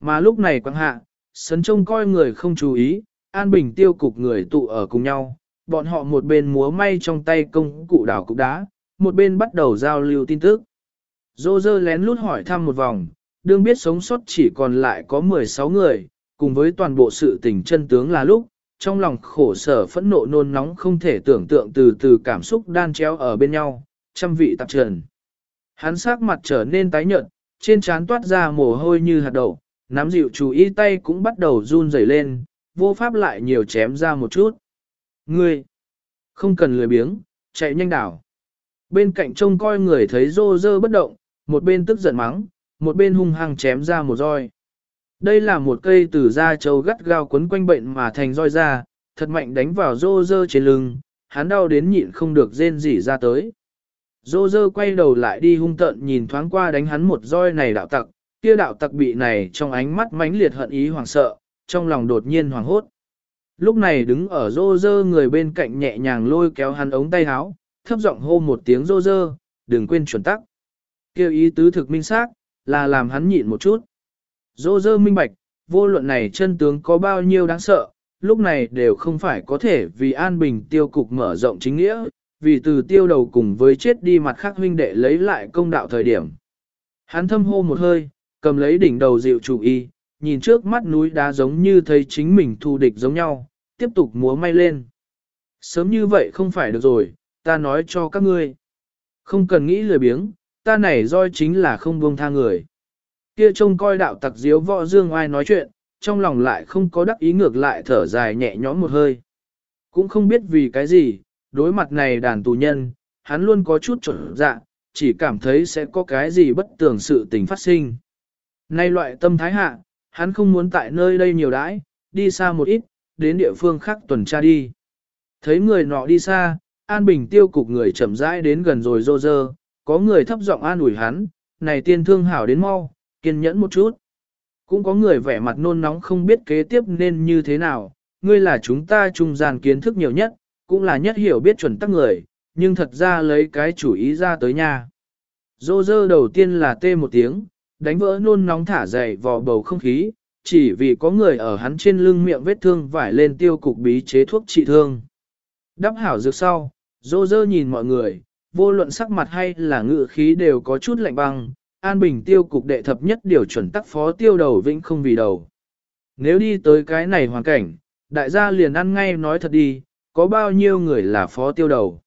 Mà lúc này quang hạ, sấn trông coi người không chú ý, an bình tiêu cục người tụ ở cùng nhau, bọn họ một bên múa may trong tay công cụ đảo cục đá, một bên bắt đầu giao lưu tin tức. Dô dơ lén lút hỏi thăm một vòng, đương biết sống sót chỉ còn lại có 16 người, cùng với toàn bộ sự tình chân tướng là lúc, trong lòng khổ sở phẫn nộ nôn nóng không thể tưởng tượng từ từ cảm xúc đan chéo ở bên nhau, trăm vị tạp trần. Hắn sắc mặt trở nên tái nhợt, trên trán toát ra mồ hôi như hạt đậu, nắm dịu chú ý tay cũng bắt đầu run rẩy lên, vô pháp lại nhiều chém ra một chút. Ngươi, không cần lười biếng, chạy nhanh đảo. Bên cạnh trông coi người thấy rô rơ bất động, một bên tức giận mắng, một bên hung hăng chém ra một roi. Đây là một cây từ da trâu gắt gao quấn quanh bệnh mà thành roi ra, thật mạnh đánh vào rô rơ trên lưng, hắn đau đến nhịn không được rên rỉ ra tới. Rô rơ quay đầu lại đi hung tận nhìn thoáng qua đánh hắn một roi này đạo tặc, kia đạo tặc bị này trong ánh mắt mãnh liệt hận ý hoảng sợ, trong lòng đột nhiên hoảng hốt. Lúc này đứng ở rô rơ người bên cạnh nhẹ nhàng lôi kéo hắn ống tay áo, thấp giọng hô một tiếng rô rơ, đừng quên chuẩn tắc. Kêu ý tứ thực minh xác là làm hắn nhịn một chút. Rô rơ minh bạch, vô luận này chân tướng có bao nhiêu đáng sợ, lúc này đều không phải có thể vì an bình tiêu cục mở rộng chính nghĩa, vì từ tiêu đầu cùng với chết đi mặt khác huynh đệ lấy lại công đạo thời điểm. Hắn thâm hô một hơi, cầm lấy đỉnh đầu dịu chủ y, nhìn trước mắt núi đá giống như thấy chính mình thù địch giống nhau, tiếp tục múa may lên. Sớm như vậy không phải được rồi, ta nói cho các ngươi. Không cần nghĩ lười biếng, ta này roi chính là không buông tha người. Kia trông coi đạo tặc diếu võ dương ai nói chuyện, trong lòng lại không có đắc ý ngược lại thở dài nhẹ nhõm một hơi. Cũng không biết vì cái gì, đối mặt này đàn tù nhân, hắn luôn có chút trở dạ, chỉ cảm thấy sẽ có cái gì bất tường sự tình phát sinh. Nay loại tâm thái hạ, hắn không muốn tại nơi đây nhiều đãi, đi xa một ít, đến địa phương khác tuần tra đi. Thấy người nọ đi xa, An Bình tiêu cục người chậm rãi đến gần rồi rô rơ, có người thấp giọng an ủi hắn, này tiên thương hảo đến mau, kiên nhẫn một chút. Cũng có người vẻ mặt nôn nóng không biết kế tiếp nên như thế nào, ngươi là chúng ta trung gian kiến thức nhiều nhất, cũng là nhất hiểu biết chuẩn tắc người, nhưng thật ra lấy cái chủ ý ra tới nhà. Rô rơ đầu tiên là tê một tiếng, đánh vỡ nôn nóng thả dày vò bầu không khí, chỉ vì có người ở hắn trên lưng miệng vết thương vải lên tiêu cục bí chế thuốc trị thương. Đắp hảo dược sau, dô dơ nhìn mọi người, vô luận sắc mặt hay là ngự khí đều có chút lạnh băng, an bình tiêu cục đệ thập nhất điều chuẩn tắc phó tiêu đầu vĩnh không vì đầu. Nếu đi tới cái này hoàn cảnh, đại gia liền ăn ngay nói thật đi, có bao nhiêu người là phó tiêu đầu.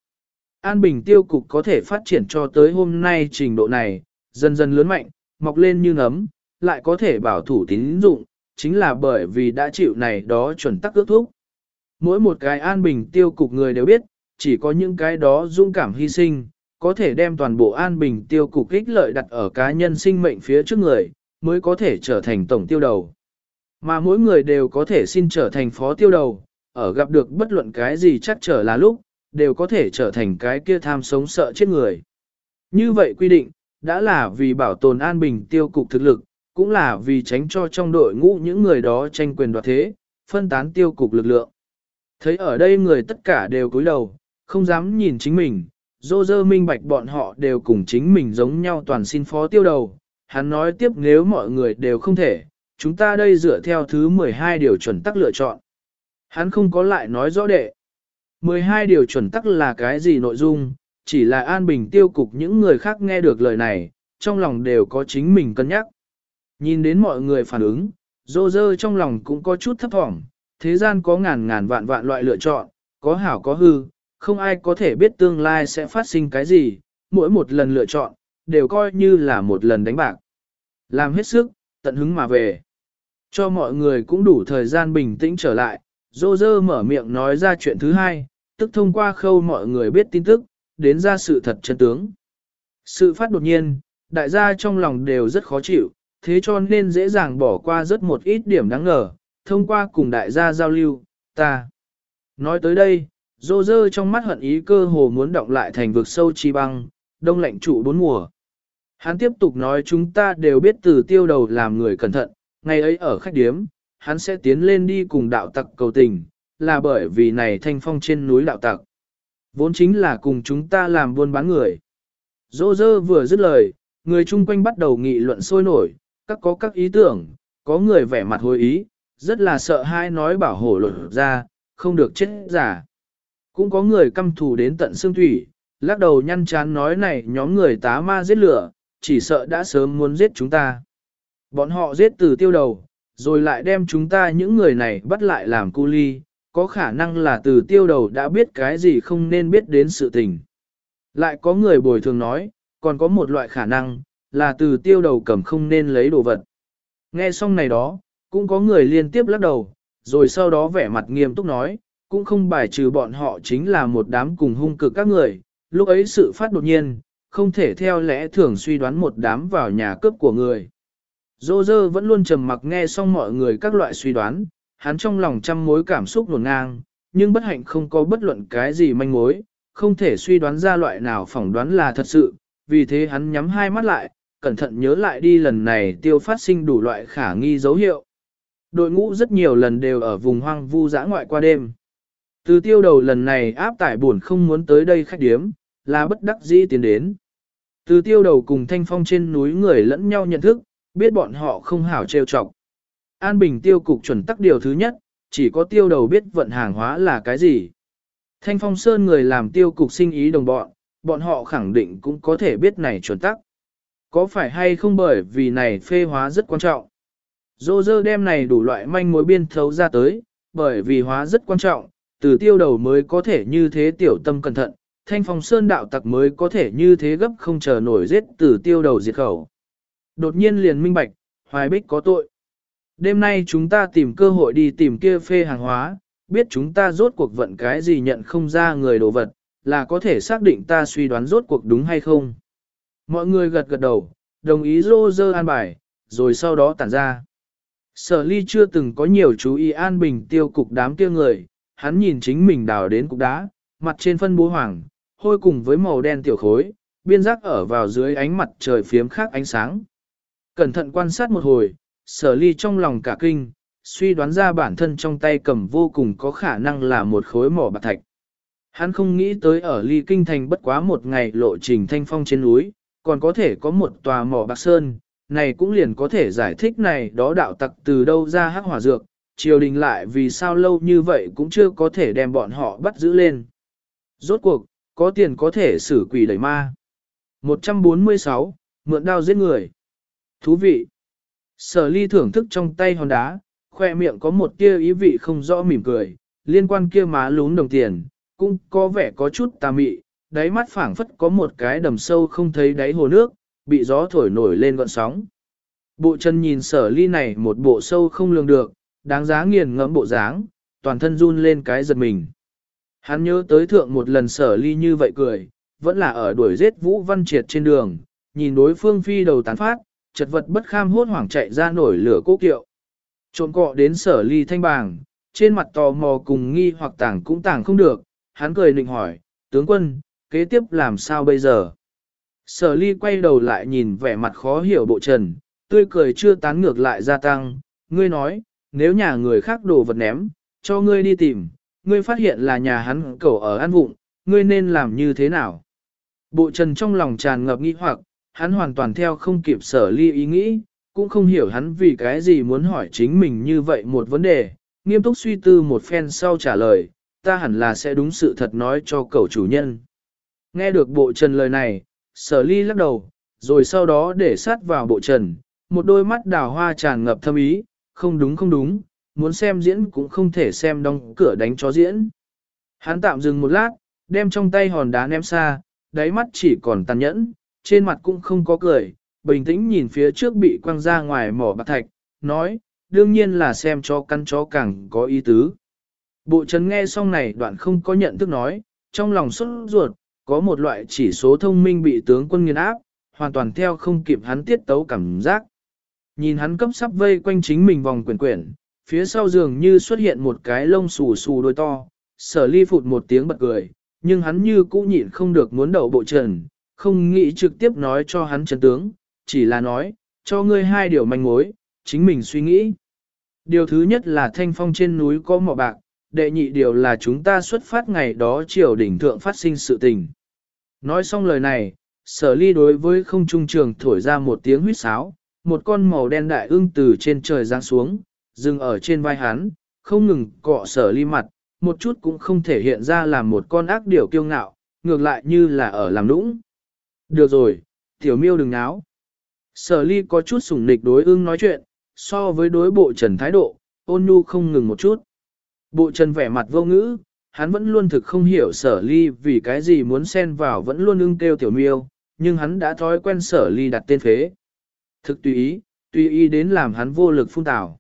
An bình tiêu cục có thể phát triển cho tới hôm nay trình độ này, dần dần lớn mạnh, mọc lên như nấm, lại có thể bảo thủ tín dụng, chính là bởi vì đã chịu này đó chuẩn tắc ước thúc. Mỗi một cái an bình tiêu cục người đều biết, chỉ có những cái đó dũng cảm hy sinh, có thể đem toàn bộ an bình tiêu cục ích lợi đặt ở cá nhân sinh mệnh phía trước người, mới có thể trở thành tổng tiêu đầu. Mà mỗi người đều có thể xin trở thành phó tiêu đầu, ở gặp được bất luận cái gì chắc trở là lúc, đều có thể trở thành cái kia tham sống sợ chết người. Như vậy quy định, đã là vì bảo tồn an bình tiêu cục thực lực, cũng là vì tránh cho trong đội ngũ những người đó tranh quyền đoạt thế, phân tán tiêu cục lực lượng. Thấy ở đây người tất cả đều cúi đầu, không dám nhìn chính mình, dô dơ minh bạch bọn họ đều cùng chính mình giống nhau toàn xin phó tiêu đầu. Hắn nói tiếp nếu mọi người đều không thể, chúng ta đây dựa theo thứ 12 điều chuẩn tắc lựa chọn. Hắn không có lại nói rõ đệ. 12 điều chuẩn tắc là cái gì nội dung, chỉ là an bình tiêu cục những người khác nghe được lời này, trong lòng đều có chính mình cân nhắc. Nhìn đến mọi người phản ứng, dô dơ trong lòng cũng có chút thấp thỏm, thế gian có ngàn ngàn vạn vạn loại lựa chọn, có hảo có hư, không ai có thể biết tương lai sẽ phát sinh cái gì, mỗi một lần lựa chọn, đều coi như là một lần đánh bạc. Làm hết sức, tận hứng mà về. Cho mọi người cũng đủ thời gian bình tĩnh trở lại, dô dơ mở miệng nói ra chuyện thứ hai, tức thông qua khâu mọi người biết tin tức, đến ra sự thật chân tướng. Sự phát đột nhiên, đại gia trong lòng đều rất khó chịu, thế cho nên dễ dàng bỏ qua rất một ít điểm đáng ngờ, thông qua cùng đại gia giao lưu, ta. Nói tới đây, Dô dơ trong mắt hận ý cơ hồ muốn động lại thành vực sâu chi băng, đông lạnh trụ bốn mùa. Hắn tiếp tục nói chúng ta đều biết từ tiêu đầu làm người cẩn thận, ngày ấy ở khách điếm, hắn sẽ tiến lên đi cùng đạo tặc cầu tình, là bởi vì này thanh phong trên núi đạo tặc. Vốn chính là cùng chúng ta làm buôn bán người. Dô dơ vừa dứt lời, người chung quanh bắt đầu nghị luận sôi nổi, các có các ý tưởng, có người vẻ mặt hồi ý, rất là sợ hai nói bảo hổ lột ra, không được chết giả. Cũng có người căm thù đến tận xương thủy, lắc đầu nhăn chán nói này nhóm người tá ma giết lửa, chỉ sợ đã sớm muốn giết chúng ta. Bọn họ giết từ tiêu đầu, rồi lại đem chúng ta những người này bắt lại làm cu ly, có khả năng là từ tiêu đầu đã biết cái gì không nên biết đến sự tình. Lại có người bồi thường nói, còn có một loại khả năng, là từ tiêu đầu cầm không nên lấy đồ vật. Nghe xong này đó, cũng có người liên tiếp lắc đầu, rồi sau đó vẻ mặt nghiêm túc nói, cũng không bài trừ bọn họ chính là một đám cùng hung cực các người, lúc ấy sự phát đột nhiên, không thể theo lẽ thường suy đoán một đám vào nhà cướp của người. Dô dơ vẫn luôn trầm mặc nghe xong mọi người các loại suy đoán, hắn trong lòng trăm mối cảm xúc nổn ngang, nhưng bất hạnh không có bất luận cái gì manh mối, không thể suy đoán ra loại nào phỏng đoán là thật sự, vì thế hắn nhắm hai mắt lại, cẩn thận nhớ lại đi lần này tiêu phát sinh đủ loại khả nghi dấu hiệu. Đội ngũ rất nhiều lần đều ở vùng hoang vu dã ngoại qua đêm. Từ tiêu đầu lần này áp tải buồn không muốn tới đây khách điếm, là bất đắc dĩ tiến đến. Từ tiêu đầu cùng thanh phong trên núi người lẫn nhau nhận thức, biết bọn họ không hảo trêu chọc. An Bình tiêu cục chuẩn tắc điều thứ nhất, chỉ có tiêu đầu biết vận hàng hóa là cái gì. Thanh phong sơn người làm tiêu cục sinh ý đồng bọn, bọn họ khẳng định cũng có thể biết này chuẩn tắc. Có phải hay không bởi vì này phê hóa rất quan trọng. Dô dơ đem này đủ loại manh mối biên thấu ra tới, bởi vì hóa rất quan trọng, từ tiêu đầu mới có thể như thế tiểu tâm cẩn thận, thanh phong sơn đạo tặc mới có thể như thế gấp không chờ nổi giết từ tiêu đầu diệt khẩu. Đột nhiên liền minh bạch, hoài bích có tội. Đêm nay chúng ta tìm cơ hội đi tìm kia phê hàng hóa, biết chúng ta rốt cuộc vận cái gì nhận không ra người đồ vật, là có thể xác định ta suy đoán rốt cuộc đúng hay không. Mọi người gật gật đầu, đồng ý rô rơ an bài, rồi sau đó tản ra. Sở ly chưa từng có nhiều chú ý an bình tiêu cục đám kia người, hắn nhìn chính mình đào đến cục đá, mặt trên phân bố hoàng, hôi cùng với màu đen tiểu khối, biên giác ở vào dưới ánh mặt trời phiếm khác ánh sáng. Cẩn thận quan sát một hồi, sở ly trong lòng cả kinh, suy đoán ra bản thân trong tay cầm vô cùng có khả năng là một khối mỏ bạc thạch. Hắn không nghĩ tới ở ly kinh thành bất quá một ngày lộ trình thanh phong trên núi, còn có thể có một tòa mỏ bạc sơn, này cũng liền có thể giải thích này đó đạo tặc từ đâu ra hắc hỏa dược, triều đình lại vì sao lâu như vậy cũng chưa có thể đem bọn họ bắt giữ lên. Rốt cuộc, có tiền có thể xử quỷ đẩy ma. 146, mượn đao giết người. Thú vị. Sở ly thưởng thức trong tay hòn đá, khoe miệng có một tia ý vị không rõ mỉm cười, liên quan kia má lún đồng tiền, cũng có vẻ có chút tà mị, đáy mắt phảng phất có một cái đầm sâu không thấy đáy hồ nước, bị gió thổi nổi lên gọn sóng. Bộ chân nhìn sở ly này một bộ sâu không lường được, đáng giá nghiền ngẫm bộ dáng, toàn thân run lên cái giật mình. Hắn nhớ tới thượng một lần sở ly như vậy cười, vẫn là ở đuổi giết Vũ Văn Triệt trên đường, nhìn đối phương phi đầu tán phát, chật vật bất kham hốt hoảng chạy ra nổi lửa cố kiệu. Trộm cọ đến sở ly thanh bàng, trên mặt tò mò cùng nghi hoặc tảng cũng tảng không được, hắn cười định hỏi, tướng quân, kế tiếp làm sao bây giờ? Sở ly quay đầu lại nhìn vẻ mặt khó hiểu bộ trần, tươi cười chưa tán ngược lại gia tăng, ngươi nói, nếu nhà người khác đồ vật ném, cho ngươi đi tìm, ngươi phát hiện là nhà hắn cầu ở an vụng, ngươi nên làm như thế nào? Bộ trần trong lòng tràn ngập nghi hoặc, hắn hoàn toàn theo không kịp sở ly ý nghĩ, cũng không hiểu hắn vì cái gì muốn hỏi chính mình như vậy một vấn đề, nghiêm túc suy tư một phen sau trả lời, ta hẳn là sẽ đúng sự thật nói cho cậu chủ nhân. Nghe được bộ trần lời này, sở ly lắc đầu, rồi sau đó để sát vào bộ trần, một đôi mắt đào hoa tràn ngập thâm ý, không đúng không đúng, muốn xem diễn cũng không thể xem đóng cửa đánh chó diễn. Hắn tạm dừng một lát, đem trong tay hòn đá ném xa, đáy mắt chỉ còn tàn nhẫn, trên mặt cũng không có cười, bình tĩnh nhìn phía trước bị quăng ra ngoài mỏ bạc thạch, nói, đương nhiên là xem cho căn chó càng có ý tứ. Bộ trấn nghe xong này đoạn không có nhận thức nói, trong lòng xuất ruột, có một loại chỉ số thông minh bị tướng quân nghiền áp, hoàn toàn theo không kịp hắn tiết tấu cảm giác. Nhìn hắn cấp sắp vây quanh chính mình vòng quyển quyển, phía sau giường như xuất hiện một cái lông xù xù đôi to, sở ly phụt một tiếng bật cười, nhưng hắn như cũ nhịn không được muốn đầu bộ trần, không nghĩ trực tiếp nói cho hắn chân tướng, chỉ là nói, cho ngươi hai điều manh mối, chính mình suy nghĩ. Điều thứ nhất là thanh phong trên núi có mỏ bạc, đệ nhị điều là chúng ta xuất phát ngày đó triều đỉnh thượng phát sinh sự tình. Nói xong lời này, sở ly đối với không trung trường thổi ra một tiếng huýt sáo, một con màu đen đại ưng từ trên trời giáng xuống, dừng ở trên vai hắn, không ngừng cọ sở ly mặt, một chút cũng không thể hiện ra là một con ác điểu kiêu ngạo, ngược lại như là ở làm nũng. Được rồi, tiểu miêu đừng náo. Sở ly có chút sủng nịch đối ưng nói chuyện, so với đối bộ trần thái độ, ôn nhu không ngừng một chút. Bộ trần vẻ mặt vô ngữ, hắn vẫn luôn thực không hiểu sở ly vì cái gì muốn xen vào vẫn luôn ưng kêu tiểu miêu, nhưng hắn đã thói quen sở ly đặt tên phế. Thực tùy ý, tùy ý đến làm hắn vô lực phun tảo.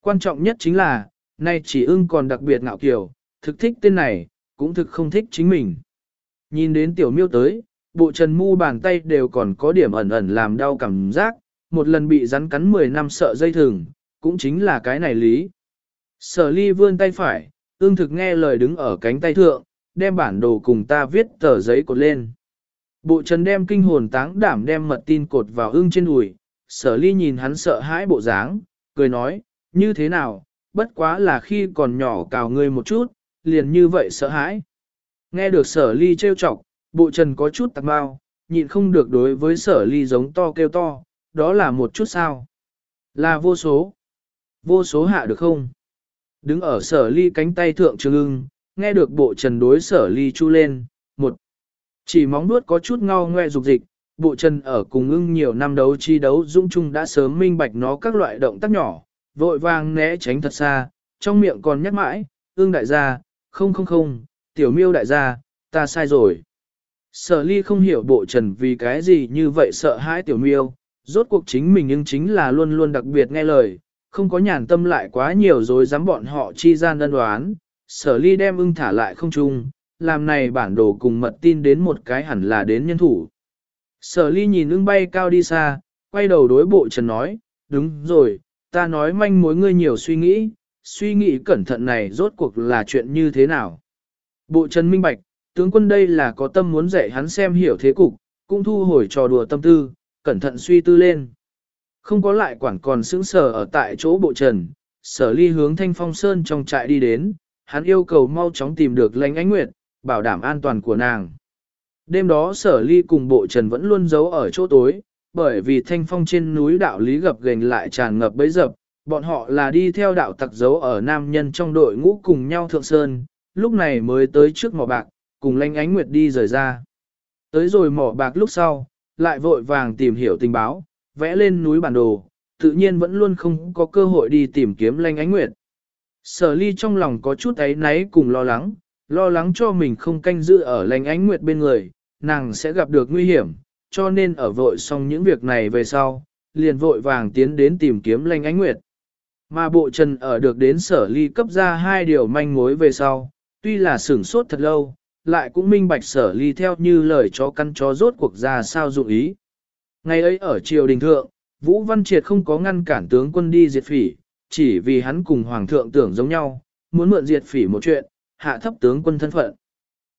Quan trọng nhất chính là, nay chỉ ưng còn đặc biệt ngạo kiều, thực thích tên này, cũng thực không thích chính mình. Nhìn đến tiểu miêu tới, bộ trần mu bàn tay đều còn có điểm ẩn ẩn làm đau cảm giác, một lần bị rắn cắn 10 năm sợ dây thừng, cũng chính là cái này lý. Sở ly vươn tay phải, ương thực nghe lời đứng ở cánh tay thượng, đem bản đồ cùng ta viết tờ giấy cột lên. Bộ trần đem kinh hồn táng đảm đem mật tin cột vào ương trên đùi, sở ly nhìn hắn sợ hãi bộ dáng, cười nói, như thế nào, bất quá là khi còn nhỏ cào ngươi một chút, liền như vậy sợ hãi. Nghe được sở ly trêu chọc, bộ trần có chút tạc bao, nhịn không được đối với sở ly giống to kêu to, đó là một chút sao. Là vô số. Vô số hạ được không? Đứng ở sở ly cánh tay thượng trường ưng, nghe được bộ trần đối sở ly chu lên, một. Chỉ móng nuốt có chút ngao ngoe dục dịch, bộ trần ở cùng ưng nhiều năm đấu chi đấu dũng chung đã sớm minh bạch nó các loại động tác nhỏ, vội vàng né tránh thật xa, trong miệng còn nhắc mãi, ưng đại gia, không không không, tiểu miêu đại gia, ta sai rồi. Sở ly không hiểu bộ trần vì cái gì như vậy sợ hãi tiểu miêu, rốt cuộc chính mình nhưng chính là luôn luôn đặc biệt nghe lời, không có nhàn tâm lại quá nhiều rồi dám bọn họ chi gian đơn đoán, sở ly đem ưng thả lại không chung, làm này bản đồ cùng mật tin đến một cái hẳn là đến nhân thủ. Sở ly nhìn ưng bay cao đi xa, quay đầu đối bộ trần nói, đúng rồi, ta nói manh mối ngươi nhiều suy nghĩ, suy nghĩ cẩn thận này rốt cuộc là chuyện như thế nào. Bộ trần minh bạch, tướng quân đây là có tâm muốn dạy hắn xem hiểu thế cục, cũng thu hồi trò đùa tâm tư, cẩn thận suy tư lên. Không có lại quản còn sững sờ ở tại chỗ bộ trần, sở ly hướng thanh phong sơn trong trại đi đến, hắn yêu cầu mau chóng tìm được lãnh ánh nguyệt, bảo đảm an toàn của nàng. Đêm đó sở ly cùng bộ trần vẫn luôn giấu ở chỗ tối, bởi vì thanh phong trên núi đạo lý gập gành lại tràn ngập bấy dập, bọn họ là đi theo đạo tặc giấu ở nam nhân trong đội ngũ cùng nhau thượng sơn, lúc này mới tới trước mỏ bạc, cùng lanh ánh nguyệt đi rời ra. Tới rồi mỏ bạc lúc sau, lại vội vàng tìm hiểu tình báo, vẽ lên núi bản đồ, tự nhiên vẫn luôn không có cơ hội đi tìm kiếm lanh ánh nguyệt. Sở ly trong lòng có chút ấy náy cùng lo lắng, lo lắng cho mình không canh giữ ở lanh ánh nguyệt bên người, nàng sẽ gặp được nguy hiểm, cho nên ở vội xong những việc này về sau, liền vội vàng tiến đến tìm kiếm lanh ánh nguyệt. Mà bộ trần ở được đến sở ly cấp ra hai điều manh mối về sau, tuy là sửng sốt thật lâu, lại cũng minh bạch sở ly theo như lời chó căn chó rốt cuộc ra sao dụng ý. Ngày ấy ở triều đình thượng, Vũ Văn Triệt không có ngăn cản tướng quân đi diệt phỉ, chỉ vì hắn cùng Hoàng thượng tưởng giống nhau, muốn mượn diệt phỉ một chuyện, hạ thấp tướng quân thân phận.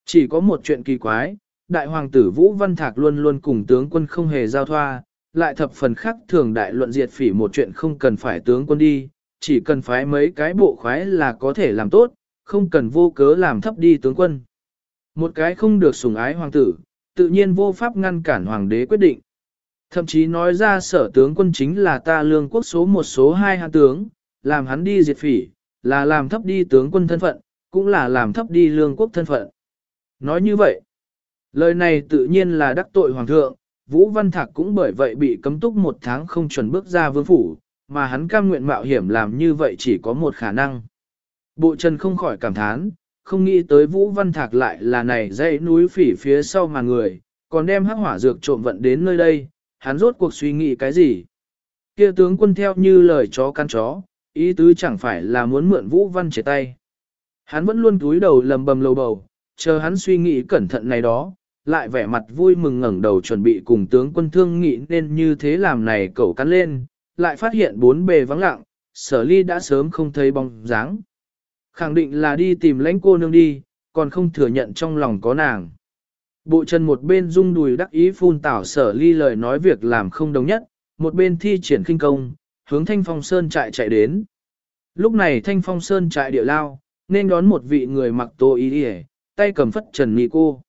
Chỉ có một chuyện kỳ quái, đại hoàng tử Vũ Văn Thạc luôn luôn cùng tướng quân không hề giao thoa, lại thập phần khác thường đại luận diệt phỉ một chuyện không cần phải tướng quân đi, chỉ cần phái mấy cái bộ khoái là có thể làm tốt, không cần vô cớ làm thấp đi tướng quân. Một cái không được sủng ái hoàng tử, tự nhiên vô pháp ngăn cản hoàng đế quyết định. Thậm chí nói ra sở tướng quân chính là ta lương quốc số một số hai hạ tướng, làm hắn đi diệt phỉ, là làm thấp đi tướng quân thân phận, cũng là làm thấp đi lương quốc thân phận. Nói như vậy, lời này tự nhiên là đắc tội hoàng thượng, Vũ Văn Thạc cũng bởi vậy bị cấm túc một tháng không chuẩn bước ra vương phủ, mà hắn cam nguyện mạo hiểm làm như vậy chỉ có một khả năng. Bộ trần không khỏi cảm thán, không nghĩ tới Vũ Văn Thạc lại là này dãy núi phỉ phía sau mà người, còn đem hắc hỏa dược trộm vận đến nơi đây, hắn rốt cuộc suy nghĩ cái gì? Kia tướng quân theo như lời chó căn chó, ý tứ chẳng phải là muốn mượn Vũ Văn chế tay. Hắn vẫn luôn túi đầu lầm bầm lầu bầu, chờ hắn suy nghĩ cẩn thận này đó, lại vẻ mặt vui mừng ngẩng đầu chuẩn bị cùng tướng quân thương nghị nên như thế làm này cậu cắn lên, lại phát hiện bốn bề vắng lặng, sở ly đã sớm không thấy bóng dáng. Khẳng định là đi tìm lãnh cô nương đi, còn không thừa nhận trong lòng có nàng. Bộ chân một bên rung đùi đắc ý phun tảo sở ly lời nói việc làm không đồng nhất, một bên thi triển kinh công, hướng thanh phong sơn trại chạy đến. Lúc này thanh phong sơn trại địa lao, nên đón một vị người mặc tô ý đi tay cầm phất trần nghị cô.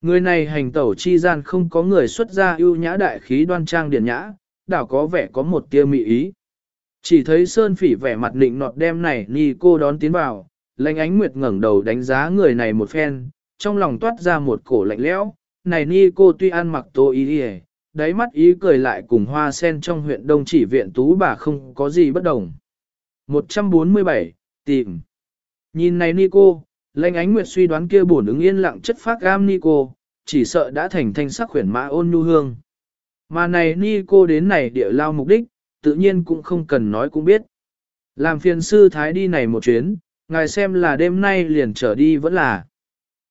Người này hành tẩu chi gian không có người xuất ra ưu nhã đại khí đoan trang điển nhã, đảo có vẻ có một tia mị ý. Chỉ thấy Sơn Phỉ vẻ mặt định nọt đem này ni cô đón tiến vào, lãnh ánh nguyệt ngẩng đầu đánh giá người này một phen, trong lòng toát ra một cổ lạnh lẽo. Này ni cô tuy ăn mặc tô ý hề, đáy mắt ý cười lại cùng hoa sen trong huyện Đông chỉ viện tú bà không có gì bất đồng. 147, tìm. Nhìn này ni cô, lãnh ánh nguyệt suy đoán kia bổn ứng yên lặng chất phát gam ni cô, chỉ sợ đã thành thanh sắc khuyển mã ôn nhu hương. Mà này ni cô đến này địa lao mục đích, tự nhiên cũng không cần nói cũng biết. Làm phiền sư thái đi này một chuyến, ngài xem là đêm nay liền trở đi vẫn là.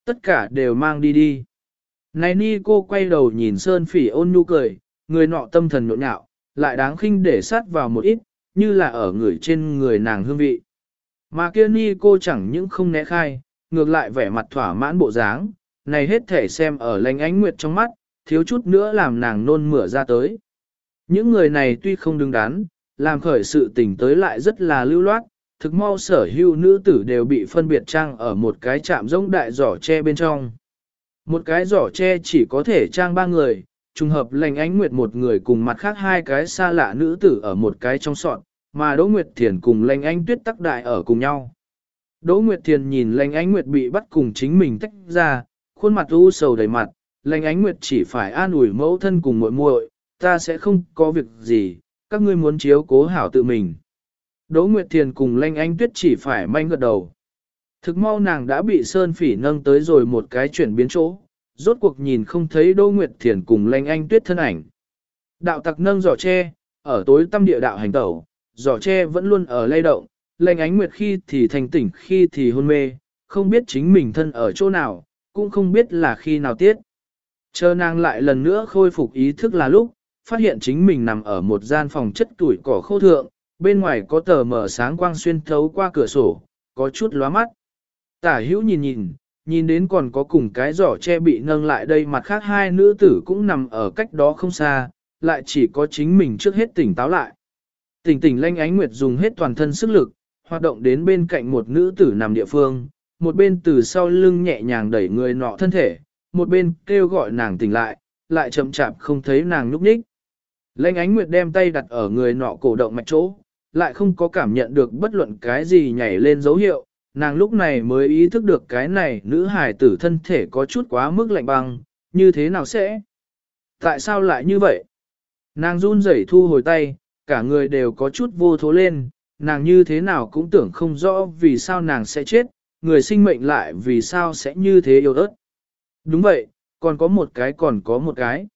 Tất cả đều mang đi đi. Này ni cô quay đầu nhìn Sơn Phỉ ôn nhu cười, người nọ tâm thần nhộn nhạo, lại đáng khinh để sát vào một ít, như là ở người trên người nàng hương vị. Mà kia ni cô chẳng những không né khai, ngược lại vẻ mặt thỏa mãn bộ dáng, này hết thể xem ở lành ánh nguyệt trong mắt, thiếu chút nữa làm nàng nôn mửa ra tới. Những người này tuy không đứng đắn, làm khởi sự tình tới lại rất là lưu loát, thực mau sở hữu nữ tử đều bị phân biệt trang ở một cái chạm rỗng đại giỏ tre bên trong. Một cái giỏ tre chỉ có thể trang ba người, trùng hợp lành ánh nguyệt một người cùng mặt khác hai cái xa lạ nữ tử ở một cái trong sọt, mà Đỗ Nguyệt Thiền cùng lành ánh tuyết tắc đại ở cùng nhau. Đỗ Nguyệt Thiền nhìn lành ánh nguyệt bị bắt cùng chính mình tách ra, khuôn mặt u sầu đầy mặt, lành ánh nguyệt chỉ phải an ủi mẫu thân cùng muội muội, ta sẽ không có việc gì, các ngươi muốn chiếu cố hảo tự mình. Đỗ Nguyệt Thiền cùng lanh ánh tuyết chỉ phải manh gật đầu. Thực mau nàng đã bị Sơn Phỉ nâng tới rồi một cái chuyển biến chỗ, rốt cuộc nhìn không thấy Đỗ Nguyệt Thiền cùng lanh anh tuyết thân ảnh. Đạo tặc nâng giỏ tre, ở tối tâm địa đạo hành tẩu, giỏ tre vẫn luôn ở lay động, lanh ánh nguyệt khi thì thành tỉnh khi thì hôn mê, không biết chính mình thân ở chỗ nào, cũng không biết là khi nào tiết. Chờ nàng lại lần nữa khôi phục ý thức là lúc, phát hiện chính mình nằm ở một gian phòng chất tuổi cỏ khô thượng, bên ngoài có tờ mở sáng quang xuyên thấu qua cửa sổ, có chút lóa mắt. Tả hữu nhìn nhìn, nhìn đến còn có cùng cái giỏ che bị nâng lại đây mặt khác hai nữ tử cũng nằm ở cách đó không xa, lại chỉ có chính mình trước hết tỉnh táo lại. Tỉnh tỉnh lanh ánh nguyệt dùng hết toàn thân sức lực, hoạt động đến bên cạnh một nữ tử nằm địa phương, một bên từ sau lưng nhẹ nhàng đẩy người nọ thân thể, một bên kêu gọi nàng tỉnh lại, lại chậm chạp không thấy nàng nhúc nhích. Lệnh ánh nguyệt đem tay đặt ở người nọ cổ động mạch chỗ, lại không có cảm nhận được bất luận cái gì nhảy lên dấu hiệu, nàng lúc này mới ý thức được cái này nữ hài tử thân thể có chút quá mức lạnh băng, như thế nào sẽ? Tại sao lại như vậy? Nàng run rẩy thu hồi tay, cả người đều có chút vô thố lên, nàng như thế nào cũng tưởng không rõ vì sao nàng sẽ chết, người sinh mệnh lại vì sao sẽ như thế yêu ớt. Đúng vậy, còn có một cái còn có một cái.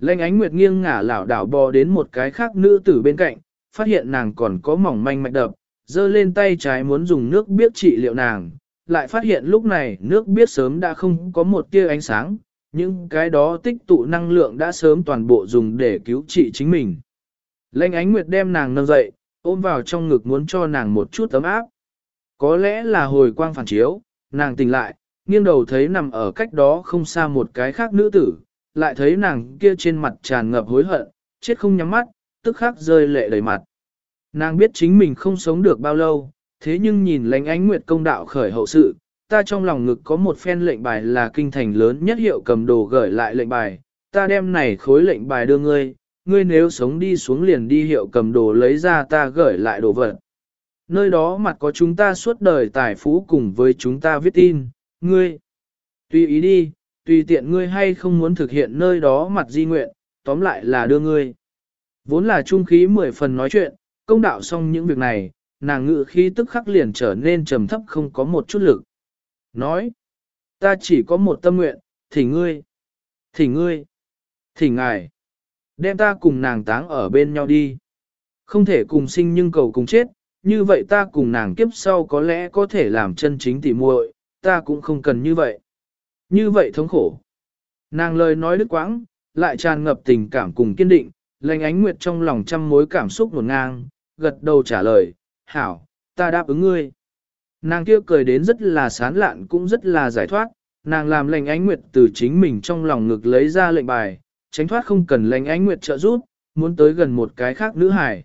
Lệnh ánh nguyệt nghiêng ngả lảo đảo bò đến một cái khác nữ tử bên cạnh, phát hiện nàng còn có mỏng manh mạch đập, giơ lên tay trái muốn dùng nước biết trị liệu nàng, lại phát hiện lúc này nước biết sớm đã không có một tia ánh sáng, những cái đó tích tụ năng lượng đã sớm toàn bộ dùng để cứu trị chính mình. Lệnh ánh nguyệt đem nàng nâng dậy, ôm vào trong ngực muốn cho nàng một chút ấm áp. Có lẽ là hồi quang phản chiếu, nàng tỉnh lại, nghiêng đầu thấy nằm ở cách đó không xa một cái khác nữ tử, lại thấy nàng kia trên mặt tràn ngập hối hận, chết không nhắm mắt, tức khắc rơi lệ đầy mặt. Nàng biết chính mình không sống được bao lâu, thế nhưng nhìn lánh ánh nguyệt công đạo khởi hậu sự, ta trong lòng ngực có một phen lệnh bài là kinh thành lớn nhất hiệu cầm đồ gửi lại lệnh bài, ta đem này khối lệnh bài đưa ngươi, ngươi nếu sống đi xuống liền đi hiệu cầm đồ lấy ra ta gửi lại đồ vật. Nơi đó mặt có chúng ta suốt đời tài phú cùng với chúng ta viết tin, ngươi. Tùy ý đi, tùy tiện ngươi hay không muốn thực hiện nơi đó mặt di nguyện, tóm lại là đưa ngươi. Vốn là trung khí mười phần nói chuyện, công đạo xong những việc này, nàng ngự khí tức khắc liền trở nên trầm thấp không có một chút lực. Nói, ta chỉ có một tâm nguyện, thì ngươi, thì ngươi, thì ngài, đem ta cùng nàng táng ở bên nhau đi. Không thể cùng sinh nhưng cầu cùng chết, như vậy ta cùng nàng kiếp sau có lẽ có thể làm chân chính tỉ muội, ta cũng không cần như vậy. Như vậy thống khổ. Nàng lời nói đứt quãng, lại tràn ngập tình cảm cùng kiên định, lành ánh nguyệt trong lòng trăm mối cảm xúc nguồn ngang, gật đầu trả lời, hảo, ta đáp ứng ngươi. Nàng kia cười đến rất là sán lạn cũng rất là giải thoát, nàng làm lệnh ánh nguyệt từ chính mình trong lòng ngực lấy ra lệnh bài, tránh thoát không cần lệnh ánh nguyệt trợ giúp, muốn tới gần một cái khác nữ hải.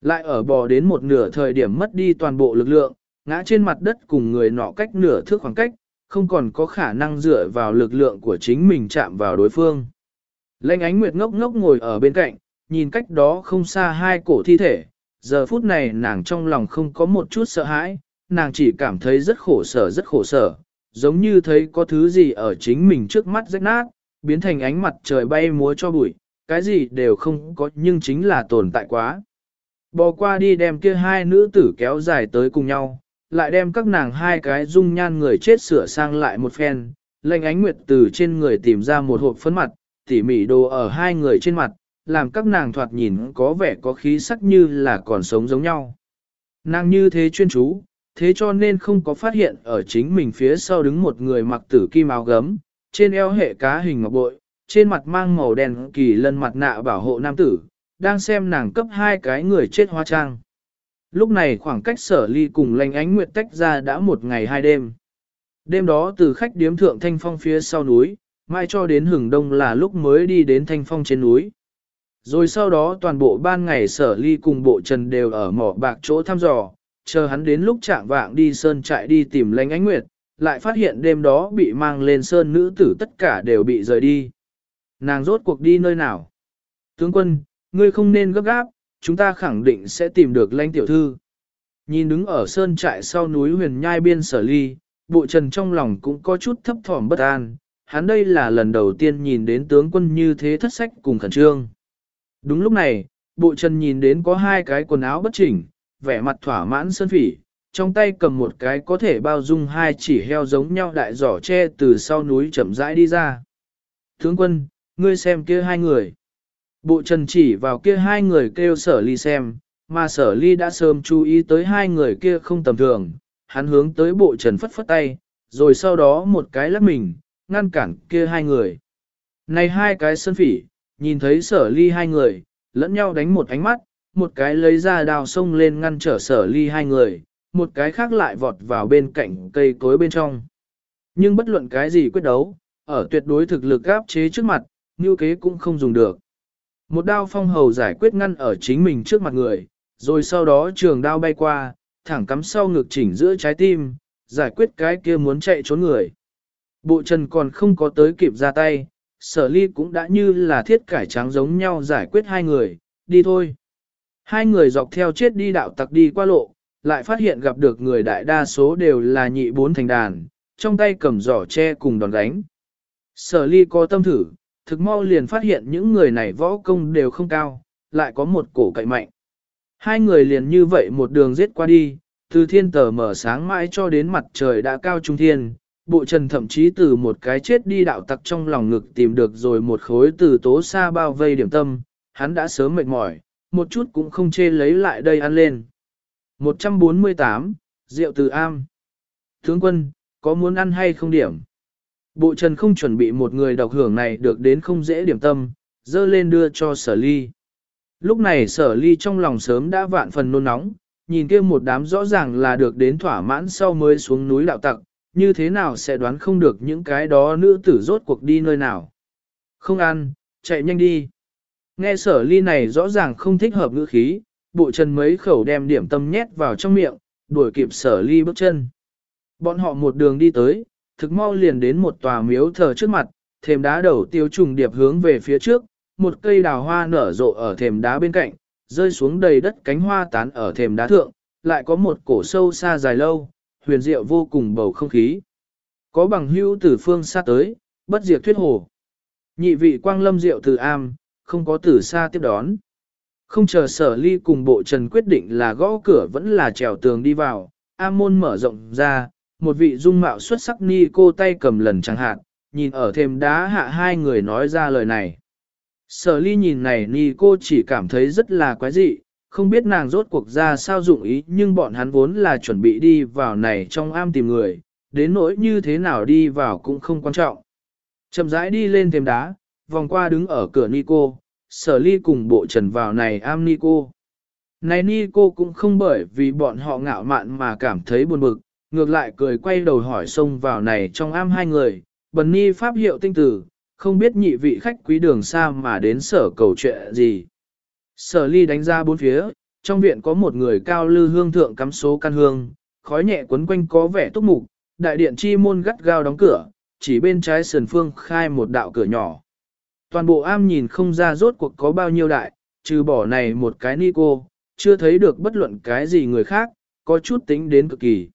Lại ở bò đến một nửa thời điểm mất đi toàn bộ lực lượng, ngã trên mặt đất cùng người nọ cách nửa thước khoảng cách, không còn có khả năng dựa vào lực lượng của chính mình chạm vào đối phương. Lệnh ánh nguyệt ngốc ngốc ngồi ở bên cạnh, nhìn cách đó không xa hai cổ thi thể, giờ phút này nàng trong lòng không có một chút sợ hãi, nàng chỉ cảm thấy rất khổ sở rất khổ sở, giống như thấy có thứ gì ở chính mình trước mắt rách nát, biến thành ánh mặt trời bay múa cho bụi, cái gì đều không có nhưng chính là tồn tại quá. Bò qua đi đem kia hai nữ tử kéo dài tới cùng nhau, lại đem các nàng hai cái dung nhan người chết sửa sang lại một phen, lệnh ánh nguyệt từ trên người tìm ra một hộp phấn mặt, tỉ mỉ đồ ở hai người trên mặt, làm các nàng thoạt nhìn có vẻ có khí sắc như là còn sống giống nhau. Nàng như thế chuyên chú, thế cho nên không có phát hiện ở chính mình phía sau đứng một người mặc tử kim áo gấm, trên eo hệ cá hình ngọc bội, trên mặt mang màu đen kỳ lân mặt nạ bảo hộ nam tử, đang xem nàng cấp hai cái người chết hoa trang. Lúc này khoảng cách sở ly cùng lành ánh nguyệt tách ra đã một ngày hai đêm. Đêm đó từ khách điếm thượng thanh phong phía sau núi, mai cho đến hừng đông là lúc mới đi đến thanh phong trên núi. Rồi sau đó toàn bộ ban ngày sở ly cùng bộ trần đều ở mỏ bạc chỗ thăm dò, chờ hắn đến lúc trạng vạng đi sơn trại đi tìm lành ánh nguyệt, lại phát hiện đêm đó bị mang lên sơn nữ tử tất cả đều bị rời đi. Nàng rốt cuộc đi nơi nào? Tướng quân, ngươi không nên gấp gáp, chúng ta khẳng định sẽ tìm được lãnh tiểu thư. Nhìn đứng ở sơn trại sau núi huyền nhai biên sở ly, bộ trần trong lòng cũng có chút thấp thỏm bất an, hắn đây là lần đầu tiên nhìn đến tướng quân như thế thất sách cùng khẩn trương. Đúng lúc này, bộ trần nhìn đến có hai cái quần áo bất chỉnh, vẻ mặt thỏa mãn sơn phỉ, trong tay cầm một cái có thể bao dung hai chỉ heo giống nhau đại giỏ tre từ sau núi chậm rãi đi ra. Tướng quân, ngươi xem kia hai người. Bộ trần chỉ vào kia hai người kêu sở ly xem, mà sở ly đã sớm chú ý tới hai người kia không tầm thường, hắn hướng tới bộ trần phất phất tay, rồi sau đó một cái lắc mình, ngăn cản kia hai người. Này hai cái sân phỉ, nhìn thấy sở ly hai người, lẫn nhau đánh một ánh mắt, một cái lấy ra đào sông lên ngăn trở sở ly hai người, một cái khác lại vọt vào bên cạnh cây cối bên trong. Nhưng bất luận cái gì quyết đấu, ở tuyệt đối thực lực áp chế trước mặt, như kế cũng không dùng được. Một đao phong hầu giải quyết ngăn ở chính mình trước mặt người, rồi sau đó trường đao bay qua, thẳng cắm sau ngực chỉnh giữa trái tim, giải quyết cái kia muốn chạy trốn người. Bộ trần còn không có tới kịp ra tay, sở ly cũng đã như là thiết cải trắng giống nhau giải quyết hai người, đi thôi. Hai người dọc theo chết đi đạo tặc đi qua lộ, lại phát hiện gặp được người đại đa số đều là nhị bốn thành đàn, trong tay cầm giỏ tre cùng đòn đánh. Sở ly có tâm thử, thực mau liền phát hiện những người này võ công đều không cao, lại có một cổ cậy mạnh. Hai người liền như vậy một đường giết qua đi, từ thiên tờ mở sáng mãi cho đến mặt trời đã cao trung thiên, bộ trần thậm chí từ một cái chết đi đạo tặc trong lòng ngực tìm được rồi một khối từ tố xa bao vây điểm tâm, hắn đã sớm mệt mỏi, một chút cũng không chê lấy lại đây ăn lên. 148, Rượu từ am. Tướng quân, có muốn ăn hay không điểm? Bộ trần không chuẩn bị một người độc hưởng này được đến không dễ điểm tâm, dơ lên đưa cho sở ly. Lúc này sở ly trong lòng sớm đã vạn phần nôn nóng, nhìn kia một đám rõ ràng là được đến thỏa mãn sau mới xuống núi đạo tặc, như thế nào sẽ đoán không được những cái đó nữ tử rốt cuộc đi nơi nào. Không ăn, chạy nhanh đi. Nghe sở ly này rõ ràng không thích hợp ngữ khí, bộ trần mấy khẩu đem điểm tâm nhét vào trong miệng, đuổi kịp sở ly bước chân. Bọn họ một đường đi tới, thực mau liền đến một tòa miếu thờ trước mặt, thềm đá đầu tiêu trùng điệp hướng về phía trước, một cây đào hoa nở rộ ở thềm đá bên cạnh, rơi xuống đầy đất cánh hoa tán ở thềm đá thượng, lại có một cổ sâu xa dài lâu, huyền diệu vô cùng bầu không khí. Có bằng hữu từ phương xa tới, bất diệt thuyết hồ. Nhị vị quang lâm diệu từ am, không có từ xa tiếp đón. Không chờ sở ly cùng bộ trần quyết định là gõ cửa vẫn là trèo tường đi vào, am môn mở rộng ra, một vị dung mạo xuất sắc ni cô tay cầm lần chẳng hạn, nhìn ở thềm đá hạ hai người nói ra lời này. Sở ly nhìn này ni cô chỉ cảm thấy rất là quái dị, không biết nàng rốt cuộc ra sao dụng ý nhưng bọn hắn vốn là chuẩn bị đi vào này trong am tìm người, đến nỗi như thế nào đi vào cũng không quan trọng. Chậm rãi đi lên thềm đá, vòng qua đứng ở cửa ni cô, sở ly cùng bộ trần vào này am ni cô. Này ni cô cũng không bởi vì bọn họ ngạo mạn mà cảm thấy buồn bực, ngược lại cười quay đầu hỏi xông vào này trong am hai người, bần ni pháp hiệu tinh tử, không biết nhị vị khách quý đường xa mà đến sở cầu chuyện gì. Sở ly đánh ra bốn phía, trong viện có một người cao lư hương thượng cắm số căn hương, khói nhẹ quấn quanh có vẻ túc mục, đại điện chi môn gắt gao đóng cửa, chỉ bên trái sườn phương khai một đạo cửa nhỏ. Toàn bộ am nhìn không ra rốt cuộc có bao nhiêu đại, trừ bỏ này một cái ni cô, chưa thấy được bất luận cái gì người khác, có chút tính đến cực kỳ.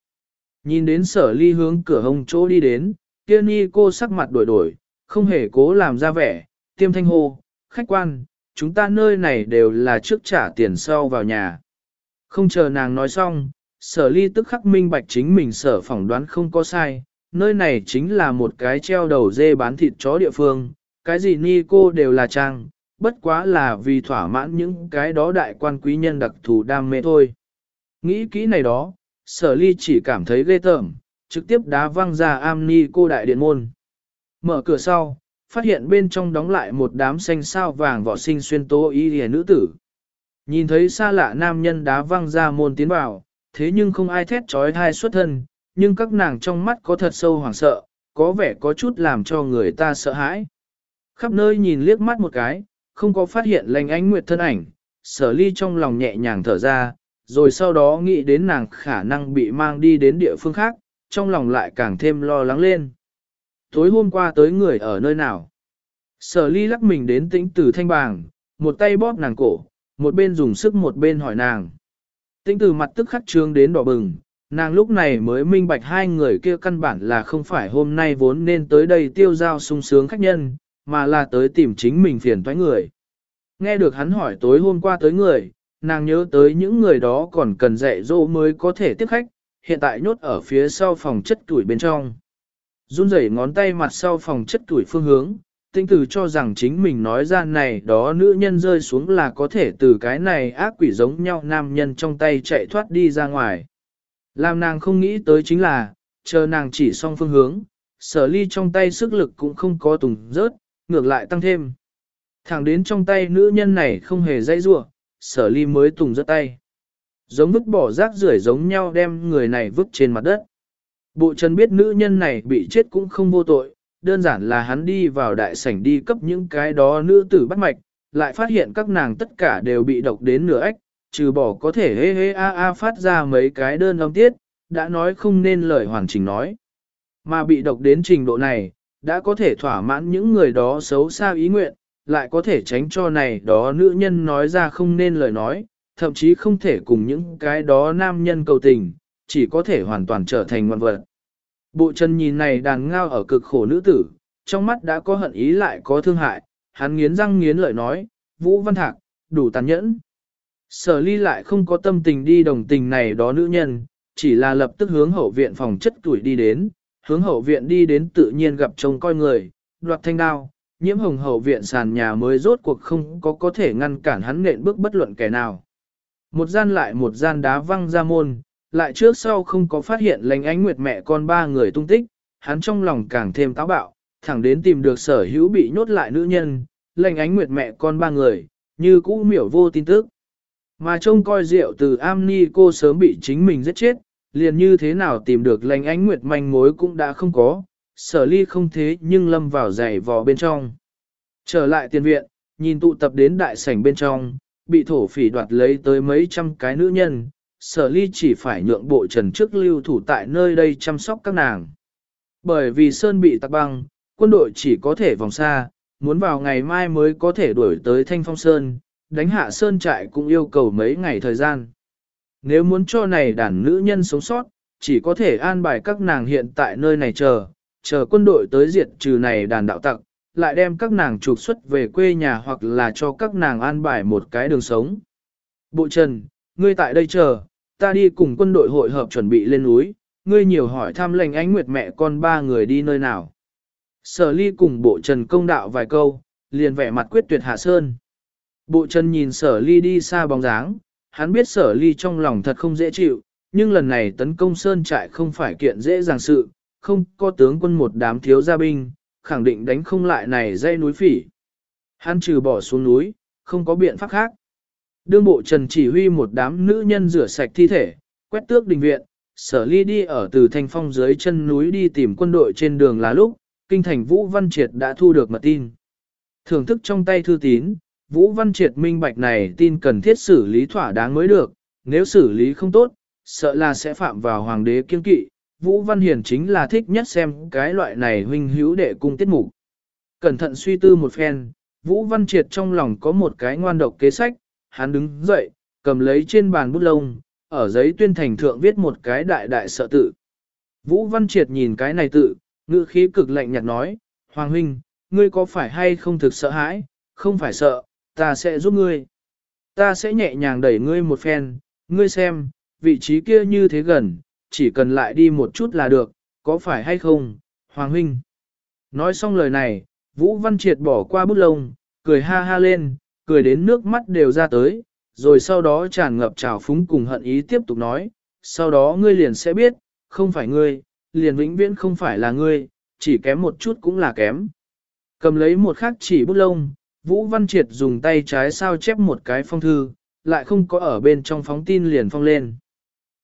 Nhìn đến sở ly hướng cửa hông chỗ đi đến, kia ni cô sắc mặt đổi đổi, không hề cố làm ra vẻ, tiêm thanh hô, khách quan, chúng ta nơi này đều là trước trả tiền sau vào nhà. Không chờ nàng nói xong, sở ly tức khắc minh bạch chính mình sở phỏng đoán không có sai, nơi này chính là một cái treo đầu dê bán thịt chó địa phương, cái gì ni cô đều là trang, bất quá là vì thỏa mãn những cái đó đại quan quý nhân đặc thù đam mê thôi. Nghĩ kỹ này đó, sở ly chỉ cảm thấy ghê tởm, trực tiếp đá văng ra am ni cô đại điện môn. Mở cửa sau, phát hiện bên trong đóng lại một đám xanh sao vàng vỏ sinh xuyên tố y hề nữ tử. Nhìn thấy xa lạ nam nhân đá văng ra môn tiến vào, thế nhưng không ai thét trói thai xuất thân, nhưng các nàng trong mắt có thật sâu hoảng sợ, có vẻ có chút làm cho người ta sợ hãi. Khắp nơi nhìn liếc mắt một cái, không có phát hiện lành ánh nguyệt thân ảnh, sở ly trong lòng nhẹ nhàng thở ra, rồi sau đó nghĩ đến nàng khả năng bị mang đi đến địa phương khác, trong lòng lại càng thêm lo lắng lên. Tối hôm qua tới người ở nơi nào? Sở ly lắc mình đến tĩnh tử thanh bàng, một tay bóp nàng cổ, một bên dùng sức một bên hỏi nàng. Tĩnh tử mặt tức khắc trương đến đỏ bừng, nàng lúc này mới minh bạch hai người kia căn bản là không phải hôm nay vốn nên tới đây tiêu giao sung sướng khách nhân, mà là tới tìm chính mình phiền toái người. Nghe được hắn hỏi tối hôm qua tới người, nàng nhớ tới những người đó còn cần dạy dỗ mới có thể tiếp khách, hiện tại nhốt ở phía sau phòng chất tuổi bên trong. Run rẩy ngón tay mặt sau phòng chất tuổi phương hướng, tinh tử cho rằng chính mình nói ra này đó nữ nhân rơi xuống là có thể từ cái này ác quỷ giống nhau nam nhân trong tay chạy thoát đi ra ngoài. Làm nàng không nghĩ tới chính là, chờ nàng chỉ xong phương hướng, sở ly trong tay sức lực cũng không có tùng rớt, ngược lại tăng thêm. Thẳng đến trong tay nữ nhân này không hề dây ruộng, sở ly mới tùng rớt tay. Giống vứt bỏ rác rưởi giống nhau đem người này vứt trên mặt đất. Bộ trần biết nữ nhân này bị chết cũng không vô tội, đơn giản là hắn đi vào đại sảnh đi cấp những cái đó nữ tử bắt mạch, lại phát hiện các nàng tất cả đều bị độc đến nửa ếch, trừ bỏ có thể hê hê a a phát ra mấy cái đơn âm tiết, đã nói không nên lời hoàn chỉnh nói. Mà bị độc đến trình độ này, đã có thể thỏa mãn những người đó xấu xa ý nguyện, lại có thể tránh cho này đó nữ nhân nói ra không nên lời nói, thậm chí không thể cùng những cái đó nam nhân cầu tình, chỉ có thể hoàn toàn trở thành ngoan vật. Bộ chân nhìn này đàn ngao ở cực khổ nữ tử, trong mắt đã có hận ý lại có thương hại, hắn nghiến răng nghiến lợi nói, Vũ Văn Thạc, đủ tàn nhẫn. Sở ly lại không có tâm tình đi đồng tình này đó nữ nhân, chỉ là lập tức hướng hậu viện phòng chất tuổi đi đến, hướng hậu viện đi đến tự nhiên gặp trông coi người, đoạt thanh đao, nhiễm hồng hậu viện sàn nhà mới rốt cuộc không có có thể ngăn cản hắn nện bước bất luận kẻ nào. Một gian lại một gian đá văng ra môn, lại trước sau không có phát hiện lành ánh nguyệt mẹ con ba người tung tích, hắn trong lòng càng thêm táo bạo, thẳng đến tìm được sở hữu bị nhốt lại nữ nhân, lành ánh nguyệt mẹ con ba người, như cũ miểu vô tin tức. Mà trông coi rượu từ am ni cô sớm bị chính mình giết chết, liền như thế nào tìm được lành ánh nguyệt manh mối cũng đã không có, sở ly không thế nhưng lâm vào giày vò bên trong. Trở lại tiền viện, nhìn tụ tập đến đại sảnh bên trong, bị thổ phỉ đoạt lấy tới mấy trăm cái nữ nhân, sở ly chỉ phải nhượng bộ trần trước lưu thủ tại nơi đây chăm sóc các nàng. Bởi vì Sơn bị tạc băng, quân đội chỉ có thể vòng xa, muốn vào ngày mai mới có thể đuổi tới Thanh Phong Sơn, đánh hạ Sơn trại cũng yêu cầu mấy ngày thời gian. Nếu muốn cho này đàn nữ nhân sống sót, chỉ có thể an bài các nàng hiện tại nơi này chờ, chờ quân đội tới diệt trừ này đàn đạo tặc, lại đem các nàng trục xuất về quê nhà hoặc là cho các nàng an bài một cái đường sống. Bộ Trần, ngươi tại đây chờ, ta đi cùng quân đội hội hợp chuẩn bị lên núi, ngươi nhiều hỏi thăm lệnh ánh nguyệt mẹ con ba người đi nơi nào. Sở ly cùng bộ Trần công đạo vài câu, liền vẻ mặt quyết tuyệt hạ sơn. Bộ Trần nhìn sở ly đi xa bóng dáng, hắn biết sở ly trong lòng thật không dễ chịu, nhưng lần này tấn công sơn trại không phải kiện dễ dàng sự, không có tướng quân một đám thiếu gia binh, khẳng định đánh không lại này dây núi phỉ. Hắn trừ bỏ xuống núi, không có biện pháp khác. Đương bộ trần chỉ huy một đám nữ nhân rửa sạch thi thể, quét tước đình viện, sở ly đi ở từ thanh phong dưới chân núi đi tìm quân đội trên đường là lúc, kinh thành Vũ Văn Triệt đã thu được mật tin. Thưởng thức trong tay thư tín, Vũ Văn Triệt minh bạch này tin cần thiết xử lý thỏa đáng mới được, nếu xử lý không tốt, sợ là sẽ phạm vào hoàng đế kiên kỵ, Vũ Văn Hiền chính là thích nhất xem cái loại này huynh hữu đệ cung tiết mục. Cẩn thận suy tư một phen, Vũ Văn Triệt trong lòng có một cái ngoan độc kế sách, hắn đứng dậy, cầm lấy trên bàn bút lông, ở giấy tuyên thành thượng viết một cái đại đại sợ tự. Vũ Văn Triệt nhìn cái này tự, ngữ khí cực lạnh nhạt nói, Hoàng huynh, ngươi có phải hay không thực sợ hãi, không phải sợ, ta sẽ giúp ngươi. Ta sẽ nhẹ nhàng đẩy ngươi một phen, ngươi xem, vị trí kia như thế gần, chỉ cần lại đi một chút là được, có phải hay không, Hoàng huynh. Nói xong lời này, Vũ Văn Triệt bỏ qua bút lông, cười ha ha lên, cười đến nước mắt đều ra tới, rồi sau đó tràn ngập trào phúng cùng hận ý tiếp tục nói, sau đó ngươi liền sẽ biết, không phải ngươi, liền vĩnh viễn không phải là ngươi, chỉ kém một chút cũng là kém. Cầm lấy một khắc chỉ bút lông, Vũ Văn Triệt dùng tay trái sao chép một cái phong thư, lại không có ở bên trong phóng tin liền phong lên.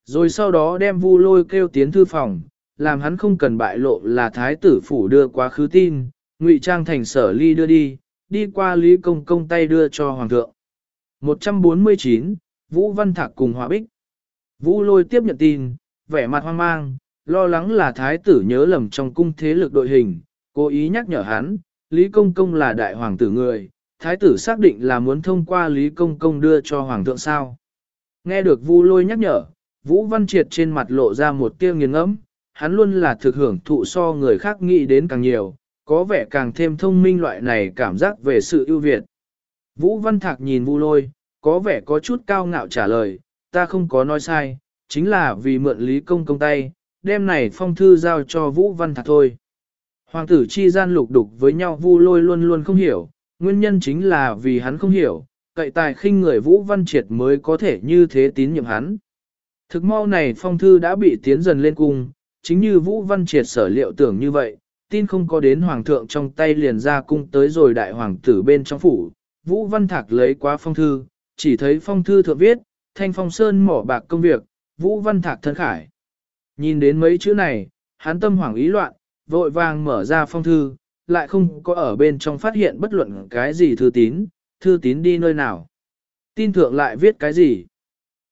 Rồi sau đó đem vu lôi kêu tiến thư phòng, làm hắn không cần bại lộ là thái tử phủ đưa quá khứ tin, ngụy trang thành sở ly đưa đi, đi qua Lý Công Công tay đưa cho Hoàng thượng. 149, Vũ Văn Thạc cùng Hòa Bích. Vũ lôi tiếp nhận tin, vẻ mặt hoang mang, lo lắng là thái tử nhớ lầm trong cung thế lực đội hình, cố ý nhắc nhở hắn, Lý Công Công là đại hoàng tử người, thái tử xác định là muốn thông qua Lý Công Công đưa cho hoàng thượng sao. Nghe được Vu lôi nhắc nhở, Vũ Văn Triệt trên mặt lộ ra một tia nghiền ngẫm, hắn luôn là thực hưởng thụ so người khác nghĩ đến càng nhiều, có vẻ càng thêm thông minh loại này cảm giác về sự ưu việt. Vũ Văn Thạc nhìn Vu lôi, có vẻ có chút cao ngạo trả lời, ta không có nói sai, chính là vì mượn Lý Công Công tay, đem này phong thư giao cho Vũ Văn Thạc thôi. Hoàng tử chi gian lục đục với nhau vu lôi luôn luôn không hiểu, nguyên nhân chính là vì hắn không hiểu, cậy tài khinh người Vũ Văn Triệt mới có thể như thế tín nhiệm hắn. Thực mau này phong thư đã bị tiến dần lên cung, chính như Vũ Văn Triệt sở liệu tưởng như vậy, tin không có đến Hoàng thượng trong tay liền ra cung tới rồi đại hoàng tử bên trong phủ. Vũ Văn Thạc lấy qua phong thư, chỉ thấy phong thư thượng viết, thanh phong sơn mỏ bạc công việc, Vũ Văn Thạc thân khải. Nhìn đến mấy chữ này, hắn tâm hoảng ý loạn, vội vàng mở ra phong thư, lại không có ở bên trong phát hiện bất luận cái gì thư tín, thư tín đi nơi nào. Tin thượng lại viết cái gì?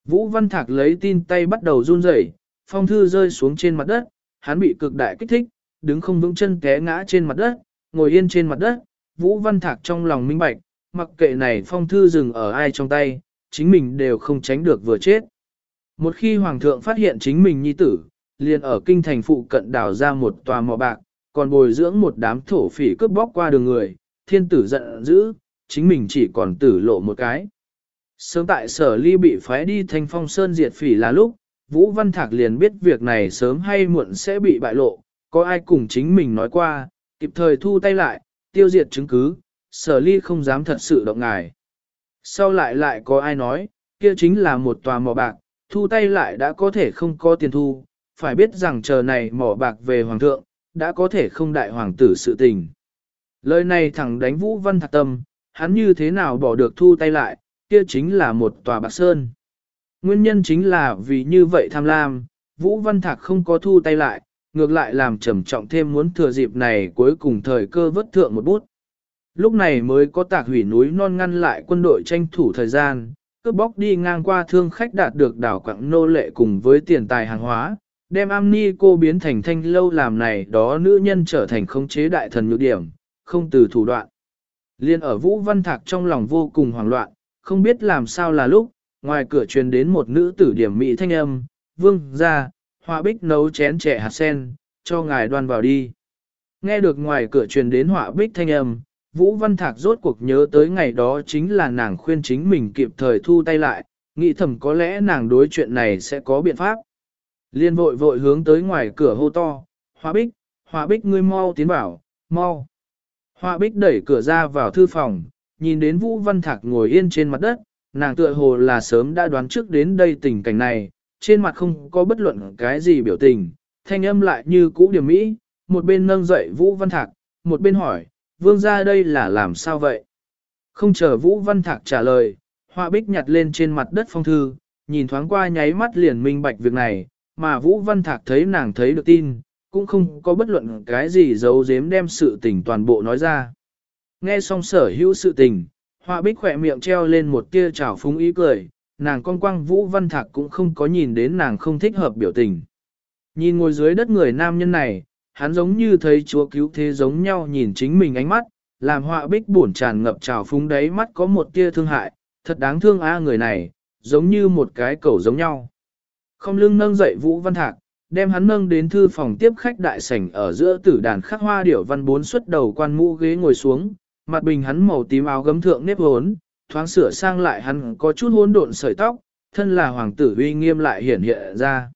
Vũ Văn Thạc lấy tin tay bắt đầu run rẩy, phong thư rơi xuống trên mặt đất, hắn bị cực đại kích thích, đứng không vững chân té ngã trên mặt đất, ngồi yên trên mặt đất. Vũ Văn Thạc trong lòng minh bạch, mặc kệ này phong thư dừng ở ai trong tay, chính mình đều không tránh được vừa chết. Một khi Hoàng thượng phát hiện chính mình nhi tử, liền ở kinh thành phụ cận đào ra một tòa mỏ bạc, còn bồi dưỡng một đám thổ phỉ cướp bóc qua đường người, thiên tử giận dữ, chính mình chỉ còn tử lộ một cái. Sớm tại sở ly bị phái đi thanh phong sơn diệt phỉ là lúc, Vũ Văn Thạc liền biết việc này sớm hay muộn sẽ bị bại lộ, có ai cùng chính mình nói qua, kịp thời thu tay lại, tiêu diệt chứng cứ, sở ly không dám thật sự động ngài. Sau lại lại có ai nói, kia chính là một tòa mỏ bạc, thu tay lại đã có thể không có tiền thu, phải biết rằng chờ này mỏ bạc về hoàng thượng, đã có thể không đại hoàng tử sự tình. Lời này thẳng đánh Vũ Văn Thạc tâm, hắn như thế nào bỏ được thu tay lại, kia chính là một tòa bạc sơn. Nguyên nhân chính là vì như vậy tham lam, Vũ Văn Thạc không có thu tay lại, ngược lại làm trầm trọng thêm muốn thừa dịp này cuối cùng thời cơ vất thượng một bút. Lúc này mới có tạc hủy núi non ngăn lại quân đội tranh thủ thời gian, cướp bóc đi ngang qua thương khách đạt được đảo quặng nô lệ cùng với tiền tài hàng hóa, đem am ni cô biến thành thanh lâu làm này đó nữ nhân trở thành khống chế đại thần nhược điểm, không từ thủ đoạn. Liên ở Vũ Văn Thạc trong lòng vô cùng hoảng loạn, không biết làm sao là lúc, ngoài cửa truyền đến một nữ tử điểm mỹ thanh âm, vương ra, họa bích nấu chén trẻ hạt sen, cho ngài đoan vào đi. Nghe được ngoài cửa truyền đến họa bích thanh âm, Vũ Văn Thạc rốt cuộc nhớ tới ngày đó chính là nàng khuyên chính mình kịp thời thu tay lại, nghĩ thầm có lẽ nàng đối chuyện này sẽ có biện pháp. Liên vội vội hướng tới ngoài cửa hô to, Hoa Bích, Hoa Bích ngươi mau tiến vào, mau. Hoa Bích đẩy cửa ra vào thư phòng, nhìn đến Vũ Văn Thạc ngồi yên trên mặt đất, nàng tựa hồ là sớm đã đoán trước đến đây tình cảnh này, trên mặt không có bất luận cái gì biểu tình, thanh âm lại như cũ điểm mỹ, một bên nâng dậy Vũ Văn Thạc, một bên hỏi, vương ra đây là làm sao vậy? Không chờ Vũ Văn Thạc trả lời, Hoa Bích nhặt lên trên mặt đất phong thư, nhìn thoáng qua nháy mắt liền minh bạch việc này, mà Vũ Văn Thạc thấy nàng thấy được tin, cũng không có bất luận cái gì giấu giếm đem sự tình toàn bộ nói ra. Nghe xong sở hữu sự tình, Hoa Bích khỏe miệng treo lên một tia trào phúng ý cười, nàng con quăng Vũ Văn Thạc cũng không có nhìn đến nàng không thích hợp biểu tình. Nhìn ngồi dưới đất người nam nhân này, hắn giống như thấy chúa cứu thế giống nhau nhìn chính mình ánh mắt, làm họa bích buồn tràn ngập trào phúng đáy mắt có một tia thương hại, thật đáng thương a người này, giống như một cái cầu giống nhau. Không lưng nâng dậy Vũ Văn Thạc, đem hắn nâng đến thư phòng tiếp khách đại sảnh ở giữa tử đàn khắc hoa điểu văn bốn xuất đầu quan mũ ghế ngồi xuống, mặt bình hắn màu tím áo gấm thượng nếp hốn, thoáng sửa sang lại hắn có chút hỗn độn sợi tóc, thân là hoàng tử uy nghiêm lại hiển hiện ra.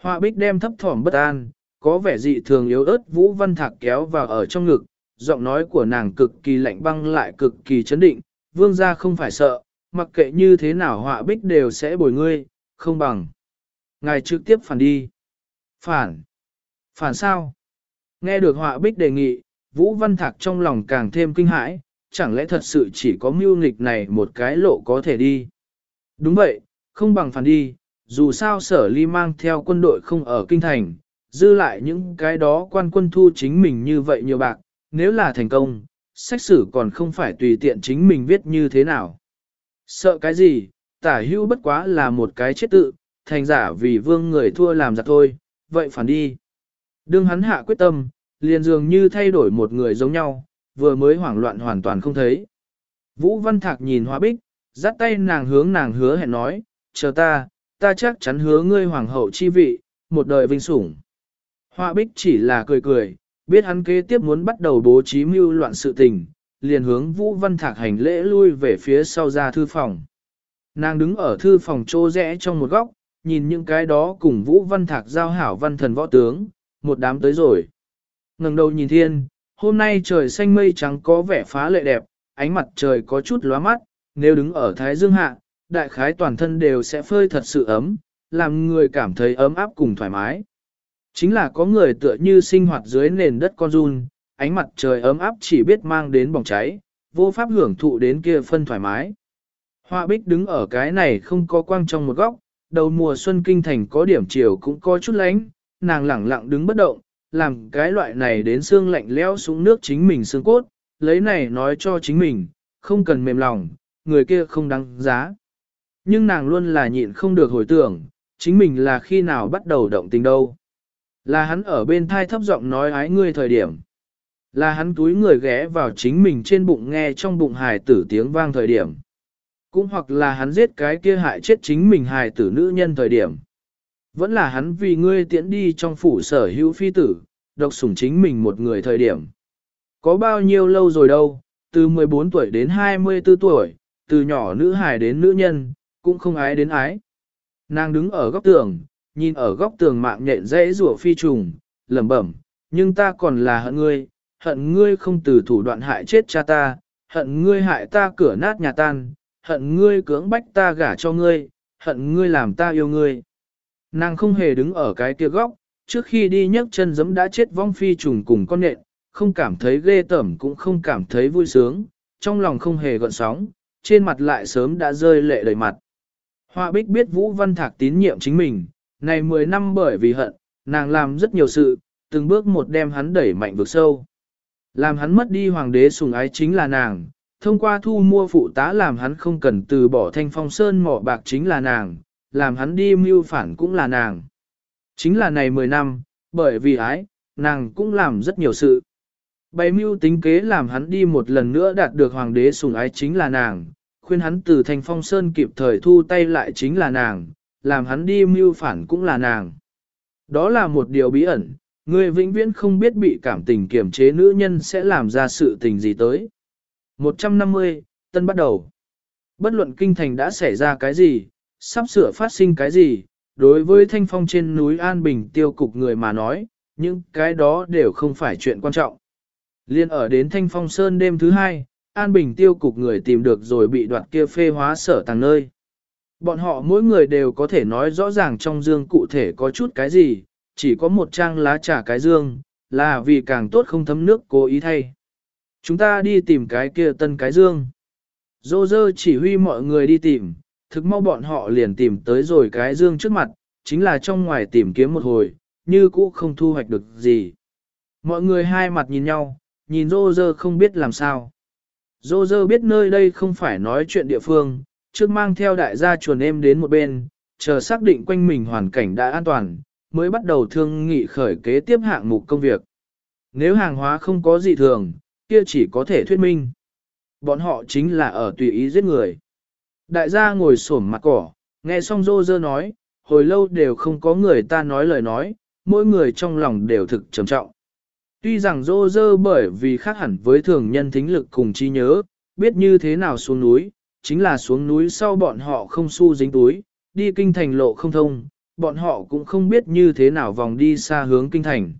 Hoa bích đem thấp thỏm bất an, có vẻ dị thường yếu ớt Vũ Văn Thạc kéo vào ở trong ngực, giọng nói của nàng cực kỳ lạnh băng lại cực kỳ chấn định, vương gia không phải sợ, mặc kệ như thế nào họa bích đều sẽ bồi ngươi, không bằng. Ngài trực tiếp phản đi. Phản. Phản sao? Nghe được họa bích đề nghị, Vũ Văn Thạc trong lòng càng thêm kinh hãi, chẳng lẽ thật sự chỉ có mưu nghịch này một cái lộ có thể đi. Đúng vậy, không bằng phản đi, dù sao sở ly mang theo quân đội không ở kinh thành, dư lại những cái đó quan quân thu chính mình như vậy nhiều bạc, nếu là thành công, sách sử còn không phải tùy tiện chính mình viết như thế nào. Sợ cái gì, tả hưu bất quá là một cái chết tự, thành giả vì vương người thua làm giặc thôi, vậy phản đi. Đương hắn hạ quyết tâm, liền dường như thay đổi một người giống nhau, vừa mới hoảng loạn hoàn toàn không thấy. Vũ Văn Thạc nhìn Hoa Bích, dắt tay nàng hướng nàng hứa hẹn nói, chờ ta, ta chắc chắn hứa ngươi hoàng hậu chi vị, một đời vinh sủng. Hoa Bích chỉ là cười cười, biết hắn kế tiếp muốn bắt đầu bố trí mưu loạn sự tình, liền hướng Vũ Văn Thạc hành lễ lui về phía sau ra thư phòng. Nàng đứng ở thư phòng trô rẽ trong một góc, nhìn những cái đó cùng Vũ Văn Thạc giao hảo văn thần võ tướng, một đám tới rồi ngẩng đầu nhìn thiên, hôm nay trời xanh mây trắng có vẻ phá lệ đẹp, ánh mặt trời có chút lóa mắt, nếu đứng ở Thái Dương Hạ, đại khái toàn thân đều sẽ phơi thật sự ấm, làm người cảm thấy ấm áp cùng thoải mái. Chính là có người tựa như sinh hoạt dưới nền đất con run, ánh mặt trời ấm áp chỉ biết mang đến bỏng cháy, vô pháp hưởng thụ đến kia phân thoải mái. Hoa bích đứng ở cái này không có quang trong một góc, đầu mùa xuân kinh thành có điểm chiều cũng có chút lánh, nàng lẳng lặng đứng bất động, làm cái loại này đến xương lạnh lẽo xuống nước chính mình xương cốt, lấy này nói cho chính mình, không cần mềm lòng, người kia không đáng giá. Nhưng nàng luôn là nhịn không được hồi tưởng, chính mình là khi nào bắt đầu động tình đâu. Là hắn ở bên thai thấp giọng nói ái ngươi thời điểm. Là hắn túi người ghé vào chính mình trên bụng nghe trong bụng hài tử tiếng vang thời điểm. Cũng hoặc là hắn giết cái kia hại chết chính mình hài tử nữ nhân thời điểm. Vẫn là hắn vì ngươi tiễn đi trong phủ sở hữu phi tử, độc sủng chính mình một người thời điểm. Có bao nhiêu lâu rồi đâu, từ 14 tuổi đến 24 tuổi, từ nhỏ nữ hài đến nữ nhân, cũng không ái đến ái. Nàng đứng ở góc tường, nhìn ở góc tường mạng nhện dễ rủa phi trùng, lẩm bẩm, nhưng ta còn là hận ngươi, hận ngươi không từ thủ đoạn hại chết cha ta, hận ngươi hại ta cửa nát nhà tan, hận ngươi cưỡng bách ta gả cho ngươi, hận ngươi làm ta yêu ngươi. Nàng không hề đứng ở cái kia góc, trước khi đi nhấc chân giấm đã chết vong phi trùng cùng con nện, không cảm thấy ghê tởm cũng không cảm thấy vui sướng, trong lòng không hề gợn sóng, trên mặt lại sớm đã rơi lệ đầy mặt. Hoa bích biết Vũ Văn Thạc tín nhiệm chính mình, này 10 năm bởi vì hận, nàng làm rất nhiều sự, từng bước một đem hắn đẩy mạnh vực sâu. Làm hắn mất đi hoàng đế sùng ái chính là nàng, thông qua thu mua phụ tá làm hắn không cần từ bỏ thanh phong sơn mỏ bạc chính là nàng, làm hắn đi mưu phản cũng là nàng. Chính là này 10 năm, bởi vì ái, nàng cũng làm rất nhiều sự. Bày mưu tính kế làm hắn đi một lần nữa đạt được hoàng đế sủng ái chính là nàng, khuyên hắn từ thành phong sơn kịp thời thu tay lại chính là nàng, làm hắn đi mưu phản cũng là nàng. Đó là một điều bí ẩn, người vĩnh viễn không biết bị cảm tình kiềm chế nữ nhân sẽ làm ra sự tình gì tới. 150, tân bắt đầu. Bất luận kinh thành đã xảy ra cái gì, sắp sửa phát sinh cái gì, đối với thanh phong trên núi An Bình tiêu cục người mà nói, những cái đó đều không phải chuyện quan trọng. Liên ở đến thanh phong sơn đêm thứ hai, An Bình tiêu cục người tìm được rồi bị đoạt kia phê hóa sở tàng nơi. Bọn họ mỗi người đều có thể nói rõ ràng trong dương cụ thể có chút cái gì, chỉ có một trang lá trà cái dương, là vì càng tốt không thấm nước cố ý thay. Chúng ta đi tìm cái kia tân cái dương. Dô dơ chỉ huy mọi người đi tìm, thực mau bọn họ liền tìm tới rồi cái dương trước mặt, chính là trong ngoài tìm kiếm một hồi, như cũ không thu hoạch được gì. Mọi người hai mặt nhìn nhau, nhìn rô rơ không biết làm sao. Rô rơ biết nơi đây không phải nói chuyện địa phương, trước mang theo đại gia chuồn em đến một bên, chờ xác định quanh mình hoàn cảnh đã an toàn, mới bắt đầu thương nghị khởi kế tiếp hạng mục công việc. Nếu hàng hóa không có gì thường, kia chỉ có thể thuyết minh. Bọn họ chính là ở tùy ý giết người. Đại gia ngồi xổm mặt cỏ, nghe xong rô rơ nói, hồi lâu đều không có người ta nói lời nói, mỗi người trong lòng đều thực trầm trọng. Tuy rằng rô rơ bởi vì khác hẳn với thường nhân thính lực cùng trí nhớ, biết như thế nào xuống núi, chính là xuống núi sau bọn họ không xu dính túi, đi kinh thành lộ không thông, bọn họ cũng không biết như thế nào vòng đi xa hướng kinh thành.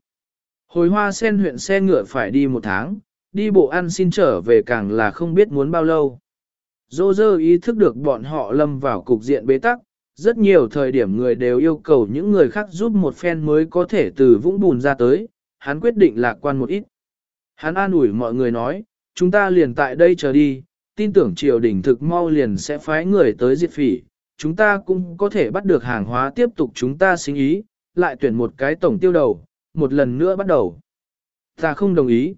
Hồi hoa sen huyện xe ngựa phải đi một tháng, đi bộ ăn xin trở về càng là không biết muốn bao lâu. Dô dơ ý thức được bọn họ lâm vào cục diện bế tắc, rất nhiều thời điểm người đều yêu cầu những người khác giúp một phen mới có thể từ vũng bùn ra tới, hắn quyết định lạc quan một ít. Hắn an ủi mọi người nói, chúng ta liền tại đây chờ đi, tin tưởng triều đình thực mau liền sẽ phái người tới diệt phỉ, chúng ta cũng có thể bắt được hàng hóa tiếp tục chúng ta sinh ý, lại tuyển một cái tổng tiêu đầu, một lần nữa bắt đầu. Ta không đồng ý.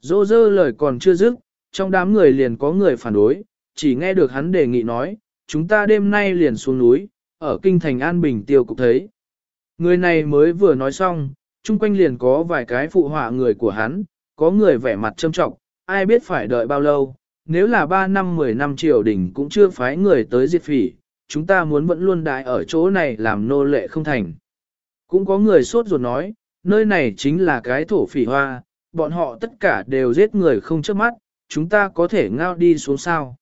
Dô dơ lời còn chưa dứt, trong đám người liền có người phản đối, chỉ nghe được hắn đề nghị nói, chúng ta đêm nay liền xuống núi, ở kinh thành An Bình tiêu cục thấy. Người này mới vừa nói xong, chung quanh liền có vài cái phụ họa người của hắn, có người vẻ mặt trâm trọng, ai biết phải đợi bao lâu, nếu là 3 năm 10 năm triều đình cũng chưa phái người tới diệt phỉ, chúng ta muốn vẫn luôn đại ở chỗ này làm nô lệ không thành. Cũng có người sốt ruột nói, nơi này chính là cái thổ phỉ hoa, bọn họ tất cả đều giết người không trước mắt, chúng ta có thể ngao đi xuống sao.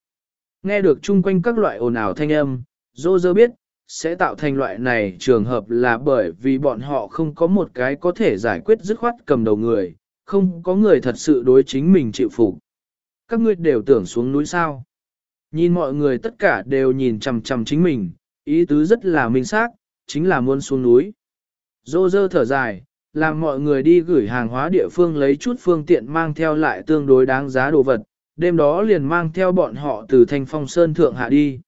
Nghe được chung quanh các loại ồn ào thanh âm, dô dơ biết, sẽ tạo thành loại này trường hợp là bởi vì bọn họ không có một cái có thể giải quyết dứt khoát cầm đầu người, không có người thật sự đối chính mình chịu phục. Các ngươi đều tưởng xuống núi sao. Nhìn mọi người tất cả đều nhìn chằm chằm chính mình, ý tứ rất là minh xác, chính là muốn xuống núi. Dô dơ thở dài, làm mọi người đi gửi hàng hóa địa phương lấy chút phương tiện mang theo lại tương đối đáng giá đồ vật, đêm đó liền mang theo bọn họ từ thanh phong sơn thượng hạ đi.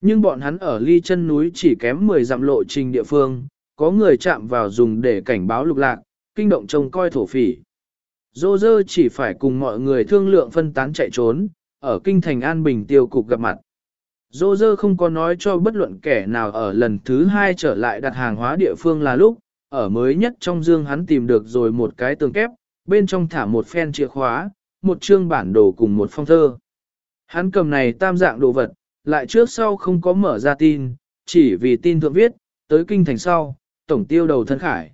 Nhưng bọn hắn ở ly chân núi chỉ kém 10 dặm lộ trình địa phương, có người chạm vào dùng để cảnh báo lục lạc, kinh động trông coi thổ phỉ. Dô dơ chỉ phải cùng mọi người thương lượng phân tán chạy trốn, ở kinh thành An Bình tiêu cục gặp mặt. Dô dơ không có nói cho bất luận kẻ nào ở lần thứ hai trở lại đặt hàng hóa địa phương là lúc, ở mới nhất trong dương hắn tìm được rồi một cái tường kép, bên trong thả một phen chìa khóa, một chương bản đồ cùng một phong thơ. Hắn cầm này tam dạng đồ vật, lại trước sau không có mở ra tin, chỉ vì tin thượng viết, tới kinh thành sau, tổng tiêu đầu thân khải.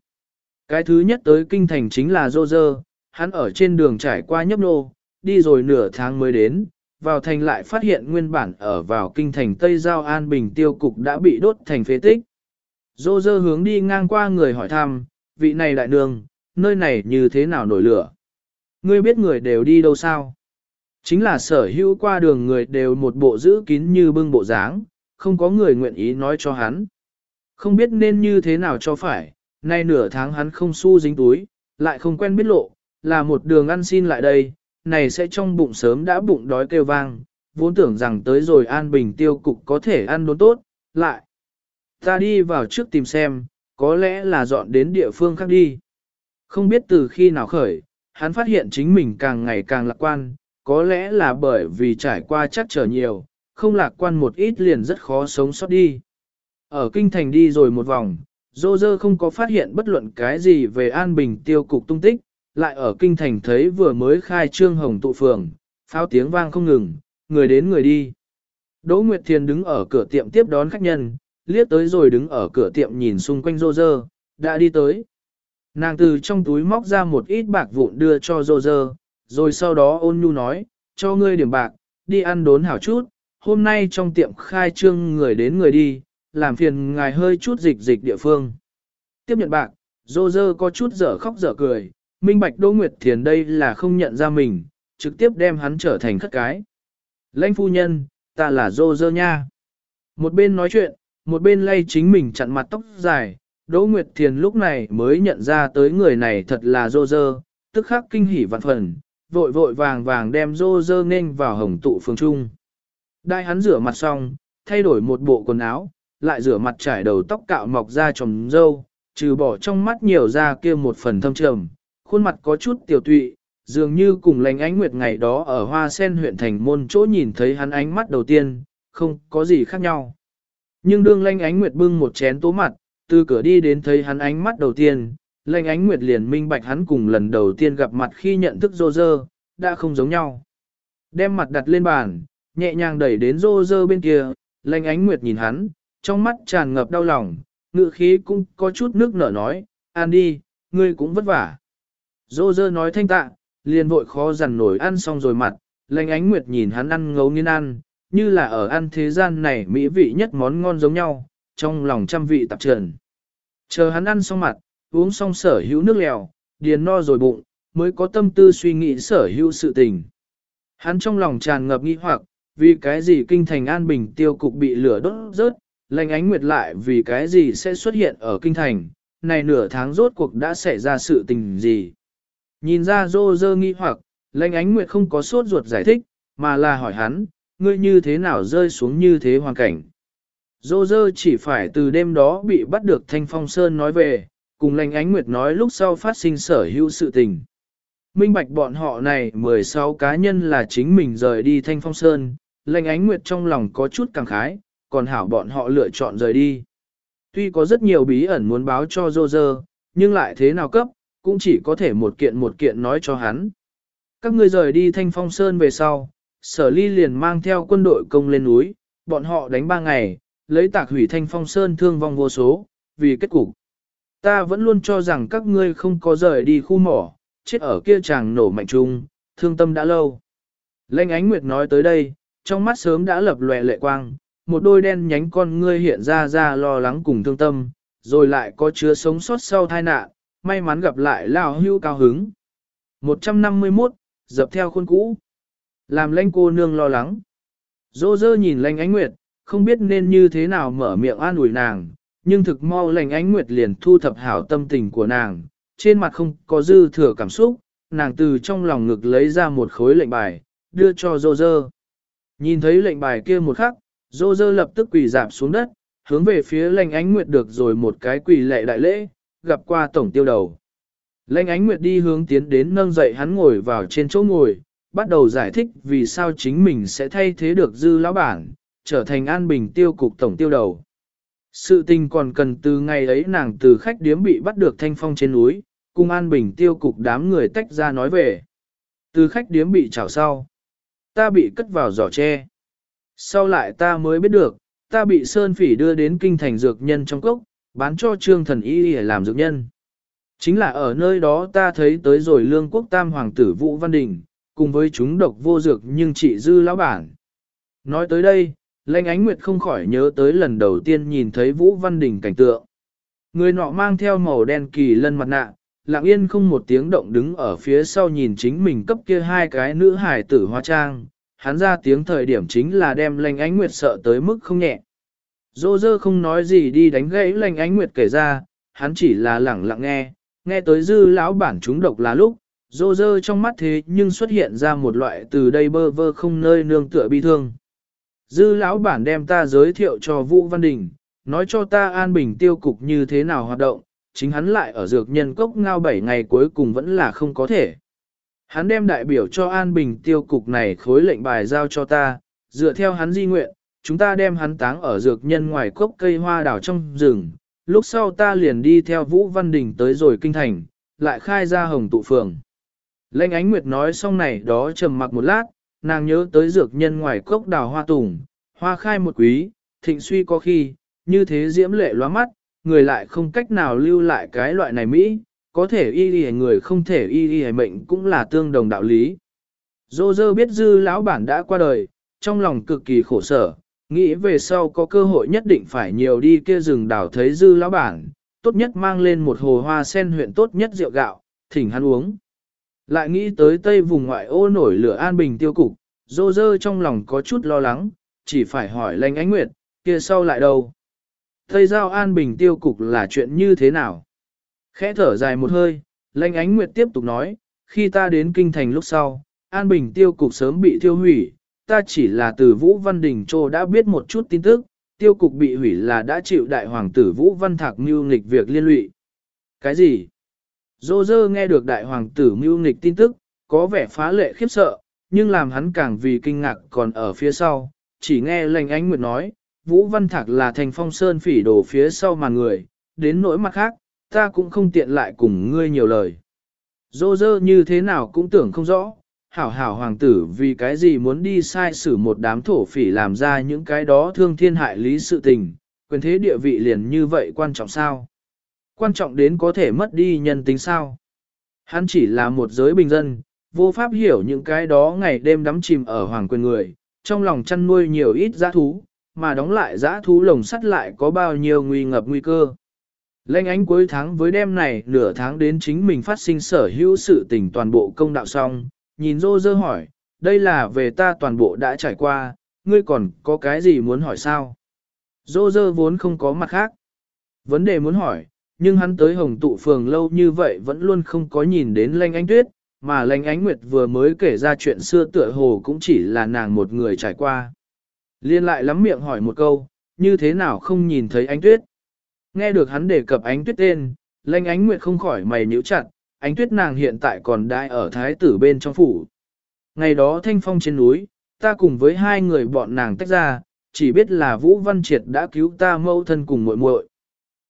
Cái thứ nhất tới kinh thành chính là Dô Dơ, hắn ở trên đường trải qua nhấp nô, đi rồi nửa tháng mới đến, vào thành lại phát hiện nguyên bản ở vào kinh thành Tây Giao An Bình tiêu cục đã bị đốt thành phế tích. Dô dơ hướng đi ngang qua người hỏi thăm, vị này đại đường, nơi này như thế nào nổi lửa? Ngươi biết người đều đi đâu sao? Chính là sở hữu qua đường người đều một bộ giữ kín như bưng bộ dáng, không có người nguyện ý nói cho hắn. Không biết nên như thế nào cho phải, nay nửa tháng hắn không xu dính túi, lại không quen biết lộ, là một đường ăn xin lại đây, này sẽ trong bụng sớm đã bụng đói kêu vang, vốn tưởng rằng tới rồi an bình tiêu cục có thể ăn đốn tốt, lại. Ta đi vào trước tìm xem, có lẽ là dọn đến địa phương khác đi. Không biết từ khi nào khởi, hắn phát hiện chính mình càng ngày càng lạc quan, có lẽ là bởi vì trải qua chắc trở nhiều, không lạc quan một ít liền rất khó sống sót đi. Ở kinh thành đi rồi một vòng, dô dơ không có phát hiện bất luận cái gì về an bình tiêu cục tung tích, lại ở kinh thành thấy vừa mới khai trương hồng tụ phường, pháo tiếng vang không ngừng, người đến người đi. Đỗ Nguyệt Thiền đứng ở cửa tiệm tiếp đón khách nhân, liếc tới rồi đứng ở cửa tiệm nhìn xung quanh rô dơ, đã đi tới. Nàng từ trong túi móc ra một ít bạc vụn đưa cho dô dơ, rồi sau đó ôn nhu nói, cho ngươi điểm bạc, đi ăn đốn hảo chút, hôm nay trong tiệm khai trương người đến người đi, làm phiền ngài hơi chút dịch dịch địa phương. Tiếp nhận bạc, dô dơ có chút dở khóc dở cười, minh bạch Đỗ Nguyệt Thiền đây là không nhận ra mình, trực tiếp đem hắn trở thành khất cái. Lãnh phu nhân, ta là dô dơ nha. Một bên nói chuyện, một bên lay chính mình chặn mặt tóc dài, Đỗ Nguyệt Thiền lúc này mới nhận ra tới người này thật là dô dơ, tức khắc kinh hỉ vạn phần, vội vội vàng vàng đem dô dơ nên vào hồng tụ phương trung. Đại hắn rửa mặt xong, thay đổi một bộ quần áo, lại rửa mặt trải đầu tóc cạo mọc ra trồng dâu, trừ bỏ trong mắt nhiều ra kia một phần thâm trầm, khuôn mặt có chút tiểu tụy, dường như cùng lành ánh nguyệt ngày đó ở hoa sen huyện thành môn chỗ nhìn thấy hắn ánh mắt đầu tiên, không có gì khác nhau. Nhưng đương lanh ánh nguyệt bưng một chén tố mặt, từ cửa đi đến thấy hắn ánh mắt đầu tiên, lanh ánh nguyệt liền minh bạch hắn cùng lần đầu tiên gặp mặt khi nhận thức rô rơ, đã không giống nhau. Đem mặt đặt lên bàn, nhẹ nhàng đẩy đến rô rơ bên kia, lanh ánh nguyệt nhìn hắn, trong mắt tràn ngập đau lòng, ngự khí cũng có chút nước nở nói, ăn đi, ngươi cũng vất vả. Rô rơ nói thanh tạ, liền vội khó dằn nổi ăn xong rồi mặt, lanh ánh nguyệt nhìn hắn ăn ngấu nghiến ăn, như là ở ăn thế gian này mỹ vị nhất món ngon giống nhau, trong lòng trăm vị tạp trần. Chờ hắn ăn xong mặt, uống xong sở hữu nước lèo, điền no rồi bụng, mới có tâm tư suy nghĩ sở hữu sự tình. Hắn trong lòng tràn ngập nghi hoặc, vì cái gì kinh thành an bình tiêu cục bị lửa đốt rớt, lành ánh nguyệt lại vì cái gì sẽ xuất hiện ở kinh thành, này nửa tháng rốt cuộc đã xảy ra sự tình gì. Nhìn ra dô dơ nghi hoặc, lành ánh nguyệt không có sốt ruột giải thích, mà là hỏi hắn, ngươi như thế nào rơi xuống như thế hoàn cảnh. Dô dơ chỉ phải từ đêm đó bị bắt được Thanh Phong Sơn nói về, cùng lành ánh nguyệt nói lúc sau phát sinh sở hữu sự tình. Minh bạch bọn họ này 16 cá nhân là chính mình rời đi Thanh Phong Sơn, lành ánh nguyệt trong lòng có chút càng khái, còn hảo bọn họ lựa chọn rời đi. Tuy có rất nhiều bí ẩn muốn báo cho dô dơ, nhưng lại thế nào cấp, cũng chỉ có thể một kiện một kiện nói cho hắn. Các ngươi rời đi Thanh Phong Sơn về sau, sở ly liền mang theo quân đội công lên núi, bọn họ đánh ba ngày, lấy tạc hủy thanh phong sơn thương vong vô số, vì kết cục. Ta vẫn luôn cho rằng các ngươi không có rời đi khu mỏ, chết ở kia chàng nổ mạnh trung, thương tâm đã lâu. Lênh ánh nguyệt nói tới đây, trong mắt sớm đã lập lòe lệ quang, một đôi đen nhánh con ngươi hiện ra ra lo lắng cùng thương tâm, rồi lại có chứa sống sót sau tai nạn, may mắn gặp lại lao hưu cao hứng. 151, dập theo khuôn cũ. Làm lanh cô nương lo lắng. Dô dơ nhìn lanh ánh nguyệt, không biết nên như thế nào mở miệng an ủi nàng, nhưng thực mau lành ánh nguyệt liền thu thập hảo tâm tình của nàng, trên mặt không có dư thừa cảm xúc, nàng từ trong lòng ngực lấy ra một khối lệnh bài, đưa cho dô dơ. Nhìn thấy lệnh bài kia một khắc, dô dơ lập tức quỳ dạp xuống đất, hướng về phía lành ánh nguyệt được rồi một cái quỳ lệ đại lễ, gặp qua tổng tiêu đầu. Lệnh ánh nguyệt đi hướng tiến đến nâng dậy hắn ngồi vào trên chỗ ngồi, bắt đầu giải thích vì sao chính mình sẽ thay thế được dư lão bản, trở thành an bình tiêu cục tổng tiêu đầu. Sự tình còn cần từ ngày ấy nàng từ khách điếm bị bắt được thanh phong trên núi, cùng an bình tiêu cục đám người tách ra nói về. Từ khách điếm bị trào sau, ta bị cất vào giỏ tre. Sau lại ta mới biết được, ta bị Sơn Phỉ đưa đến kinh thành dược nhân trong cốc, bán cho trương thần y để làm dược nhân. Chính là ở nơi đó ta thấy tới rồi lương quốc tam hoàng tử Vũ Văn Đình, cùng với chúng độc vô dược nhưng chỉ dư lão bản. Nói tới đây, Lệnh Ánh Nguyệt không khỏi nhớ tới lần đầu tiên nhìn thấy Vũ Văn Đình cảnh tượng. Người nọ mang theo màu đen kỳ lân mặt nạ, lặng yên không một tiếng động đứng ở phía sau nhìn chính mình cấp kia hai cái nữ hải tử hoa trang. Hắn ra tiếng thời điểm chính là đem Lệnh Ánh Nguyệt sợ tới mức không nhẹ. Dô dơ không nói gì đi đánh gãy Lệnh Ánh Nguyệt kể ra, hắn chỉ là lẳng lặng nghe, nghe tới dư lão bản chúng độc là lúc, Dô dơ trong mắt thế nhưng xuất hiện ra một loại từ đây bơ vơ không nơi nương tựa bi thương. Dư lão bản đem ta giới thiệu cho Vũ Văn Đình, nói cho ta an bình tiêu cục như thế nào hoạt động, chính hắn lại ở dược nhân cốc ngao 7 ngày cuối cùng vẫn là không có thể. Hắn đem đại biểu cho an bình tiêu cục này khối lệnh bài giao cho ta, dựa theo hắn di nguyện, chúng ta đem hắn táng ở dược nhân ngoài cốc cây hoa đào trong rừng. Lúc sau ta liền đi theo Vũ Văn Đình tới rồi kinh thành, lại khai ra hồng tụ phường. Lệnh ánh nguyệt nói xong này đó trầm mặc một lát, nàng nhớ tới dược nhân ngoài cốc đào hoa tùng, hoa khai một quý, thịnh suy có khi, như thế diễm lệ loa mắt, người lại không cách nào lưu lại cái loại này Mỹ, có thể y y người không thể y y mệnh cũng là tương đồng đạo lý. Dô dơ biết dư lão bản đã qua đời, trong lòng cực kỳ khổ sở, nghĩ về sau có cơ hội nhất định phải nhiều đi kia rừng đảo thấy dư lão bản, tốt nhất mang lên một hồ hoa sen huyện tốt nhất rượu gạo, thỉnh hắn uống. Lại nghĩ tới tây vùng ngoại ô nổi lửa an bình tiêu cục, dô dơ trong lòng có chút lo lắng, chỉ phải hỏi lành ánh nguyệt, kia sau lại đâu? Tây giao an bình tiêu cục là chuyện như thế nào? Khẽ thở dài một hơi, lành ánh nguyệt tiếp tục nói, khi ta đến kinh thành lúc sau, an bình tiêu cục sớm bị tiêu hủy, ta chỉ là từ Vũ Văn Đình Trô đã biết một chút tin tức, tiêu cục bị hủy là đã chịu đại hoàng tử Vũ Văn Thạc mưu nghịch việc liên lụy. Cái gì? Dô dơ nghe được đại hoàng tử mưu nghịch tin tức, có vẻ phá lệ khiếp sợ, nhưng làm hắn càng vì kinh ngạc còn ở phía sau, chỉ nghe Lành ánh nguyệt nói, Vũ Văn Thạc là thành phong sơn phỉ đồ phía sau mà người, đến nỗi mặt khác, ta cũng không tiện lại cùng ngươi nhiều lời. Dô dơ như thế nào cũng tưởng không rõ, hảo hảo hoàng tử vì cái gì muốn đi sai xử một đám thổ phỉ làm ra những cái đó thương thiên hại lý sự tình, quyền thế địa vị liền như vậy quan trọng sao? Quan trọng đến có thể mất đi nhân tính sao? Hắn chỉ là một giới bình dân, vô pháp hiểu những cái đó ngày đêm đắm chìm ở hoàng quyền người, trong lòng chăn nuôi nhiều ít giã thú, mà đóng lại giã thú lồng sắt lại có bao nhiêu nguy ngập nguy cơ. Lênh ánh cuối tháng với đêm này nửa tháng đến chính mình phát sinh sở hữu sự tình toàn bộ công đạo xong, nhìn rô dơ hỏi, đây là về ta toàn bộ đã trải qua, ngươi còn có cái gì muốn hỏi sao? Rô dơ vốn không có mặt khác. Vấn đề muốn hỏi, nhưng hắn tới hồng tụ phường lâu như vậy vẫn luôn không có nhìn đến lanh ánh tuyết, mà lanh ánh nguyệt vừa mới kể ra chuyện xưa tựa hồ cũng chỉ là nàng một người trải qua. Liên lại lắm miệng hỏi một câu, như thế nào không nhìn thấy ánh tuyết? Nghe được hắn đề cập ánh tuyết tên, lanh ánh nguyệt không khỏi mày nhíu chặt, ánh tuyết nàng hiện tại còn đại ở thái tử bên trong phủ. Ngày đó thanh phong trên núi, ta cùng với hai người bọn nàng tách ra, chỉ biết là Vũ Văn Triệt đã cứu ta mâu thân cùng muội muội.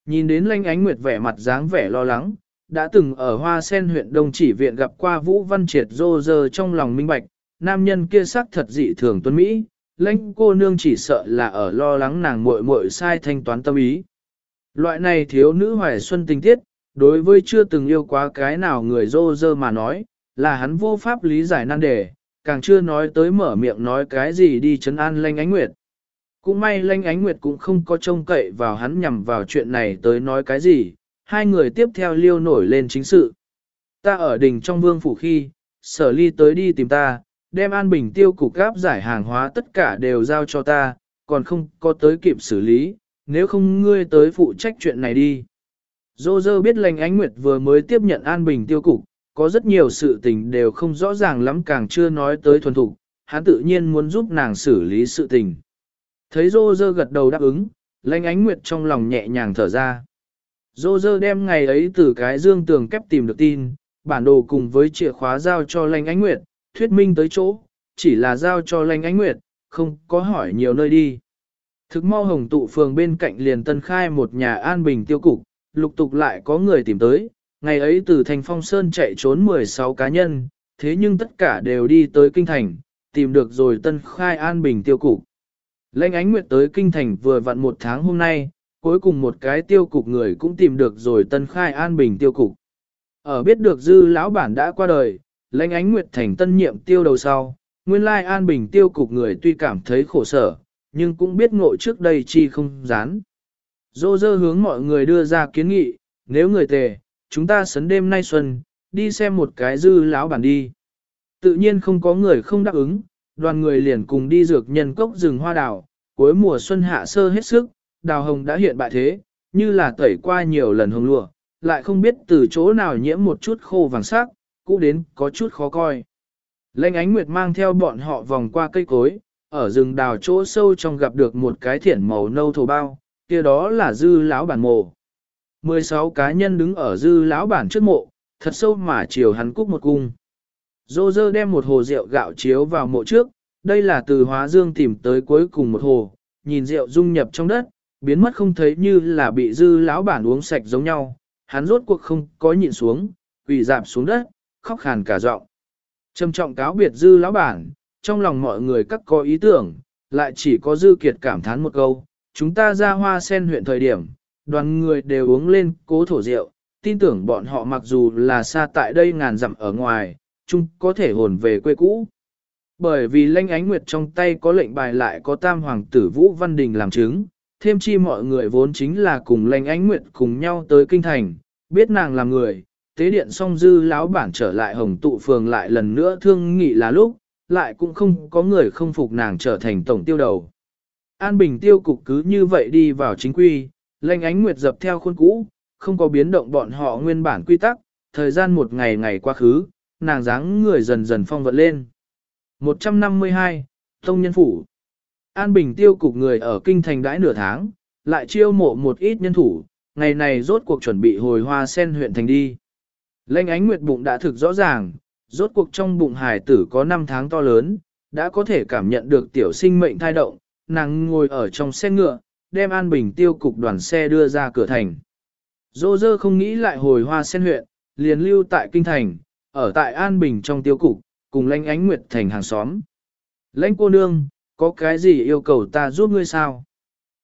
Nhìn đến lanh ánh nguyệt vẻ mặt dáng vẻ lo lắng, đã từng ở Hoa Sen huyện Đông Chỉ Viện gặp qua Vũ Văn Triệt rô rơ trong lòng minh bạch, nam nhân kia sắc thật dị thường tuấn Mỹ, lãnh cô nương chỉ sợ là ở lo lắng nàng muội muội sai thanh toán tâm ý. Loại này thiếu nữ hoài xuân tình tiết, đối với chưa từng yêu quá cái nào người rô rơ mà nói, là hắn vô pháp lý giải nan đề, càng chưa nói tới mở miệng nói cái gì đi chấn an lanh ánh nguyệt. Cũng may lanh ánh nguyệt cũng không có trông cậy vào hắn nhằm vào chuyện này tới nói cái gì, hai người tiếp theo liêu nổi lên chính sự. Ta ở đỉnh trong vương phủ khi, sở ly tới đi tìm ta, đem an bình tiêu cục gáp giải hàng hóa tất cả đều giao cho ta, còn không có tới kịp xử lý, nếu không ngươi tới phụ trách chuyện này đi. Dô dơ biết lành ánh nguyệt vừa mới tiếp nhận an bình tiêu cục, có rất nhiều sự tình đều không rõ ràng lắm càng chưa nói tới thuần thục, hắn tự nhiên muốn giúp nàng xử lý sự tình. Thấy dô dơ gật đầu đáp ứng, Lanh ánh nguyệt trong lòng nhẹ nhàng thở ra. Dô dơ đem ngày ấy từ cái dương tường kép tìm được tin, bản đồ cùng với chìa khóa giao cho Lanh ánh nguyệt, thuyết minh tới chỗ, chỉ là giao cho Lanh ánh nguyệt, không có hỏi nhiều nơi đi. Thực mau hồng tụ phường bên cạnh liền tân khai một nhà an bình tiêu cục, lục tục lại có người tìm tới, ngày ấy từ thành phong sơn chạy trốn 16 cá nhân, thế nhưng tất cả đều đi tới kinh thành, tìm được rồi tân khai an bình tiêu cục. Lệnh ánh nguyệt tới kinh thành vừa vặn một tháng hôm nay, cuối cùng một cái tiêu cục người cũng tìm được rồi tân khai an bình tiêu cục. Ở biết được dư lão bản đã qua đời, lệnh ánh nguyệt thành tân nhiệm tiêu đầu sau, nguyên lai an bình tiêu cục người tuy cảm thấy khổ sở, nhưng cũng biết ngộ trước đây chi không dán. Dô dơ hướng mọi người đưa ra kiến nghị, nếu người tề, chúng ta sấn đêm nay xuân, đi xem một cái dư lão bản đi. Tự nhiên không có người không đáp ứng, đoàn người liền cùng đi dược nhân cốc rừng hoa đào, cuối mùa xuân hạ sơ hết sức, đào hồng đã hiện bại thế, như là tẩy qua nhiều lần hồng lụa, lại không biết từ chỗ nào nhiễm một chút khô vàng sắc, cũng đến có chút khó coi. Lệnh ánh nguyệt mang theo bọn họ vòng qua cây cối, ở rừng đào chỗ sâu trong gặp được một cái thiển màu nâu thổ bao, kia đó là dư lão bản mộ. 16 cá nhân đứng ở dư lão bản trước mộ, thật sâu mà chiều hắn cúc một cung. Dô dơ đem một hồ rượu gạo chiếu vào mộ trước, đây là từ hóa dương tìm tới cuối cùng một hồ, nhìn rượu dung nhập trong đất, biến mất không thấy như là bị dư lão bản uống sạch giống nhau, hắn rốt cuộc không có nhịn xuống, quỳ dạp xuống đất, khóc khàn cả giọng. Trầm trọng cáo biệt dư lão bản, trong lòng mọi người các có ý tưởng, lại chỉ có dư kiệt cảm thán một câu, chúng ta ra hoa sen huyện thời điểm, đoàn người đều uống lên cố thổ rượu, tin tưởng bọn họ mặc dù là xa tại đây ngàn dặm ở ngoài, chung có thể hồn về quê cũ. Bởi vì lanh ánh nguyệt trong tay có lệnh bài lại có tam hoàng tử Vũ Văn Đình làm chứng, thêm chi mọi người vốn chính là cùng lanh ánh nguyệt cùng nhau tới kinh thành, biết nàng là người, tế điện song dư lão bản trở lại hồng tụ phường lại lần nữa thương nghị là lúc, lại cũng không có người không phục nàng trở thành tổng tiêu đầu. An Bình tiêu cục cứ như vậy đi vào chính quy, lệnh ánh nguyệt dập theo khuôn cũ, không có biến động bọn họ nguyên bản quy tắc, thời gian một ngày ngày quá khứ, nàng dáng người dần dần phong vận lên. 152, Tông Nhân Phủ An Bình tiêu cục người ở kinh thành đãi nửa tháng, lại chiêu mộ một ít nhân thủ, ngày này rốt cuộc chuẩn bị hồi hoa sen huyện thành đi. Lệnh ánh nguyệt bụng đã thực rõ ràng, rốt cuộc trong bụng hải tử có 5 tháng to lớn, đã có thể cảm nhận được tiểu sinh mệnh thai động, nàng ngồi ở trong xe ngựa, đem An Bình tiêu cục đoàn xe đưa ra cửa thành. Dô dơ không nghĩ lại hồi hoa sen huyện, liền lưu tại kinh thành, ở tại An Bình trong tiêu cục, cùng lãnh ánh nguyệt thành hàng xóm. Lãnh cô nương, có cái gì yêu cầu ta giúp ngươi sao?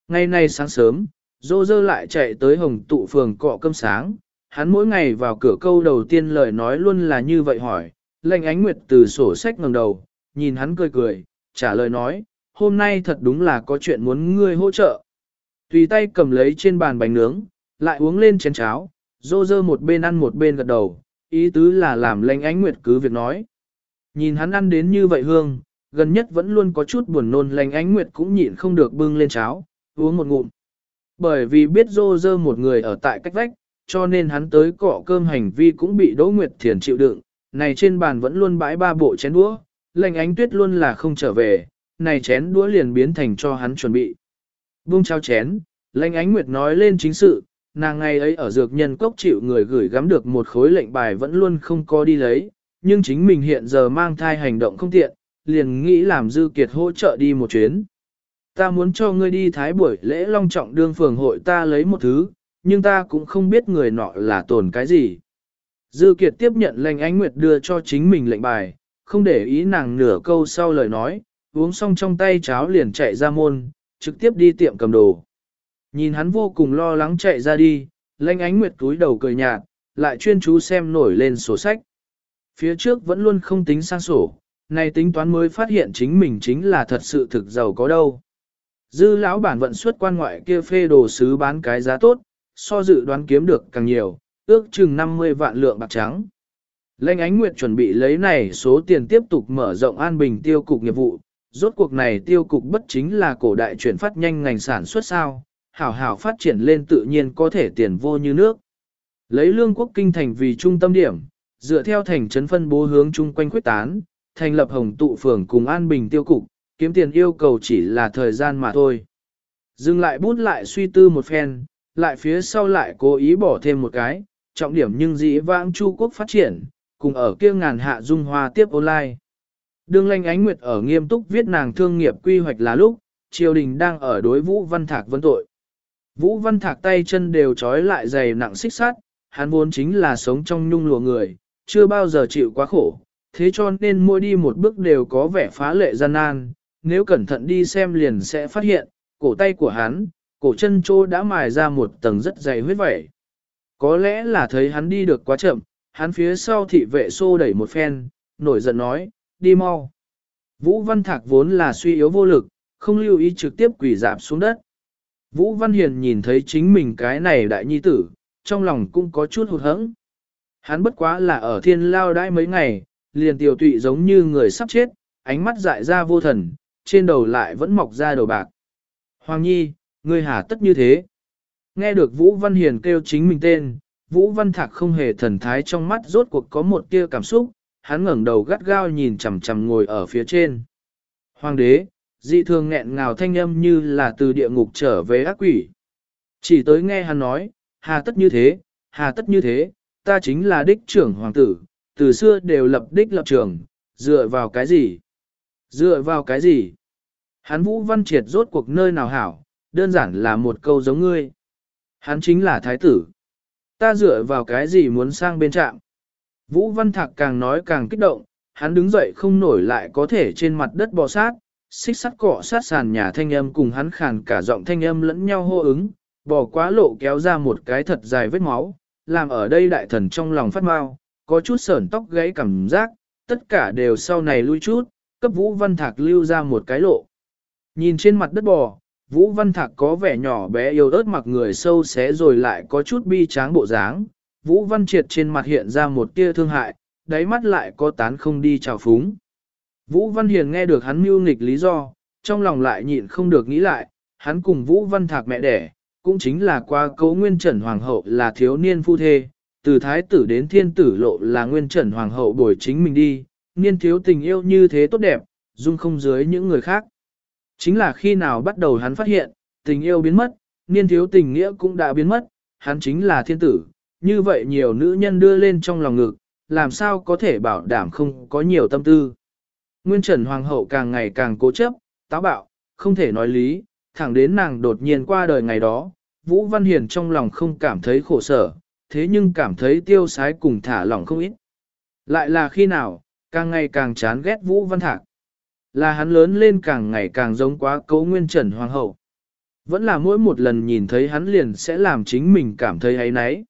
Ngày nay sáng sớm, dô dơ lại chạy tới hồng tụ phường cọ cơm sáng, hắn mỗi ngày vào cửa câu đầu tiên lời nói luôn là như vậy hỏi, lãnh ánh nguyệt từ sổ sách ngẩng đầu, nhìn hắn cười cười, trả lời nói, hôm nay thật đúng là có chuyện muốn ngươi hỗ trợ. Tùy tay cầm lấy trên bàn bánh nướng, lại uống lên chén cháo, dô dơ một bên ăn một bên gật đầu, ý tứ là làm lãnh ánh nguyệt cứ việc nói. Nhìn hắn ăn đến như vậy hương, gần nhất vẫn luôn có chút buồn nôn lãnh ánh nguyệt cũng nhịn không được bưng lên cháo, uống một ngụm. Bởi vì biết dô dơ một người ở tại cách vách, cho nên hắn tới cọ cơm hành vi cũng bị Đỗ Nguyệt Thiền chịu đựng, này trên bàn vẫn luôn bãi ba bộ chén đũa, lãnh ánh tuyết luôn là không trở về, này chén đũa liền biến thành cho hắn chuẩn bị. Buông trao chén, lãnh ánh nguyệt nói lên chính sự, nàng ngày ấy ở dược nhân cốc chịu người gửi gắm được một khối lệnh bài vẫn luôn không có đi lấy, nhưng chính mình hiện giờ mang thai hành động không tiện, liền nghĩ làm dư kiệt hỗ trợ đi một chuyến. Ta muốn cho ngươi đi thái buổi lễ long trọng đương phường hội ta lấy một thứ, nhưng ta cũng không biết người nọ là tồn cái gì. Dư kiệt tiếp nhận lệnh ánh nguyệt đưa cho chính mình lệnh bài, không để ý nàng nửa câu sau lời nói, uống xong trong tay cháo liền chạy ra môn, trực tiếp đi tiệm cầm đồ. Nhìn hắn vô cùng lo lắng chạy ra đi, lanh ánh nguyệt túi đầu cười nhạt, lại chuyên chú xem nổi lên sổ sách. Phía trước vẫn luôn không tính sang sổ, nay tính toán mới phát hiện chính mình chính là thật sự thực giàu có đâu. Dư lão bản vận xuất quan ngoại kia phê đồ sứ bán cái giá tốt, so dự đoán kiếm được càng nhiều, ước chừng 50 vạn lượng bạc trắng. Lệnh ánh nguyệt chuẩn bị lấy này số tiền tiếp tục mở rộng an bình tiêu cục nghiệp vụ, rốt cuộc này tiêu cục bất chính là cổ đại chuyển phát nhanh ngành sản xuất sao, hảo hảo phát triển lên tự nhiên có thể tiền vô như nước. Lấy lương quốc kinh thành vì trung tâm điểm, dựa theo thành trấn phân bố hướng chung quanh khuyết tán, thành lập hồng tụ phường cùng an bình tiêu cục, kiếm tiền yêu cầu chỉ là thời gian mà thôi. Dừng lại bút lại suy tư một phen, lại phía sau lại cố ý bỏ thêm một cái, trọng điểm nhưng dĩ vãng chu quốc phát triển, cùng ở kia ngàn hạ dung hoa tiếp online. Đường lanh ánh nguyệt ở nghiêm túc viết nàng thương nghiệp quy hoạch là lúc, triều đình đang ở đối Vũ Văn Thạc vấn tội. Vũ Văn Thạc tay chân đều trói lại dày nặng xích sát, hắn vốn chính là sống trong nhung lụa người, chưa bao giờ chịu quá khổ, thế cho nên mỗi đi một bước đều có vẻ phá lệ gian nan, nếu cẩn thận đi xem liền sẽ phát hiện, cổ tay của hắn, cổ chân trô đã mài ra một tầng rất dày huyết vẩy. Có lẽ là thấy hắn đi được quá chậm, hắn phía sau thị vệ xô đẩy một phen, nổi giận nói, đi mau. Vũ Văn Thạc vốn là suy yếu vô lực, không lưu ý trực tiếp quỷ dạp xuống đất. Vũ Văn Hiền nhìn thấy chính mình cái này đại nhi tử, trong lòng cũng có chút hụt hẫng. Hắn bất quá là ở thiên lao đãi mấy ngày, liền tiểu tụy giống như người sắp chết, ánh mắt dại ra vô thần, trên đầu lại vẫn mọc ra đầu bạc. Hoàng Nhi, ngươi hà tất như thế. Nghe được Vũ Văn Hiền kêu chính mình tên, Vũ Văn Thạc không hề thần thái trong mắt rốt cuộc có một tia cảm xúc, hắn ngẩng đầu gắt gao nhìn chằm chằm ngồi ở phía trên. Hoàng đế, dị thường nghẹn ngào thanh âm như là từ địa ngục trở về ác quỷ. Chỉ tới nghe hắn nói, hà tất như thế, hà tất như thế, ta chính là đích trưởng hoàng tử, từ xưa đều lập đích lập trưởng, dựa vào cái gì? Dựa vào cái gì? Hắn Vũ Văn Triệt rốt cuộc nơi nào hảo, đơn giản là một câu giống ngươi. Hắn chính là thái tử. Ta dựa vào cái gì muốn sang bên trạm? Vũ Văn Thạc càng nói càng kích động, hắn đứng dậy không nổi lại có thể trên mặt đất bò sát, xích sắt cọ sát sàn nhà thanh âm cùng hắn khàn cả giọng thanh âm lẫn nhau hô ứng, bò quá lộ kéo ra một cái thật dài vết máu, làm ở đây đại thần trong lòng phát mau, có chút sởn tóc gãy cảm giác, tất cả đều sau này lui chút, cấp Vũ Văn Thạc lưu ra một cái lộ. Nhìn trên mặt đất bò, Vũ Văn Thạc có vẻ nhỏ bé yếu ớt mặc người sâu xé rồi lại có chút bi tráng bộ dáng, Vũ Văn Triệt trên mặt hiện ra một tia thương hại, đáy mắt lại có tán không đi chào phúng. Vũ Văn Hiền nghe được hắn mưu nghịch lý do, trong lòng lại nhịn không được nghĩ lại, hắn cùng Vũ Văn Thạc mẹ đẻ, cũng chính là qua cấu nguyên trần hoàng hậu là thiếu niên phu thê, từ thái tử đến thiên tử lộ là nguyên trần hoàng hậu bồi chính mình đi, niên thiếu tình yêu như thế tốt đẹp, dung không dưới những người khác. Chính là khi nào bắt đầu hắn phát hiện, tình yêu biến mất, niên thiếu tình nghĩa cũng đã biến mất, hắn chính là thiên tử, như vậy nhiều nữ nhân đưa lên trong lòng ngực, làm sao có thể bảo đảm không có nhiều tâm tư. Nguyên Trần Hoàng hậu càng ngày càng cố chấp, táo bạo, không thể nói lý, thẳng đến nàng đột nhiên qua đời ngày đó, Vũ Văn Hiền trong lòng không cảm thấy khổ sở, thế nhưng cảm thấy tiêu sái cùng thả lỏng không ít. Lại là khi nào, càng ngày càng chán ghét Vũ Văn Thạc. Là hắn lớn lên càng ngày càng giống quá cấu nguyên trần hoàng hậu. Vẫn là mỗi một lần nhìn thấy hắn liền sẽ làm chính mình cảm thấy ấy náy.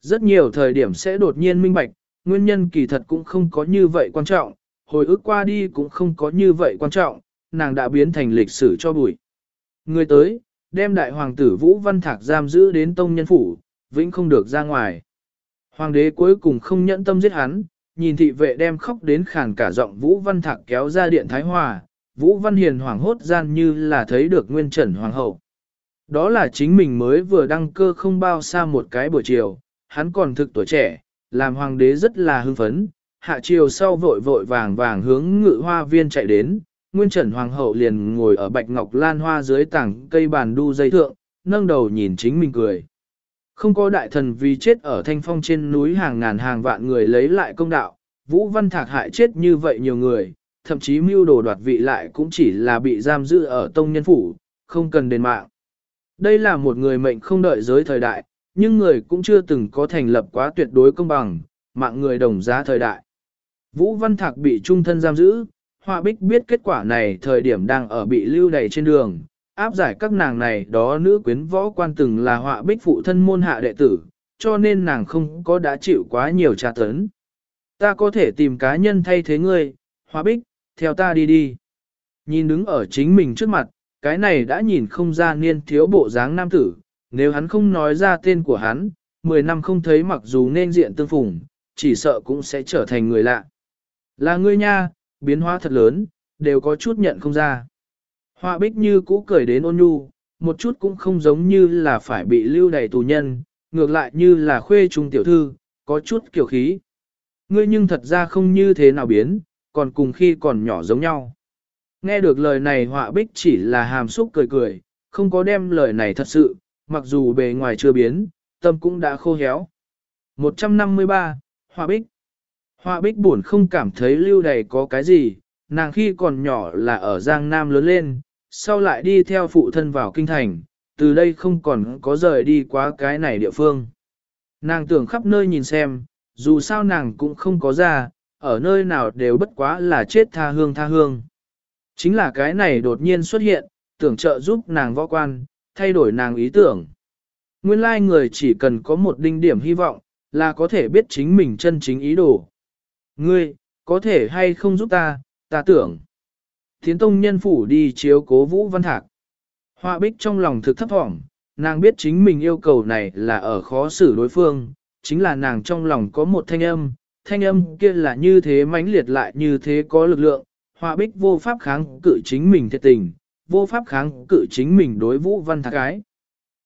Rất nhiều thời điểm sẽ đột nhiên minh bạch, nguyên nhân kỳ thật cũng không có như vậy quan trọng, hồi ức qua đi cũng không có như vậy quan trọng, nàng đã biến thành lịch sử cho bụi. Người tới, đem đại hoàng tử Vũ Văn Thạc giam giữ đến tông nhân phủ, vĩnh không được ra ngoài. Hoàng đế cuối cùng không nhẫn tâm giết hắn, nhìn thị vệ đem khóc đến khàn cả giọng Vũ Văn Thạc kéo ra điện Thái Hòa, Vũ Văn Hiền hoảng hốt gian như là thấy được nguyên trần hoàng hậu. Đó là chính mình mới vừa đăng cơ không bao xa một cái buổi chiều, hắn còn thực tuổi trẻ, làm hoàng đế rất là hưng phấn, hạ chiều sau vội vội vàng vàng hướng ngự hoa viên chạy đến, nguyên trần hoàng hậu liền ngồi ở bạch ngọc lan hoa dưới tảng cây bàn đu dây thượng, nâng đầu nhìn chính mình cười. Không có đại thần vì chết ở thanh phong trên núi hàng ngàn hàng vạn người lấy lại công đạo, Vũ Văn Thạc hại chết như vậy nhiều người, thậm chí mưu đồ đoạt vị lại cũng chỉ là bị giam giữ ở tông nhân phủ, không cần đền mạng. Đây là một người mệnh không đợi giới thời đại, nhưng người cũng chưa từng có thành lập quá tuyệt đối công bằng, mạng người đồng giá thời đại. Vũ Văn Thạc bị trung thân giam giữ, Hoa Bích biết kết quả này thời điểm đang ở bị lưu đầy trên đường, áp giải các nàng này đó nữ quyến võ quan từng là Hoa Bích phụ thân môn hạ đệ tử, cho nên nàng không có đã chịu quá nhiều tra tấn. Ta có thể tìm cá nhân thay thế ngươi, Hoa Bích, theo ta đi đi. Nhìn đứng ở chính mình trước mặt, cái này đã nhìn không ra niên thiếu bộ dáng nam tử, nếu hắn không nói ra tên của hắn, 10 năm không thấy mặc dù nên diện tương phùng, chỉ sợ cũng sẽ trở thành người lạ. Là ngươi nha, biến hóa thật lớn, đều có chút nhận không ra. Hoa bích như cũ cười đến ôn nhu, một chút cũng không giống như là phải bị lưu đày tù nhân, ngược lại như là khuê trung tiểu thư, có chút kiểu khí. Ngươi nhưng thật ra không như thế nào biến, còn cùng khi còn nhỏ giống nhau. Nghe được lời này họa bích chỉ là hàm xúc cười cười, không có đem lời này thật sự, mặc dù bề ngoài chưa biến, tâm cũng đã khô héo. 153, Họa bích Họa bích buồn không cảm thấy lưu đầy có cái gì, nàng khi còn nhỏ là ở Giang Nam lớn lên, sau lại đi theo phụ thân vào kinh thành, từ đây không còn có rời đi quá cái này địa phương. Nàng tưởng khắp nơi nhìn xem, dù sao nàng cũng không có ra, ở nơi nào đều bất quá là chết tha hương tha hương. Chính là cái này đột nhiên xuất hiện, tưởng trợ giúp nàng võ quan, thay đổi nàng ý tưởng. Nguyên lai người chỉ cần có một đinh điểm hy vọng, là có thể biết chính mình chân chính ý đồ. Ngươi, có thể hay không giúp ta, ta tưởng. Thiến tông nhân phủ đi chiếu cố Vũ Văn Thạc. Hoa bích trong lòng thực thấp thỏm, nàng biết chính mình yêu cầu này là ở khó xử đối phương, chính là nàng trong lòng có một thanh âm, thanh âm kia là như thế mãnh liệt lại như thế có lực lượng, Hoa bích vô pháp kháng cự chính mình thiệt tình, vô pháp kháng cự chính mình đối Vũ Văn Thạc gái.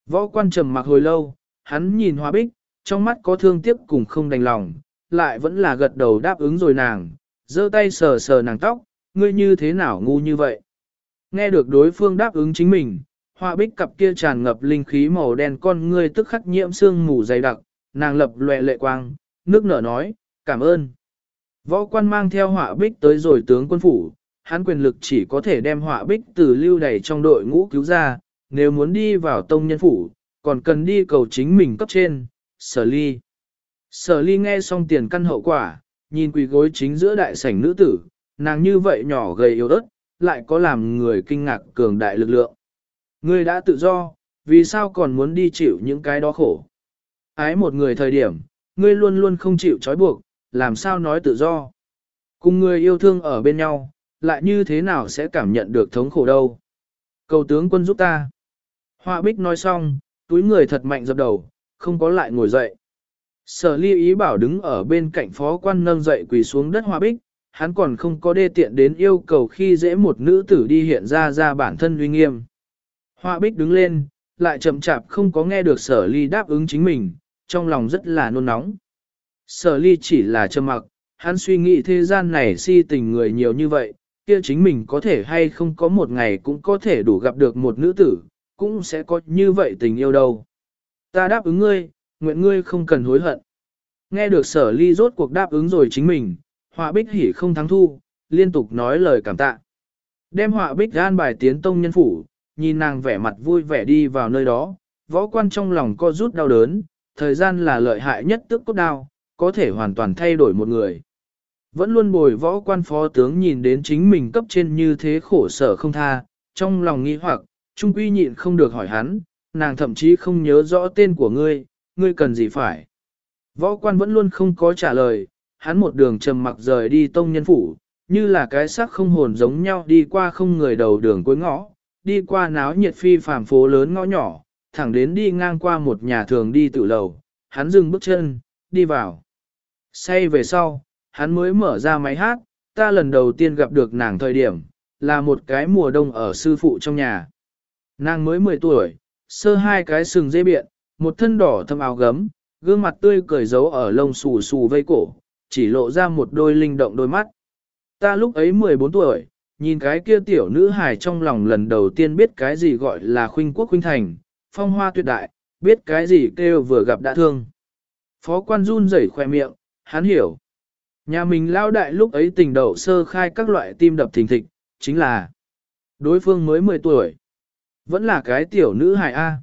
Võ quan trầm mặc hồi lâu, hắn nhìn Hoa bích, trong mắt có thương tiếc cùng không đành lòng, lại vẫn là gật đầu đáp ứng rồi nàng, giơ tay sờ sờ nàng tóc, ngươi như thế nào ngu như vậy? Nghe được đối phương đáp ứng chính mình, hoa bích cặp kia tràn ngập linh khí màu đen con ngươi tức khắc nhiễm sương mù dày đặc, nàng lập lệ lệ quang, nước nở nói, cảm ơn. Võ quan mang theo họa bích tới rồi tướng quân phủ, hắn quyền lực chỉ có thể đem họa bích từ lưu đầy trong đội ngũ cứu ra, nếu muốn đi vào tông nhân phủ, còn cần đi cầu chính mình cấp trên, sở ly. Sở ly nghe xong tiền căn hậu quả, nhìn quỳ gối chính giữa đại sảnh nữ tử, nàng như vậy nhỏ gầy yếu ớt, lại có làm người kinh ngạc cường đại lực lượng. Ngươi đã tự do, vì sao còn muốn đi chịu những cái đó khổ? Ái một người thời điểm, ngươi luôn luôn không chịu trói buộc, làm sao nói tự do? Cùng người yêu thương ở bên nhau, lại như thế nào sẽ cảm nhận được thống khổ đâu? Cầu tướng quân giúp ta. Hoa bích nói xong, túi người thật mạnh dập đầu, không có lại ngồi dậy. Sở ly ý bảo đứng ở bên cạnh phó quan nâng dậy quỳ xuống đất hoa bích, hắn còn không có đê tiện đến yêu cầu khi dễ một nữ tử đi hiện ra ra bản thân uy nghiêm. Hoa bích đứng lên, lại chậm chạp không có nghe được sở ly đáp ứng chính mình, trong lòng rất là nôn nóng. Sở ly chỉ là trầm mặc, hắn suy nghĩ thế gian này si tình người nhiều như vậy, kia chính mình có thể hay không có một ngày cũng có thể đủ gặp được một nữ tử, cũng sẽ có như vậy tình yêu đâu. Ta đáp ứng ngươi, nguyện ngươi không cần hối hận. Nghe được sở ly rốt cuộc đáp ứng rồi chính mình, họa bích hỉ không thắng thu, liên tục nói lời cảm tạ. Đem họa bích gan bài tiến tông nhân phủ, nhìn nàng vẻ mặt vui vẻ đi vào nơi đó, võ quan trong lòng co rút đau đớn, thời gian là lợi hại nhất tức cốt đau, có thể hoàn toàn thay đổi một người. Vẫn luôn bồi võ quan phó tướng nhìn đến chính mình cấp trên như thế khổ sở không tha, trong lòng nghi hoặc, trung quy nhịn không được hỏi hắn, nàng thậm chí không nhớ rõ tên của ngươi, ngươi cần gì phải. Võ quan vẫn luôn không có trả lời, hắn một đường trầm mặc rời đi tông nhân phủ, như là cái xác không hồn giống nhau đi qua không người đầu đường cuối ngõ, đi qua náo nhiệt phi phàm phố lớn ngõ nhỏ, thẳng đến đi ngang qua một nhà thường đi tự lầu, hắn dừng bước chân, đi vào. Say về sau, hắn mới mở ra máy hát, ta lần đầu tiên gặp được nàng thời điểm, là một cái mùa đông ở sư phụ trong nhà. Nàng mới 10 tuổi, sơ hai cái sừng dây biện, một thân đỏ thâm áo gấm, gương mặt tươi cười giấu ở lông xù xù vây cổ, chỉ lộ ra một đôi linh động đôi mắt. Ta lúc ấy 14 tuổi, nhìn cái kia tiểu nữ hài trong lòng lần đầu tiên biết cái gì gọi là khuynh quốc khuynh thành, phong hoa tuyệt đại, biết cái gì kêu vừa gặp đã thương. Phó quan run rẩy khoe miệng, hắn hiểu. Nhà mình lao đại lúc ấy tình đầu sơ khai các loại tim đập thình thịch, chính là đối phương mới 10 tuổi. Vẫn là cái tiểu nữ hài A.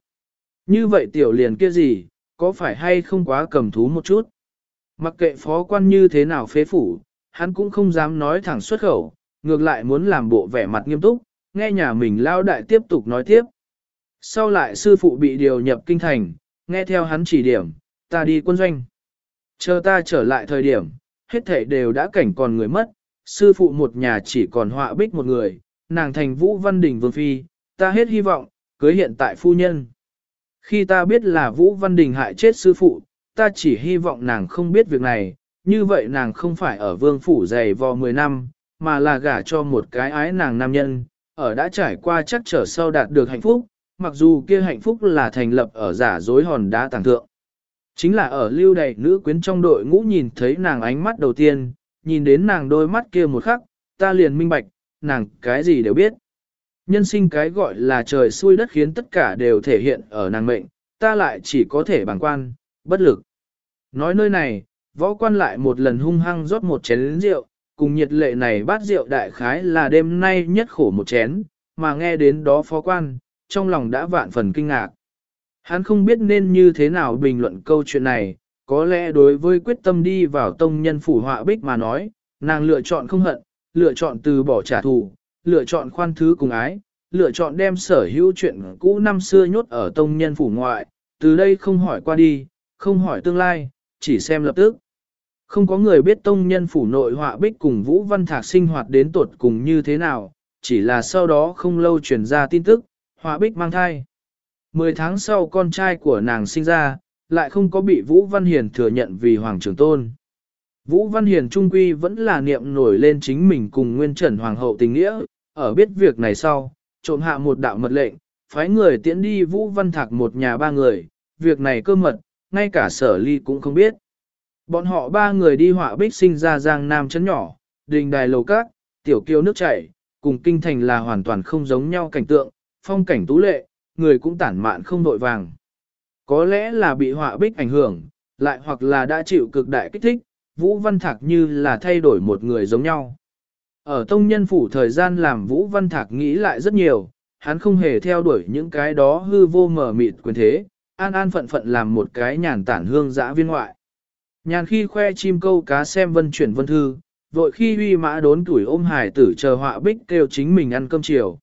Như vậy tiểu liền kia gì, có phải hay không quá cầm thú một chút? Mặc kệ phó quan như thế nào phế phủ, hắn cũng không dám nói thẳng xuất khẩu, ngược lại muốn làm bộ vẻ mặt nghiêm túc, nghe nhà mình lao đại tiếp tục nói tiếp. Sau lại sư phụ bị điều nhập kinh thành, nghe theo hắn chỉ điểm, ta đi quân doanh. Chờ ta trở lại thời điểm, hết thảy đều đã cảnh còn người mất, sư phụ một nhà chỉ còn họa bích một người, nàng thành Vũ Văn Đình Vương Phi, ta hết hy vọng, cưới hiện tại phu nhân. Khi ta biết là Vũ Văn Đình hại chết sư phụ, ta chỉ hy vọng nàng không biết việc này, như vậy nàng không phải ở vương phủ dày vò 10 năm, mà là gả cho một cái ái nàng nam nhân, ở đã trải qua chắc trở sau đạt được hạnh phúc, mặc dù kia hạnh phúc là thành lập ở giả dối hòn đá tàng thượng. Chính là ở lưu đầy nữ quyến trong đội ngũ nhìn thấy nàng ánh mắt đầu tiên, nhìn đến nàng đôi mắt kia một khắc, ta liền minh bạch, nàng cái gì đều biết. Nhân sinh cái gọi là trời xui đất khiến tất cả đều thể hiện ở nàng mệnh, ta lại chỉ có thể bằng quan, bất lực. Nói nơi này, võ quan lại một lần hung hăng rót một chén rượu, cùng nhiệt lệ này bát rượu đại khái là đêm nay nhất khổ một chén, mà nghe đến đó phó quan, trong lòng đã vạn phần kinh ngạc. Hắn không biết nên như thế nào bình luận câu chuyện này, có lẽ đối với quyết tâm đi vào tông nhân phủ họa bích mà nói, nàng lựa chọn không hận, lựa chọn từ bỏ trả thù, lựa chọn khoan thứ cùng ái, lựa chọn đem sở hữu chuyện cũ năm xưa nhốt ở tông nhân phủ ngoại, từ đây không hỏi qua đi, không hỏi tương lai, chỉ xem lập tức. Không có người biết tông nhân phủ nội họa bích cùng Vũ Văn Thạc sinh hoạt đến tuột cùng như thế nào, chỉ là sau đó không lâu truyền ra tin tức, họa bích mang thai. Mười tháng sau con trai của nàng sinh ra, lại không có bị Vũ Văn Hiền thừa nhận vì Hoàng trưởng tôn. Vũ Văn Hiền trung quy vẫn là niệm nổi lên chính mình cùng Nguyên Trần Hoàng hậu tình nghĩa, ở biết việc này sau, trộm hạ một đạo mật lệnh, phái người tiễn đi Vũ Văn Thạc một nhà ba người, việc này cơ mật, ngay cả sở ly cũng không biết. Bọn họ ba người đi họa bích sinh ra giang nam chấn nhỏ, đình đài lầu cát, tiểu kiêu nước chảy, cùng kinh thành là hoàn toàn không giống nhau cảnh tượng, phong cảnh tú lệ, người cũng tản mạn không nội vàng. Có lẽ là bị họa bích ảnh hưởng, lại hoặc là đã chịu cực đại kích thích, Vũ Văn Thạc như là thay đổi một người giống nhau. Ở tông nhân phủ thời gian làm Vũ Văn Thạc nghĩ lại rất nhiều, hắn không hề theo đuổi những cái đó hư vô mở mịt quyền thế, an an phận phận làm một cái nhàn tản hương dã viên ngoại. Nhàn khi khoe chim câu cá xem vân chuyển vân thư, vội khi huy mã đốn tuổi ôm hải tử chờ họa bích kêu chính mình ăn cơm chiều.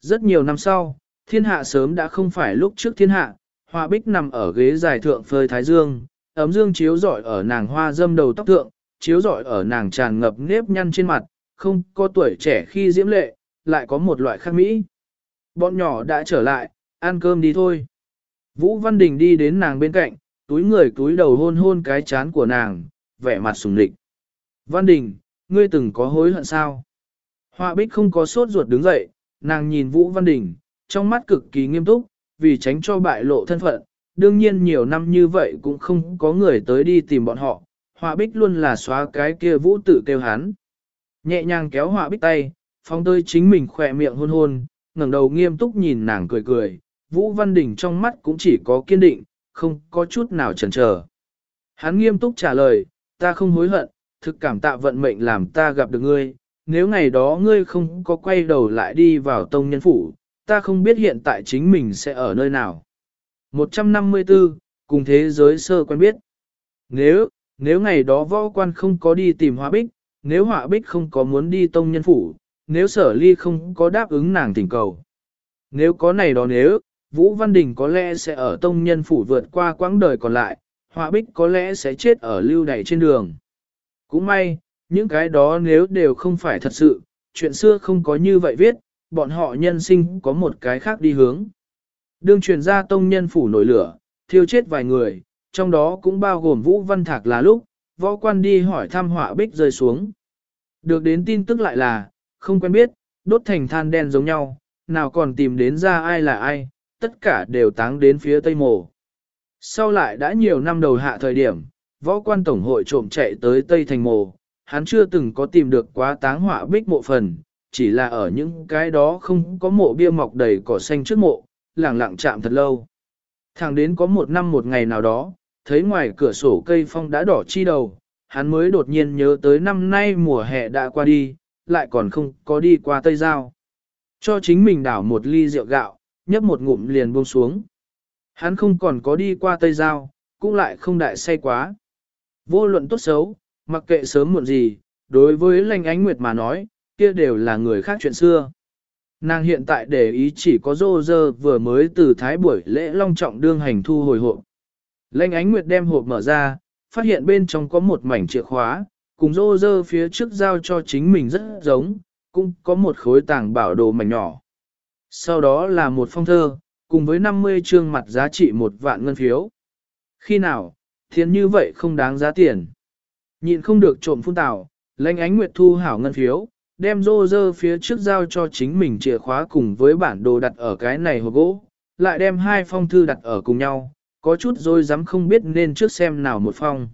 Rất nhiều năm sau, thiên hạ sớm đã không phải lúc trước thiên hạ, họa bích nằm ở ghế dài thượng phơi thái dương, ấm dương chiếu rọi ở nàng hoa dâm đầu tóc thượng, chiếu rọi ở nàng tràn ngập nếp nhăn trên mặt, không có tuổi trẻ khi diễm lệ, lại có một loại khác mỹ. Bọn nhỏ đã trở lại, ăn cơm đi thôi. Vũ Văn Đình đi đến nàng bên cạnh, túi người túi đầu hôn hôn cái chán của nàng, vẻ mặt sùng lịch. Văn Đình, ngươi từng có hối hận sao? Họa bích không có sốt ruột đứng dậy, nàng nhìn Vũ Văn Đình, trong mắt cực kỳ nghiêm túc, vì tránh cho bại lộ thân phận. Đương nhiên nhiều năm như vậy cũng không có người tới đi tìm bọn họ, họa bích luôn là xóa cái kia Vũ tự kêu hắn. Nhẹ nhàng kéo họa bích tay, phong tơi chính mình khỏe miệng hôn hôn, ngẩng đầu nghiêm túc nhìn nàng cười cười, Vũ Văn Đình trong mắt cũng chỉ có kiên định, không có chút nào chần chờ. Hắn nghiêm túc trả lời, ta không hối hận, thực cảm tạ vận mệnh làm ta gặp được ngươi, nếu ngày đó ngươi không có quay đầu lại đi vào tông nhân phủ, ta không biết hiện tại chính mình sẽ ở nơi nào. 154, cùng thế giới sơ quen biết. Nếu, nếu ngày đó võ quan không có đi tìm hóa bích, nếu họa bích không có muốn đi tông nhân phủ, nếu sở ly không có đáp ứng nàng thỉnh cầu. Nếu có này đó nếu, Vũ Văn Đình có lẽ sẽ ở tông nhân phủ vượt qua quãng đời còn lại, họa bích có lẽ sẽ chết ở lưu đày trên đường. Cũng may, những cái đó nếu đều không phải thật sự, chuyện xưa không có như vậy viết, bọn họ nhân sinh có một cái khác đi hướng. Đương truyền ra tông nhân phủ nổi lửa, thiêu chết vài người, trong đó cũng bao gồm Vũ Văn Thạc là lúc, võ quan đi hỏi thăm họa bích rơi xuống. Được đến tin tức lại là, không quen biết, đốt thành than đen giống nhau, nào còn tìm đến ra ai là ai, tất cả đều táng đến phía tây mồ. Sau lại đã nhiều năm đầu hạ thời điểm, võ quan tổng hội trộm chạy tới tây thành mồ, hắn chưa từng có tìm được quá táng họa bích mộ phần, chỉ là ở những cái đó không có mộ bia mọc đầy cỏ xanh trước mộ, lẳng lặng chạm thật lâu. Thẳng đến có một năm một ngày nào đó, thấy ngoài cửa sổ cây phong đã đỏ chi đầu, hắn mới đột nhiên nhớ tới năm nay mùa hè đã qua đi, lại còn không có đi qua Tây Giao. Cho chính mình đảo một ly rượu gạo, nhấp một ngụm liền buông xuống. Hắn không còn có đi qua Tây Giao, cũng lại không đại say quá. Vô luận tốt xấu, mặc kệ sớm muộn gì, đối với lành ánh nguyệt mà nói, kia đều là người khác chuyện xưa. Nàng hiện tại để ý chỉ có rô rơ vừa mới từ thái buổi lễ long trọng đương hành thu hồi hộp. Lệnh ánh nguyệt đem hộp mở ra, phát hiện bên trong có một mảnh chìa khóa, cùng rô rơ phía trước giao cho chính mình rất giống, cũng có một khối tàng bảo đồ mảnh nhỏ. Sau đó là một phong thơ, cùng với 50 trương mặt giá trị một vạn ngân phiếu. Khi nào, thiên như vậy không đáng giá tiền. Nhìn không được trộm phun tảo, lãnh ánh nguyệt thu hảo ngân phiếu, đem rô rơ phía trước giao cho chính mình chìa khóa cùng với bản đồ đặt ở cái này hộp gỗ, lại đem hai phong thư đặt ở cùng nhau, có chút rồi dám không biết nên trước xem nào một phong.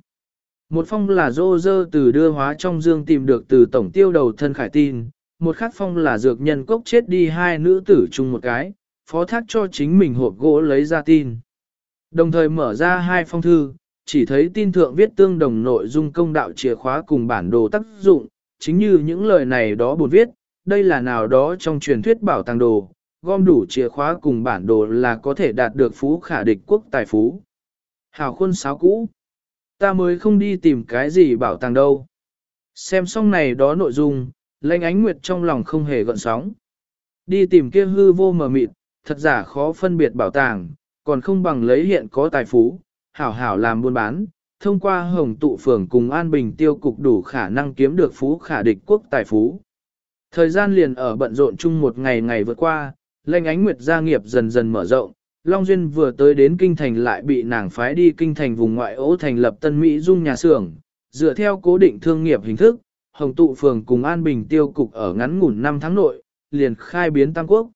Một phong là dô dơ từ đưa hóa trong dương tìm được từ tổng tiêu đầu thân khải tin, một khác phong là dược nhân cốc chết đi hai nữ tử chung một cái, phó thác cho chính mình hộp gỗ lấy ra tin. Đồng thời mở ra hai phong thư, chỉ thấy tin thượng viết tương đồng nội dung công đạo chìa khóa cùng bản đồ tác dụng, chính như những lời này đó buồn viết, đây là nào đó trong truyền thuyết bảo tàng đồ, gom đủ chìa khóa cùng bản đồ là có thể đạt được phú khả địch quốc tài phú. Hảo khuôn sáo cũ. Ta mới không đi tìm cái gì bảo tàng đâu. Xem xong này đó nội dung, lãnh ánh nguyệt trong lòng không hề gợn sóng. Đi tìm kia hư vô mờ mịt, thật giả khó phân biệt bảo tàng, còn không bằng lấy hiện có tài phú, hảo hảo làm buôn bán, thông qua hồng tụ phường cùng an bình tiêu cục đủ khả năng kiếm được phú khả địch quốc tài phú. Thời gian liền ở bận rộn chung một ngày ngày vượt qua, lệnh ánh nguyệt gia nghiệp dần dần mở rộng, Long Duyên vừa tới đến kinh thành lại bị nàng phái đi kinh thành vùng ngoại ố thành lập tân Mỹ dung nhà xưởng, dựa theo cố định thương nghiệp hình thức, Hồng Tụ Phường cùng An Bình tiêu cục ở ngắn ngủn 5 tháng nội, liền khai biến Tam Quốc.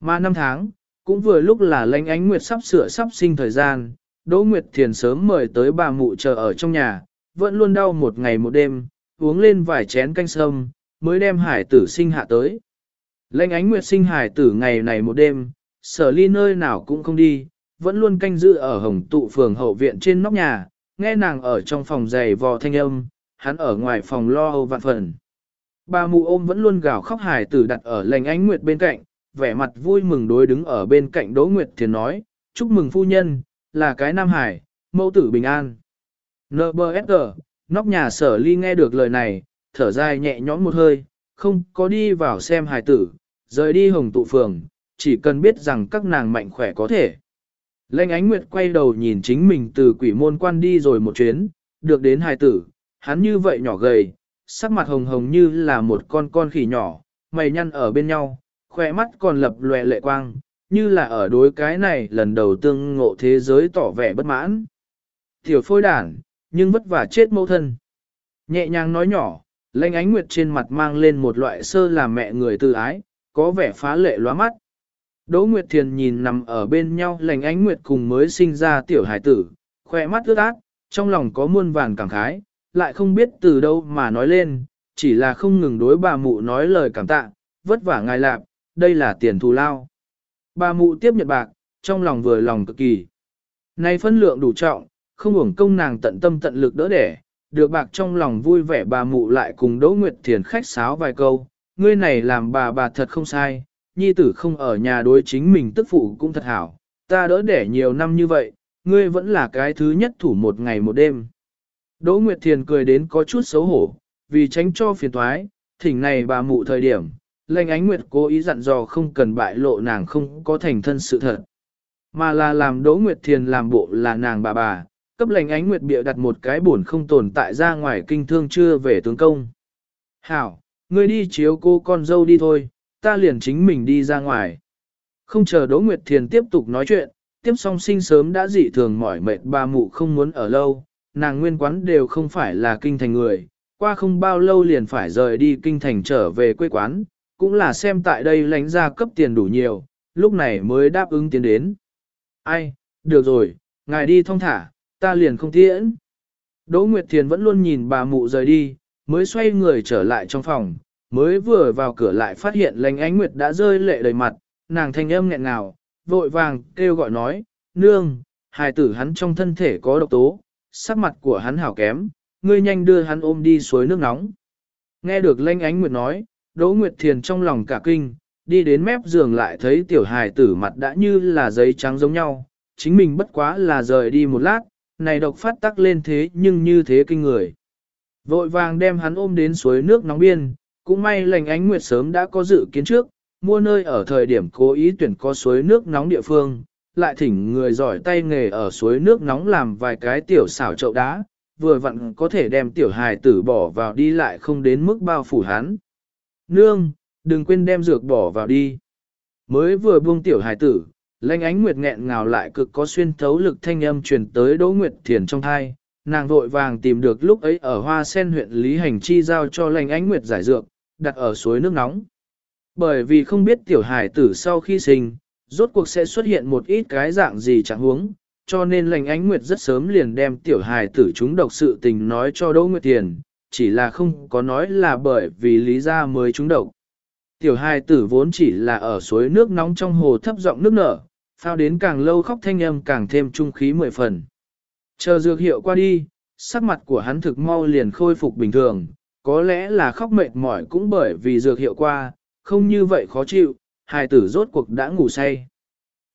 Mà 5 tháng, cũng vừa lúc là lãnh ánh nguyệt sắp sửa sắp sinh thời gian, Đỗ Nguyệt Thiền sớm mời tới bà mụ chờ ở trong nhà, vẫn luôn đau một ngày một đêm, uống lên vài chén canh sâm, mới đem hải tử sinh hạ tới. Lệnh ánh nguyệt sinh hải tử ngày này một đêm, sở ly nơi nào cũng không đi, vẫn luôn canh giữ ở hồng tụ phường hậu viện trên nóc nhà, nghe nàng ở trong phòng giày vò thanh âm, hắn ở ngoài phòng lo âu vạn phần. Bà mụ ôm vẫn luôn gào khóc hải tử đặt ở lệnh ánh nguyệt bên cạnh, vẻ mặt vui mừng đối đứng ở bên cạnh Đỗ Nguyệt Thiền nói, chúc mừng phu nhân, là cái Nam Hải, mẫu tử bình an. NBSG, nóc nhà sở ly nghe được lời này, thở dài nhẹ nhõm một hơi, không có đi vào xem hài tử, rời đi hồng tụ phường, chỉ cần biết rằng các nàng mạnh khỏe có thể. Lệnh ánh nguyệt quay đầu nhìn chính mình từ quỷ môn quan đi rồi một chuyến, được đến hài tử, hắn như vậy nhỏ gầy, sắc mặt hồng hồng như là một con con khỉ nhỏ, mày nhăn ở bên nhau, khỏe mắt còn lập lòe lệ quang, như là ở đối cái này lần đầu tương ngộ thế giới tỏ vẻ bất mãn. Tiểu phôi đản, nhưng vất vả chết mẫu thân. Nhẹ nhàng nói nhỏ, lanh ánh nguyệt trên mặt mang lên một loại sơ làm mẹ người tự ái, có vẻ phá lệ lóa mắt. Đỗ Nguyệt Thiền nhìn nằm ở bên nhau lành ánh nguyệt cùng mới sinh ra tiểu hải tử, khoe mắt ướt át, trong lòng có muôn vàn cảm khái, lại không biết từ đâu mà nói lên, chỉ là không ngừng đối bà mụ nói lời cảm tạ, vất vả ngài lạp, đây là tiền thù lao. Bà mụ tiếp nhận bạc, trong lòng vừa lòng cực kỳ. nay phân lượng đủ trọng, không uổng công nàng tận tâm tận lực đỡ đẻ, được bạc trong lòng vui vẻ bà mụ lại cùng Đỗ Nguyệt Thiền khách sáo vài câu, ngươi này làm bà bà thật không sai, nhi tử không ở nhà đối chính mình tức phụ cũng thật hảo, ta đỡ đẻ nhiều năm như vậy, ngươi vẫn là cái thứ nhất thủ một ngày một đêm. Đỗ Nguyệt Thiền cười đến có chút xấu hổ, vì tránh cho phiền toái thỉnh này bà mụ thời điểm, lệnh ánh nguyệt cố ý dặn dò không cần bại lộ nàng không có thành thân sự thật. Mà là làm Đỗ Nguyệt Thiền làm bộ là nàng bà bà, cấp lệnh ánh nguyệt bịa đặt một cái buồn không tồn tại ra ngoài kinh thương chưa về tướng công. Hảo, ngươi đi chiếu cô con dâu đi thôi, ta liền chính mình đi ra ngoài. Không chờ Đỗ Nguyệt Thiền tiếp tục nói chuyện, tiếp song sinh sớm đã dị thường mỏi mệt bà mụ không muốn ở lâu, nàng nguyên quán đều không phải là kinh thành người, qua không bao lâu liền phải rời đi kinh thành trở về quê quán, cũng là xem tại đây lãnh ra cấp tiền đủ nhiều, lúc này mới đáp ứng tiến đến. Ai, được rồi, ngài đi thông thả, ta liền không tiễn. Đỗ Nguyệt Thiền vẫn luôn nhìn bà mụ rời đi, mới xoay người trở lại trong phòng, mới vừa vào cửa lại phát hiện lành ánh Nguyệt đã rơi lệ đầy mặt, nàng thanh âm nghẹn ngào, vội vàng kêu gọi nói, nương, hài tử hắn trong thân thể có độc tố, sắc mặt của hắn hảo kém, ngươi nhanh đưa hắn ôm đi suối nước nóng. Nghe được Lanh ánh Nguyệt nói, Đỗ Nguyệt Thiền trong lòng cả kinh, đi đến mép giường lại thấy tiểu hài tử mặt đã như là giấy trắng giống nhau, chính mình bất quá là rời đi một lát, này độc phát tắc lên thế nhưng như thế kinh người. Vội vàng đem hắn ôm đến suối nước nóng biên, cũng may lành ánh nguyệt sớm đã có dự kiến trước, mua nơi ở thời điểm cố ý tuyển có suối nước nóng địa phương, lại thỉnh người giỏi tay nghề ở suối nước nóng làm vài cái tiểu xảo chậu đá, vừa vặn có thể đem tiểu hài tử bỏ vào đi lại không đến mức bao phủ hắn. Nương, đừng quên đem dược bỏ vào đi. Mới vừa buông tiểu hài tử, lanh ánh nguyệt nghẹn ngào lại cực có xuyên thấu lực thanh âm truyền tới Đỗ Nguyệt Thiền trong thai, nàng vội vàng tìm được lúc ấy ở Hoa Sen huyện Lý Hành Chi giao cho lanh ánh nguyệt giải dược, đặt ở suối nước nóng. Bởi vì không biết tiểu Hải tử sau khi sinh, rốt cuộc sẽ xuất hiện một ít cái dạng gì chẳng huống, cho nên lành ánh nguyệt rất sớm liền đem tiểu Hải tử chúng độc sự tình nói cho Đỗ Nguyệt Thiền, chỉ là không có nói là bởi vì lý ra mới trúng độc. Tiểu hài tử vốn chỉ là ở suối nước nóng trong hồ thấp giọng nước nở, phao đến càng lâu khóc thanh âm càng thêm trung khí mười phần. Chờ dược hiệu qua đi, sắc mặt của hắn thực mau liền khôi phục bình thường, có lẽ là khóc mệt mỏi cũng bởi vì dược hiệu qua, không như vậy khó chịu, hài tử rốt cuộc đã ngủ say.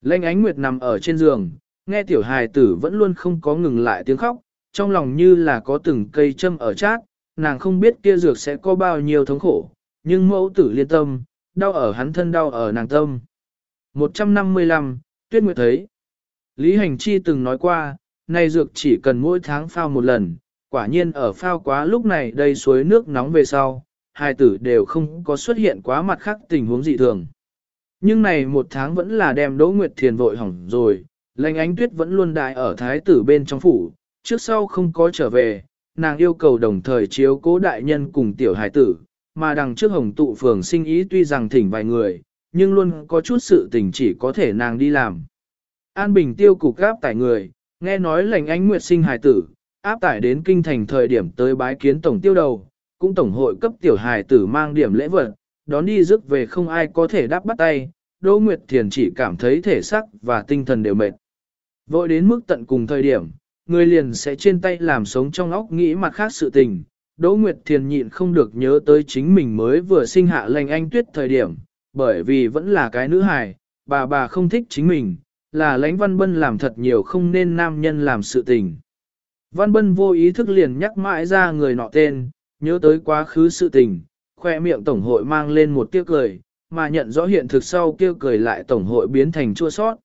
Lênh ánh nguyệt nằm ở trên giường, nghe tiểu hài tử vẫn luôn không có ngừng lại tiếng khóc, trong lòng như là có từng cây châm ở chát, nàng không biết kia dược sẽ có bao nhiêu thống khổ, nhưng mẫu tử liên tâm, đau ở hắn thân đau ở nàng tâm. 155, Tuyết Nguyệt thấy. Lý Hành Chi từng nói qua, này dược chỉ cần mỗi tháng phao một lần, quả nhiên ở phao quá lúc này đây suối nước nóng về sau, hai tử đều không có xuất hiện quá mặt khác tình huống dị thường. Nhưng này một tháng vẫn là đem Đỗ Nguyệt Thiền vội hỏng rồi, lành ánh tuyết vẫn luôn đại ở thái tử bên trong phủ, trước sau không có trở về, nàng yêu cầu đồng thời chiếu cố đại nhân cùng tiểu hải tử, mà đằng trước hồng tụ phường sinh ý tuy rằng thỉnh vài người, nhưng luôn có chút sự tình chỉ có thể nàng đi làm. An Bình tiêu cục gáp tải người, nghe nói lệnh ánh nguyệt sinh hài tử, áp tải đến kinh thành thời điểm tới bái kiến tổng tiêu đầu, cũng tổng hội cấp tiểu hài tử mang điểm lễ vật, đón đi rước về không ai có thể đáp bắt tay, Đỗ Nguyệt Thiền chỉ cảm thấy thể sắc và tinh thần đều mệt. Vội đến mức tận cùng thời điểm, người liền sẽ trên tay làm sống trong óc nghĩ mặt khác sự tình. Đỗ Nguyệt Thiền nhịn không được nhớ tới chính mình mới vừa sinh hạ lành anh tuyết thời điểm, bởi vì vẫn là cái nữ hài, bà bà không thích chính mình, là lãnh Văn Bân làm thật nhiều không nên nam nhân làm sự tình. Văn Bân vô ý thức liền nhắc mãi ra người nọ tên, nhớ tới quá khứ sự tình, khoe miệng tổng hội mang lên một tiếc cười, mà nhận rõ hiện thực sau kêu cười lại tổng hội biến thành chua sót.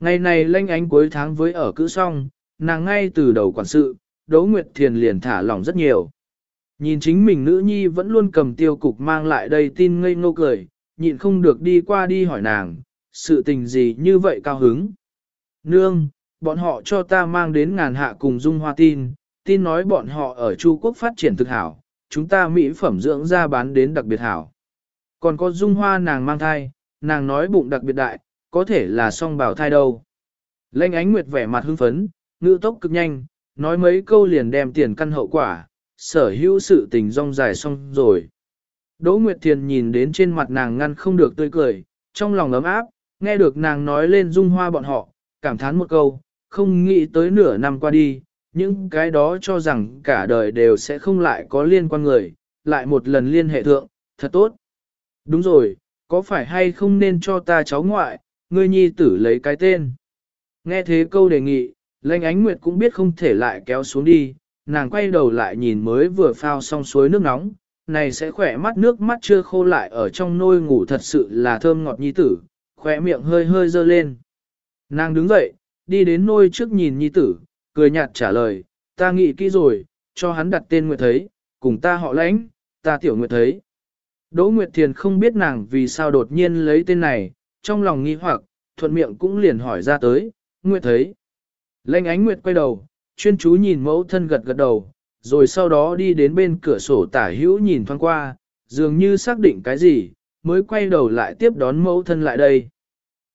Ngày này lanh ánh cuối tháng với ở cữ xong, nàng ngay từ đầu quản sự, Đỗ Nguyệt Thiền liền thả lỏng rất nhiều. Nhìn chính mình nữ nhi vẫn luôn cầm tiêu cục mang lại đây tin ngây ngô cười, nhịn không được đi qua đi hỏi nàng, sự tình gì như vậy cao hứng. Nương, bọn họ cho ta mang đến ngàn hạ cùng dung hoa tin, tin nói bọn họ ở Chu Quốc phát triển thực hảo, chúng ta mỹ phẩm dưỡng ra bán đến đặc biệt hảo. Còn có dung hoa nàng mang thai, nàng nói bụng đặc biệt đại, có thể là song bào thai đâu. Lênh ánh nguyệt vẻ mặt hưng phấn, ngữ tốc cực nhanh, nói mấy câu liền đem tiền căn hậu quả, sở hữu sự tình rong dài xong rồi. Đỗ Nguyệt Thiền nhìn đến trên mặt nàng ngăn không được tươi cười, trong lòng ấm áp, nghe được nàng nói lên dung hoa bọn họ, cảm thán một câu, không nghĩ tới nửa năm qua đi, những cái đó cho rằng cả đời đều sẽ không lại có liên quan người, lại một lần liên hệ thượng, thật tốt. Đúng rồi, có phải hay không nên cho ta cháu ngoại, ngươi nhi tử lấy cái tên. Nghe thế câu đề nghị, Lanh ánh nguyệt cũng biết không thể lại kéo xuống đi, nàng quay đầu lại nhìn mới vừa phao xong suối nước nóng, này sẽ khỏe mắt nước mắt chưa khô lại ở trong nôi ngủ thật sự là thơm ngọt nhi tử, khỏe miệng hơi hơi dơ lên. Nàng đứng dậy, đi đến nôi trước nhìn nhi tử, cười nhạt trả lời, ta nghĩ kỹ rồi, cho hắn đặt tên Nguyệt thấy, cùng ta họ lãnh, ta tiểu Nguyệt thấy. Đỗ Nguyệt Thiền không biết nàng vì sao đột nhiên lấy tên này, trong lòng nghi hoặc, thuận miệng cũng liền hỏi ra tới, Nguyệt thấy. Lênh ánh Nguyệt quay đầu, chuyên chú nhìn mẫu thân gật gật đầu, rồi sau đó đi đến bên cửa sổ tả hữu nhìn thoáng qua, dường như xác định cái gì, mới quay đầu lại tiếp đón mẫu thân lại đây.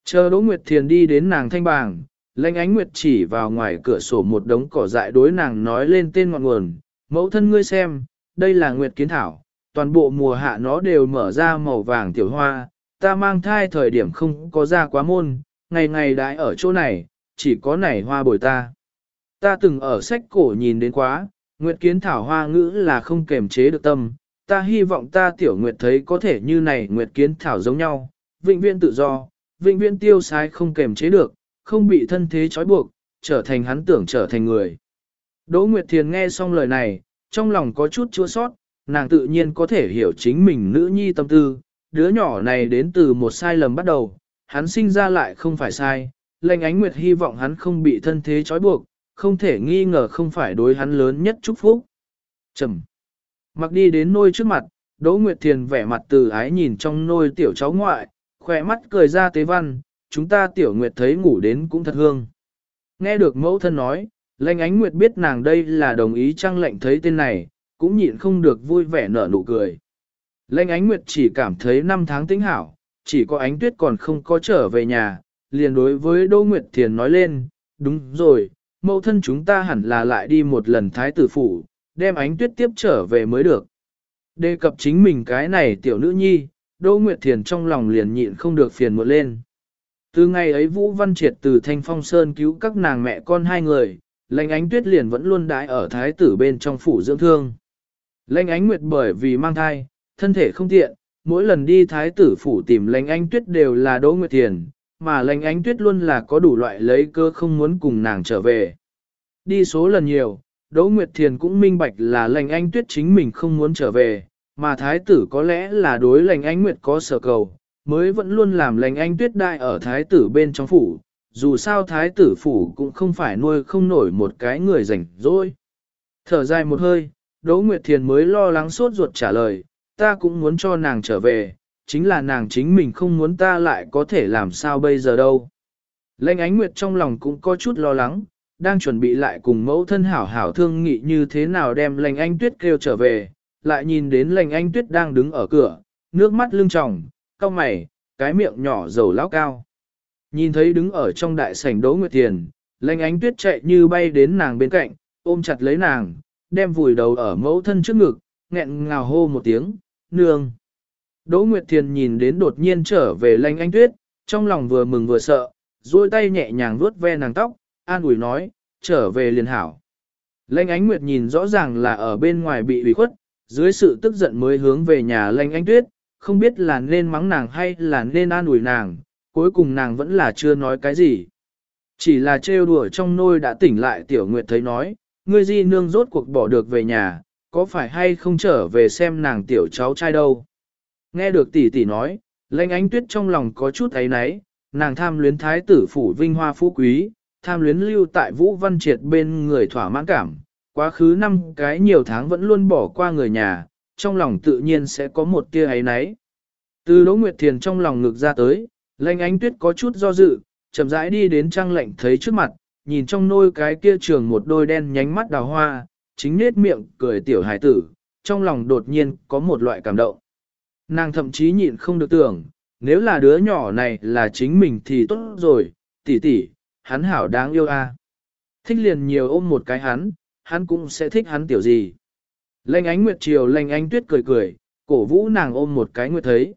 Chờ Đỗ Nguyệt Thiền đi đến nàng thanh bàng, lãnh ánh Nguyệt chỉ vào ngoài cửa sổ một đống cỏ dại đối nàng nói lên tên ngọn nguồn, mẫu thân ngươi xem, đây là Nguyệt Kiến Thảo, toàn bộ mùa hạ nó đều mở ra màu vàng tiểu hoa, ta mang thai thời điểm không có ra quá môn, ngày ngày đãi ở chỗ này, chỉ có nảy hoa bồi ta. Ta từng ở sách cổ nhìn đến quá, Nguyệt Kiến Thảo hoa ngữ là không kềm chế được tâm, ta hy vọng ta tiểu Nguyệt thấy có thể như này Nguyệt Kiến Thảo giống nhau, vĩnh viễn tự do, vĩnh viễn tiêu sai không kềm chế được, không bị thân thế trói buộc, trở thành hắn tưởng trở thành người. Đỗ Nguyệt Thiền nghe xong lời này, trong lòng có chút chua sót, nàng tự nhiên có thể hiểu chính mình nữ nhi tâm tư, đứa nhỏ này đến từ một sai lầm bắt đầu, hắn sinh ra lại không phải sai, lệnh ánh Nguyệt hy vọng hắn không bị thân thế trói buộc, không thể nghi ngờ không phải đối hắn lớn nhất chúc phúc. Trầm. Mặc đi đến nôi trước mặt, Đỗ Nguyệt Thiền vẻ mặt từ ái nhìn trong nôi tiểu cháu ngoại, khỏe mắt cười ra tế văn, chúng ta tiểu nguyệt thấy ngủ đến cũng thật hương. Nghe được mẫu thân nói, lệnh ánh nguyệt biết nàng đây là đồng ý trăng lệnh thấy tên này, cũng nhịn không được vui vẻ nở nụ cười. Lệnh ánh nguyệt chỉ cảm thấy năm tháng tính hảo, chỉ có ánh tuyết còn không có trở về nhà, liền đối với Đỗ Nguyệt Thiền nói lên, đúng rồi, mẫu thân chúng ta hẳn là lại đi một lần thái tử phủ, đem ánh tuyết tiếp trở về mới được. Đề cập chính mình cái này tiểu nữ nhi, Đỗ Nguyệt Thiền trong lòng liền nhịn không được phiền muộn lên. Từ ngày ấy Vũ Văn Triệt từ Thanh Phong Sơn cứu các nàng mẹ con hai người, Lệnh Ánh Tuyết liền vẫn luôn đãi ở thái tử bên trong phủ dưỡng thương. Lệnh Ánh Nguyệt bởi vì mang thai, thân thể không tiện, mỗi lần đi thái tử phủ tìm Lệnh Ánh Tuyết đều là Đỗ Nguyệt Thiền, mà Lệnh Ánh Tuyết luôn là có đủ loại lấy cơ không muốn cùng nàng trở về. Đi số lần nhiều, Đỗ Nguyệt Thiền cũng minh bạch là Lệnh Ánh Tuyết chính mình không muốn trở về, mà thái tử có lẽ là đối Lệnh Ánh Nguyệt có sở cầu, mới vẫn luôn làm lành Ánh tuyết đại ở thái tử bên trong phủ, dù sao thái tử phủ cũng không phải nuôi không nổi một cái người rảnh rỗi. Thở dài một hơi, Đỗ Nguyệt Thiền mới lo lắng sốt ruột trả lời, ta cũng muốn cho nàng trở về, chính là nàng chính mình không muốn ta lại có thể làm sao bây giờ đâu. Lệnh ánh Nguyệt trong lòng cũng có chút lo lắng, đang chuẩn bị lại cùng mẫu thân hảo hảo thương nghị như thế nào đem lệnh anh tuyết kêu trở về, lại nhìn đến lệnh anh tuyết đang đứng ở cửa, nước mắt lưng tròng, cau mày, cái miệng nhỏ dầu lão cao. Nhìn thấy đứng ở trong đại sảnh Đỗ Nguyệt tiền, Lệnh ánh tuyết chạy như bay đến nàng bên cạnh, ôm chặt lấy nàng, đem vùi đầu ở mẫu thân trước ngực, nghẹn ngào hô một tiếng, nương. Đỗ Nguyệt Thiền nhìn đến đột nhiên trở về lanh Anh tuyết, trong lòng vừa mừng vừa sợ, duỗi tay nhẹ nhàng vuốt ve nàng tóc, an ủi nói, trở về liền hảo. Lanh ánh Nguyệt nhìn rõ ràng là ở bên ngoài bị ủy khuất, dưới sự tức giận mới hướng về nhà lanh ánh tuyết, không biết là nên mắng nàng hay là nên an ủi nàng, cuối cùng nàng vẫn là chưa nói cái gì. Chỉ là trêu đùa trong nôi đã tỉnh lại tiểu nguyệt thấy nói, ngươi di nương rốt cuộc bỏ được về nhà, có phải hay không trở về xem nàng tiểu cháu trai đâu. Nghe được tỷ tỷ nói, lãnh ánh tuyết trong lòng có chút ấy náy, nàng tham luyến thái tử phủ vinh hoa phú quý, tham luyến lưu tại vũ văn triệt bên người thỏa mãn cảm, quá khứ năm cái nhiều tháng vẫn luôn bỏ qua người nhà, trong lòng tự nhiên sẽ có một tia ấy náy. Từ Đỗ Nguyệt Thiền trong lòng ngực ra tới, lệnh ánh tuyết có chút do dự, chậm rãi đi đến trang lệnh thấy trước mặt, nhìn trong nôi cái kia trường một đôi đen nhánh mắt đào hoa, chính nết miệng cười tiểu hải tử, trong lòng đột nhiên có một loại cảm động. Nàng thậm chí nhịn không được tưởng, nếu là đứa nhỏ này là chính mình thì tốt rồi, tỷ tỷ, hắn hảo đáng yêu a. Thích liền nhiều ôm một cái hắn, hắn cũng sẽ thích hắn tiểu gì. Lệnh ánh nguyệt chiều lệnh ánh tuyết cười cười, cổ vũ nàng ôm một cái nguyệt thấy.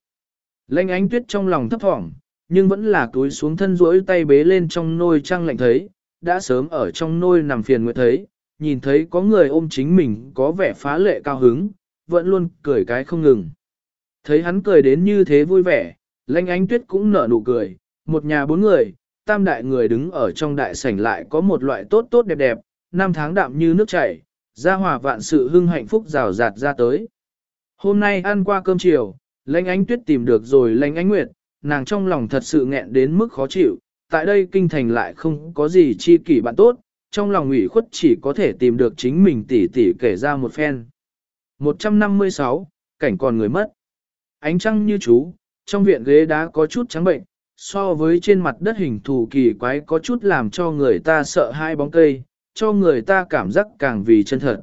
Lệnh ánh tuyết trong lòng thấp thỏm, nhưng vẫn là túi xuống thân rỗi tay bế lên trong nôi trăng lạnh thấy, đã sớm ở trong nôi nằm phiền nguyệt thấy, nhìn thấy có người ôm chính mình có vẻ phá lệ cao hứng, vẫn luôn cười cái không ngừng. Thấy hắn cười đến như thế vui vẻ, lãnh ánh tuyết cũng nở nụ cười, một nhà bốn người, tam đại người đứng ở trong đại sảnh lại có một loại tốt tốt đẹp đẹp, năm tháng đạm như nước chảy, Gia hòa vạn sự hưng hạnh phúc rào rạt ra tới. Hôm nay ăn qua cơm chiều, lãnh ánh tuyết tìm được rồi lãnh ánh nguyệt, nàng trong lòng thật sự nghẹn đến mức khó chịu, tại đây kinh thành lại không có gì chi kỷ bạn tốt, trong lòng ủy khuất chỉ có thể tìm được chính mình tỉ tỉ kể ra một phen. 156, cảnh còn người mất. Ánh trăng như chú, trong viện ghế đá có chút trắng bệnh, so với trên mặt đất hình thù kỳ quái có chút làm cho người ta sợ hai bóng cây, cho người ta cảm giác càng vì chân thật.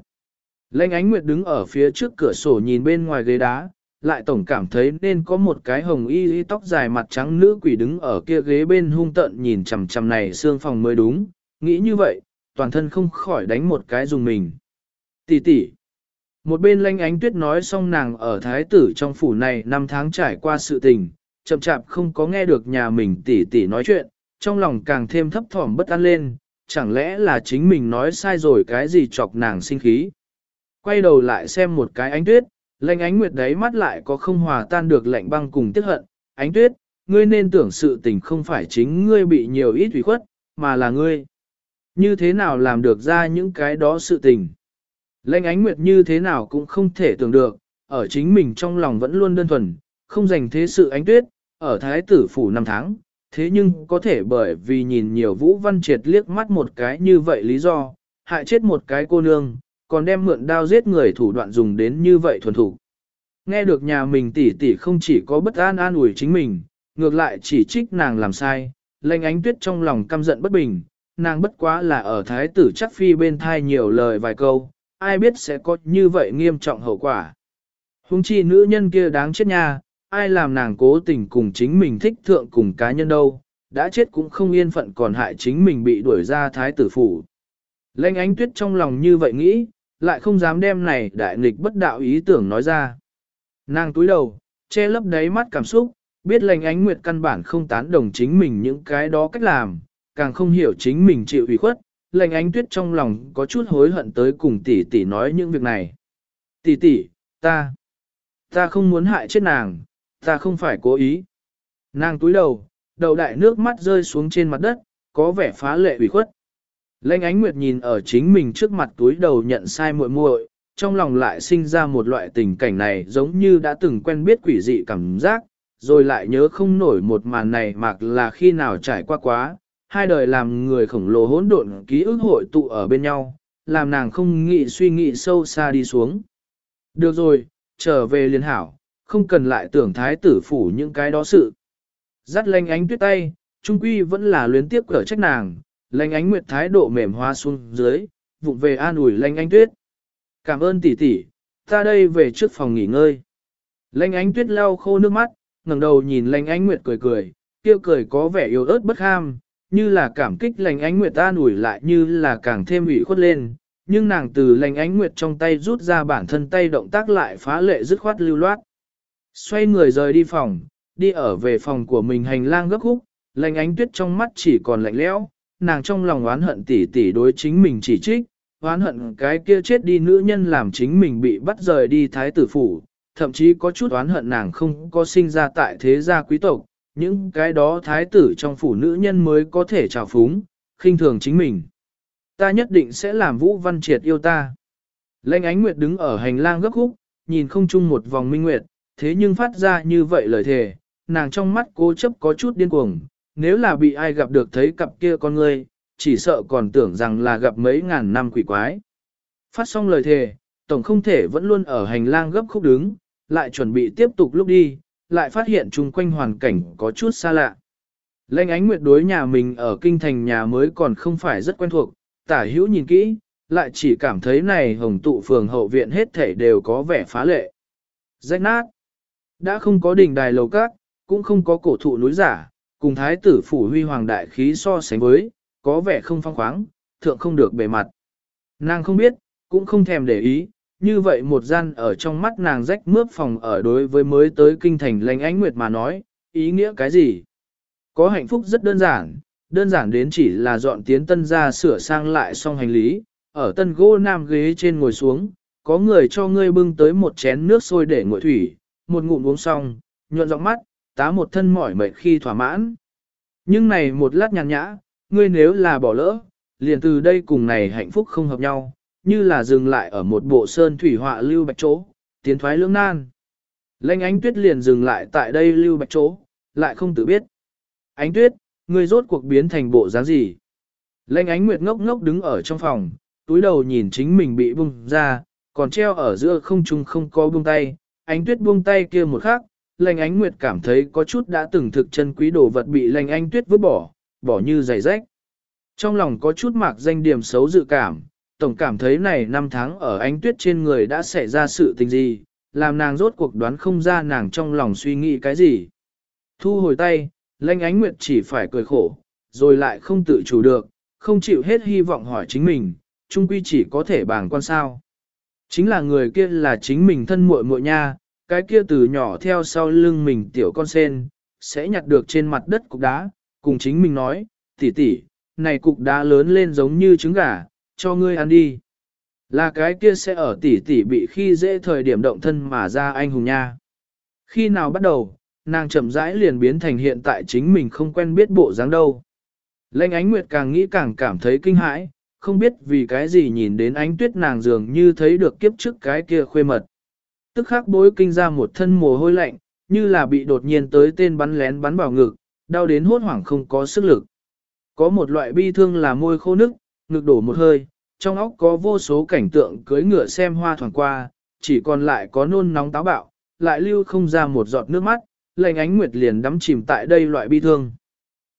Lênh ánh nguyệt đứng ở phía trước cửa sổ nhìn bên ngoài ghế đá, lại tổng cảm thấy nên có một cái hồng y y tóc dài mặt trắng nữ quỷ đứng ở kia ghế bên hung tận nhìn chằm chằm này xương phòng mới đúng, nghĩ như vậy, toàn thân không khỏi đánh một cái dùng mình. Tỷ tỷ. Một bên lanh ánh tuyết nói xong nàng ở thái tử trong phủ này năm tháng trải qua sự tình, chậm chạp không có nghe được nhà mình tỷ tỷ nói chuyện, trong lòng càng thêm thấp thỏm bất an lên, chẳng lẽ là chính mình nói sai rồi cái gì chọc nàng sinh khí. Quay đầu lại xem một cái ánh tuyết, lanh ánh nguyệt đấy mắt lại có không hòa tan được lạnh băng cùng tiếc hận, ánh tuyết, ngươi nên tưởng sự tình không phải chính ngươi bị nhiều ít ủy khuất, mà là ngươi. Như thế nào làm được ra những cái đó sự tình? Lệnh ánh nguyệt như thế nào cũng không thể tưởng được, ở chính mình trong lòng vẫn luôn đơn thuần, không dành thế sự ánh tuyết, ở thái tử phủ năm tháng, thế nhưng có thể bởi vì nhìn nhiều vũ văn triệt liếc mắt một cái như vậy lý do, hại chết một cái cô nương, còn đem mượn đao giết người thủ đoạn dùng đến như vậy thuần thủ. Nghe được nhà mình tỷ tỷ không chỉ có bất an an ủi chính mình, ngược lại chỉ trích nàng làm sai, lệnh ánh tuyết trong lòng căm giận bất bình, nàng bất quá là ở thái tử chắc phi bên thai nhiều lời vài câu, ai biết sẽ có như vậy nghiêm trọng hậu quả. Hùng chi nữ nhân kia đáng chết nha, ai làm nàng cố tình cùng chính mình thích thượng cùng cá nhân đâu, đã chết cũng không yên phận còn hại chính mình bị đuổi ra thái tử phủ. Lênh ánh tuyết trong lòng như vậy nghĩ, lại không dám đem này đại nghịch bất đạo ý tưởng nói ra. Nàng túi đầu, che lấp đáy mắt cảm xúc, biết lành ánh nguyệt căn bản không tán đồng chính mình những cái đó cách làm, càng không hiểu chính mình chịu ủy khuất, lệnh ánh tuyết trong lòng có chút hối hận tới cùng tỷ tỷ nói những việc này. Tỷ tỷ, ta, ta không muốn hại chết nàng, ta không phải cố ý. Nàng túi đầu, đầu đại nước mắt rơi xuống trên mặt đất, có vẻ phá lệ ủy khuất. Lệnh ánh nguyệt nhìn ở chính mình trước mặt túi đầu nhận sai muội muội, trong lòng lại sinh ra một loại tình cảnh này giống như đã từng quen biết quỷ dị cảm giác, rồi lại nhớ không nổi một màn này mặc là khi nào trải qua quá, hai đời làm người khổng lồ hỗn độn ký ức hội tụ ở bên nhau, làm nàng không nghĩ suy nghĩ sâu xa đi xuống. Được rồi, trở về liên hảo, không cần lại tưởng thái tử phủ những cái đó sự. Dắt lanh ánh tuyết tay, trung quy vẫn là luyến tiếp cỡ trách nàng, lanh ánh nguyệt thái độ mềm hoa xuống dưới, vụng về an ủi lanh ánh tuyết. Cảm ơn tỷ tỷ, ta đây về trước phòng nghỉ ngơi. Lanh ánh tuyết lau khô nước mắt, ngẩng đầu nhìn lanh ánh nguyệt cười cười, tiêu cười có vẻ yếu ớt bất ham, như là cảm kích lành ánh nguyệt ta ủi lại như là càng thêm ủy khuất lên, nhưng nàng từ lành ánh nguyệt trong tay rút ra bản thân tay động tác lại phá lệ dứt khoát lưu loát. Xoay người rời đi phòng, đi ở về phòng của mình hành lang gấp khúc, lành ánh tuyết trong mắt chỉ còn lạnh lẽo, nàng trong lòng oán hận tỉ tỉ đối chính mình chỉ trích, oán hận cái kia chết đi nữ nhân làm chính mình bị bắt rời đi thái tử phủ, thậm chí có chút oán hận nàng không có sinh ra tại thế gia quý tộc, những cái đó thái tử trong phủ nữ nhân mới có thể trào phúng, khinh thường chính mình. Ta nhất định sẽ làm Vũ Văn Triệt yêu ta. Lệnh ánh nguyệt đứng ở hành lang gấp khúc, nhìn không chung một vòng minh nguyệt, thế nhưng phát ra như vậy lời thề, nàng trong mắt cố chấp có chút điên cuồng, nếu là bị ai gặp được thấy cặp kia con ngươi, chỉ sợ còn tưởng rằng là gặp mấy ngàn năm quỷ quái. Phát xong lời thề, tổng không thể vẫn luôn ở hành lang gấp khúc đứng, lại chuẩn bị tiếp tục lúc đi, lại phát hiện chung quanh hoàn cảnh có chút xa lạ. Lênh ánh nguyệt đối nhà mình ở kinh thành nhà mới còn không phải rất quen thuộc, tả hữu nhìn kỹ, lại chỉ cảm thấy này hồng tụ phường hậu viện hết thể đều có vẻ phá lệ. Rách nát, đã không có đỉnh đài lầu các, cũng không có cổ thụ núi giả, cùng thái tử phủ huy hoàng đại khí so sánh với, có vẻ không phong khoáng, thượng không được bề mặt. Nàng không biết, cũng không thèm để ý, như vậy một gian ở trong mắt nàng rách mướp phòng ở đối với mới tới kinh thành lãnh ánh nguyệt mà nói, ý nghĩa cái gì? Có hạnh phúc rất đơn giản, đơn giản đến chỉ là dọn tiến tân ra sửa sang lại xong hành lý, ở tân gỗ nam ghế trên ngồi xuống, có người cho ngươi bưng tới một chén nước sôi để nguội thủy, một ngụm uống xong, nhuận giọng mắt, tá một thân mỏi mệt khi thỏa mãn. Nhưng này một lát nhàn nhã, ngươi nếu là bỏ lỡ, liền từ đây cùng này hạnh phúc không hợp nhau, như là dừng lại ở một bộ sơn thủy họa lưu bạch chỗ, tiến thoái lưỡng nan. Lệnh ánh tuyết liền dừng lại tại đây lưu bạch chỗ, lại không tự biết. Ánh tuyết, người rốt cuộc biến thành bộ dáng gì? Lệnh ánh nguyệt ngốc ngốc đứng ở trong phòng, túi đầu nhìn chính mình bị bung ra, còn treo ở giữa không trung không có buông tay. Ánh tuyết buông tay kia một khắc, lệnh ánh nguyệt cảm thấy có chút đã từng thực chân quý đồ vật bị lệnh ánh tuyết vứt bỏ, bỏ như giày rách. Trong lòng có chút mạc danh điểm xấu dự cảm, tổng cảm thấy này năm tháng ở ánh tuyết trên người đã xảy ra sự tình gì, làm nàng rốt cuộc đoán không ra nàng trong lòng suy nghĩ cái gì. Thu hồi tay, lanh ánh nguyệt chỉ phải cười khổ, rồi lại không tự chủ được, không chịu hết hy vọng hỏi chính mình, chung quy chỉ có thể bàng quan sao. Chính là người kia là chính mình thân muội muội nha, cái kia từ nhỏ theo sau lưng mình tiểu con sen, sẽ nhặt được trên mặt đất cục đá, cùng chính mình nói, tỷ tỷ, này cục đá lớn lên giống như trứng gà, cho ngươi ăn đi. Là cái kia sẽ ở tỷ tỷ bị khi dễ thời điểm động thân mà ra anh hùng nha. Khi nào bắt đầu, nàng chậm rãi liền biến thành hiện tại chính mình không quen biết bộ dáng đâu. Lệnh ánh nguyệt càng nghĩ càng cảm thấy kinh hãi, không biết vì cái gì nhìn đến ánh tuyết nàng dường như thấy được kiếp trước cái kia khuê mật. Tức khắc bối kinh ra một thân mồ hôi lạnh, như là bị đột nhiên tới tên bắn lén bắn vào ngực, đau đến hốt hoảng không có sức lực. Có một loại bi thương là môi khô nức, ngực đổ một hơi, trong óc có vô số cảnh tượng cưới ngựa xem hoa thoảng qua, chỉ còn lại có nôn nóng táo bạo, lại lưu không ra một giọt nước mắt, lệnh ánh nguyệt liền đắm chìm tại đây loại bi thương.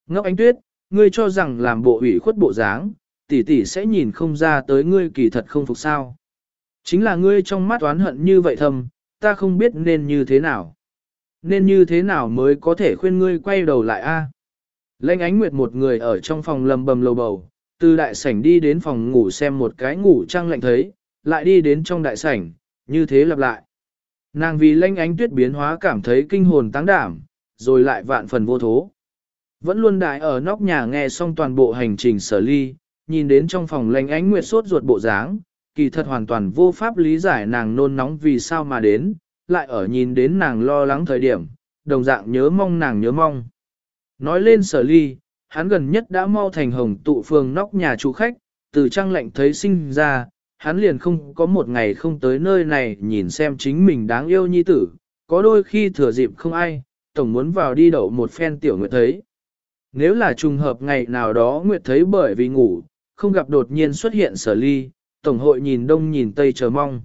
Ngốc ánh tuyết, ngươi cho rằng làm bộ ủy khuất bộ dáng, tỷ tỷ sẽ nhìn không ra tới ngươi kỳ thật không phục sao. Chính là ngươi trong mắt oán hận như vậy thầm, ta không biết nên như thế nào. Nên như thế nào mới có thể khuyên ngươi quay đầu lại a? Lệnh ánh nguyệt một người ở trong phòng lầm bầm lầu bầu, từ đại sảnh đi đến phòng ngủ xem một cái ngủ trang lạnh thấy, lại đi đến trong đại sảnh, như thế lặp lại. Nàng vì lanh ánh tuyết biến hóa cảm thấy kinh hồn táng đảm, rồi lại vạn phần vô thố. Vẫn luôn đại ở nóc nhà nghe xong toàn bộ hành trình sở ly, nhìn đến trong phòng lanh ánh nguyệt sốt ruột bộ dáng, kỳ thật hoàn toàn vô pháp lý giải nàng nôn nóng vì sao mà đến, lại ở nhìn đến nàng lo lắng thời điểm, đồng dạng nhớ mong nàng nhớ mong. Nói lên sở ly, hắn gần nhất đã mau thành hồng tụ phường nóc nhà chủ khách, từ trang lệnh thấy sinh ra, hắn liền không có một ngày không tới nơi này nhìn xem chính mình đáng yêu nhi tử, có đôi khi thừa dịp không ai, tổng muốn vào đi đậu một phen tiểu nguyệt thấy. Nếu là trùng hợp ngày nào đó nguyệt thấy bởi vì ngủ, không gặp đột nhiên xuất hiện sở ly, tổng hội nhìn đông nhìn tây chờ mong.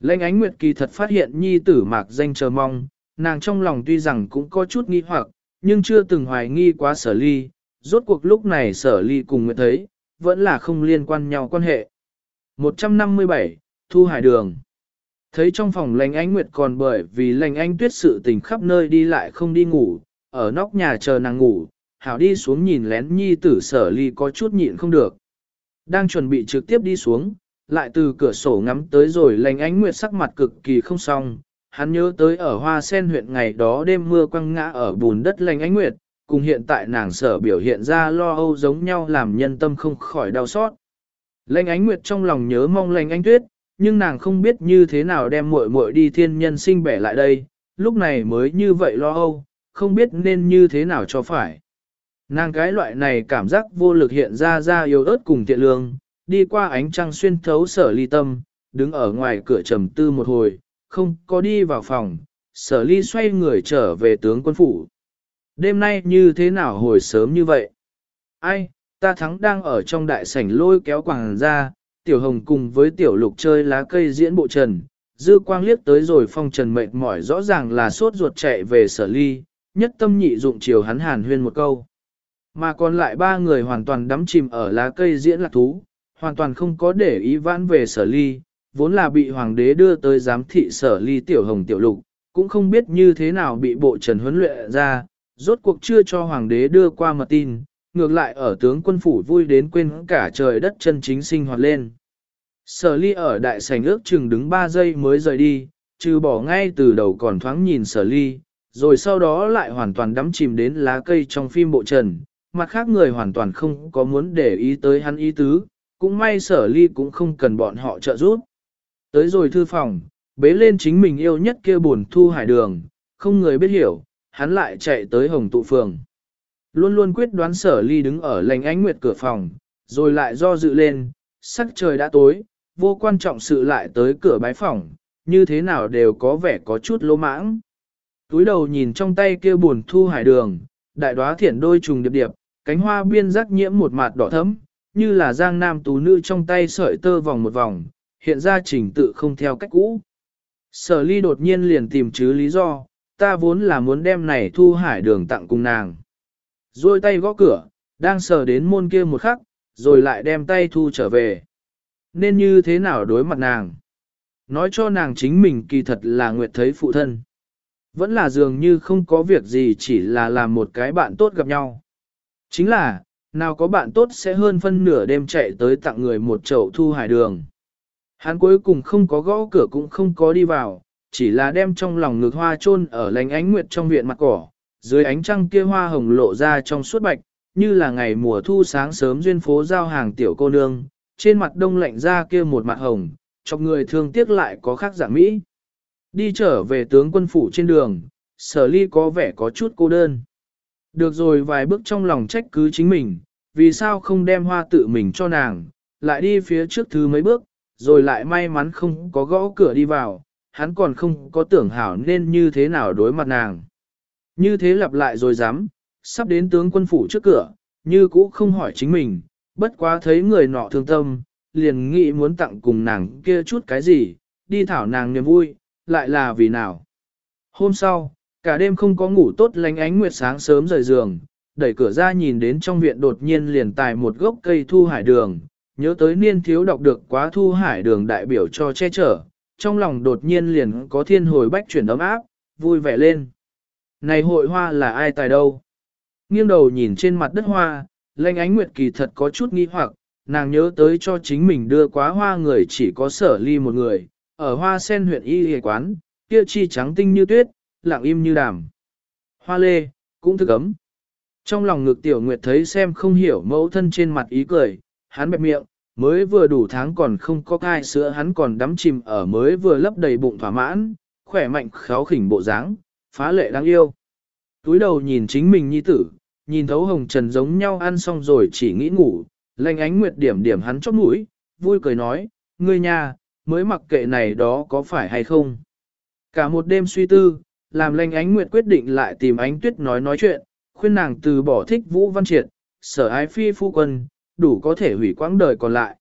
Lệnh ánh nguyệt kỳ thật phát hiện nhi tử mạc danh chờ mong, nàng trong lòng tuy rằng cũng có chút nghi hoặc, nhưng chưa từng hoài nghi quá sở ly, rốt cuộc lúc này sở ly cùng nguyệt thấy, vẫn là không liên quan nhau quan hệ. 157, Thu Hải Đường Thấy trong phòng lành ánh nguyệt còn bởi vì lành Ánh tuyết sự tình khắp nơi đi lại không đi ngủ, ở nóc nhà chờ nàng ngủ, hảo đi xuống nhìn lén nhi tử sở ly có chút nhịn không được. Đang chuẩn bị trực tiếp đi xuống, lại từ cửa sổ ngắm tới rồi lành ánh nguyệt sắc mặt cực kỳ không xong. Hắn nhớ tới ở hoa sen huyện ngày đó đêm mưa quăng ngã ở bùn đất lành ánh nguyệt, cùng hiện tại nàng sở biểu hiện ra lo âu giống nhau làm nhân tâm không khỏi đau xót. Lệnh ánh nguyệt trong lòng nhớ mong lệnh ánh tuyết, nhưng nàng không biết như thế nào đem muội muội đi thiên nhân sinh bẻ lại đây, lúc này mới như vậy lo âu, không biết nên như thế nào cho phải. Nàng cái loại này cảm giác vô lực hiện ra ra yếu ớt cùng Tiện lương, đi qua ánh trăng xuyên thấu sở ly tâm, đứng ở ngoài cửa trầm tư một hồi, không có đi vào phòng, sở ly xoay người trở về tướng quân phủ. Đêm nay như thế nào hồi sớm như vậy? Ai, ta thắng đang ở trong đại sảnh lôi kéo quảng ra, tiểu hồng cùng với tiểu lục chơi lá cây diễn bộ trần. Dư quang liếc tới rồi phong trần mệt mỏi rõ ràng là sốt ruột chạy về sở ly, nhất tâm nhị dụng chiều hắn hàn huyên một câu. Mà còn lại ba người hoàn toàn đắm chìm ở lá cây diễn lạc thú, hoàn toàn không có để ý vãn về sở ly, vốn là bị hoàng đế đưa tới giám thị sở ly tiểu hồng tiểu lục, cũng không biết như thế nào bị bộ trần huấn luyện ra, rốt cuộc chưa cho hoàng đế đưa qua mật tin, ngược lại ở tướng quân phủ vui đến quên cả trời đất chân chính sinh hoạt lên. Sở ly ở đại sảnh ước chừng đứng 3 giây mới rời đi, trừ bỏ ngay từ đầu còn thoáng nhìn sở ly, rồi sau đó lại hoàn toàn đắm chìm đến lá cây trong phim bộ trần, mặt khác người hoàn toàn không có muốn để ý tới hắn ý tứ, cũng may sở ly cũng không cần bọn họ trợ giúp. Tới rồi thư phòng, bế lên chính mình yêu nhất kia buồn thu hải đường, không người biết hiểu, hắn lại chạy tới hồng tụ phường. Luôn luôn quyết đoán sở ly đứng ở lành ánh nguyệt cửa phòng, rồi lại do dự lên, sắc trời đã tối, vô quan trọng sự lại tới cửa bái phòng, như thế nào đều có vẻ có chút lỗ mãng. Túi đầu nhìn trong tay kia buồn thu hải đường, đại đoá thiển đôi trùng điệp điệp, cánh hoa biên rắc nhiễm một mặt đỏ thấm, như là giang nam tú nữ trong tay sợi tơ vòng một vòng, hiện ra trình tự không theo cách cũ. Sở ly đột nhiên liền tìm chứ lý do, ta vốn là muốn đem này thu hải đường tặng cùng nàng. Rồi tay gõ cửa, đang sờ đến môn kia một khắc, rồi lại đem tay thu trở về. Nên như thế nào đối mặt nàng? Nói cho nàng chính mình kỳ thật là nguyệt thấy phụ thân. Vẫn là dường như không có việc gì chỉ là làm một cái bạn tốt gặp nhau. Chính là, nào có bạn tốt sẽ hơn phân nửa đêm chạy tới tặng người một chậu thu hải đường. Hắn cuối cùng không có gõ cửa cũng không có đi vào, chỉ là đem trong lòng ngực hoa chôn ở lánh ánh nguyệt trong viện mặt cỏ, dưới ánh trăng kia hoa hồng lộ ra trong suốt bạch, như là ngày mùa thu sáng sớm duyên phố giao hàng tiểu cô nương, trên mặt đông lạnh ra kia một mặt hồng, chọc người thương tiếc lại có khác giả mỹ. Đi trở về tướng quân phủ trên đường, sở ly có vẻ có chút cô đơn. Được rồi vài bước trong lòng trách cứ chính mình, vì sao không đem hoa tự mình cho nàng, lại đi phía trước thứ mấy bước, rồi lại may mắn không có gõ cửa đi vào, hắn còn không có tưởng hảo nên như thế nào đối mặt nàng. Như thế lặp lại rồi dám, sắp đến tướng quân phủ trước cửa, như cũ không hỏi chính mình, bất quá thấy người nọ thương tâm, liền nghĩ muốn tặng cùng nàng kia chút cái gì, đi thảo nàng niềm vui, lại là vì nào. Hôm sau, cả đêm không có ngủ tốt lánh ánh nguyệt sáng sớm rời giường, đẩy cửa ra nhìn đến trong viện đột nhiên liền tài một gốc cây thu hải đường, nhớ tới niên thiếu đọc được quá thu hải đường đại biểu cho che chở, trong lòng đột nhiên liền có thiên hồi bách chuyển ấm áp, vui vẻ lên. Này hội hoa là ai tài đâu? Nghiêng đầu nhìn trên mặt đất hoa, lanh ánh nguyệt kỳ thật có chút nghi hoặc, nàng nhớ tới cho chính mình đưa quá hoa người chỉ có sở ly một người, ở hoa sen huyện y hề quán, kia chi trắng tinh như tuyết, lặng im như đàm. Hoa lê, cũng thức ấm. Trong lòng ngực tiểu nguyệt thấy xem không hiểu mẫu thân trên mặt ý cười, hắn bẹp miệng, mới vừa đủ tháng còn không có cai sữa hắn còn đắm chìm ở mới vừa lấp đầy bụng thỏa mãn, khỏe mạnh kháo khỉnh bộ dáng, phá lệ đáng yêu. Túi đầu nhìn chính mình nhi tử, nhìn thấu hồng trần giống nhau ăn xong rồi chỉ nghĩ ngủ, lanh ánh nguyệt điểm điểm hắn chóp mũi, vui cười nói, ngươi nhà, mới mặc kệ này đó có phải hay không. Cả một đêm suy tư, làm lanh ánh nguyệt quyết định lại tìm ánh tuyết nói nói chuyện, khuyên nàng từ bỏ thích vũ văn triệt, sở ái phi phu quân, đủ có thể hủy quãng đời còn lại.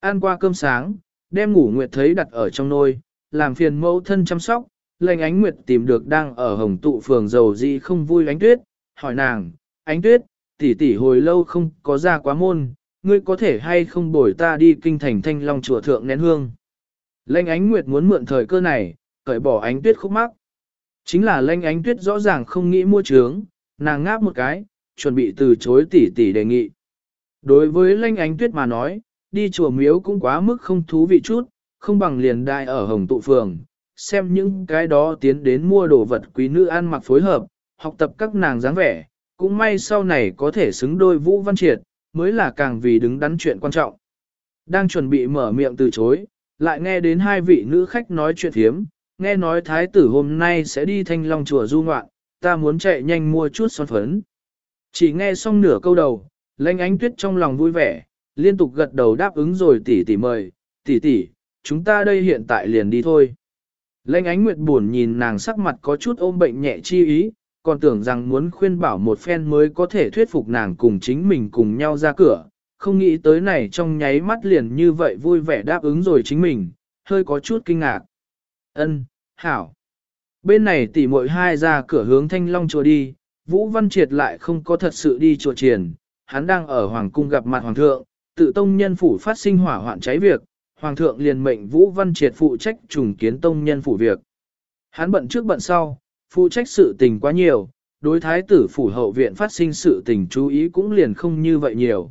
Ăn qua cơm sáng, đem ngủ nguyệt thấy đặt ở trong nôi, làm phiền mẫu thân chăm sóc, lệnh ánh nguyệt tìm được đang ở hồng tụ phường dầu gì không vui ánh tuyết, hỏi nàng, ánh tuyết, tỷ tỷ hồi lâu không có ra quá môn, ngươi có thể hay không bồi ta đi kinh thành thanh long chùa thượng nén hương. Lệnh ánh nguyệt muốn mượn thời cơ này, cởi bỏ ánh tuyết khúc mắc. Chính là lệnh ánh tuyết rõ ràng không nghĩ mua trướng, nàng ngáp một cái, chuẩn bị từ chối tỷ tỷ đề nghị. Đối với Lanh ánh tuyết mà nói, đi chùa miếu cũng quá mức không thú vị chút, không bằng liền đại ở hồng tụ phường, xem những cái đó tiến đến mua đồ vật quý nữ ăn mặc phối hợp, học tập các nàng dáng vẻ, cũng may sau này có thể xứng đôi Vũ Văn Triệt, mới là càng vì đứng đắn chuyện quan trọng. Đang chuẩn bị mở miệng từ chối, lại nghe đến hai vị nữ khách nói chuyện thiếm, nghe nói thái tử hôm nay sẽ đi thanh long chùa du ngoạn, ta muốn chạy nhanh mua chút son phấn. Chỉ nghe xong nửa câu đầu, Lanh ánh tuyết trong lòng vui vẻ, liên tục gật đầu đáp ứng rồi tỷ tỷ mời, tỷ tỷ, chúng ta đây hiện tại liền đi thôi. Lệnh ánh nguyệt buồn nhìn nàng sắc mặt có chút ôm bệnh nhẹ chi ý, còn tưởng rằng muốn khuyên bảo một phen mới có thể thuyết phục nàng cùng chính mình cùng nhau ra cửa, không nghĩ tới này trong nháy mắt liền như vậy vui vẻ đáp ứng rồi chính mình, hơi có chút kinh ngạc. Ân, hảo. Bên này tỉ muội hai ra cửa hướng thanh long chùa đi, Vũ Văn Triệt lại không có thật sự đi chùa triển, hắn đang ở Hoàng cung gặp mặt Hoàng thượng, tự tông nhân phủ phát sinh hỏa hoạn cháy việc, Hoàng thượng liền mệnh Vũ Văn Triệt phụ trách trùng kiến tông nhân phủ việc. Hắn bận trước bận sau, phụ trách sự tình quá nhiều, đối thái tử phủ hậu viện phát sinh sự tình chú ý cũng liền không như vậy nhiều.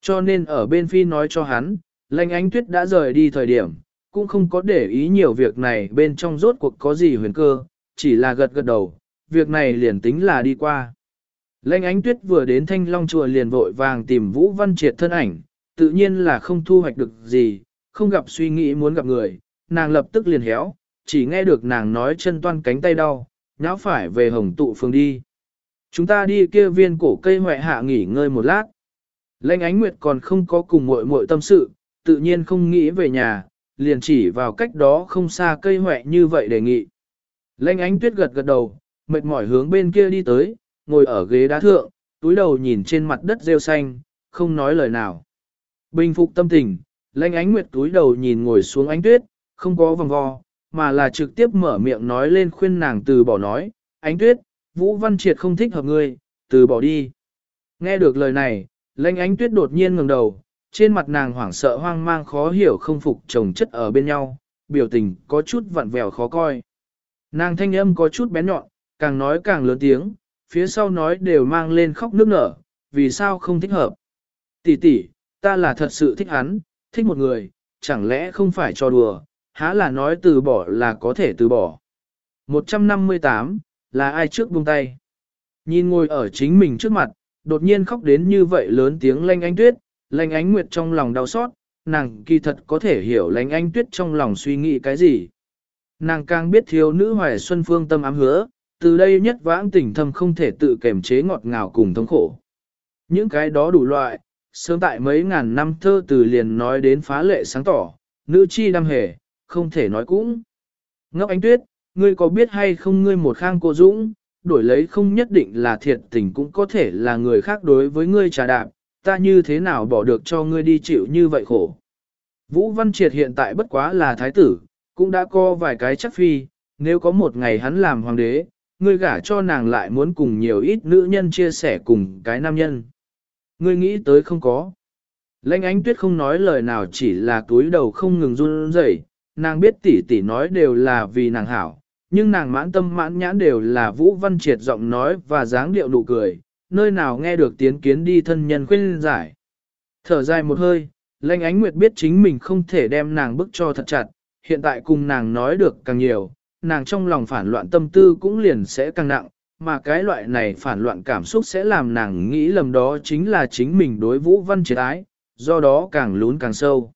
Cho nên ở bên phi nói cho hắn, lành ánh tuyết đã rời đi thời điểm, cũng không có để ý nhiều việc này bên trong rốt cuộc có gì huyền cơ, chỉ là gật gật đầu, việc này liền tính là đi qua. Lệnh ánh tuyết vừa đến thanh long chùa liền vội vàng tìm Vũ Văn Triệt thân ảnh, tự nhiên là không thu hoạch được gì, không gặp suy nghĩ muốn gặp người, nàng lập tức liền héo, chỉ nghe được nàng nói chân toan cánh tay đau, nháo phải về hồng tụ phương đi. Chúng ta đi kia viên cổ cây hoại hạ nghỉ ngơi một lát. Lệnh ánh nguyệt còn không có cùng muội muội tâm sự, tự nhiên không nghĩ về nhà, liền chỉ vào cách đó không xa cây hoại như vậy đề nghị. Lanh ánh tuyết gật gật đầu, mệt mỏi hướng bên kia đi tới, ngồi ở ghế đá thượng, túi đầu nhìn trên mặt đất rêu xanh, không nói lời nào. Bình phục tâm tình, lanh ánh nguyệt túi đầu nhìn ngồi xuống ánh tuyết, không có vòng vo, mà là trực tiếp mở miệng nói lên khuyên nàng từ bỏ nói, ánh tuyết, Vũ Văn Triệt không thích hợp ngươi, từ bỏ đi. Nghe được lời này, lanh ánh tuyết đột nhiên ngừng đầu, trên mặt nàng hoảng sợ hoang mang khó hiểu không phục chồng chất ở bên nhau, biểu tình có chút vặn vẹo khó coi. Nàng thanh âm có chút bén nhọn, càng nói càng lớn tiếng, phía sau nói đều mang lên khóc nước nở, vì sao không thích hợp. Tỷ tỷ, ta là thật sự thích hắn, thích một người, chẳng lẽ không phải cho đùa, há là nói từ bỏ là có thể từ bỏ. 158, là ai trước buông tay? Nhìn ngồi ở chính mình trước mặt, đột nhiên khóc đến như vậy lớn tiếng lanh ánh tuyết, lanh ánh nguyệt trong lòng đau xót, nàng kỳ thật có thể hiểu lanh ánh tuyết trong lòng suy nghĩ cái gì. Nàng càng biết thiếu nữ hoài xuân phương tâm ám hứa, từ đây nhất vãng tình thâm không thể tự kềm chế ngọt ngào cùng thống khổ. Những cái đó đủ loại, sớm tại mấy ngàn năm thơ từ liền nói đến phá lệ sáng tỏ, nữ chi đam hề, không thể nói cũng. Ngốc ánh tuyết, ngươi có biết hay không ngươi một khang cô dũng, đổi lấy không nhất định là thiệt tình cũng có thể là người khác đối với ngươi trà đạp, ta như thế nào bỏ được cho ngươi đi chịu như vậy khổ. Vũ Văn Triệt hiện tại bất quá là thái tử, cũng đã có vài cái chắc phi, nếu có một ngày hắn làm hoàng đế, ngươi gả cho nàng lại muốn cùng nhiều ít nữ nhân chia sẻ cùng cái nam nhân. Ngươi nghĩ tới không có. Lênh ánh tuyết không nói lời nào chỉ là túi đầu không ngừng run rẩy, nàng biết tỷ tỷ nói đều là vì nàng hảo, nhưng nàng mãn tâm mãn nhãn đều là Vũ Văn Triệt giọng nói và dáng điệu nụ cười, nơi nào nghe được tiến kiến đi thân nhân khuyên giải. Thở dài một hơi, Lanh ánh nguyệt biết chính mình không thể đem nàng bức cho thật chặt, hiện tại cùng nàng nói được càng nhiều, nàng trong lòng phản loạn tâm tư cũng liền sẽ càng nặng, mà cái loại này phản loạn cảm xúc sẽ làm nàng nghĩ lầm đó chính là chính mình đối Vũ Văn Triệt ái, do đó càng lún càng sâu.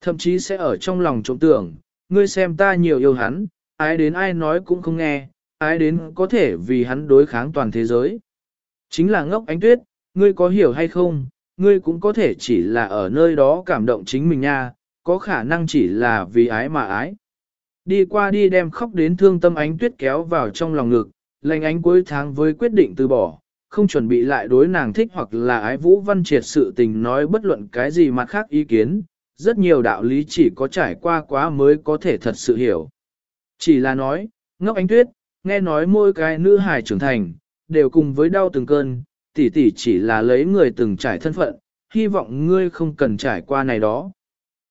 Thậm chí sẽ ở trong lòng trộm tưởng, ngươi xem ta nhiều yêu hắn, ai đến ai nói cũng không nghe, ai đến có thể vì hắn đối kháng toàn thế giới. Chính là ngốc ánh tuyết, ngươi có hiểu hay không, ngươi cũng có thể chỉ là ở nơi đó cảm động chính mình nha, có khả năng chỉ là vì ái mà ái. Đi qua đi đem khóc đến thương tâm ánh tuyết kéo vào trong lòng ngực, lành ánh cuối tháng với quyết định từ bỏ, không chuẩn bị lại đối nàng thích hoặc là ái vũ văn triệt sự tình nói bất luận cái gì mặt khác ý kiến, rất nhiều đạo lý chỉ có trải qua quá mới có thể thật sự hiểu. Chỉ là nói, ngốc ánh tuyết, nghe nói mỗi cái nữ hài trưởng thành, đều cùng với đau từng cơn, tỷ tỷ chỉ là lấy người từng trải thân phận, hy vọng ngươi không cần trải qua này đó.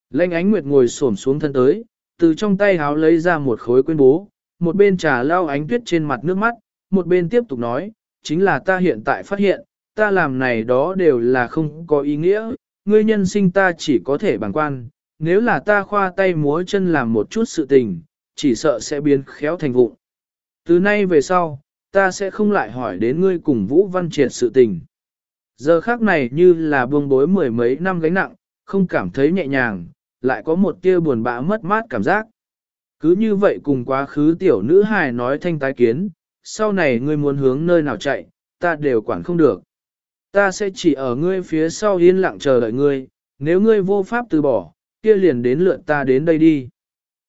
Lênh ánh nguyệt ngồi xổm xuống thân tới, từ trong tay háo lấy ra một khối quyên bố, một bên trà lau ánh tuyết trên mặt nước mắt, một bên tiếp tục nói, chính là ta hiện tại phát hiện, ta làm này đó đều là không có ý nghĩa, ngươi nhân sinh ta chỉ có thể bằng quan, nếu là ta khoa tay múa chân làm một chút sự tình, chỉ sợ sẽ biến khéo thành vụn. Từ nay về sau, ta sẽ không lại hỏi đến ngươi cùng Vũ Văn Triệt sự tình. Giờ khác này như là buông bối mười mấy năm gánh nặng, không cảm thấy nhẹ nhàng, lại có một tia buồn bã mất mát cảm giác. Cứ như vậy cùng quá khứ tiểu nữ hài nói thanh tái kiến, sau này ngươi muốn hướng nơi nào chạy, ta đều quản không được. Ta sẽ chỉ ở ngươi phía sau yên lặng chờ đợi ngươi, nếu ngươi vô pháp từ bỏ, kia liền đến lượt ta đến đây đi.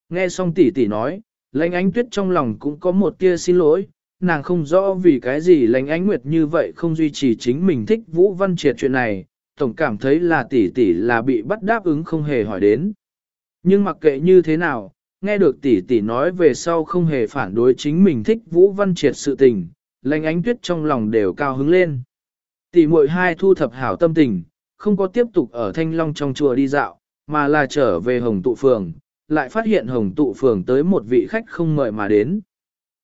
Nghe xong tỷ tỷ nói, lãnh ánh tuyết trong lòng cũng có một tia xin lỗi, nàng không rõ vì cái gì lãnh ánh nguyệt như vậy không duy trì chính mình thích Vũ Văn Triệt chuyện này, tổng cảm thấy là tỷ tỷ là bị bắt đáp ứng không hề hỏi đến. Nhưng mặc kệ như thế nào, nghe được tỷ tỷ nói về sau không hề phản đối chính mình thích Vũ Văn Triệt sự tình, lãnh ánh tuyết trong lòng đều cao hứng lên. Tỷ muội hai thu thập hảo tâm tình, không có tiếp tục ở Thanh Long trong chùa đi dạo, mà là trở về Hồng Tụ Phường, lại phát hiện Hồng Tụ Phường tới một vị khách không mời mà đến.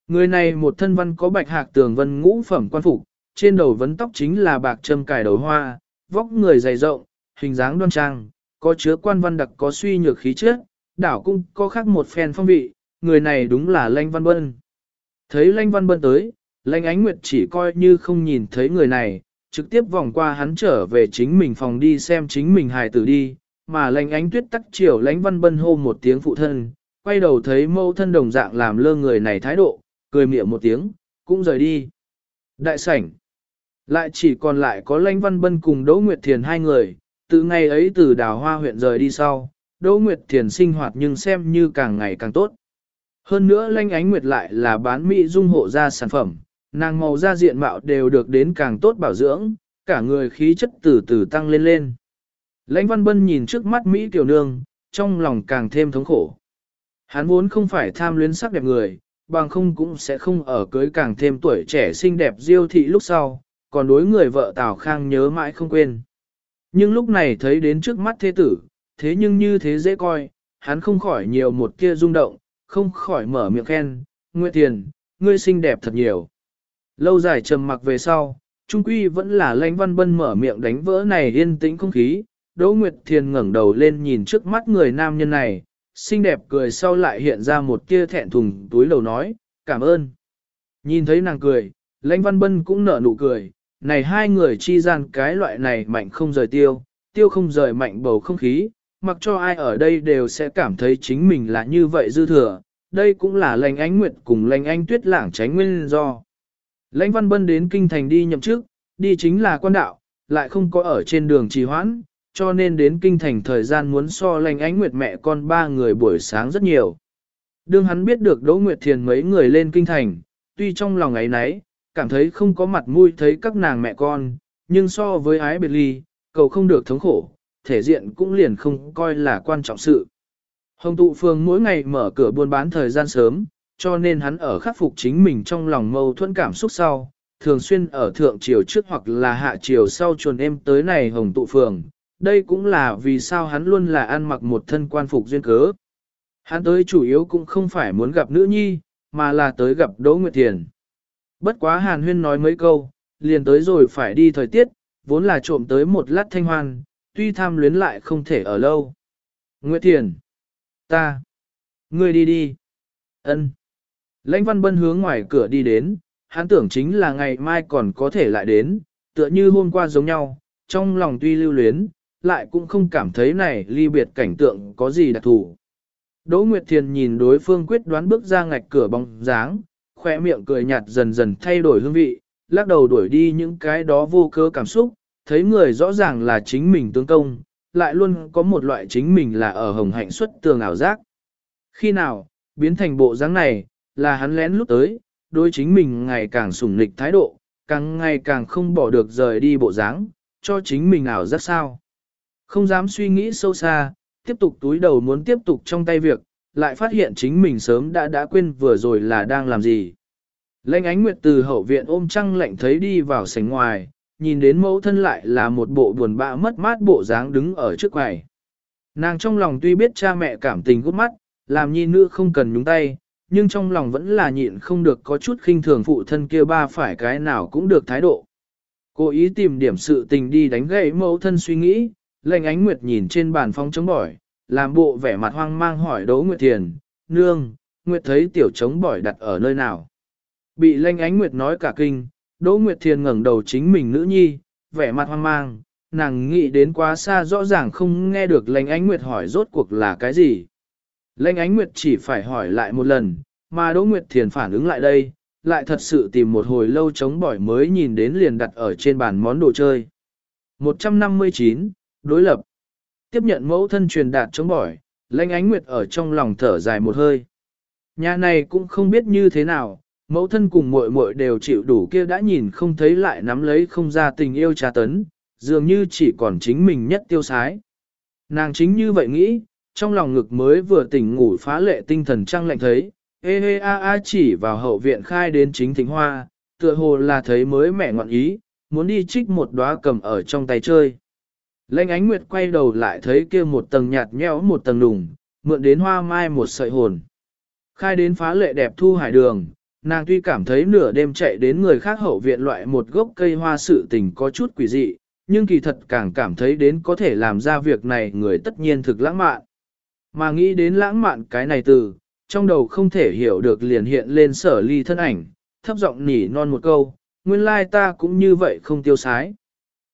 Người này một thân văn có bạch hạc tường vân ngũ phẩm quan phục, trên đầu vấn tóc chính là bạc trâm cài đầu hoa, vóc người dày rộng, hình dáng đoan trang, có chứa quan văn đặc có suy nhược khí chất, đảo cung có khác một phen phong vị, người này đúng là Lanh Văn Bân. Thấy Lanh Văn Bân tới, Lanh Ánh Nguyệt chỉ coi như không nhìn thấy người này, trực tiếp vòng qua hắn trở về chính mình phòng đi xem chính mình hài tử đi, mà Lanh Ánh Tuyết tắc chiều Lanh Văn Bân hô một tiếng phụ thân, quay đầu thấy mâu thân đồng dạng làm lơ người này thái độ, cười miệng một tiếng, cũng rời đi. Đại sảnh. Lại chỉ còn lại có Lanh Văn Bân cùng Đỗ Nguyệt Thiền hai người, từ ngày ấy từ đào hoa huyện rời đi sau, Đỗ Nguyệt Thiền sinh hoạt nhưng xem như càng ngày càng tốt. Hơn nữa Lanh Ánh Nguyệt lại là bán mỹ dung hộ ra sản phẩm, nàng màu da diện mạo đều được đến càng tốt bảo dưỡng, cả người khí chất từ từ tăng lên lên. Lãnh Văn Bân nhìn trước mắt Mỹ tiểu nương, trong lòng càng thêm thống khổ. Hắn vốn không phải tham luyến sắc đẹp người, bằng không cũng sẽ không ở cưới càng thêm tuổi trẻ xinh đẹp diêu thị lúc sau, còn đối người vợ Tào Khang nhớ mãi không quên. Nhưng lúc này thấy đến trước mắt thế tử, thế nhưng như thế dễ coi, hắn không khỏi nhiều một kia rung động, không khỏi mở miệng khen, Nguyệt Tiền, ngươi xinh đẹp thật nhiều. Lâu dài trầm mặc về sau, trung quy vẫn là lãnh văn bân mở miệng đánh vỡ này yên tĩnh không khí, Đỗ Nguyệt Thiền ngẩng đầu lên nhìn trước mắt người nam nhân này, xinh đẹp cười sau lại hiện ra một tia thẹn thùng túi lầu nói, cảm ơn. Nhìn thấy nàng cười, lãnh văn bân cũng nở nụ cười, này hai người chi gian cái loại này mạnh không rời tiêu, tiêu không rời mạnh bầu không khí, mặc cho ai ở đây đều sẽ cảm thấy chính mình là như vậy dư thừa, đây cũng là lành ánh nguyệt cùng lành anh tuyết lảng tránh nguyên do. Lãnh văn bân đến kinh thành đi nhậm chức, đi chính là quan đạo, lại không có ở trên đường trì hoãn, cho nên đến kinh thành thời gian muốn so lành ánh nguyệt mẹ con ba người buổi sáng rất nhiều. Đương hắn biết được Đỗ Nguyệt Thiền mấy người lên kinh thành, tuy trong lòng ấy nấy, cảm thấy không có mặt mũi thấy các nàng mẹ con, nhưng so với ái biệt ly, cầu không được thống khổ, thể diện cũng liền không coi là quan trọng sự. Hồng tụ phương mỗi ngày mở cửa buôn bán thời gian sớm, cho nên hắn ở khắc phục chính mình trong lòng mâu thuẫn cảm xúc sau, thường xuyên ở thượng triều trước hoặc là hạ triều sau chuồn em tới này hồng tụ phường. Đây cũng là vì sao hắn luôn là ăn mặc một thân quan phục duyên cớ. Hắn tới chủ yếu cũng không phải muốn gặp nữ nhi, mà là tới gặp Đỗ Nguyệt Thiền. Bất quá Hàn Huyên nói mấy câu, liền tới rồi phải đi thời tiết, vốn là trộm tới một lát thanh hoan, tuy tham luyến lại không thể ở lâu. Nguyệt Thiền, ta, ngươi đi đi. Ân. Lãnh Văn Bân hướng ngoài cửa đi đến, hắn tưởng chính là ngày mai còn có thể lại đến, tựa như hôm qua giống nhau, trong lòng tuy lưu luyến, lại cũng không cảm thấy này ly biệt cảnh tượng có gì đặc thù. Đỗ Nguyệt Thiền nhìn đối phương quyết đoán bước ra ngạch cửa bóng dáng, khóe miệng cười nhạt dần dần thay đổi hương vị, lắc đầu đuổi đi những cái đó vô cơ cảm xúc, thấy người rõ ràng là chính mình tướng công, lại luôn có một loại chính mình là ở hồng hạnh xuất tường ảo giác. Khi nào, biến thành bộ dáng này, là hắn lén lúc tới, đối chính mình ngày càng sủng nịch thái độ, càng ngày càng không bỏ được rời đi bộ dáng, cho chính mình ảo giác sao. Không dám suy nghĩ sâu xa, tiếp tục túi đầu muốn tiếp tục trong tay việc, lại phát hiện chính mình sớm đã đã quên vừa rồi là đang làm gì. Lệnh ánh nguyệt từ hậu viện ôm trăng lạnh thấy đi vào sảnh ngoài, nhìn đến mẫu thân lại là một bộ buồn bã mất mát bộ dáng đứng ở trước quầy. Nàng trong lòng tuy biết cha mẹ cảm tình gút mắt, làm nhi nữ không cần nhúng tay, nhưng trong lòng vẫn là nhịn không được có chút khinh thường phụ thân kia ba phải cái nào cũng được thái độ. Cô ý tìm điểm sự tình đi đánh gậy mẫu thân suy nghĩ, lệnh ánh nguyệt nhìn trên bàn phong chống bỏi, làm bộ vẻ mặt hoang mang hỏi Đỗ Nguyệt Thiền, nương, Nguyệt thấy tiểu chống bỏi đặt ở nơi nào. Bị lệnh ánh Nguyệt nói cả kinh, Đỗ Nguyệt Thiền ngẩng đầu chính mình nữ nhi, vẻ mặt hoang mang, nàng nghĩ đến quá xa rõ ràng không nghe được lệnh ánh Nguyệt hỏi rốt cuộc là cái gì. Lệnh ánh Nguyệt chỉ phải hỏi lại một lần, mà Đỗ Nguyệt Thiền phản ứng lại đây, lại thật sự tìm một hồi lâu chống bỏi mới nhìn đến liền đặt ở trên bàn món đồ chơi. 159. Đối lập Tiếp nhận mẫu thân truyền đạt chống bỏi, lãnh ánh nguyệt ở trong lòng thở dài một hơi. Nhà này cũng không biết như thế nào, mẫu thân cùng muội muội đều chịu đủ kia đã nhìn không thấy lại nắm lấy không ra tình yêu trà tấn, dường như chỉ còn chính mình nhất tiêu sái. Nàng chính như vậy nghĩ, trong lòng ngực mới vừa tỉnh ngủ phá lệ tinh thần trăng lạnh thấy, ê ê a a chỉ vào hậu viện khai đến chính thính hoa, tựa hồ là thấy mới mẹ ngoạn ý, muốn đi trích một đóa cầm ở trong tay chơi. Lênh ánh nguyệt quay đầu lại thấy kia một tầng nhạt nhẽo một tầng đùng, mượn đến hoa mai một sợi hồn. Khai đến phá lệ đẹp thu hải đường, nàng tuy cảm thấy nửa đêm chạy đến người khác hậu viện loại một gốc cây hoa sự tình có chút quỷ dị, nhưng kỳ thật càng cảm thấy đến có thể làm ra việc này người tất nhiên thực lãng mạn. Mà nghĩ đến lãng mạn cái này từ, trong đầu không thể hiểu được liền hiện lên sở ly thân ảnh, thấp giọng nỉ non một câu, nguyên lai ta cũng như vậy không tiêu sái.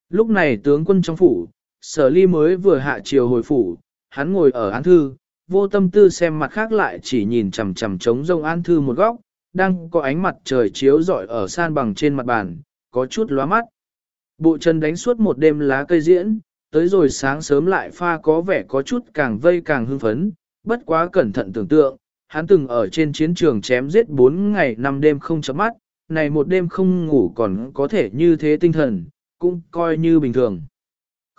Lúc này tướng quân trong phủ, sở ly mới vừa hạ chiều hồi phủ, hắn ngồi ở án thư, vô tâm tư xem mặt khác lại chỉ nhìn chằm chằm trống rông án thư một góc, đang có ánh mặt trời chiếu rọi ở san bằng trên mặt bàn, có chút lóa mắt. Bộ chân đánh suốt một đêm lá cây diễn, tới rồi sáng sớm lại pha có vẻ có chút càng vây càng hưng phấn, bất quá cẩn thận tưởng tượng, hắn từng ở trên chiến trường chém giết 4 ngày 5 đêm không chấm mắt, này một đêm không ngủ còn có thể như thế tinh thần, cũng coi như bình thường.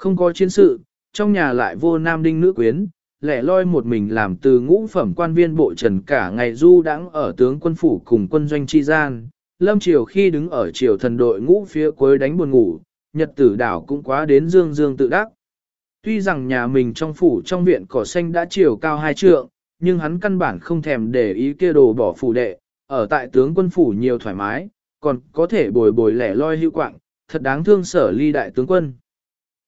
Không có chiến sự, trong nhà lại vô nam đinh nữ quyến, lẻ loi một mình làm từ ngũ phẩm quan viên bộ trần cả ngày du đãng ở tướng quân phủ cùng quân doanh chi gian. Lâm Triều khi đứng ở triều thần đội ngũ phía cuối đánh buồn ngủ, nhật tử đảo cũng quá đến dương dương tự đắc. Tuy rằng nhà mình trong phủ trong viện cỏ xanh đã chiều cao hai trượng, nhưng hắn căn bản không thèm để ý kia đồ bỏ phủ đệ, ở tại tướng quân phủ nhiều thoải mái, còn có thể bồi bồi lẻ loi hữu quạng, thật đáng thương sở ly đại tướng quân.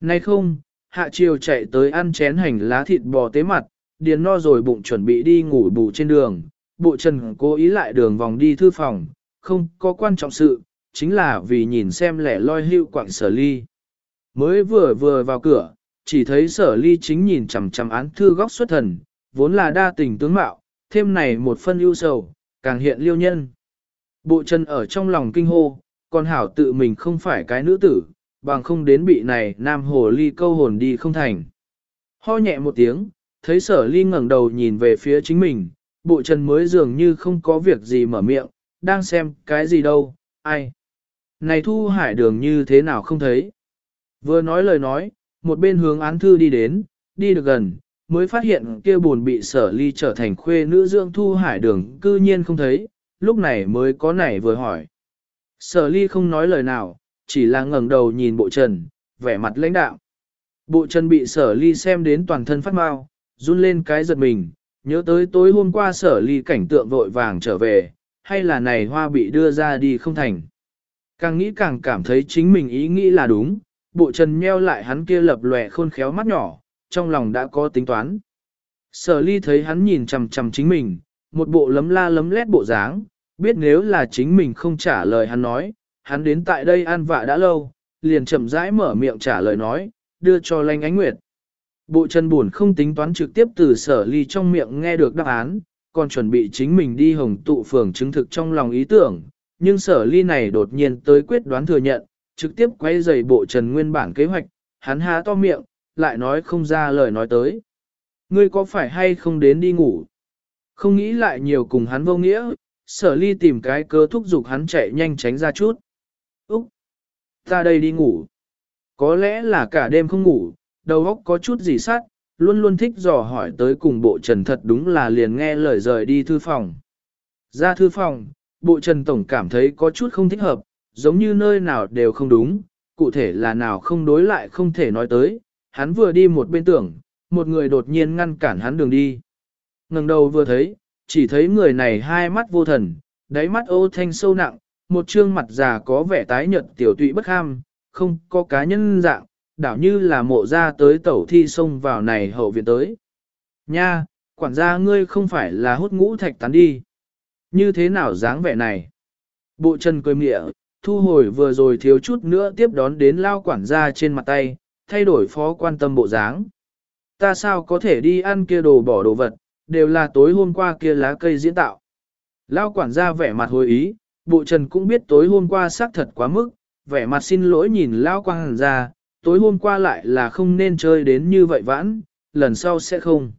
Nay không, hạ chiều chạy tới ăn chén hành lá thịt bò tế mặt, điền no rồi bụng chuẩn bị đi ngủ bù trên đường, bộ trần cố ý lại đường vòng đi thư phòng, không có quan trọng sự, chính là vì nhìn xem lẻ loi hữu quạng sở ly. Mới vừa vừa vào cửa, chỉ thấy sở ly chính nhìn chằm chằm án thư góc xuất thần, vốn là đa tình tướng mạo, thêm này một phân ưu sầu, càng hiện liêu nhân. Bộ chân ở trong lòng kinh hô, còn hảo tự mình không phải cái nữ tử, bằng không đến bị này nam hồ ly câu hồn đi không thành. Ho nhẹ một tiếng, thấy sở ly ngẩng đầu nhìn về phía chính mình, bộ chân mới dường như không có việc gì mở miệng, đang xem cái gì đâu, ai. Này thu hải đường như thế nào không thấy. Vừa nói lời nói, một bên hướng án thư đi đến, đi được gần, mới phát hiện kia buồn bị sở ly trở thành khuê nữ dưỡng thu hải đường cư nhiên không thấy, lúc này mới có nảy vừa hỏi. Sở ly không nói lời nào, chỉ là ngẩng đầu nhìn bộ trần, vẻ mặt lãnh đạo. Bộ trần bị sở ly xem đến toàn thân phát mau, run lên cái giật mình, nhớ tới tối hôm qua sở ly cảnh tượng vội vàng trở về, hay là này hoa bị đưa ra đi không thành. Càng nghĩ càng cảm thấy chính mình ý nghĩ là đúng, bộ trần meo lại hắn kia lập lòe khôn khéo mắt nhỏ, trong lòng đã có tính toán. Sở ly thấy hắn nhìn chằm chằm chính mình, một bộ lấm la lấm lét bộ dáng, biết nếu là chính mình không trả lời hắn nói, hắn đến tại đây an vạ đã lâu, liền chậm rãi mở miệng trả lời nói, đưa cho lanh ánh nguyệt. Bộ chân buồn không tính toán trực tiếp từ sở ly trong miệng nghe được đáp án, còn chuẩn bị chính mình đi hồng tụ phường chứng thực trong lòng ý tưởng, nhưng sở ly này đột nhiên tới quyết đoán thừa nhận, trực tiếp quay dày bộ trần nguyên bản kế hoạch, hắn há to miệng, lại nói không ra lời nói tới. Ngươi có phải hay không đến đi ngủ? Không nghĩ lại nhiều cùng hắn vô nghĩa, sở ly tìm cái cơ thúc giục hắn chạy nhanh tránh ra chút. Úc! Ta đây đi ngủ. Có lẽ là cả đêm không ngủ, đầu óc có chút gì sát, luôn luôn thích dò hỏi tới cùng bộ trần thật đúng là liền nghe lời rời đi thư phòng. Ra thư phòng, bộ trần tổng cảm thấy có chút không thích hợp, giống như nơi nào đều không đúng, cụ thể là nào không đối lại không thể nói tới, hắn vừa đi một bên tưởng, một người đột nhiên ngăn cản hắn đường đi. ngẩng đầu vừa thấy, chỉ thấy người này hai mắt vô thần, đáy mắt ô thanh sâu nặng, một trương mặt già có vẻ tái nhợt tiểu tụy bất ham, không có cá nhân dạng, đảo như là mộ ra tới tẩu thi xông vào này hậu viện tới. Nha, quản gia ngươi không phải là hút ngũ thạch tán đi. Như thế nào dáng vẻ này? Bộ chân cười mịa, thu hồi vừa rồi thiếu chút nữa tiếp đón đến lao quản gia trên mặt tay, thay đổi phó quan tâm bộ dáng. Ta sao có thể đi ăn kia đồ bỏ đồ vật, đều là tối hôm qua kia lá cây diễn tạo. Lao quản gia vẻ mặt hồi ý, bộ trần cũng biết tối hôm qua xác thật quá mức, vẻ mặt xin lỗi nhìn Lao quang ra, tối hôm qua lại là không nên chơi đến như vậy vãn, lần sau sẽ không.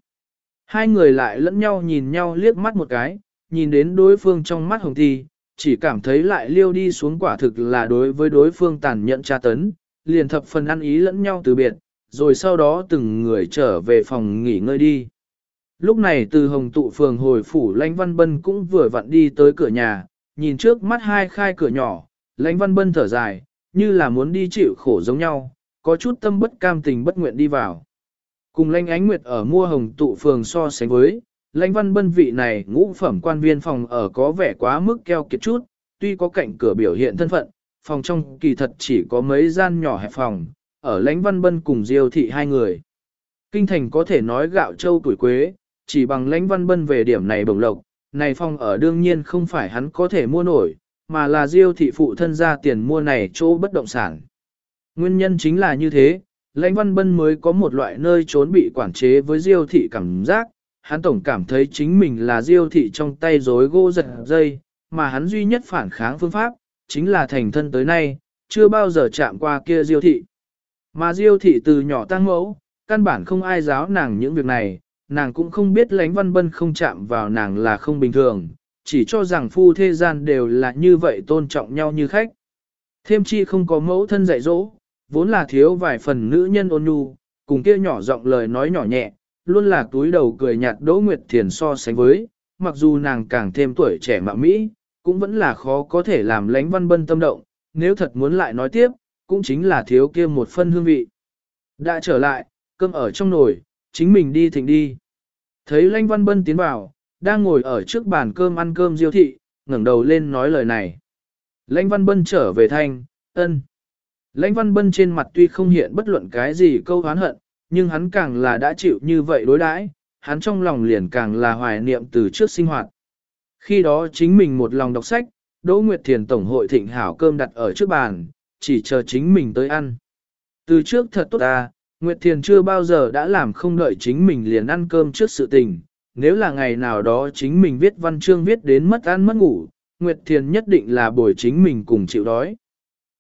Hai người lại lẫn nhau nhìn nhau liếc mắt một cái, nhìn đến đối phương trong mắt hồng thi, chỉ cảm thấy lại liêu đi xuống quả thực là đối với đối phương tàn nhẫn tra tấn, liền thập phần ăn ý lẫn nhau từ biệt, rồi sau đó từng người trở về phòng nghỉ ngơi đi. Lúc này từ hồng tụ phường hồi phủ lãnh văn bân cũng vừa vặn đi tới cửa nhà, nhìn trước mắt hai khai cửa nhỏ, lãnh văn bân thở dài, như là muốn đi chịu khổ giống nhau, có chút tâm bất cam tình bất nguyện đi vào. Cùng lãnh ánh nguyệt ở mua hồng tụ phường so sánh với, lãnh văn bân vị này ngũ phẩm quan viên phòng ở có vẻ quá mức keo kiệt chút, tuy có cạnh cửa biểu hiện thân phận, phòng trong kỳ thật chỉ có mấy gian nhỏ hẹp phòng, ở lãnh văn bân cùng diêu thị hai người. Kinh thành có thể nói gạo châu tuổi quế, chỉ bằng lãnh văn bân về điểm này bổng lộc, này phòng ở đương nhiên không phải hắn có thể mua nổi, mà là diêu thị phụ thân ra tiền mua này chỗ bất động sản. Nguyên nhân chính là như thế, lãnh văn bân mới có một loại nơi trốn bị quản chế với diêu thị cảm giác, hắn tổng cảm thấy chính mình là diêu thị trong tay rối gỗ giật dây, mà hắn duy nhất phản kháng phương pháp, chính là thành thân tới nay, chưa bao giờ chạm qua kia diêu thị. Mà Diêu thị từ nhỏ tăng mẫu, căn bản không ai giáo nàng những việc này, nàng cũng không biết lánh văn bân không chạm vào nàng là không bình thường, chỉ cho rằng phu thế gian đều là như vậy tôn trọng nhau như khách. Thêm chi không có mẫu thân dạy dỗ, vốn là thiếu vài phần nữ nhân ôn nhu, cùng kia nhỏ giọng lời nói nhỏ nhẹ, luôn là túi đầu cười nhạt Đỗ Nguyệt Thiền so sánh với, mặc dù nàng càng thêm tuổi trẻ mạo Mỹ, cũng vẫn là khó có thể làm lánh văn bân tâm động, nếu thật muốn lại nói tiếp, cũng chính là thiếu kia một phân hương vị. Đã trở lại, cơm ở trong nồi, chính mình đi thịnh đi. Thấy Lanh văn bân tiến vào, đang ngồi ở trước bàn cơm ăn cơm diêu thị, ngẩng đầu lên nói lời này. Lãnh Văn Bân trở về thanh, ân. Lãnh Văn Bân trên mặt tuy không hiện bất luận cái gì câu hán hận, nhưng hắn càng là đã chịu như vậy đối đãi, hắn trong lòng liền càng là hoài niệm từ trước sinh hoạt. Khi đó chính mình một lòng đọc sách, Đỗ Nguyệt Thiền Tổng hội thịnh hảo cơm đặt ở trước bàn, chỉ chờ chính mình tới ăn. Từ trước thật tốt ta, Nguyệt Thiền chưa bao giờ đã làm không đợi chính mình liền ăn cơm trước sự tình. Nếu là ngày nào đó chính mình viết văn chương viết đến mất ăn mất ngủ, Nguyệt Thiền nhất định là bồi chính mình cùng chịu đói.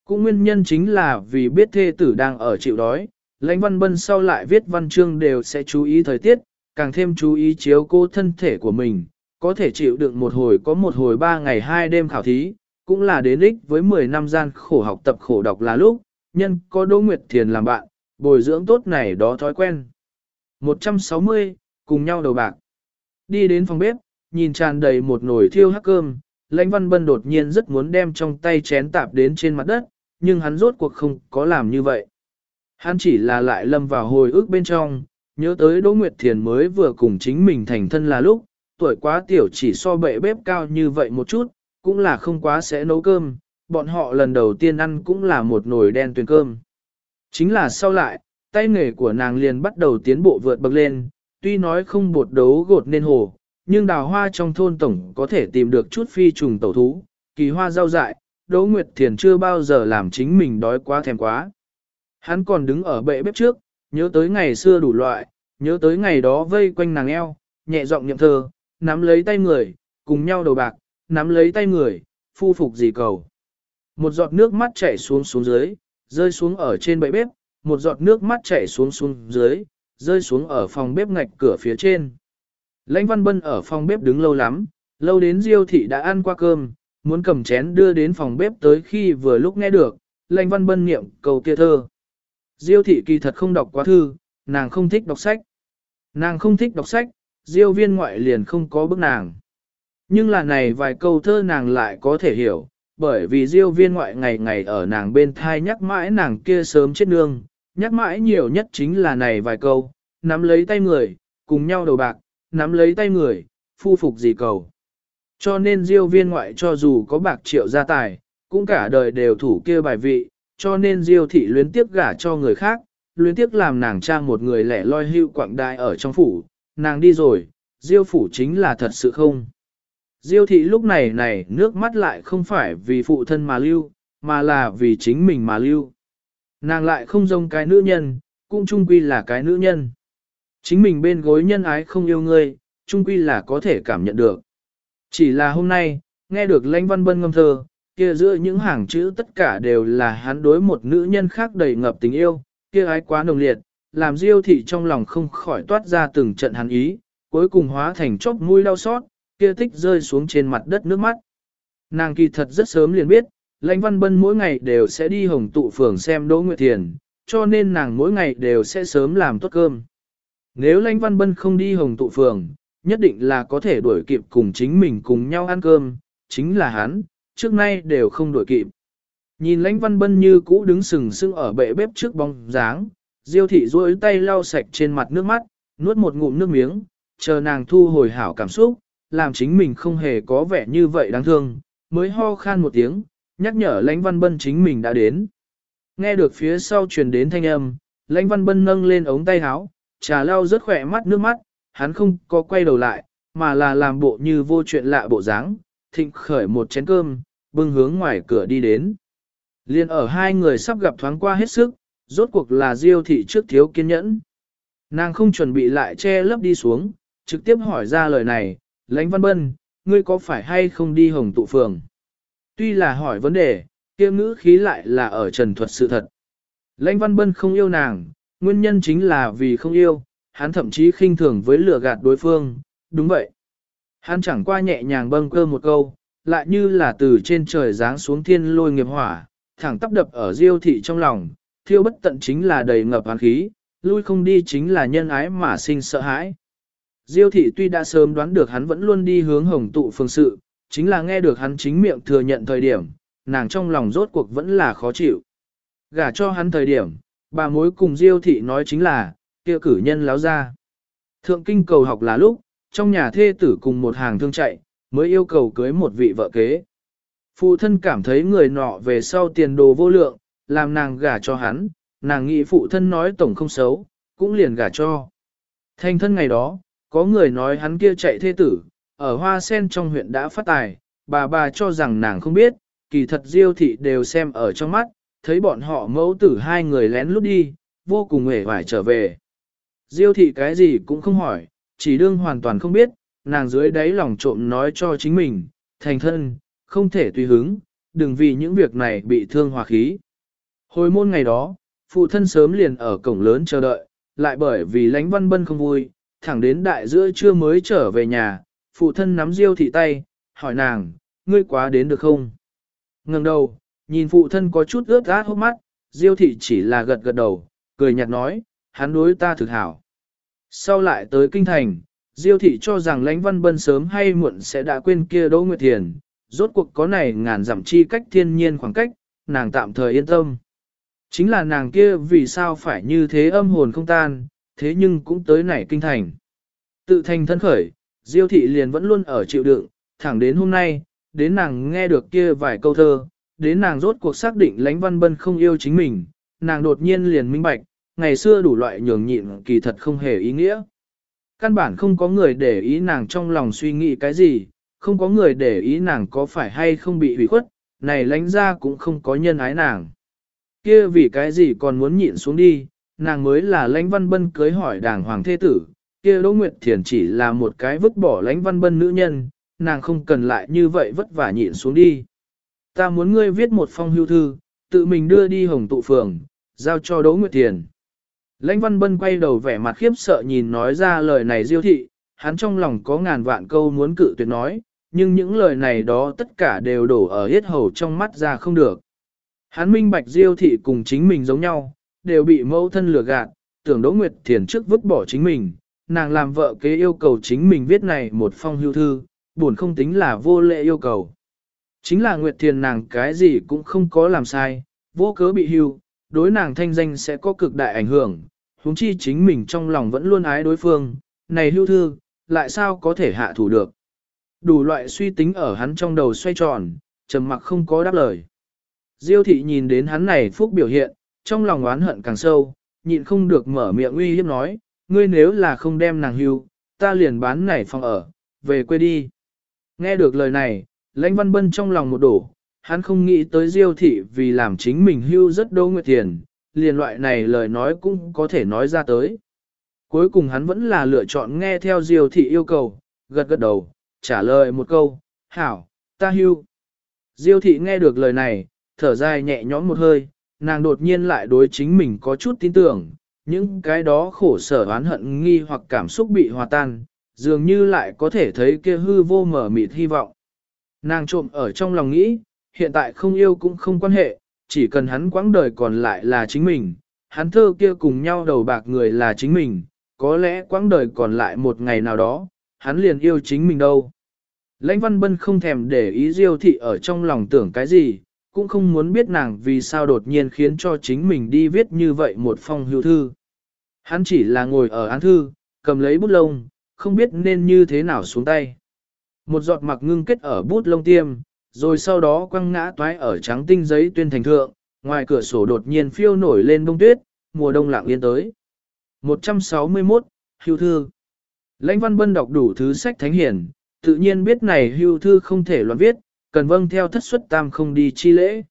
Cũng nguyên nhân chính là vì biết thê tử đang ở chịu đói, lãnh văn bân sau lại viết văn chương đều sẽ chú ý thời tiết, càng thêm chú ý chiếu cô thân thể của mình, có thể chịu đựng một hồi có một hồi ba ngày hai đêm khảo thí, cũng là đến ích với 10 năm gian khổ học tập khổ đọc là lúc, nhân có Đỗ Nguyệt Thiền làm bạn, bồi dưỡng tốt này đó thói quen. 160, cùng nhau đầu bạc. Đi đến phòng bếp, nhìn tràn đầy một nồi thiêu hắc cơm, Lãnh Văn Bân đột nhiên rất muốn đem trong tay chén tạp đến trên mặt đất, nhưng hắn rốt cuộc không có làm như vậy. Hắn chỉ là lại lâm vào hồi ức bên trong, nhớ tới Đỗ Nguyệt Thiền mới vừa cùng chính mình thành thân là lúc, tuổi quá tiểu chỉ so bệ bếp cao như vậy một chút, cũng là không quá sẽ nấu cơm, bọn họ lần đầu tiên ăn cũng là một nồi đen tuyền cơm. Chính là sau lại, tay nghề của nàng liền bắt đầu tiến bộ vượt bậc lên, tuy nói không bột đấu gột nên hồ, nhưng đào hoa trong thôn tổng có thể tìm được chút phi trùng tẩu thú, kỳ hoa rau dại, Đỗ Nguyệt Thiền chưa bao giờ làm chính mình đói quá thèm quá. Hắn còn đứng ở bệ bếp trước, nhớ tới ngày xưa đủ loại, nhớ tới ngày đó vây quanh nàng eo, nhẹ giọng niệm thơ, nắm lấy tay người, cùng nhau đầu bạc, nắm lấy tay người, phu phục gì cầu. Một giọt nước mắt chảy xuống xuống dưới, rơi xuống ở trên bệ bếp, một giọt nước mắt chảy xuống xuống dưới, rơi xuống ở phòng bếp ngạch cửa phía trên. Lãnh Văn Bân ở phòng bếp đứng lâu lắm, lâu đến Diêu thị đã ăn qua cơm, muốn cầm chén đưa đến phòng bếp tới khi vừa lúc nghe được, Lãnh Văn Bân niệm cầu kia thơ. Diêu thị kỳ thật không đọc quá thư, nàng không thích đọc sách. Nàng không thích đọc sách, Diêu viên ngoại liền không có bức nàng. Nhưng là này vài câu thơ nàng lại có thể hiểu, bởi vì Diêu viên ngoại ngày ngày ở nàng bên thai nhắc mãi nàng kia sớm chết nương, nhắc mãi nhiều nhất chính là này vài câu, nắm lấy tay người, cùng nhau đầu bạc, nắm lấy tay người, phu phục gì cầu. Cho nên diêu viên ngoại cho dù có bạc triệu gia tài, cũng cả đời đều thủ kia bài vị, cho nên diêu thị luyến tiếp gả cho người khác, luyến tiếp làm nàng trang một người lẻ loi hưu quảng đại ở trong phủ, nàng đi rồi, diêu phủ chính là thật sự không. Diêu thị lúc này này nước mắt lại không phải vì phụ thân mà lưu, mà là vì chính mình mà lưu. Nàng lại không giống cái nữ nhân, cũng chung quy là cái nữ nhân. Chính mình bên gối nhân ái không yêu ngươi, chung quy là có thể cảm nhận được. Chỉ là hôm nay, nghe được lãnh văn bân ngâm thơ, kia giữa những hàng chữ tất cả đều là hắn đối một nữ nhân khác đầy ngập tình yêu, kia ái quá nồng liệt, làm diêu thị trong lòng không khỏi toát ra từng trận hắn ý, cuối cùng hóa thành chốc mũi đau xót, kia tích rơi xuống trên mặt đất nước mắt. Nàng kỳ thật rất sớm liền biết, lãnh văn bân mỗi ngày đều sẽ đi hồng tụ phường xem Đỗ Nguyệt Thiền, cho nên nàng mỗi ngày đều sẽ sớm làm tốt cơm. Nếu Lãnh Văn Bân không đi hồng tụ phường, nhất định là có thể đuổi kịp cùng chính mình cùng nhau ăn cơm, chính là hắn, trước nay đều không đuổi kịp. Nhìn Lãnh Văn Bân như cũ đứng sừng sững ở bệ bếp trước bóng dáng, Diêu thị duỗi tay lau sạch trên mặt nước mắt, nuốt một ngụm nước miếng, chờ nàng thu hồi hảo cảm xúc, làm chính mình không hề có vẻ như vậy đáng thương, mới ho khan một tiếng, nhắc nhở Lãnh Văn Bân chính mình đã đến. Nghe được phía sau truyền đến thanh âm, Lãnh Văn Bân nâng lên ống tay áo, trà lau rất khỏe mắt nước mắt, hắn không có quay đầu lại, mà là làm bộ như vô chuyện lạ bộ dáng, thịnh khởi một chén cơm, bưng hướng ngoài cửa đi đến. Liên ở hai người sắp gặp thoáng qua hết sức, rốt cuộc là diêu thị trước thiếu kiên nhẫn. Nàng không chuẩn bị lại che lấp đi xuống, trực tiếp hỏi ra lời này, lãnh văn bân, ngươi có phải hay không đi hồng tụ phường? Tuy là hỏi vấn đề, kia ngữ khí lại là ở trần thuật sự thật. Lãnh Văn Bân không yêu nàng, nguyên nhân chính là vì không yêu, hắn thậm chí khinh thường với lừa gạt đối phương, đúng vậy. Hắn chẳng qua nhẹ nhàng bâng cơ một câu, lại như là từ trên trời giáng xuống thiên lôi nghiệp hỏa, thẳng tắp đập ở diêu thị trong lòng, thiêu bất tận chính là đầy ngập hàn khí, lui không đi chính là nhân ái mà sinh sợ hãi. Diêu thị tuy đã sớm đoán được hắn vẫn luôn đi hướng hồng tụ phương sự, chính là nghe được hắn chính miệng thừa nhận thời điểm, nàng trong lòng rốt cuộc vẫn là khó chịu. Gả cho hắn thời điểm, bà mối cùng Diêu thị nói chính là, kia cử nhân láo ra. Thượng kinh cầu học là lúc, trong nhà thê tử cùng một hàng thương chạy, mới yêu cầu cưới một vị vợ kế. Phụ thân cảm thấy người nọ về sau tiền đồ vô lượng, làm nàng gả cho hắn, nàng nghĩ phụ thân nói tổng không xấu, cũng liền gả cho. Thanh thân ngày đó, có người nói hắn kia chạy thê tử, ở hoa sen trong huyện đã phát tài, bà bà cho rằng nàng không biết, kỳ thật diêu thị đều xem ở trong mắt, thấy bọn họ mẫu tử hai người lén lút đi, vô cùng hề hoài trở về. Diêu thị cái gì cũng không hỏi, chỉ đương hoàn toàn không biết, nàng dưới đáy lòng trộm nói cho chính mình, thành thân, không thể tùy hứng, đừng vì những việc này bị thương hòa khí. Hồi môn ngày đó, phụ thân sớm liền ở cổng lớn chờ đợi, lại bởi vì lánh văn bân không vui, thẳng đến đại giữa trưa mới trở về nhà, phụ thân nắm diêu thị tay, hỏi nàng, ngươi quá đến được không? Ngừng đầu, nhìn phụ thân có chút ướt át hốc mắt, diêu thị chỉ là gật gật đầu, cười nhạt nói, hắn đối ta thực hảo. Sau lại tới kinh thành, diêu thị cho rằng lãnh văn bân sớm hay muộn sẽ đã quên kia Đỗ Nguyệt Thiền, rốt cuộc có này ngàn dặm chi cách thiên nhiên khoảng cách, nàng tạm thời yên tâm. Chính là nàng kia vì sao phải như thế âm hồn không tan, thế nhưng cũng tới nảy kinh thành. Tự thành thân khởi, Diêu thị liền vẫn luôn ở chịu đựng, thẳng đến hôm nay, đến nàng nghe được kia vài câu thơ, đến nàng rốt cuộc xác định lãnh văn bân không yêu chính mình, nàng đột nhiên liền minh bạch, ngày xưa đủ loại nhường nhịn kỳ thật không hề ý nghĩa. Căn bản không có người để ý nàng trong lòng suy nghĩ cái gì, không có người để ý nàng có phải hay không bị hủy khuất, này lãnh ra cũng không có nhân ái nàng. Kia vì cái gì còn muốn nhịn xuống đi, nàng mới là lãnh văn bân cưới hỏi đàng hoàng thế tử, kia Đỗ Nguyệt Thiền chỉ là một cái vứt bỏ lãnh văn bân nữ nhân, nàng không cần lại như vậy vất vả nhịn xuống đi. Ta muốn ngươi viết một phong hưu thư, tự mình đưa đi hồng tụ phường, giao cho Đỗ Nguyệt Thiền. Lãnh văn bân quay đầu vẻ mặt khiếp sợ nhìn nói ra lời này diêu thị, hắn trong lòng có ngàn vạn câu muốn cự tuyệt nói, nhưng những lời này đó tất cả đều đổ ở hết hầu trong mắt ra không được. Hắn minh bạch diêu thị cùng chính mình giống nhau, đều bị mẫu thân lừa gạt, tưởng Đỗ Nguyệt Thiền trước vứt bỏ chính mình, nàng làm vợ kế yêu cầu chính mình viết này một phong hưu thư, buồn không tính là vô lệ yêu cầu. Chính là Nguyệt Thiền nàng cái gì cũng không có làm sai, vô cớ bị hưu, đối nàng thanh danh sẽ có cực đại ảnh hưởng, huống chi chính mình trong lòng vẫn luôn ái đối phương, này hưu thư, lại sao có thể hạ thủ được. Đủ loại suy tính ở hắn trong đầu xoay tròn, trầm mặc không có đáp lời. Diêu thị nhìn đến hắn này phúc biểu hiện, trong lòng oán hận càng sâu, nhịn không được mở miệng uy hiếp nói, ngươi nếu là không đem nàng hưu, ta liền bán này phòng ở, về quê đi. Nghe được lời này, lãnh văn bân trong lòng một đổ, hắn không nghĩ tới diêu thị vì làm chính mình hưu rất đô nguyệt tiền, liền loại này lời nói cũng có thể nói ra tới. Cuối cùng hắn vẫn là lựa chọn nghe theo diêu thị yêu cầu, gật gật đầu, trả lời một câu, hảo, ta hưu. Diêu thị nghe được lời này, thở dài nhẹ nhõm một hơi, nàng đột nhiên lại đối chính mình có chút tin tưởng, những cái đó khổ sở oán hận nghi hoặc cảm xúc bị hòa tan, dường như lại có thể thấy kia hư vô mở mịt hy vọng. Nàng trộm ở trong lòng nghĩ, hiện tại không yêu cũng không quan hệ, chỉ cần hắn quãng đời còn lại là chính mình, hắn thơ kia cùng nhau đầu bạc người là chính mình, có lẽ quãng đời còn lại một ngày nào đó, hắn liền yêu chính mình đâu. Lãnh Văn Bân không thèm để ý Diêu thị ở trong lòng tưởng cái gì, cũng không muốn biết nàng vì sao đột nhiên khiến cho chính mình đi viết như vậy một phong hưu thư. Hắn chỉ là ngồi ở án thư, cầm lấy bút lông, không biết nên như thế nào xuống tay. Một giọt mặc ngưng kết ở bút lông tiêm, rồi sau đó quăng ngã toái ở trắng tinh giấy tuyên thành thượng, ngoài cửa sổ đột nhiên phiêu nổi lên bông tuyết, mùa đông lặng yên tới. 161, Hưu Thư Lãnh Văn Bân đọc đủ thứ sách thánh hiển, tự nhiên biết này hưu thư không thể loạn viết, cần vâng theo thất xuất tam không đi chi lễ.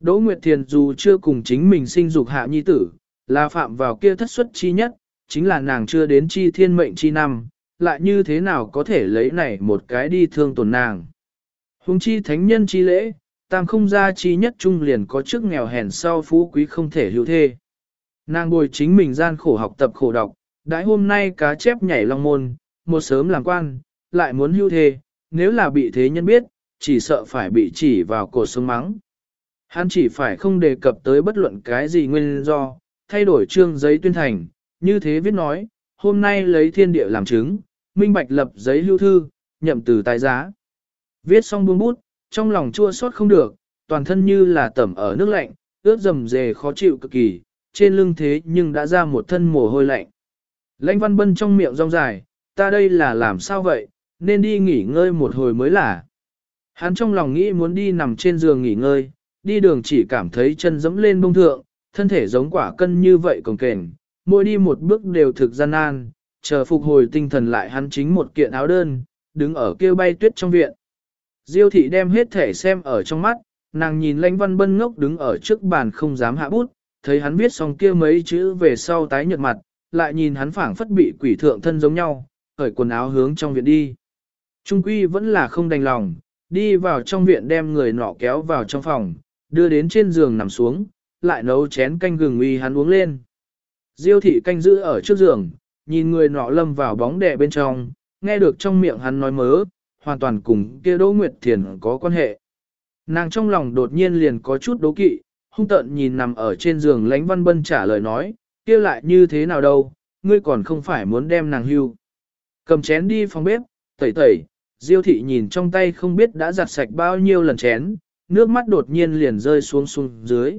Đỗ Nguyệt Thiền dù chưa cùng chính mình sinh dục hạ nhi tử, là phạm vào kia thất xuất chi nhất, chính là nàng chưa đến chi thiên mệnh chi năm, lại như thế nào có thể lấy này một cái đi thương tổn nàng. Hùng chi thánh nhân chi lễ, tam không gia chi nhất trung liền có trước nghèo hèn sau phú quý không thể hữu thê. Nàng bồi chính mình gian khổ học tập khổ đọc, đãi hôm nay cá chép nhảy long môn, một sớm làm quan, lại muốn hưu thê, nếu là bị thế nhân biết, chỉ sợ phải bị chỉ vào cổ sống mắng. Hắn chỉ phải không đề cập tới bất luận cái gì nguyên do, thay đổi trương giấy tuyên thành, như thế viết nói, hôm nay lấy thiên địa làm chứng, minh bạch lập giấy lưu thư, nhậm từ tài giá. Viết xong buông bút, trong lòng chua xót không được, toàn thân như là tẩm ở nước lạnh, ướt dầm dề khó chịu cực kỳ, trên lưng thế nhưng đã ra một thân mồ hôi lạnh. Lãnh văn bân trong miệng rong dài, ta đây là làm sao vậy, nên đi nghỉ ngơi một hồi mới là. Hắn trong lòng nghĩ muốn đi nằm trên giường nghỉ ngơi, đi đường chỉ cảm thấy chân dẫm lên bông thượng, thân thể giống quả cân như vậy cồng kềnh, mỗi đi một bước đều thực gian nan, chờ phục hồi tinh thần lại hắn chính một kiện áo đơn, đứng ở kêu bay tuyết trong viện. Diêu thị đem hết thể xem ở trong mắt, nàng nhìn lãnh văn bân ngốc đứng ở trước bàn không dám hạ bút, thấy hắn viết xong kia mấy chữ về sau tái nhợt mặt, lại nhìn hắn phảng phất bị quỷ thượng thân giống nhau, cởi quần áo hướng trong viện đi. Trung quy vẫn là không đành lòng, đi vào trong viện đem người nọ kéo vào trong phòng, đưa đến trên giường nằm xuống, lại nấu chén canh gừng uy hắn uống lên. Diêu thị canh giữ ở trước giường, nhìn người nọ lâm vào bóng đè bên trong, nghe được trong miệng hắn nói mớ, hoàn toàn cùng kia Đỗ Nguyệt Thiền có quan hệ. Nàng trong lòng đột nhiên liền có chút đố kỵ, hung tận nhìn nằm ở trên giường lánh văn bân trả lời nói, kia lại như thế nào đâu, ngươi còn không phải muốn đem nàng hưu. Cầm chén đi phòng bếp, tẩy tẩy, diêu thị nhìn trong tay không biết đã giặt sạch bao nhiêu lần chén, nước mắt đột nhiên liền rơi xuống xuống dưới.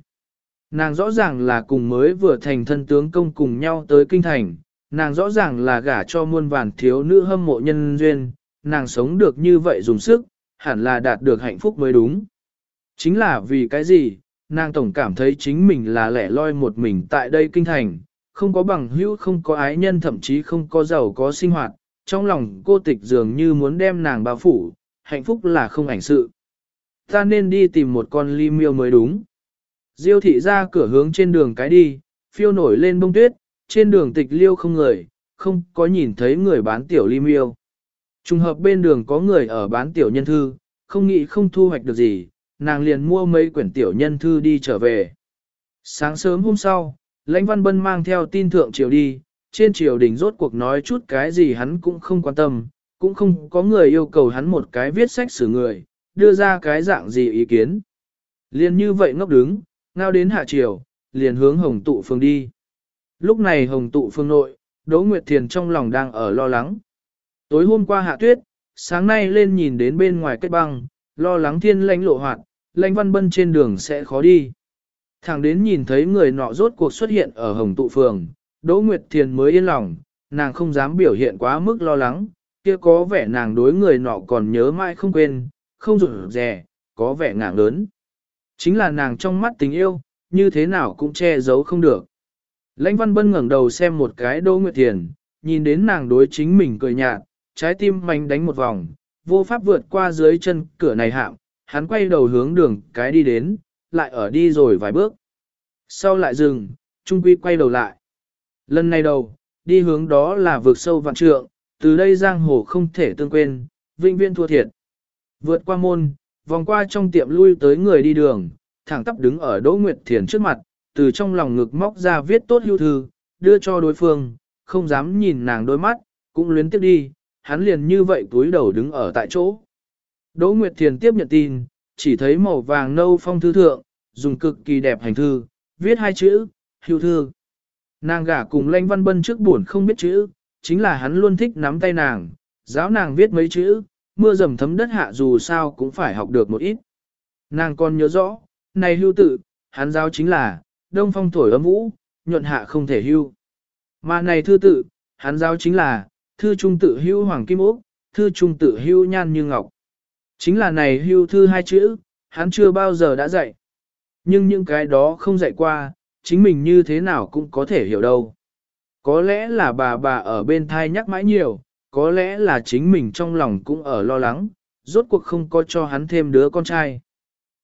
Nàng rõ ràng là cùng mới vừa thành thân tướng công cùng nhau tới kinh thành, nàng rõ ràng là gả cho muôn vàn thiếu nữ hâm mộ nhân duyên, nàng sống được như vậy dùng sức, hẳn là đạt được hạnh phúc mới đúng. Chính là vì cái gì, nàng tổng cảm thấy chính mình là lẻ loi một mình tại đây kinh thành, không có bằng hữu không có ái nhân thậm chí không có giàu có sinh hoạt, trong lòng cô tịch dường như muốn đem nàng bao phủ, hạnh phúc là không ảnh sự. Ta nên đi tìm một con ly miêu mới đúng. Diêu thị ra cửa hướng trên đường cái đi, phiêu nổi lên bông tuyết, trên đường tịch liêu không người, không có nhìn thấy người bán tiểu ly miêu. Trùng hợp bên đường có người ở bán tiểu nhân thư, không nghĩ không thu hoạch được gì, nàng liền mua mấy quyển tiểu nhân thư đi trở về. Sáng sớm hôm sau, lãnh văn bân mang theo tin thượng triều đi, trên triều đình rốt cuộc nói chút cái gì hắn cũng không quan tâm, cũng không có người yêu cầu hắn một cái viết sách xử người, đưa ra cái dạng gì ý kiến. Liền như vậy ngốc đứng, ngao đến hạ triều, liền hướng hồng tụ phương đi. Lúc này hồng tụ phương nội, Đỗ Nguyệt Thiền trong lòng đang ở lo lắng. Tối hôm qua hạ tuyết, sáng nay lên nhìn đến bên ngoài kết băng, lo lắng thiên lãnh lộ hoạt, lãnh văn bân trên đường sẽ khó đi. Thẳng đến nhìn thấy người nọ rốt cuộc xuất hiện ở hồng tụ phường, Đỗ Nguyệt Thiền mới yên lòng, nàng không dám biểu hiện quá mức lo lắng, kia có vẻ nàng đối người nọ còn nhớ mãi không quên, không rụt rè, có vẻ ngạng lớn. Chính là nàng trong mắt tình yêu, như thế nào cũng che giấu không được. Lãnh Văn Bân ngẩng đầu xem một cái Đỗ Nguyệt Thiền, nhìn đến nàng đối chính mình cười nhạt, trái tim mạnh đánh một vòng, vô pháp vượt qua dưới chân cửa này hạm, hắn quay đầu hướng đường cái đi đến, lại ở đi rồi vài bước. Sau lại dừng, Trung Quy quay đầu lại. Lần này đầu, đi hướng đó là vượt sâu vạn trượng, từ đây giang hồ không thể tương quên, vinh viên thua thiệt. Vượt qua môn, vòng qua trong tiệm lui tới người đi đường, thẳng tắp đứng ở Đỗ Nguyệt Thiền trước mặt, từ trong lòng ngực móc ra viết tốt hưu thư, đưa cho đối phương, không dám nhìn nàng đôi mắt, cũng luyến tiếp đi, hắn liền như vậy túi đầu đứng ở tại chỗ. Đỗ Nguyệt Thiền tiếp nhận tin, chỉ thấy màu vàng nâu phong thư thượng, dùng cực kỳ đẹp hành thư, viết hai chữ, hưu thư. Nàng gả cùng Lanh Văn Bân trước buồn không biết chữ, chính là hắn luôn thích nắm tay nàng, giáo nàng viết mấy chữ, mưa dầm thấm đất hạ dù sao cũng phải học được một ít. Nàng còn nhớ rõ, này hưu tự, hắn giáo chính là, đông phong thổi âm vũ, nhuận hạ không thể hưu. Mà này thư tự, hắn giáo chính là, thư trung tự hưu hoàng kim ốc, thư trung tự hưu nhan như ngọc. Chính là này hưu thư hai chữ, hắn chưa bao giờ đã dạy. Nhưng những cái đó không dạy qua, chính mình như thế nào cũng có thể hiểu đâu. Có lẽ là bà bà ở bên thai nhắc mãi nhiều, có lẽ là chính mình trong lòng cũng ở lo lắng, rốt cuộc không có cho hắn thêm đứa con trai.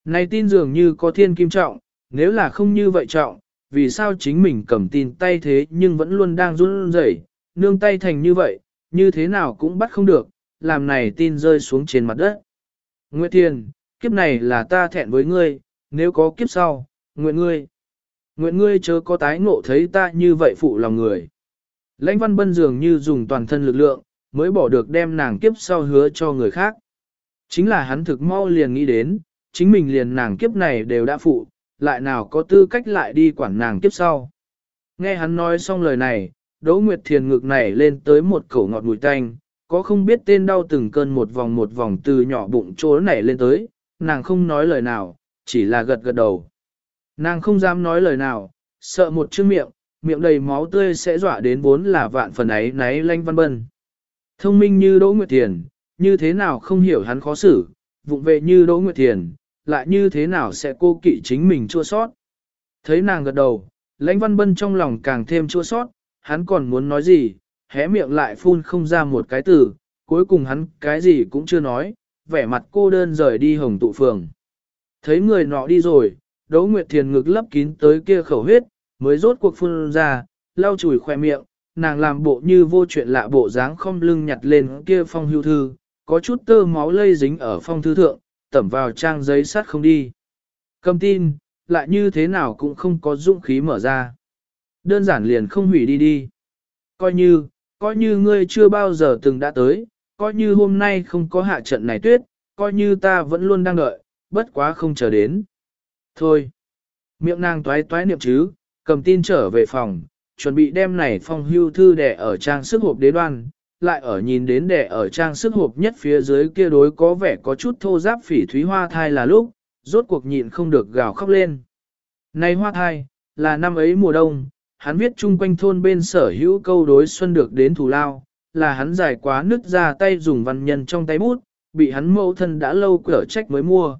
Này tin dường như có thiên kim trọng, nếu là không như vậy trọng, vì sao chính mình cầm tin tay thế nhưng vẫn luôn đang run rẩy, nương tay thành như vậy, như thế nào cũng bắt không được, làm này tin rơi xuống trên mặt đất. Nguyệt Thiên, kiếp này là ta thẹn với ngươi, nếu có kiếp sau, nguyện ngươi. Nguyện ngươi chớ có tái ngộ thấy ta như vậy phụ lòng người. Lãnh văn bân dường như dùng toàn thân lực lượng, mới bỏ được đem nàng kiếp sau hứa cho người khác. Chính là hắn thực mau liền nghĩ đến, chính mình liền nàng kiếp này đều đã phụ, lại nào có tư cách lại đi quản nàng kiếp sau. Nghe hắn nói xong lời này, Đỗ Nguyệt Thiền ngực này lên tới một khẩu ngọt mùi tanh, có không biết tên đau từng cơn một vòng một vòng từ nhỏ bụng chỗ nảy lên tới, nàng không nói lời nào, chỉ là gật gật đầu. Nàng không dám nói lời nào, sợ một chữ miệng, miệng đầy máu tươi sẽ dọa đến vốn là vạn phần ấy náy lanh văn bân. Thông minh như Đỗ Nguyệt Thiền, như thế nào không hiểu hắn khó xử, vụng về như Đỗ Nguyệt Thiền, lại như thế nào sẽ cô kỵ chính mình chua sót. Thấy nàng gật đầu, lãnh văn bân trong lòng càng thêm chua sót, hắn còn muốn nói gì, hé miệng lại phun không ra một cái từ, cuối cùng hắn cái gì cũng chưa nói, vẻ mặt cô đơn rời đi hồng tụ phường. Thấy người nọ đi rồi, Đỗ Nguyệt Thiền ngực lấp kín tới kia khẩu huyết, mới rốt cuộc phun ra, lau chùi khoe miệng, nàng làm bộ như vô chuyện lạ bộ dáng không lưng nhặt lên kia phong hưu thư, có chút tơ máu lây dính ở phong thư thượng, tẩm vào trang giấy sắt không đi. Cầm tin, lại như thế nào cũng không có dũng khí mở ra. Đơn giản liền không hủy đi đi. Coi như, coi như ngươi chưa bao giờ từng đã tới, coi như hôm nay không có hạ trận này tuyết, coi như ta vẫn luôn đang đợi, bất quá không chờ đến. Thôi, miệng nàng toái toái niệm chứ, cầm tin trở về phòng, chuẩn bị đem này phong hưu thư đẻ ở trang sức hộp đế đoan, lại ở nhìn đến đẻ ở trang sức hộp nhất phía dưới kia đối có vẻ có chút thô giáp phỉ thúy hoa thai là lúc, rốt cuộc nhịn không được gào khóc lên. Này hoa thai, là năm ấy mùa đông, hắn viết chung quanh thôn bên sở hữu câu đối xuân được đến thù lao, là hắn giải quá nứt ra tay dùng văn nhân trong tay bút, bị hắn mẫu thân đã lâu cở trách mới mua.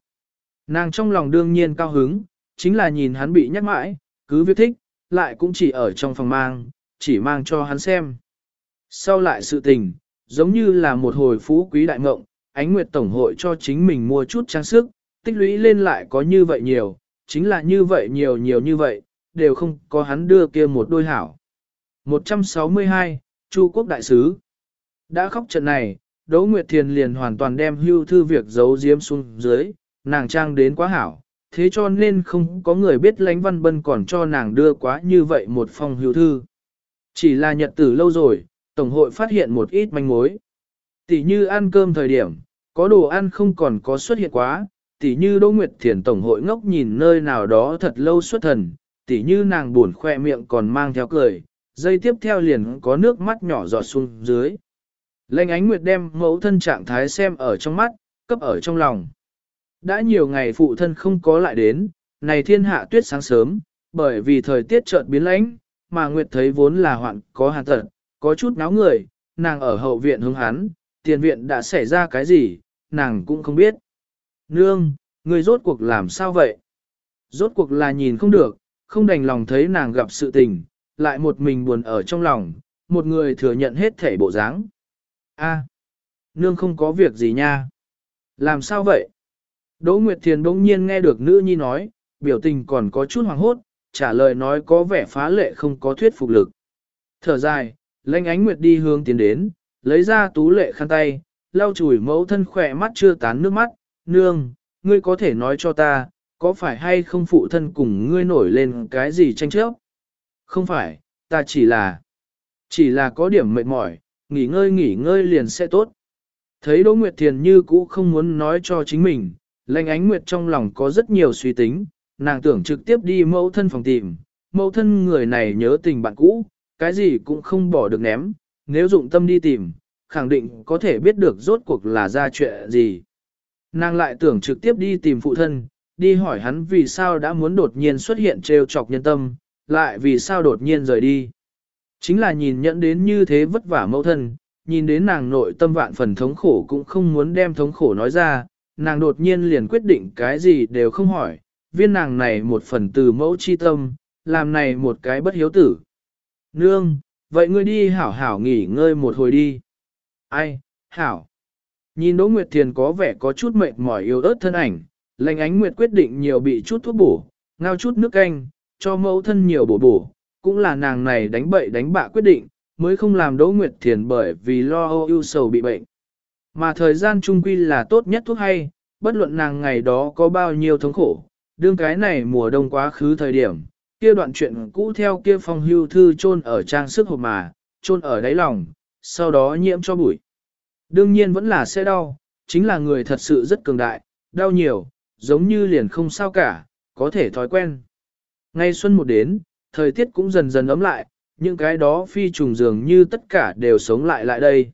Nàng trong lòng đương nhiên cao hứng, chính là nhìn hắn bị nhắc mãi, cứ viết thích, lại cũng chỉ ở trong phòng mang, chỉ mang cho hắn xem. Sau lại sự tình, giống như là một hồi phú quý đại mộng, ánh nguyệt tổng hội cho chính mình mua chút trang sức, tích lũy lên lại có như vậy nhiều, chính là như vậy nhiều nhiều như vậy, đều không có hắn đưa kia một đôi hảo. 162, Chu Quốc Đại Sứ Đã khóc trận này, Đỗ Nguyệt Thiền liền hoàn toàn đem hưu thư việc giấu giếm xuống dưới, nàng trang đến quá hảo, thế cho nên không có người biết lãnh văn bân còn cho nàng đưa quá như vậy một phong hữu thư. Chỉ là nhật tử lâu rồi, Tổng hội phát hiện một ít manh mối. Tỷ như ăn cơm thời điểm, có đồ ăn không còn có xuất hiện quá, tỷ như Đỗ Nguyệt Thiền Tổng hội ngốc nhìn nơi nào đó thật lâu xuất thần, tỷ như nàng buồn khoe miệng còn mang theo cười, dây tiếp theo liền có nước mắt nhỏ giọt xuống dưới. Lênh ánh Nguyệt đem mẫu thân trạng thái xem ở trong mắt, cấp ở trong lòng. Đã nhiều ngày phụ thân không có lại đến, này thiên hạ tuyết sáng sớm, bởi vì thời tiết chợt biến lãnh, mà Nguyệt thấy vốn là hoạn có hàn tận, có chút náo người, nàng ở hậu viện hướng hắn, tiền viện đã xảy ra cái gì, nàng cũng không biết. Nương, người rốt cuộc làm sao vậy? Rốt cuộc là nhìn không được, không đành lòng thấy nàng gặp sự tình, lại một mình buồn ở trong lòng, một người thừa nhận hết thể bộ dáng. A, nương không có việc gì nha. Làm sao vậy? Đỗ Nguyệt Thiền bỗng nhiên nghe được nữ nhi nói, biểu tình còn có chút hoàng hốt, trả lời nói có vẻ phá lệ không có thuyết phục lực. Thở dài, lãnh ánh Nguyệt đi hướng tiến đến, lấy ra tú lệ khăn tay, lau chùi mẫu thân khỏe mắt chưa tán nước mắt, nương, ngươi có thể nói cho ta, có phải hay không phụ thân cùng ngươi nổi lên cái gì tranh chấp? Không phải, ta chỉ là, chỉ là có điểm mệt mỏi, nghỉ ngơi nghỉ ngơi liền sẽ tốt. Thấy Đỗ Nguyệt Thiền như cũ không muốn nói cho chính mình, Lệnh ánh nguyệt trong lòng có rất nhiều suy tính, nàng tưởng trực tiếp đi mẫu thân phòng tìm, mẫu thân người này nhớ tình bạn cũ, cái gì cũng không bỏ được ném, nếu dụng tâm đi tìm, khẳng định có thể biết được rốt cuộc là ra chuyện gì. Nàng lại tưởng trực tiếp đi tìm phụ thân, đi hỏi hắn vì sao đã muốn đột nhiên xuất hiện trêu chọc nhân tâm, lại vì sao đột nhiên rời đi. Chính là nhìn nhận đến như thế vất vả mẫu thân, nhìn đến nàng nội tâm vạn phần thống khổ cũng không muốn đem thống khổ nói ra, nàng đột nhiên liền quyết định cái gì đều không hỏi, viên nàng này một phần từ mẫu chi tâm, làm này một cái bất hiếu tử. Nương, vậy ngươi đi hảo hảo nghỉ ngơi một hồi đi. Ai, hảo. Nhìn Đỗ Nguyệt Thiền có vẻ có chút mệt mỏi yếu ớt thân ảnh, lệnh ánh Nguyệt quyết định nhiều bị chút thuốc bổ, ngao chút nước canh, cho mẫu thân nhiều bổ bổ, cũng là nàng này đánh bậy đánh bạ quyết định, mới không làm Đỗ Nguyệt Thiền bởi vì lo âu ưu sầu bị bệnh. Mà thời gian trung quy là tốt nhất thuốc hay, bất luận nàng ngày đó có bao nhiêu thống khổ, đương cái này mùa đông quá khứ thời điểm, kia đoạn chuyện cũ theo kia phong hưu thư chôn ở trang sức hộp mà, chôn ở đáy lòng, sau đó nhiễm cho bụi. Đương nhiên vẫn là sẽ đau, chính là người thật sự rất cường đại, đau nhiều, giống như liền không sao cả, có thể thói quen. Ngay xuân một đến, thời tiết cũng dần dần ấm lại, những cái đó phi trùng dường như tất cả đều sống lại lại đây.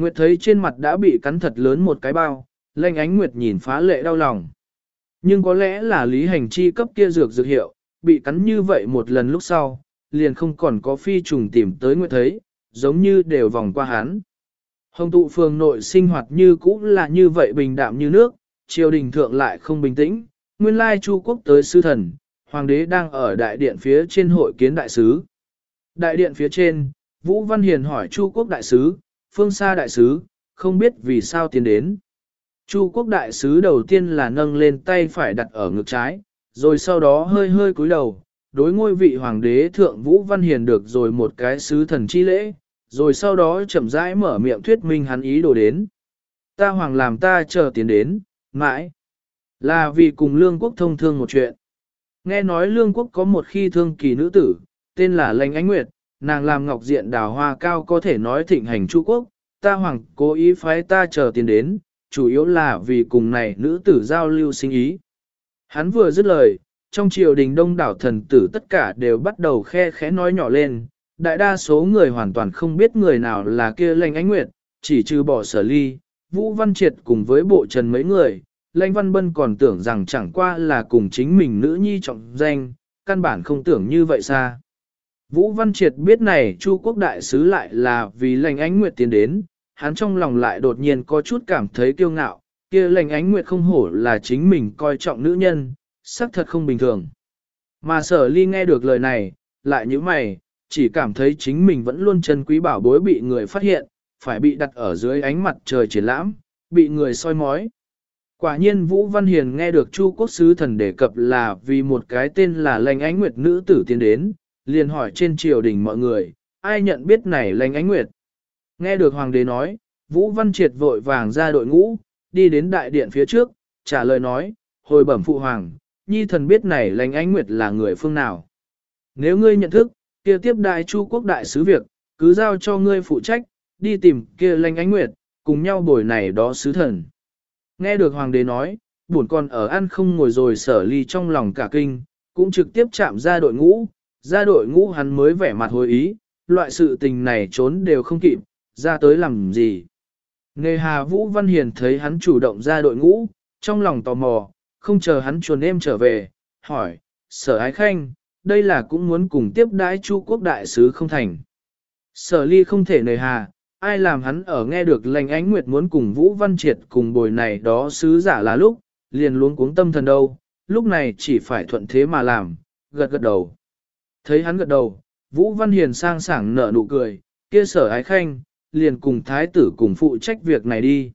Nguyệt thấy trên mặt đã bị cắn thật lớn một cái bao, lanh ánh Nguyệt nhìn phá lệ đau lòng. Nhưng có lẽ là lý hành chi cấp kia dược dược hiệu, bị cắn như vậy một lần lúc sau, liền không còn có phi trùng tìm tới Nguyệt thấy, giống như đều vòng qua hắn. Hồng tụ phường nội sinh hoạt như cũ là như vậy bình đạm như nước, triều đình thượng lại không bình tĩnh, nguyên lai Chu quốc tới sư thần, hoàng đế đang ở đại điện phía trên hội kiến đại sứ. Đại điện phía trên, Vũ Văn Hiền hỏi Chu quốc đại sứ, phương xa đại sứ, không biết vì sao tiến đến. Chu quốc đại sứ đầu tiên là nâng lên tay phải đặt ở ngực trái, rồi sau đó hơi hơi cúi đầu, đối ngôi vị hoàng đế thượng Vũ Văn Hiền được rồi một cái sứ thần chi lễ, rồi sau đó chậm rãi mở miệng thuyết minh hắn ý đồ đến. Ta hoàng làm ta chờ tiến đến, mãi, là vì cùng lương quốc thông thương một chuyện. Nghe nói lương quốc có một khi thương kỳ nữ tử, tên là Lệnh Ánh Nguyệt, nàng làm ngọc diện đào hoa cao có thể nói thịnh hành Chu quốc, ta hoàng cố ý phái ta chờ tiền đến, chủ yếu là vì cùng này nữ tử giao lưu sinh ý. Hắn vừa dứt lời, trong triều đình đông đảo thần tử tất cả đều bắt đầu khe khẽ nói nhỏ lên, đại đa số người hoàn toàn không biết người nào là kia Lệnh Ánh Nguyệt, chỉ trừ bỏ sở ly, Vũ Văn Triệt cùng với bộ trần mấy người, Lệnh Văn Bân còn tưởng rằng chẳng qua là cùng chính mình nữ nhi trọng danh, căn bản không tưởng như vậy xa. Vũ Văn Triệt biết này Chu quốc đại sứ lại là vì lệnh ánh nguyệt tiến đến, hắn trong lòng lại đột nhiên có chút cảm thấy kiêu ngạo, kia lệnh ánh nguyệt không hổ là chính mình coi trọng nữ nhân, xác thật không bình thường. Mà sở ly nghe được lời này, lại như mày, chỉ cảm thấy chính mình vẫn luôn chân quý bảo bối bị người phát hiện, phải bị đặt ở dưới ánh mặt trời triển lãm, bị người soi mói. Quả nhiên Vũ Văn Hiền nghe được Chu quốc sứ thần đề cập là vì một cái tên là lệnh ánh nguyệt nữ tử tiến đến, liền hỏi trên triều đình mọi người, ai nhận biết này lành ánh nguyệt. Nghe được hoàng đế nói, Vũ Văn Triệt vội vàng ra đội ngũ, đi đến đại điện phía trước, trả lời nói, hồi bẩm phụ hoàng, nhi thần biết này lành ánh nguyệt là người phương nào. Nếu ngươi nhận thức, kia tiếp đại chu quốc đại sứ việc, cứ giao cho ngươi phụ trách, đi tìm kia lành ánh nguyệt, cùng nhau bồi này đó sứ thần. Nghe được hoàng đế nói, buồn con ở ăn không ngồi rồi sở ly trong lòng cả kinh, cũng trực tiếp chạm ra đội ngũ, ra đội ngũ hắn mới vẻ mặt hồi ý, loại sự tình này trốn đều không kịp, ra tới làm gì. Nghề hà Vũ Văn Hiền thấy hắn chủ động ra đội ngũ, trong lòng tò mò, không chờ hắn chuồn em trở về, hỏi, sở ái khanh, đây là cũng muốn cùng tiếp đãi chu quốc đại sứ không thành. Sở ly không thể nề hà, ai làm hắn ở nghe được lành ánh nguyệt muốn cùng Vũ Văn Triệt cùng bồi này đó sứ giả là lúc, liền luôn cuống tâm thần đâu, lúc này chỉ phải thuận thế mà làm, gật gật đầu. Thấy hắn gật đầu, Vũ Văn Hiền sang sảng nở nụ cười, kia sở ái khanh, liền cùng thái tử cùng phụ trách việc này đi.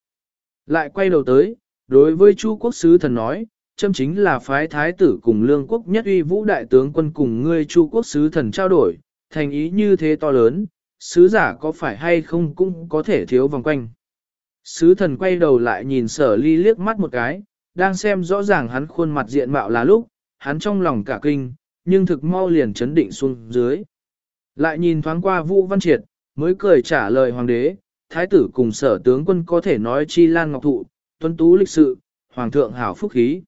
Lại quay đầu tới, đối với Chu quốc sứ thần nói, châm chính là phái thái tử cùng lương quốc nhất uy vũ đại tướng quân cùng ngươi Chu quốc sứ thần trao đổi, thành ý như thế to lớn, sứ giả có phải hay không cũng có thể thiếu vòng quanh. Sứ thần quay đầu lại nhìn sở ly liếc mắt một cái, đang xem rõ ràng hắn khuôn mặt diện mạo là lúc, hắn trong lòng cả kinh, nhưng thực mau liền chấn định xuống dưới. Lại nhìn thoáng qua Vũ Văn Triệt, mới cười trả lời hoàng đế, thái tử cùng sở tướng quân có thể nói chi lan ngọc thụ, tuân tú lịch sự, hoàng thượng hảo phúc khí.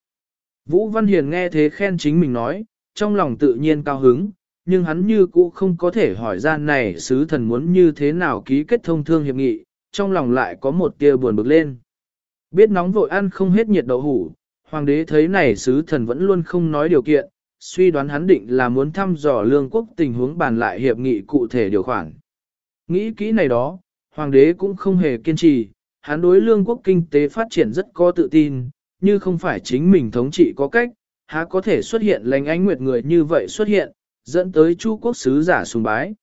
Vũ Văn Hiền nghe thế khen chính mình nói, trong lòng tự nhiên cao hứng, nhưng hắn như cũ không có thể hỏi ra này sứ thần muốn như thế nào ký kết thông thương hiệp nghị, trong lòng lại có một tia buồn bực lên. Biết nóng vội ăn không hết nhiệt đậu hủ, hoàng đế thấy này sứ thần vẫn luôn không nói điều kiện, suy đoán hắn định là muốn thăm dò lương quốc tình huống bàn lại hiệp nghị cụ thể điều khoản. Nghĩ kỹ này đó, hoàng đế cũng không hề kiên trì, hắn đối lương quốc kinh tế phát triển rất có tự tin, như không phải chính mình thống trị có cách, há có thể xuất hiện lành ánh nguyệt người như vậy xuất hiện, dẫn tới chu quốc sứ giả sùng bái.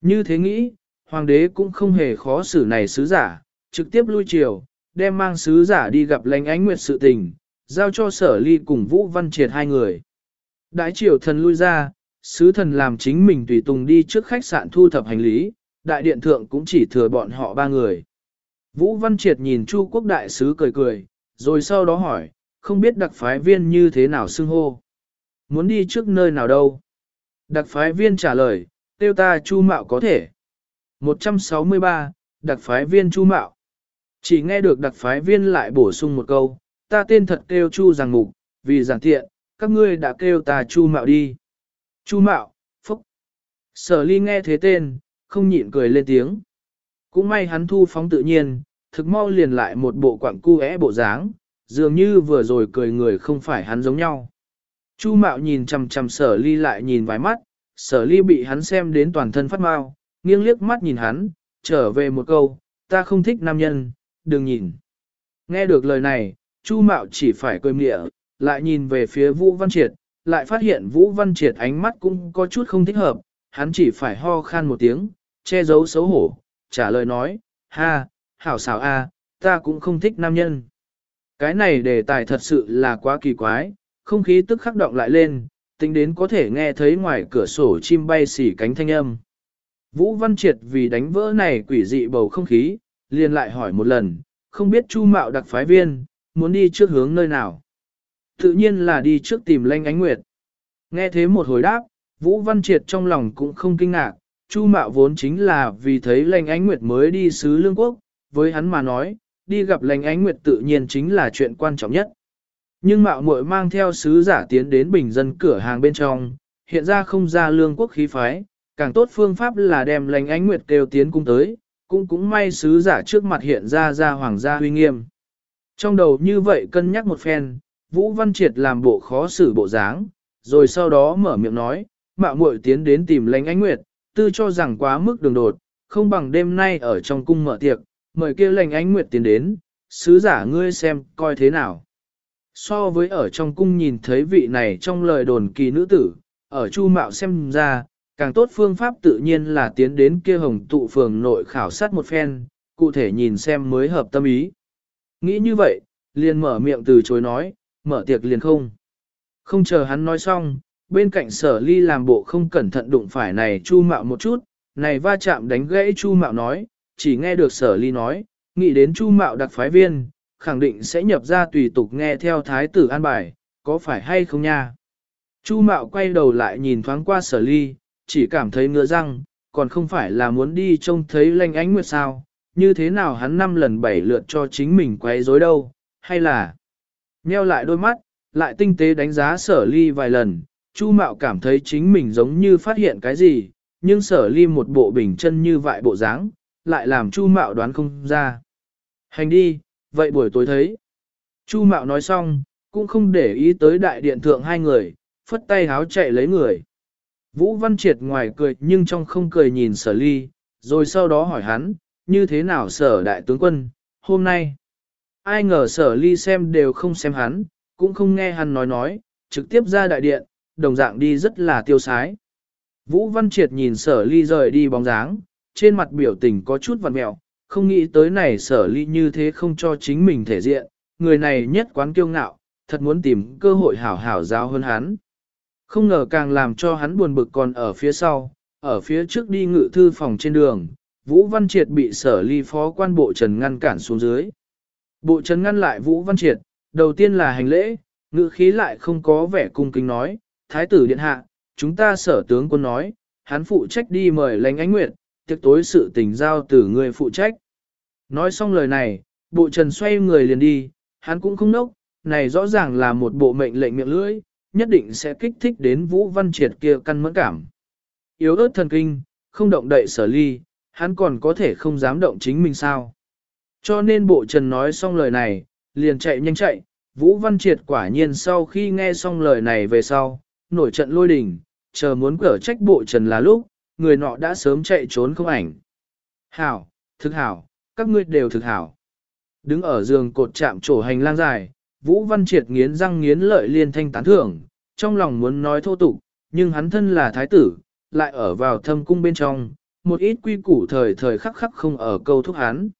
Như thế nghĩ, hoàng đế cũng không hề khó xử này sứ giả, trực tiếp lui triều, đem mang sứ giả đi gặp lành ánh nguyệt sự tình, giao cho sở ly cùng Vũ Văn Triệt hai người. Đãi triều thần lui ra, sứ thần làm chính mình tùy tùng đi trước khách sạn thu thập hành lý, đại điện thượng cũng chỉ thừa bọn họ ba người. Vũ Văn Triệt nhìn Chu quốc đại sứ cười cười, rồi sau đó hỏi, không biết đặc phái viên như thế nào xưng hô. Muốn đi trước nơi nào đâu? Đặc phái viên trả lời, tiêu ta chu mạo có thể. 163, đặc phái viên chu mạo. Chỉ nghe được đặc phái viên lại bổ sung một câu, ta tên thật kêu chu giang mục, vì giản tiện, các ngươi đã kêu ta chu mạo đi. Chu mạo, phúc. Sở ly nghe thế tên, không nhịn cười lên tiếng. Cũng may hắn thu phóng tự nhiên, thực mau liền lại một bộ quảng cu é bộ dáng, dường như vừa rồi cười người không phải hắn giống nhau. Chu mạo nhìn chằm chằm sở ly lại nhìn vài mắt, sở ly bị hắn xem đến toàn thân phát mau, nghiêng liếc mắt nhìn hắn, trở về một câu, ta không thích nam nhân, đừng nhìn. Nghe được lời này, Chu mạo chỉ phải cười mịa, lại nhìn về phía Vũ Văn Triệt, lại phát hiện Vũ Văn Triệt ánh mắt cũng có chút không thích hợp, hắn chỉ phải ho khan một tiếng, che giấu xấu hổ, trả lời nói, ha, hảo xảo a, ta cũng không thích nam nhân. Cái này đề tài thật sự là quá kỳ quái, không khí tức khắc động lại lên, tính đến có thể nghe thấy ngoài cửa sổ chim bay xỉ cánh thanh âm. Vũ Văn Triệt vì đánh vỡ này quỷ dị bầu không khí, liền lại hỏi một lần, không biết Chu Mạo đặc phái viên, muốn đi trước hướng nơi nào. Tự nhiên là đi trước tìm Lanh Ánh Nguyệt. Nghe thế một hồi đáp, Vũ Văn Triệt trong lòng cũng không kinh ngạc, Chu Mạo vốn chính là vì thấy Lanh Ánh Nguyệt mới đi xứ Lương Quốc, với hắn mà nói, đi gặp Lanh Ánh Nguyệt tự nhiên chính là chuyện quan trọng nhất. Nhưng Mạo muội mang theo sứ giả tiến đến bình dân cửa hàng bên trong, hiện ra không ra Lương Quốc khí phái, càng tốt phương pháp là đem Lanh Ánh Nguyệt kêu tiến cung tới, cũng cũng may sứ giả trước mặt hiện ra ra hoàng gia huy nghiêm. Trong đầu như vậy cân nhắc một phen, Vũ Văn Triệt làm bộ khó xử bộ dáng, rồi sau đó mở miệng nói, mạo muội tiến đến tìm lãnh ánh nguyệt, tư cho rằng quá mức đường đột, không bằng đêm nay ở trong cung mở tiệc, mời kia lãnh ánh nguyệt tiến đến, sứ giả ngươi xem coi thế nào. So với ở trong cung nhìn thấy vị này trong lời đồn kỳ nữ tử, ở chu mạo xem ra, càng tốt phương pháp tự nhiên là tiến đến kia hồng tụ phường nội khảo sát một phen, cụ thể nhìn xem mới hợp tâm ý. Nghĩ như vậy, liền mở miệng từ chối nói, mở tiệc liền không. Không chờ hắn nói xong, bên cạnh sở ly làm bộ không cẩn thận đụng phải này chu mạo một chút, này va chạm đánh gãy chu mạo nói, chỉ nghe được sở ly nói, nghĩ đến chu mạo đặc phái viên, khẳng định sẽ nhập ra tùy tục nghe theo thái tử an bài, có phải hay không nha. Chu mạo quay đầu lại nhìn thoáng qua sở ly, chỉ cảm thấy ngứa răng, còn không phải là muốn đi trông thấy lanh ánh nguyệt sao, như thế nào hắn năm lần bảy lượt cho chính mình quay rối đâu, hay là nheo lại đôi mắt, lại tinh tế đánh giá sở ly vài lần, Chu Mạo cảm thấy chính mình giống như phát hiện cái gì, nhưng sở ly một bộ bình chân như vại bộ dáng, lại làm Chu Mạo đoán không ra. Hành đi, vậy buổi tối thấy. Chu Mạo nói xong, cũng không để ý tới đại điện thượng hai người, phất tay háo chạy lấy người. Vũ Văn Triệt ngoài cười nhưng trong không cười nhìn sở ly, rồi sau đó hỏi hắn, như thế nào sở đại tướng quân, hôm nay. Ai ngờ sở ly xem đều không xem hắn, cũng không nghe hắn nói nói, trực tiếp ra đại điện, đồng dạng đi rất là tiêu sái. Vũ Văn Triệt nhìn sở ly rời đi bóng dáng, trên mặt biểu tình có chút vặt mẹo, không nghĩ tới này sở ly như thế không cho chính mình thể diện, người này nhất quán kiêu ngạo, thật muốn tìm cơ hội hảo hảo giáo hơn hắn. Không ngờ càng làm cho hắn buồn bực còn ở phía sau, ở phía trước đi ngự thư phòng trên đường, Vũ Văn Triệt bị sở ly phó quan bộ trần ngăn cản xuống dưới. Bộ trần ngăn lại Vũ Văn Triệt, đầu tiên là hành lễ, ngự khí lại không có vẻ cung kính nói, Thái tử điện hạ, chúng ta sở tướng quân nói, hắn phụ trách đi mời lãnh ánh nguyệt, tiệc tối sự tình giao từ người phụ trách. Nói xong lời này, bộ trần xoay người liền đi, hắn cũng không nốc, này rõ ràng là một bộ mệnh lệnh miệng lưỡi, nhất định sẽ kích thích đến Vũ Văn Triệt kia căn mẫn cảm. Yếu ớt thần kinh, không động đậy sở ly, hắn còn có thể không dám động chính mình sao. Cho nên bộ trần nói xong lời này, liền chạy nhanh chạy, Vũ Văn Triệt quả nhiên sau khi nghe xong lời này về sau, nổi trận lôi đình, chờ muốn cở trách bộ trần là lúc, người nọ đã sớm chạy trốn không ảnh. Hảo, thực hảo, các ngươi đều thực hảo. Đứng ở giường cột chạm trổ hành lang dài, Vũ Văn Triệt nghiến răng nghiến lợi liên thanh tán thưởng, trong lòng muốn nói thô tục, nhưng hắn thân là thái tử, lại ở vào thâm cung bên trong, một ít quy củ thời thời khắc khắc không ở câu thúc hắn.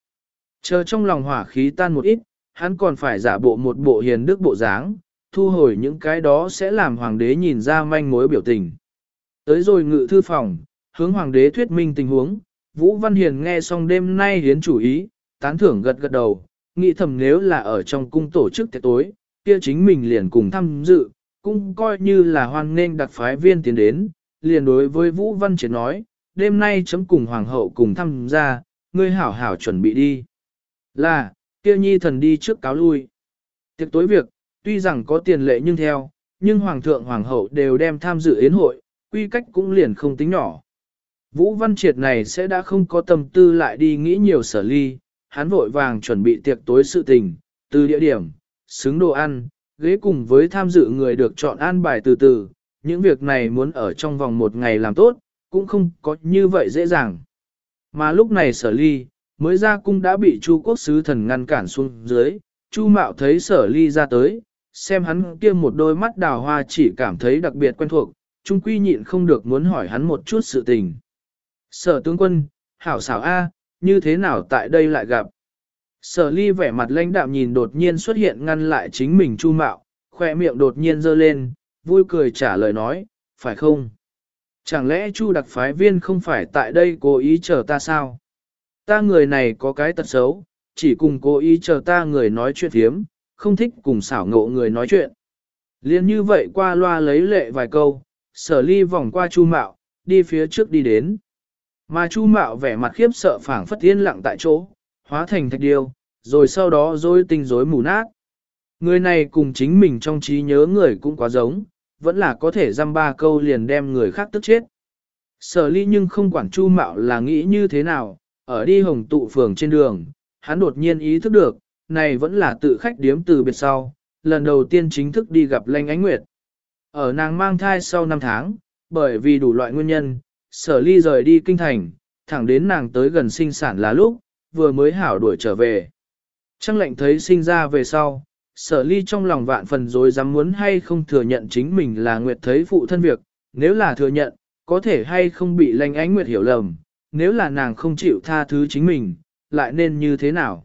Chờ trong lòng hỏa khí tan một ít, hắn còn phải giả bộ một bộ hiền đức bộ dáng, thu hồi những cái đó sẽ làm hoàng đế nhìn ra manh mối biểu tình. Tới rồi ngự thư phòng, hướng hoàng đế thuyết minh tình huống, Vũ Văn Hiền nghe xong đêm nay hiến chủ ý, tán thưởng gật gật đầu, nghĩ thầm nếu là ở trong cung tổ chức tiệc tối, kia chính mình liền cùng tham dự, cũng coi như là hoan nghênh đặc phái viên tiến đến, liền đối với Vũ Văn Triệt nói, đêm nay chấm cùng hoàng hậu cùng tham gia, ngươi hảo hảo chuẩn bị đi. Là, kia nhi thần đi trước cáo lui. Tiệc tối việc, tuy rằng có tiền lệ nhưng theo, nhưng hoàng thượng hoàng hậu đều đem tham dự yến hội, quy cách cũng liền không tính nhỏ. Vũ Văn Triệt này sẽ đã không có tâm tư lại đi nghĩ nhiều sở ly, hắn vội vàng chuẩn bị tiệc tối sự tình, từ địa điểm, xứng đồ ăn, ghế cùng với tham dự người được chọn an bài từ từ, những việc này muốn ở trong vòng một ngày làm tốt, cũng không có như vậy dễ dàng. Mà lúc này sở ly, mới ra cung đã bị Chu quốc sứ thần ngăn cản xuống dưới, Chu mạo thấy sở ly ra tới, xem hắn kia một đôi mắt đào hoa chỉ cảm thấy đặc biệt quen thuộc, trung quy nhịn không được muốn hỏi hắn một chút sự tình. Sở tướng quân, hảo xảo A, như thế nào tại đây lại gặp? Sở ly vẻ mặt lãnh đạm nhìn đột nhiên xuất hiện ngăn lại chính mình chu mạo, khoe miệng đột nhiên dơ lên, vui cười trả lời nói, phải không? Chẳng lẽ chu đặc phái viên không phải tại đây cố ý chờ ta sao? Ta người này có cái tật xấu, chỉ cùng cố ý chờ ta người nói chuyện thiếm, không thích cùng xảo ngộ người nói chuyện. Liên như vậy qua loa lấy lệ vài câu, sở ly vòng qua chu mạo, đi phía trước đi đến. Mà chu mạo vẻ mặt khiếp sợ phảng phất yên lặng tại chỗ, hóa thành thạch điêu, rồi sau đó dối tinh rối mù nát. Người này cùng chính mình trong trí nhớ người cũng quá giống, vẫn là có thể dăm ba câu liền đem người khác tức chết. Sở ly nhưng không quản chu mạo là nghĩ như thế nào, ở đi hồng tụ phường trên đường, hắn đột nhiên ý thức được, này vẫn là tự khách điếm từ biệt sau, lần đầu tiên chính thức đi gặp Lanh Ánh Nguyệt. Ở nàng mang thai sau 5 tháng, bởi vì đủ loại nguyên nhân, sở ly rời đi kinh thành, thẳng đến nàng tới gần sinh sản là lúc, vừa mới hảo đuổi trở về. Trăng lệnh thấy sinh ra về sau, sở ly trong lòng vạn phần rồi dám muốn hay không thừa nhận chính mình là Nguyệt thấy phụ thân việc, nếu là thừa nhận, có thể hay không bị Lanh Ánh Nguyệt hiểu lầm, nếu là nàng không chịu tha thứ chính mình, lại nên như thế nào?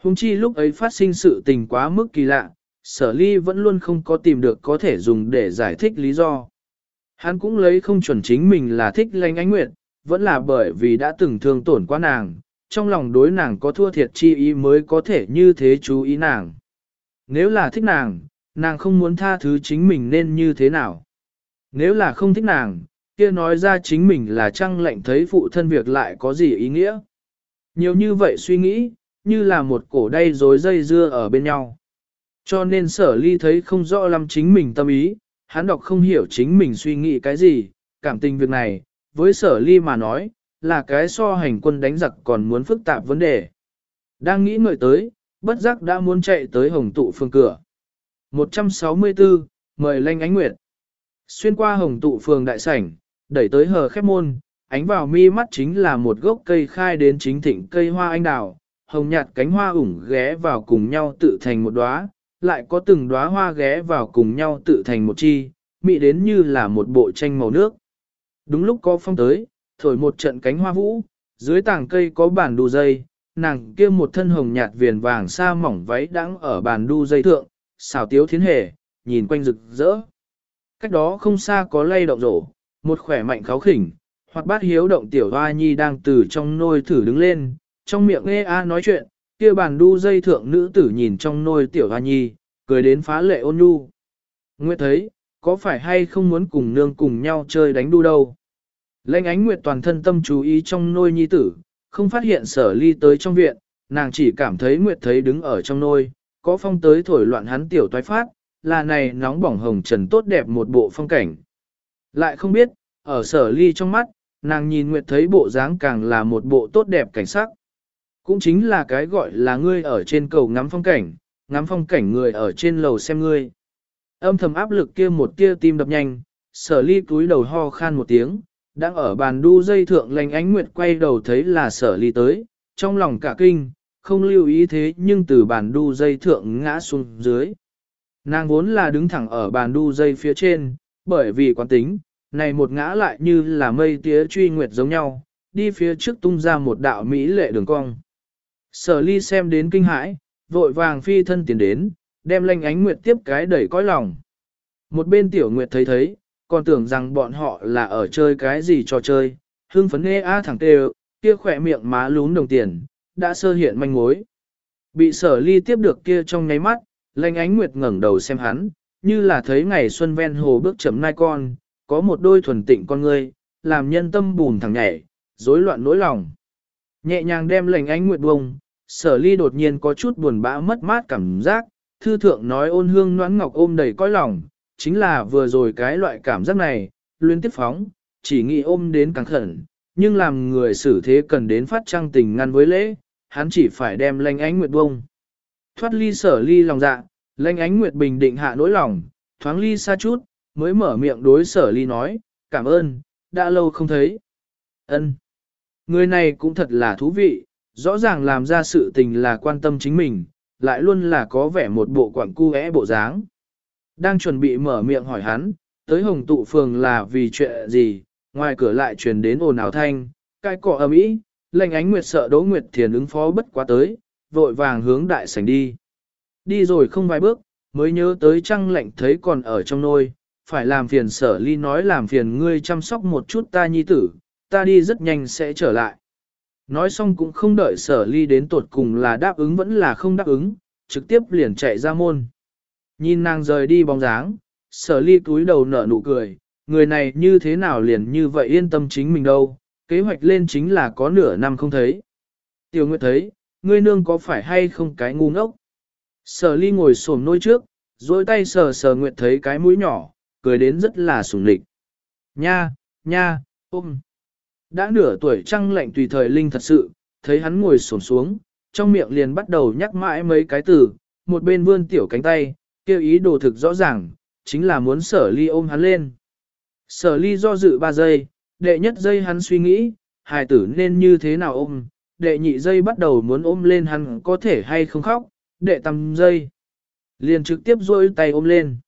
Hùng chi lúc ấy phát sinh sự tình quá mức kỳ lạ, sở ly vẫn luôn không có tìm được có thể dùng để giải thích lý do. Hắn cũng lấy không chuẩn chính mình là thích lanh ánh nguyện, vẫn là bởi vì đã từng thương tổn quá nàng, trong lòng đối nàng có thua thiệt chi ý mới có thể như thế chú ý nàng. Nếu là thích nàng, nàng không muốn tha thứ chính mình nên như thế nào? Nếu là không thích nàng, kia nói ra chính mình là trăng lệnh thấy phụ thân việc lại có gì ý nghĩa? Nhiều như vậy suy nghĩ, như là một cổ đay rối dây dưa ở bên nhau. Cho nên sở ly thấy không rõ lắm chính mình tâm ý, hắn đọc không hiểu chính mình suy nghĩ cái gì, cảm tình việc này, với sở ly mà nói, là cái so hành quân đánh giặc còn muốn phức tạp vấn đề. Đang nghĩ ngợi tới, bất giác đã muốn chạy tới hồng tụ phương cửa. 164, mời lanh ánh nguyệt. Xuyên qua hồng tụ phường đại sảnh, đẩy tới hờ khép môn, ánh vào mi mắt chính là một gốc cây khai đến chính thịnh cây hoa anh đào, hồng nhạt cánh hoa ủng ghé vào cùng nhau tự thành một đóa, lại có từng đóa hoa ghé vào cùng nhau tự thành một chi, mị đến như là một bộ tranh màu nước. Đúng lúc có phong tới, thổi một trận cánh hoa vũ, dưới tảng cây có bàn đu dây, nàng kia một thân hồng nhạt viền vàng sa mỏng váy đang ở bàn đu dây thượng, xào tiếu thiến hề, nhìn quanh rực rỡ. Cách đó không xa có lay động rổ, một khỏe mạnh kháo khỉnh, hoặc bát hiếu động tiểu hoa nhi đang từ trong nôi thử đứng lên, trong miệng nghe a nói chuyện, kia bàn đu dây thượng nữ tử nhìn trong nôi tiểu hoa nhi, cười đến phá lệ ôn nhu. Nguyệt thấy, có phải hay không muốn cùng nương cùng nhau chơi đánh đu đâu? Lênh ánh Nguyệt toàn thân tâm chú ý trong nôi nhi tử, không phát hiện sở ly tới trong viện, nàng chỉ cảm thấy Nguyệt thấy đứng ở trong nôi, có phong tới thổi loạn hắn tiểu toái phát, là này nóng bỏng hồng trần tốt đẹp một bộ phong cảnh. Lại không biết, ở sở ly trong mắt, nàng nhìn Nguyệt thấy bộ dáng càng là một bộ tốt đẹp cảnh sắc. Cũng chính là cái gọi là ngươi ở trên cầu ngắm phong cảnh, ngắm phong cảnh người ở trên lầu xem ngươi. Âm thầm áp lực kia một tia tim đập nhanh, sở ly cúi đầu ho khan một tiếng, đang ở bàn đu dây thượng lành ánh nguyệt quay đầu thấy là sở ly tới, trong lòng cả kinh, không lưu ý thế nhưng từ bàn đu dây thượng ngã xuống dưới. Nàng vốn là đứng thẳng ở bàn đu dây phía trên, bởi vì quán tính, này một ngã lại như là mây tía truy nguyệt giống nhau, đi phía trước tung ra một đạo mỹ lệ đường cong. Sở ly xem đến kinh hãi, vội vàng phi thân tiến đến, đem lanh ánh nguyệt tiếp cái đẩy cõi lòng. Một bên tiểu nguyệt thấy thấy, còn tưởng rằng bọn họ là ở chơi cái gì trò chơi, hương phấn nghe a thẳng tê kia khỏe miệng má lún đồng tiền, đã sơ hiện manh mối. Bị sở ly tiếp được kia trong nháy mắt, lanh ánh nguyệt ngẩng đầu xem hắn, như là thấy ngày xuân ven hồ bước chấm nai con, có một đôi thuần tịnh con ngươi, làm nhân tâm bùn thẳng nhảy, rối loạn nỗi lòng. Nhẹ nhàng đem lệnh ánh nguyệt bông, sở ly đột nhiên có chút buồn bã mất mát cảm giác, thư thượng nói ôn hương noãn ngọc ôm đầy cõi lòng, chính là vừa rồi cái loại cảm giác này, luyến tiếp phóng, chỉ nghĩ ôm đến càng khẩn, nhưng làm người xử thế cần đến phát trăng tình ngăn với lễ, hắn chỉ phải đem lanh ánh nguyệt bông. Thoát ly sở ly lòng dạ, lanh ánh nguyệt bình định hạ nỗi lòng, thoáng ly xa chút, mới mở miệng đối sở ly nói, cảm ơn, đã lâu không thấy. ân Người này cũng thật là thú vị, rõ ràng làm ra sự tình là quan tâm chính mình, lại luôn là có vẻ một bộ quảng cu é bộ dáng. Đang chuẩn bị mở miệng hỏi hắn, tới hồng tụ phường là vì chuyện gì, ngoài cửa lại truyền đến ồn ào thanh, cai cỏ ầm ĩ, lệnh ánh nguyệt sợ đỗ nguyệt thiền ứng phó bất quá tới, vội vàng hướng đại sảnh đi. Đi rồi không vài bước, mới nhớ tới trăng lệnh thấy còn ở trong nôi, phải làm phiền sở ly nói làm phiền ngươi chăm sóc một chút ta nhi tử, ta đi rất nhanh sẽ trở lại. Nói xong cũng không đợi sở ly đến tột cùng là đáp ứng vẫn là không đáp ứng, trực tiếp liền chạy ra môn. Nhìn nàng rời đi bóng dáng, sở ly cúi đầu nở nụ cười, người này như thế nào liền như vậy yên tâm chính mình đâu, kế hoạch lên chính là có nửa năm không thấy. Tiểu Nguyệt thấy, ngươi nương có phải hay không cái ngu ngốc? Sở ly ngồi xổm nôi trước, dối tay sờ sờ Nguyệt thấy cái mũi nhỏ, cười đến rất là sùng lịch. Nha, nha, ôm. Đã nửa tuổi trăng lạnh tùy thời linh thật sự, thấy hắn ngồi xổm xuống, trong miệng liền bắt đầu nhắc mãi mấy cái từ, một bên vươn tiểu cánh tay, kêu ý đồ thực rõ ràng, chính là muốn sở ly ôm hắn lên. Sở ly do dự ba giây, đệ nhất giây hắn suy nghĩ, hài tử nên như thế nào ôm, đệ nhị giây bắt đầu muốn ôm lên hắn có thể hay không khóc, đệ tam giây. Liền trực tiếp rôi tay ôm lên.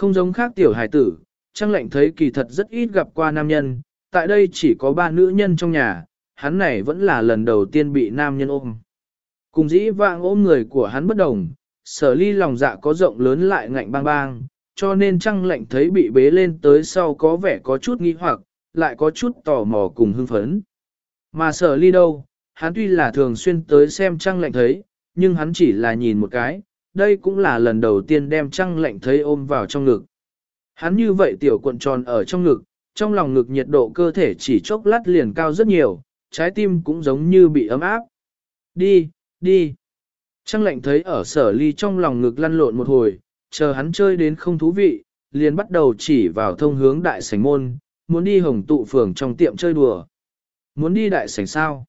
Không giống khác tiểu hài tử, trang lệnh thấy kỳ thật rất ít gặp qua nam nhân, tại đây chỉ có ba nữ nhân trong nhà, hắn này vẫn là lần đầu tiên bị nam nhân ôm. Cùng dĩ vạng ôm người của hắn bất đồng, sở ly lòng dạ có rộng lớn lại ngạnh bang bang, cho nên trang lệnh thấy bị bế lên tới sau có vẻ có chút nghi hoặc, lại có chút tò mò cùng hưng phấn. Mà sở ly đâu, hắn tuy là thường xuyên tới xem trang lệnh thấy, nhưng hắn chỉ là nhìn một cái, đây cũng là lần đầu tiên đem trăng lạnh thấy ôm vào trong ngực. Hắn như vậy tiểu cuộn tròn ở trong ngực, trong lòng ngực nhiệt độ cơ thể chỉ chốc lát liền cao rất nhiều, trái tim cũng giống như bị ấm áp. Đi, đi. Trăng lạnh thấy ở sở ly trong lòng ngực lăn lộn một hồi, chờ hắn chơi đến không thú vị, liền bắt đầu chỉ vào thông hướng đại sảnh môn, muốn đi hồng tụ phường trong tiệm chơi đùa. Muốn đi đại sảnh sao?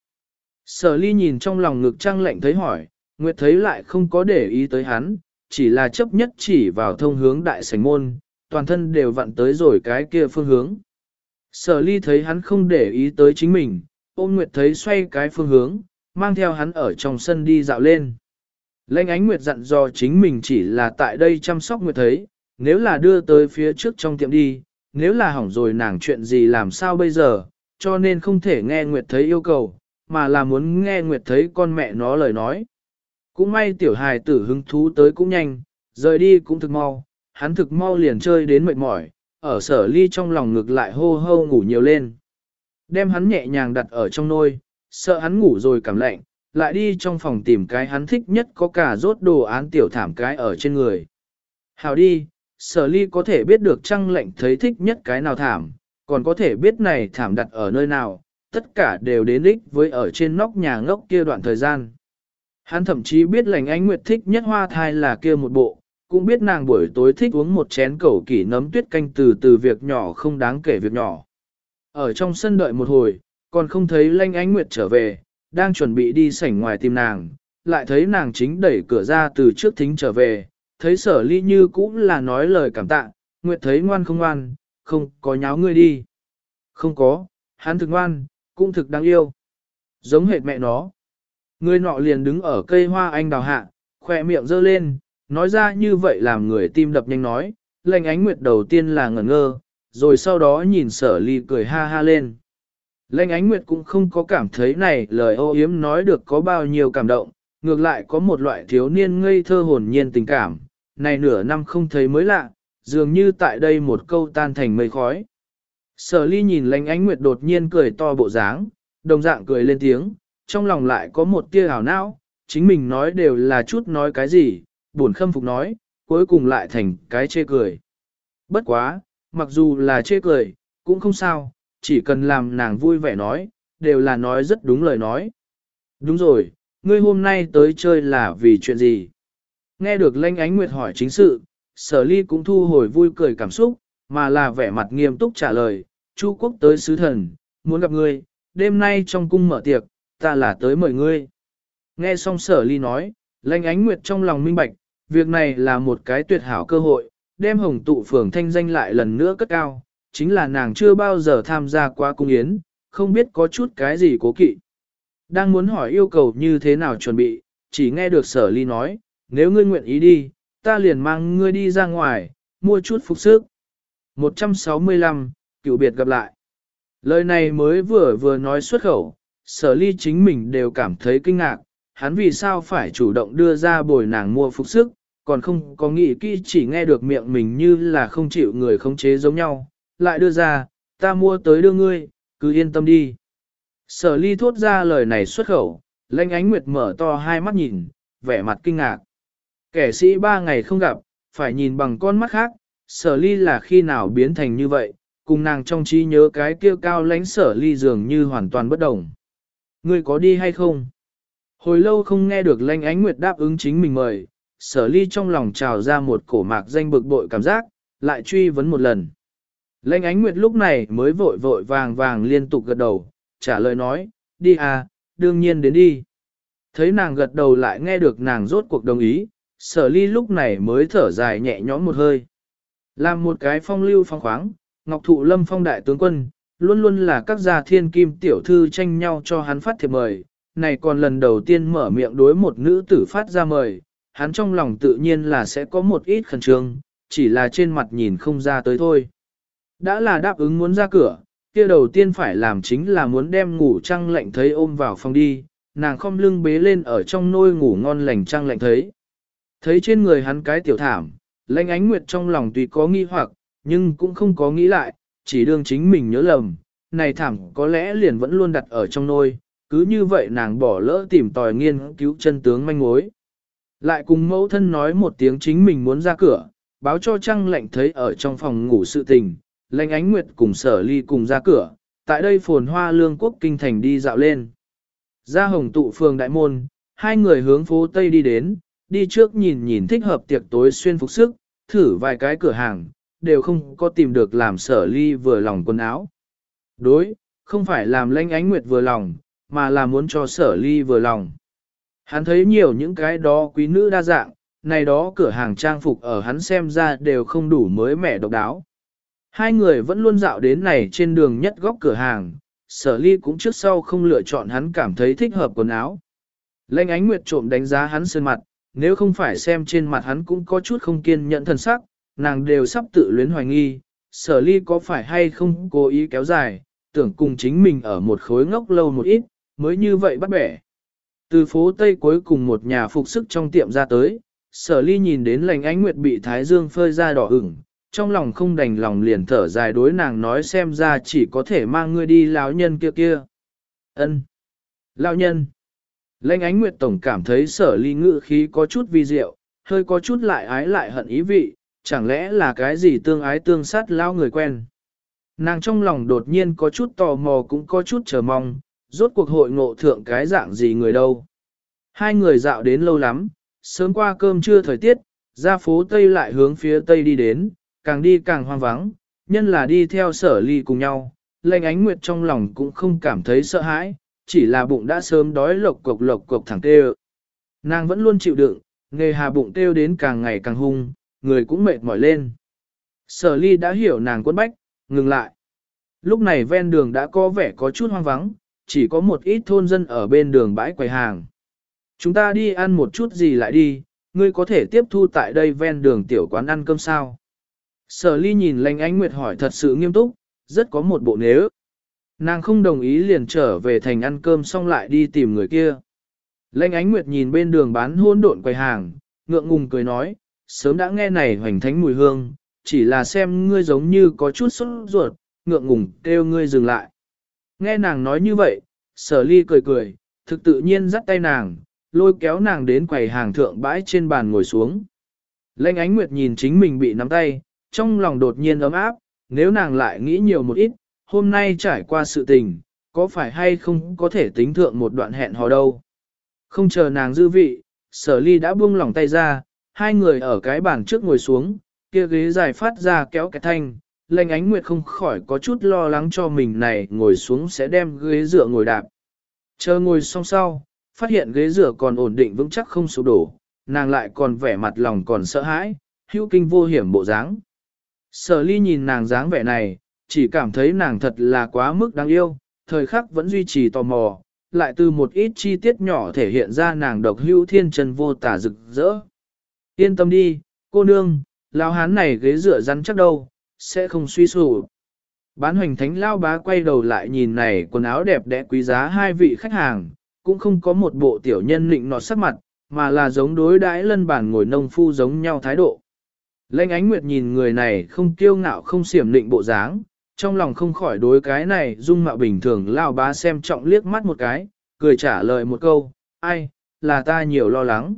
Sở ly nhìn trong lòng ngực trăng lạnh thấy hỏi, Nguyệt thấy lại không có để ý tới hắn, chỉ là chấp nhất chỉ vào thông hướng đại sảnh môn, toàn thân đều vặn tới rồi cái kia phương hướng. Sở ly thấy hắn không để ý tới chính mình, ôm Nguyệt thấy xoay cái phương hướng, mang theo hắn ở trong sân đi dạo lên. Lệnh ánh Nguyệt dặn dò chính mình chỉ là tại đây chăm sóc Nguyệt thấy, nếu là đưa tới phía trước trong tiệm đi, nếu là hỏng rồi nàng chuyện gì làm sao bây giờ, cho nên không thể nghe Nguyệt thấy yêu cầu, mà là muốn nghe Nguyệt thấy con mẹ nó lời nói. Cũng may tiểu hài tử hứng thú tới cũng nhanh, rời đi cũng thực mau, hắn thực mau liền chơi đến mệt mỏi, ở sở ly trong lòng ngực lại hô hô ngủ nhiều lên. Đem hắn nhẹ nhàng đặt ở trong nôi, sợ hắn ngủ rồi cảm lạnh, lại đi trong phòng tìm cái hắn thích nhất có cả rốt đồ án tiểu thảm cái ở trên người. Hào đi, sở ly có thể biết được trăng lệnh thấy thích nhất cái nào thảm, còn có thể biết này thảm đặt ở nơi nào, tất cả đều đến đích với ở trên nóc nhà ngốc kia đoạn thời gian. Hắn thậm chí biết lành ánh nguyệt thích nhất hoa thai là kia một bộ, cũng biết nàng buổi tối thích uống một chén cẩu kỷ nấm tuyết canh từ từ việc nhỏ không đáng kể việc nhỏ. Ở trong sân đợi một hồi, còn không thấy lanh ánh nguyệt trở về, đang chuẩn bị đi sảnh ngoài tìm nàng, lại thấy nàng chính đẩy cửa ra từ trước thính trở về, thấy sở ly như cũng là nói lời cảm tạ, nguyệt thấy ngoan không ngoan, không có nháo ngươi đi. Không có, hắn thực ngoan, cũng thực đáng yêu. Giống hệt mẹ nó. Người nọ liền đứng ở cây hoa anh đào hạ, khỏe miệng giơ lên, nói ra như vậy làm người tim đập nhanh nói, lệnh ánh nguyệt đầu tiên là ngẩn ngơ, rồi sau đó nhìn sở ly cười ha ha lên. Lệnh ánh nguyệt cũng không có cảm thấy này lời ô yếm nói được có bao nhiêu cảm động, ngược lại có một loại thiếu niên ngây thơ hồn nhiên tình cảm, này nửa năm không thấy mới lạ, dường như tại đây một câu tan thành mây khói. Sở ly nhìn lệnh ánh nguyệt đột nhiên cười to bộ dáng, đồng dạng cười lên tiếng, trong lòng lại có một tia hào não, chính mình nói đều là chút nói cái gì, buồn khâm phục nói, cuối cùng lại thành cái chê cười. Bất quá, mặc dù là chê cười, cũng không sao, chỉ cần làm nàng vui vẻ nói, đều là nói rất đúng lời nói. Đúng rồi, ngươi hôm nay tới chơi là vì chuyện gì? Nghe được Lanh Ánh Nguyệt hỏi chính sự, sở ly cũng thu hồi vui cười cảm xúc, mà là vẻ mặt nghiêm túc trả lời, Chu quốc tới sứ thần, muốn gặp ngươi, đêm nay trong cung mở tiệc, ta là tới mời ngươi. Nghe xong sở ly nói, Lanh Ánh Nguyệt trong lòng minh bạch, việc này là một cái tuyệt hảo cơ hội, đem hồng tụ phường thanh danh lại lần nữa cất cao, chính là nàng chưa bao giờ tham gia qua cung yến, không biết có chút cái gì cố kỵ. Đang muốn hỏi yêu cầu như thế nào chuẩn bị, chỉ nghe được sở ly nói, nếu ngươi nguyện ý đi, ta liền mang ngươi đi ra ngoài, mua chút phục sức. 165, cựu biệt gặp lại. Lời này mới vừa vừa nói xuất khẩu, sở ly chính mình đều cảm thấy kinh ngạc, hắn vì sao phải chủ động đưa ra bồi nàng mua phục sức, còn không có nghĩ kỹ chỉ nghe được miệng mình như là không chịu người khống chế giống nhau, lại đưa ra, ta mua tới đưa ngươi, cứ yên tâm đi. Sở ly thốt ra lời này xuất khẩu, lãnh ánh nguyệt mở to hai mắt nhìn, vẻ mặt kinh ngạc. Kẻ sĩ ba ngày không gặp, phải nhìn bằng con mắt khác, sở ly là khi nào biến thành như vậy, cùng nàng trong trí nhớ cái kia cao lãnh sở ly dường như hoàn toàn bất đồng. Ngươi có đi hay không? Hồi lâu không nghe được Lanh ánh nguyệt đáp ứng chính mình mời, sở ly trong lòng trào ra một cổ mạc danh bực bội cảm giác, lại truy vấn một lần. Lanh ánh nguyệt lúc này mới vội vội vàng vàng liên tục gật đầu, trả lời nói, đi à, đương nhiên đến đi. Thấy nàng gật đầu lại nghe được nàng rốt cuộc đồng ý, sở ly lúc này mới thở dài nhẹ nhõm một hơi. Làm một cái phong lưu phong khoáng, Ngọc Thụ Lâm phong đại tướng quân, luôn luôn là các gia thiên kim tiểu thư tranh nhau cho hắn phát thiệp mời, này còn lần đầu tiên mở miệng đối một nữ tử phát ra mời, hắn trong lòng tự nhiên là sẽ có một ít khẩn trương, chỉ là trên mặt nhìn không ra tới thôi. Đã là đáp ứng muốn ra cửa, kia đầu tiên phải làm chính là muốn đem ngủ trăng lạnh thấy ôm vào phòng đi, nàng không lưng bế lên ở trong nôi ngủ ngon lành trăng lạnh thấy. Thấy trên người hắn cái tiểu thảm, lãnh ánh nguyệt trong lòng tuy có nghi hoặc, nhưng cũng không có nghĩ lại, chỉ đương chính mình nhớ lầm, này thảm có lẽ liền vẫn luôn đặt ở trong nôi, cứ như vậy nàng bỏ lỡ tìm tòi nghiên cứu chân tướng manh mối. Lại cùng mẫu thân nói một tiếng chính mình muốn ra cửa, báo cho trăng lạnh thấy ở trong phòng ngủ sự tình, lãnh ánh nguyệt cùng sở ly cùng ra cửa, tại đây phồn hoa lương quốc kinh thành đi dạo lên. Ra hồng tụ phường đại môn, hai người hướng phố Tây đi đến, đi trước nhìn nhìn thích hợp tiệc tối xuyên phục sức, thử vài cái cửa hàng, đều không có tìm được làm sở ly vừa lòng quần áo. Đối, không phải làm lãnh ánh nguyệt vừa lòng, mà là muốn cho sở ly vừa lòng. Hắn thấy nhiều những cái đó quý nữ đa dạng, này đó cửa hàng trang phục ở hắn xem ra đều không đủ mới mẻ độc đáo. Hai người vẫn luôn dạo đến này trên đường nhất góc cửa hàng, sở ly cũng trước sau không lựa chọn hắn cảm thấy thích hợp quần áo. Lênh ánh nguyệt trộm đánh giá hắn sơn mặt, nếu không phải xem trên mặt hắn cũng có chút không kiên nhẫn thần sắc, nàng đều sắp tự luyến hoài nghi, sở ly có phải hay không cố ý kéo dài, tưởng cùng chính mình ở một khối ngốc lâu một ít, mới như vậy bắt bẻ. Từ phố Tây cuối cùng một nhà phục sức trong tiệm ra tới, sở ly nhìn đến lành ánh nguyệt bị thái dương phơi ra đỏ ửng, trong lòng không đành lòng liền thở dài đối nàng nói xem ra chỉ có thể mang ngươi đi lão nhân kia kia. Ân, Lão nhân. Lệnh ánh nguyệt tổng cảm thấy sở ly ngự khí có chút vi diệu, hơi có chút lại ái lại hận ý vị, chẳng lẽ là cái gì tương ái tương sát lao người quen. Nàng trong lòng đột nhiên có chút tò mò cũng có chút chờ mong, rốt cuộc hội ngộ thượng cái dạng gì người đâu. Hai người dạo đến lâu lắm, sớm qua cơm trưa thời tiết, ra phố Tây lại hướng phía Tây đi đến, càng đi càng hoang vắng, nhân là đi theo sở ly cùng nhau, lệnh ánh nguyệt trong lòng cũng không cảm thấy sợ hãi, chỉ là bụng đã sớm đói lộc cục lộc cục thẳng tê Nàng vẫn luôn chịu đựng, nghề hà bụng têu đến càng ngày càng hung, người cũng mệt mỏi lên. Sở ly đã hiểu nàng quân bách, ngừng lại. Lúc này ven đường đã có vẻ có chút hoang vắng, chỉ có một ít thôn dân ở bên đường bãi quầy hàng. Chúng ta đi ăn một chút gì lại đi, ngươi có thể tiếp thu tại đây ven đường tiểu quán ăn cơm sao? Sở ly nhìn lành ánh nguyệt hỏi thật sự nghiêm túc, rất có một bộ nếu. Nàng không đồng ý liền trở về thành ăn cơm xong lại đi tìm người kia. Lệnh ánh nguyệt nhìn bên đường bán hôn độn quầy hàng, ngượng ngùng cười nói, sớm đã nghe này hoành thánh mùi hương, chỉ là xem ngươi giống như có chút sốt ruột, ngượng ngùng kêu ngươi dừng lại. Nghe nàng nói như vậy, sở ly cười cười, thực tự nhiên dắt tay nàng, lôi kéo nàng đến quầy hàng thượng bãi trên bàn ngồi xuống. Lênh ánh nguyệt nhìn chính mình bị nắm tay, trong lòng đột nhiên ấm áp, nếu nàng lại nghĩ nhiều một ít, hôm nay trải qua sự tình, có phải hay không có thể tính thượng một đoạn hẹn hò đâu. Không chờ nàng dư vị, sở ly đã buông lỏng tay ra, hai người ở cái bàn trước ngồi xuống, kia ghế dài phát ra kéo cái thanh, lệnh ánh nguyệt không khỏi có chút lo lắng cho mình này ngồi xuống sẽ đem ghế dựa ngồi đạp. Chờ ngồi xong sau, phát hiện ghế dựa còn ổn định vững chắc không sụp đổ, nàng lại còn vẻ mặt lòng còn sợ hãi, hữu kinh vô hiểm bộ dáng. Sở ly nhìn nàng dáng vẻ này, chỉ cảm thấy nàng thật là quá mức đáng yêu, thời khắc vẫn duy trì tò mò, lại từ một ít chi tiết nhỏ thể hiện ra nàng độc hữu thiên chân vô tả rực rỡ. Yên tâm đi, cô nương, lão hán này ghế dựa rắn chắc đâu, sẽ không suy sụp. Bán hoành thánh lao bá quay đầu lại nhìn này quần áo đẹp đẽ quý giá hai vị khách hàng, cũng không có một bộ tiểu nhân nịnh nọt sắc mặt, mà là giống đối đãi lân bản ngồi nông phu giống nhau thái độ. Lênh ánh nguyệt nhìn người này không kiêu ngạo không xiểm nịnh bộ dáng, trong lòng không khỏi đối cái này dung mạo bình thường lao bá xem trọng liếc mắt một cái, cười trả lời một câu, ai, là ta nhiều lo lắng.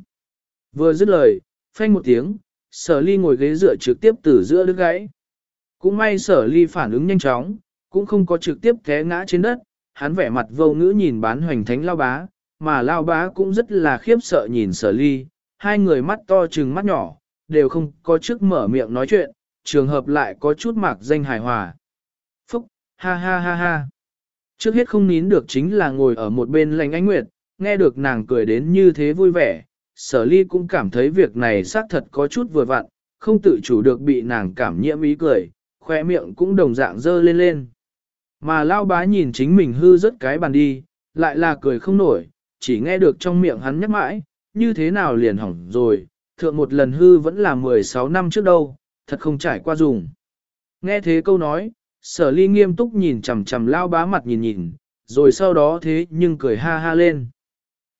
Vừa dứt lời, phanh một tiếng, sở ly ngồi ghế dựa trực tiếp từ giữa đứt gãy. Cũng may sở ly phản ứng nhanh chóng, cũng không có trực tiếp té ngã trên đất, hắn vẻ mặt vô ngữ nhìn bán hoành thánh lao bá, mà lao bá cũng rất là khiếp sợ nhìn sở ly, hai người mắt to trừng mắt nhỏ, đều không có trước mở miệng nói chuyện, trường hợp lại có chút mạc danh hài hòa. Phúc, ha ha ha ha. Trước hết không nín được chính là ngồi ở một bên lành ánh nguyệt, nghe được nàng cười đến như thế vui vẻ, sở ly cũng cảm thấy việc này xác thật có chút vừa vặn, không tự chủ được bị nàng cảm nhiễm ý cười, khoe miệng cũng đồng dạng dơ lên lên. Mà lao bá nhìn chính mình hư rất cái bàn đi, lại là cười không nổi, chỉ nghe được trong miệng hắn nhắc mãi, như thế nào liền hỏng rồi, thượng một lần hư vẫn là 16 năm trước đâu, thật không trải qua dùng. Nghe thế câu nói, sở ly nghiêm túc nhìn chằm chằm lao bá mặt nhìn nhìn, rồi sau đó thế nhưng cười ha ha lên.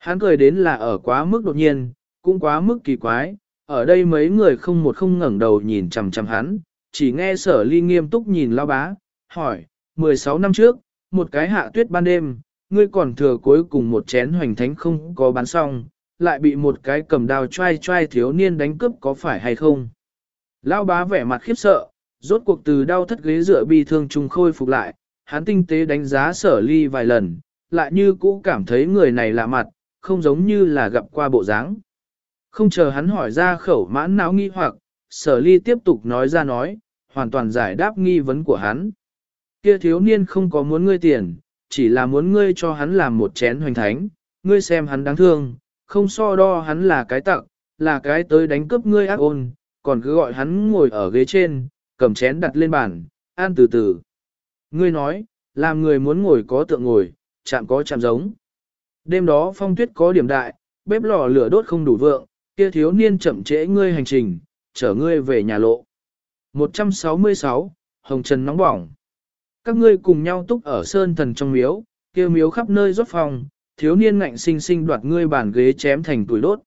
Hắn cười đến là ở quá mức đột nhiên, cũng quá mức kỳ quái, ở đây mấy người không một không ngẩng đầu nhìn chằm chằm hắn, chỉ nghe sở ly nghiêm túc nhìn lao bá, hỏi, 16 năm trước, một cái hạ tuyết ban đêm, ngươi còn thừa cuối cùng một chén hoành thánh không có bán xong, lại bị một cái cầm đao trai trai thiếu niên đánh cướp có phải hay không? Lao bá vẻ mặt khiếp sợ, rốt cuộc từ đau thất ghế dựa bi thương trùng khôi phục lại, hắn tinh tế đánh giá sở ly vài lần, lại như cũ cảm thấy người này lạ mặt, không giống như là gặp qua bộ dáng. Không chờ hắn hỏi ra khẩu mãn não nghi hoặc, sở ly tiếp tục nói ra nói, hoàn toàn giải đáp nghi vấn của hắn. Kia thiếu niên không có muốn ngươi tiền, chỉ là muốn ngươi cho hắn làm một chén hoành thánh, ngươi xem hắn đáng thương, không so đo hắn là cái tặng, là cái tới đánh cướp ngươi ác ôn, còn cứ gọi hắn ngồi ở ghế trên, cầm chén đặt lên bàn, ăn từ từ. Ngươi nói, làm người muốn ngồi có tượng ngồi, chạm có chạm giống. Đêm đó phong tuyết có điểm đại, bếp lò lửa đốt không đủ vượng, kia thiếu niên chậm trễ ngươi hành trình, chở ngươi về nhà lộ. 166, Hồng Trần nóng bỏng. Các ngươi cùng nhau túc ở sơn thần trong miếu, kia miếu khắp nơi rót phòng, thiếu niên ngạnh sinh sinh đoạt ngươi bàn ghế chém thành tuổi đốt.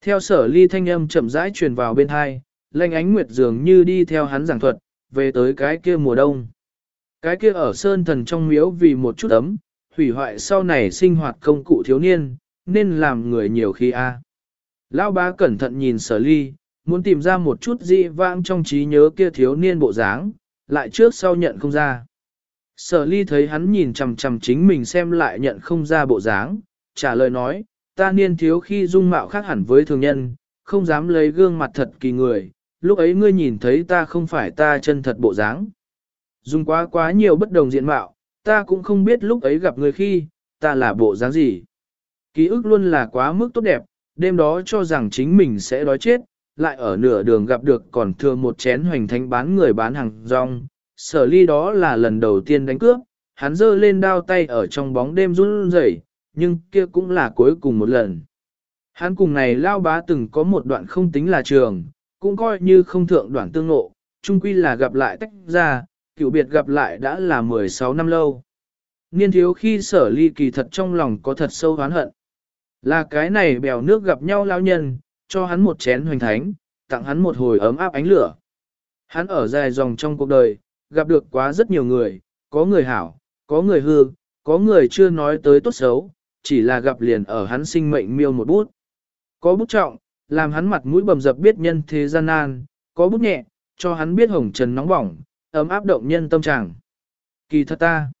Theo sở ly thanh âm chậm rãi truyền vào bên hai, lanh ánh nguyệt dường như đi theo hắn giảng thuật, về tới cái kia mùa đông. Cái kia ở sơn thần trong miếu vì một chút ấm, hủy hoại sau này sinh hoạt công cụ thiếu niên, nên làm người nhiều khi a. Lão bá cẩn thận nhìn sở ly, muốn tìm ra một chút dị vãng trong trí nhớ kia thiếu niên bộ dáng, lại trước sau nhận không ra. Sở ly thấy hắn nhìn chằm chằm chính mình xem lại nhận không ra bộ dáng, trả lời nói, ta niên thiếu khi dung mạo khác hẳn với thường nhân, không dám lấy gương mặt thật kỳ người, lúc ấy ngươi nhìn thấy ta không phải ta chân thật bộ dáng. Dùng quá quá nhiều bất đồng diện mạo, ta cũng không biết lúc ấy gặp người khi, ta là bộ dáng gì. Ký ức luôn là quá mức tốt đẹp, đêm đó cho rằng chính mình sẽ đói chết, lại ở nửa đường gặp được còn thừa một chén hoành thánh bán người bán hàng rong. Sở ly đó là lần đầu tiên đánh cướp, hắn giơ lên đao tay ở trong bóng đêm run rẩy, nhưng kia cũng là cuối cùng một lần. Hắn cùng này lao bá từng có một đoạn không tính là trường, cũng coi như không thượng đoạn tương ngộ, chung quy là gặp lại tách ra, cựu biệt gặp lại đã là 16 năm lâu. Niên thiếu khi sở ly kỳ thật trong lòng có thật sâu oán hận. Là cái này bèo nước gặp nhau lao nhân, cho hắn một chén hoành thánh, tặng hắn một hồi ấm áp ánh lửa. Hắn ở dài dòng trong cuộc đời, gặp được quá rất nhiều người, có người hảo, có người hư, có người chưa nói tới tốt xấu, chỉ là gặp liền ở hắn sinh mệnh miêu một bút. Có bút trọng, làm hắn mặt mũi bầm dập biết nhân thế gian nan, có bút nhẹ, cho hắn biết hồng trần nóng bỏng, ấm áp động nhân tâm trạng. Kỳ thật ta,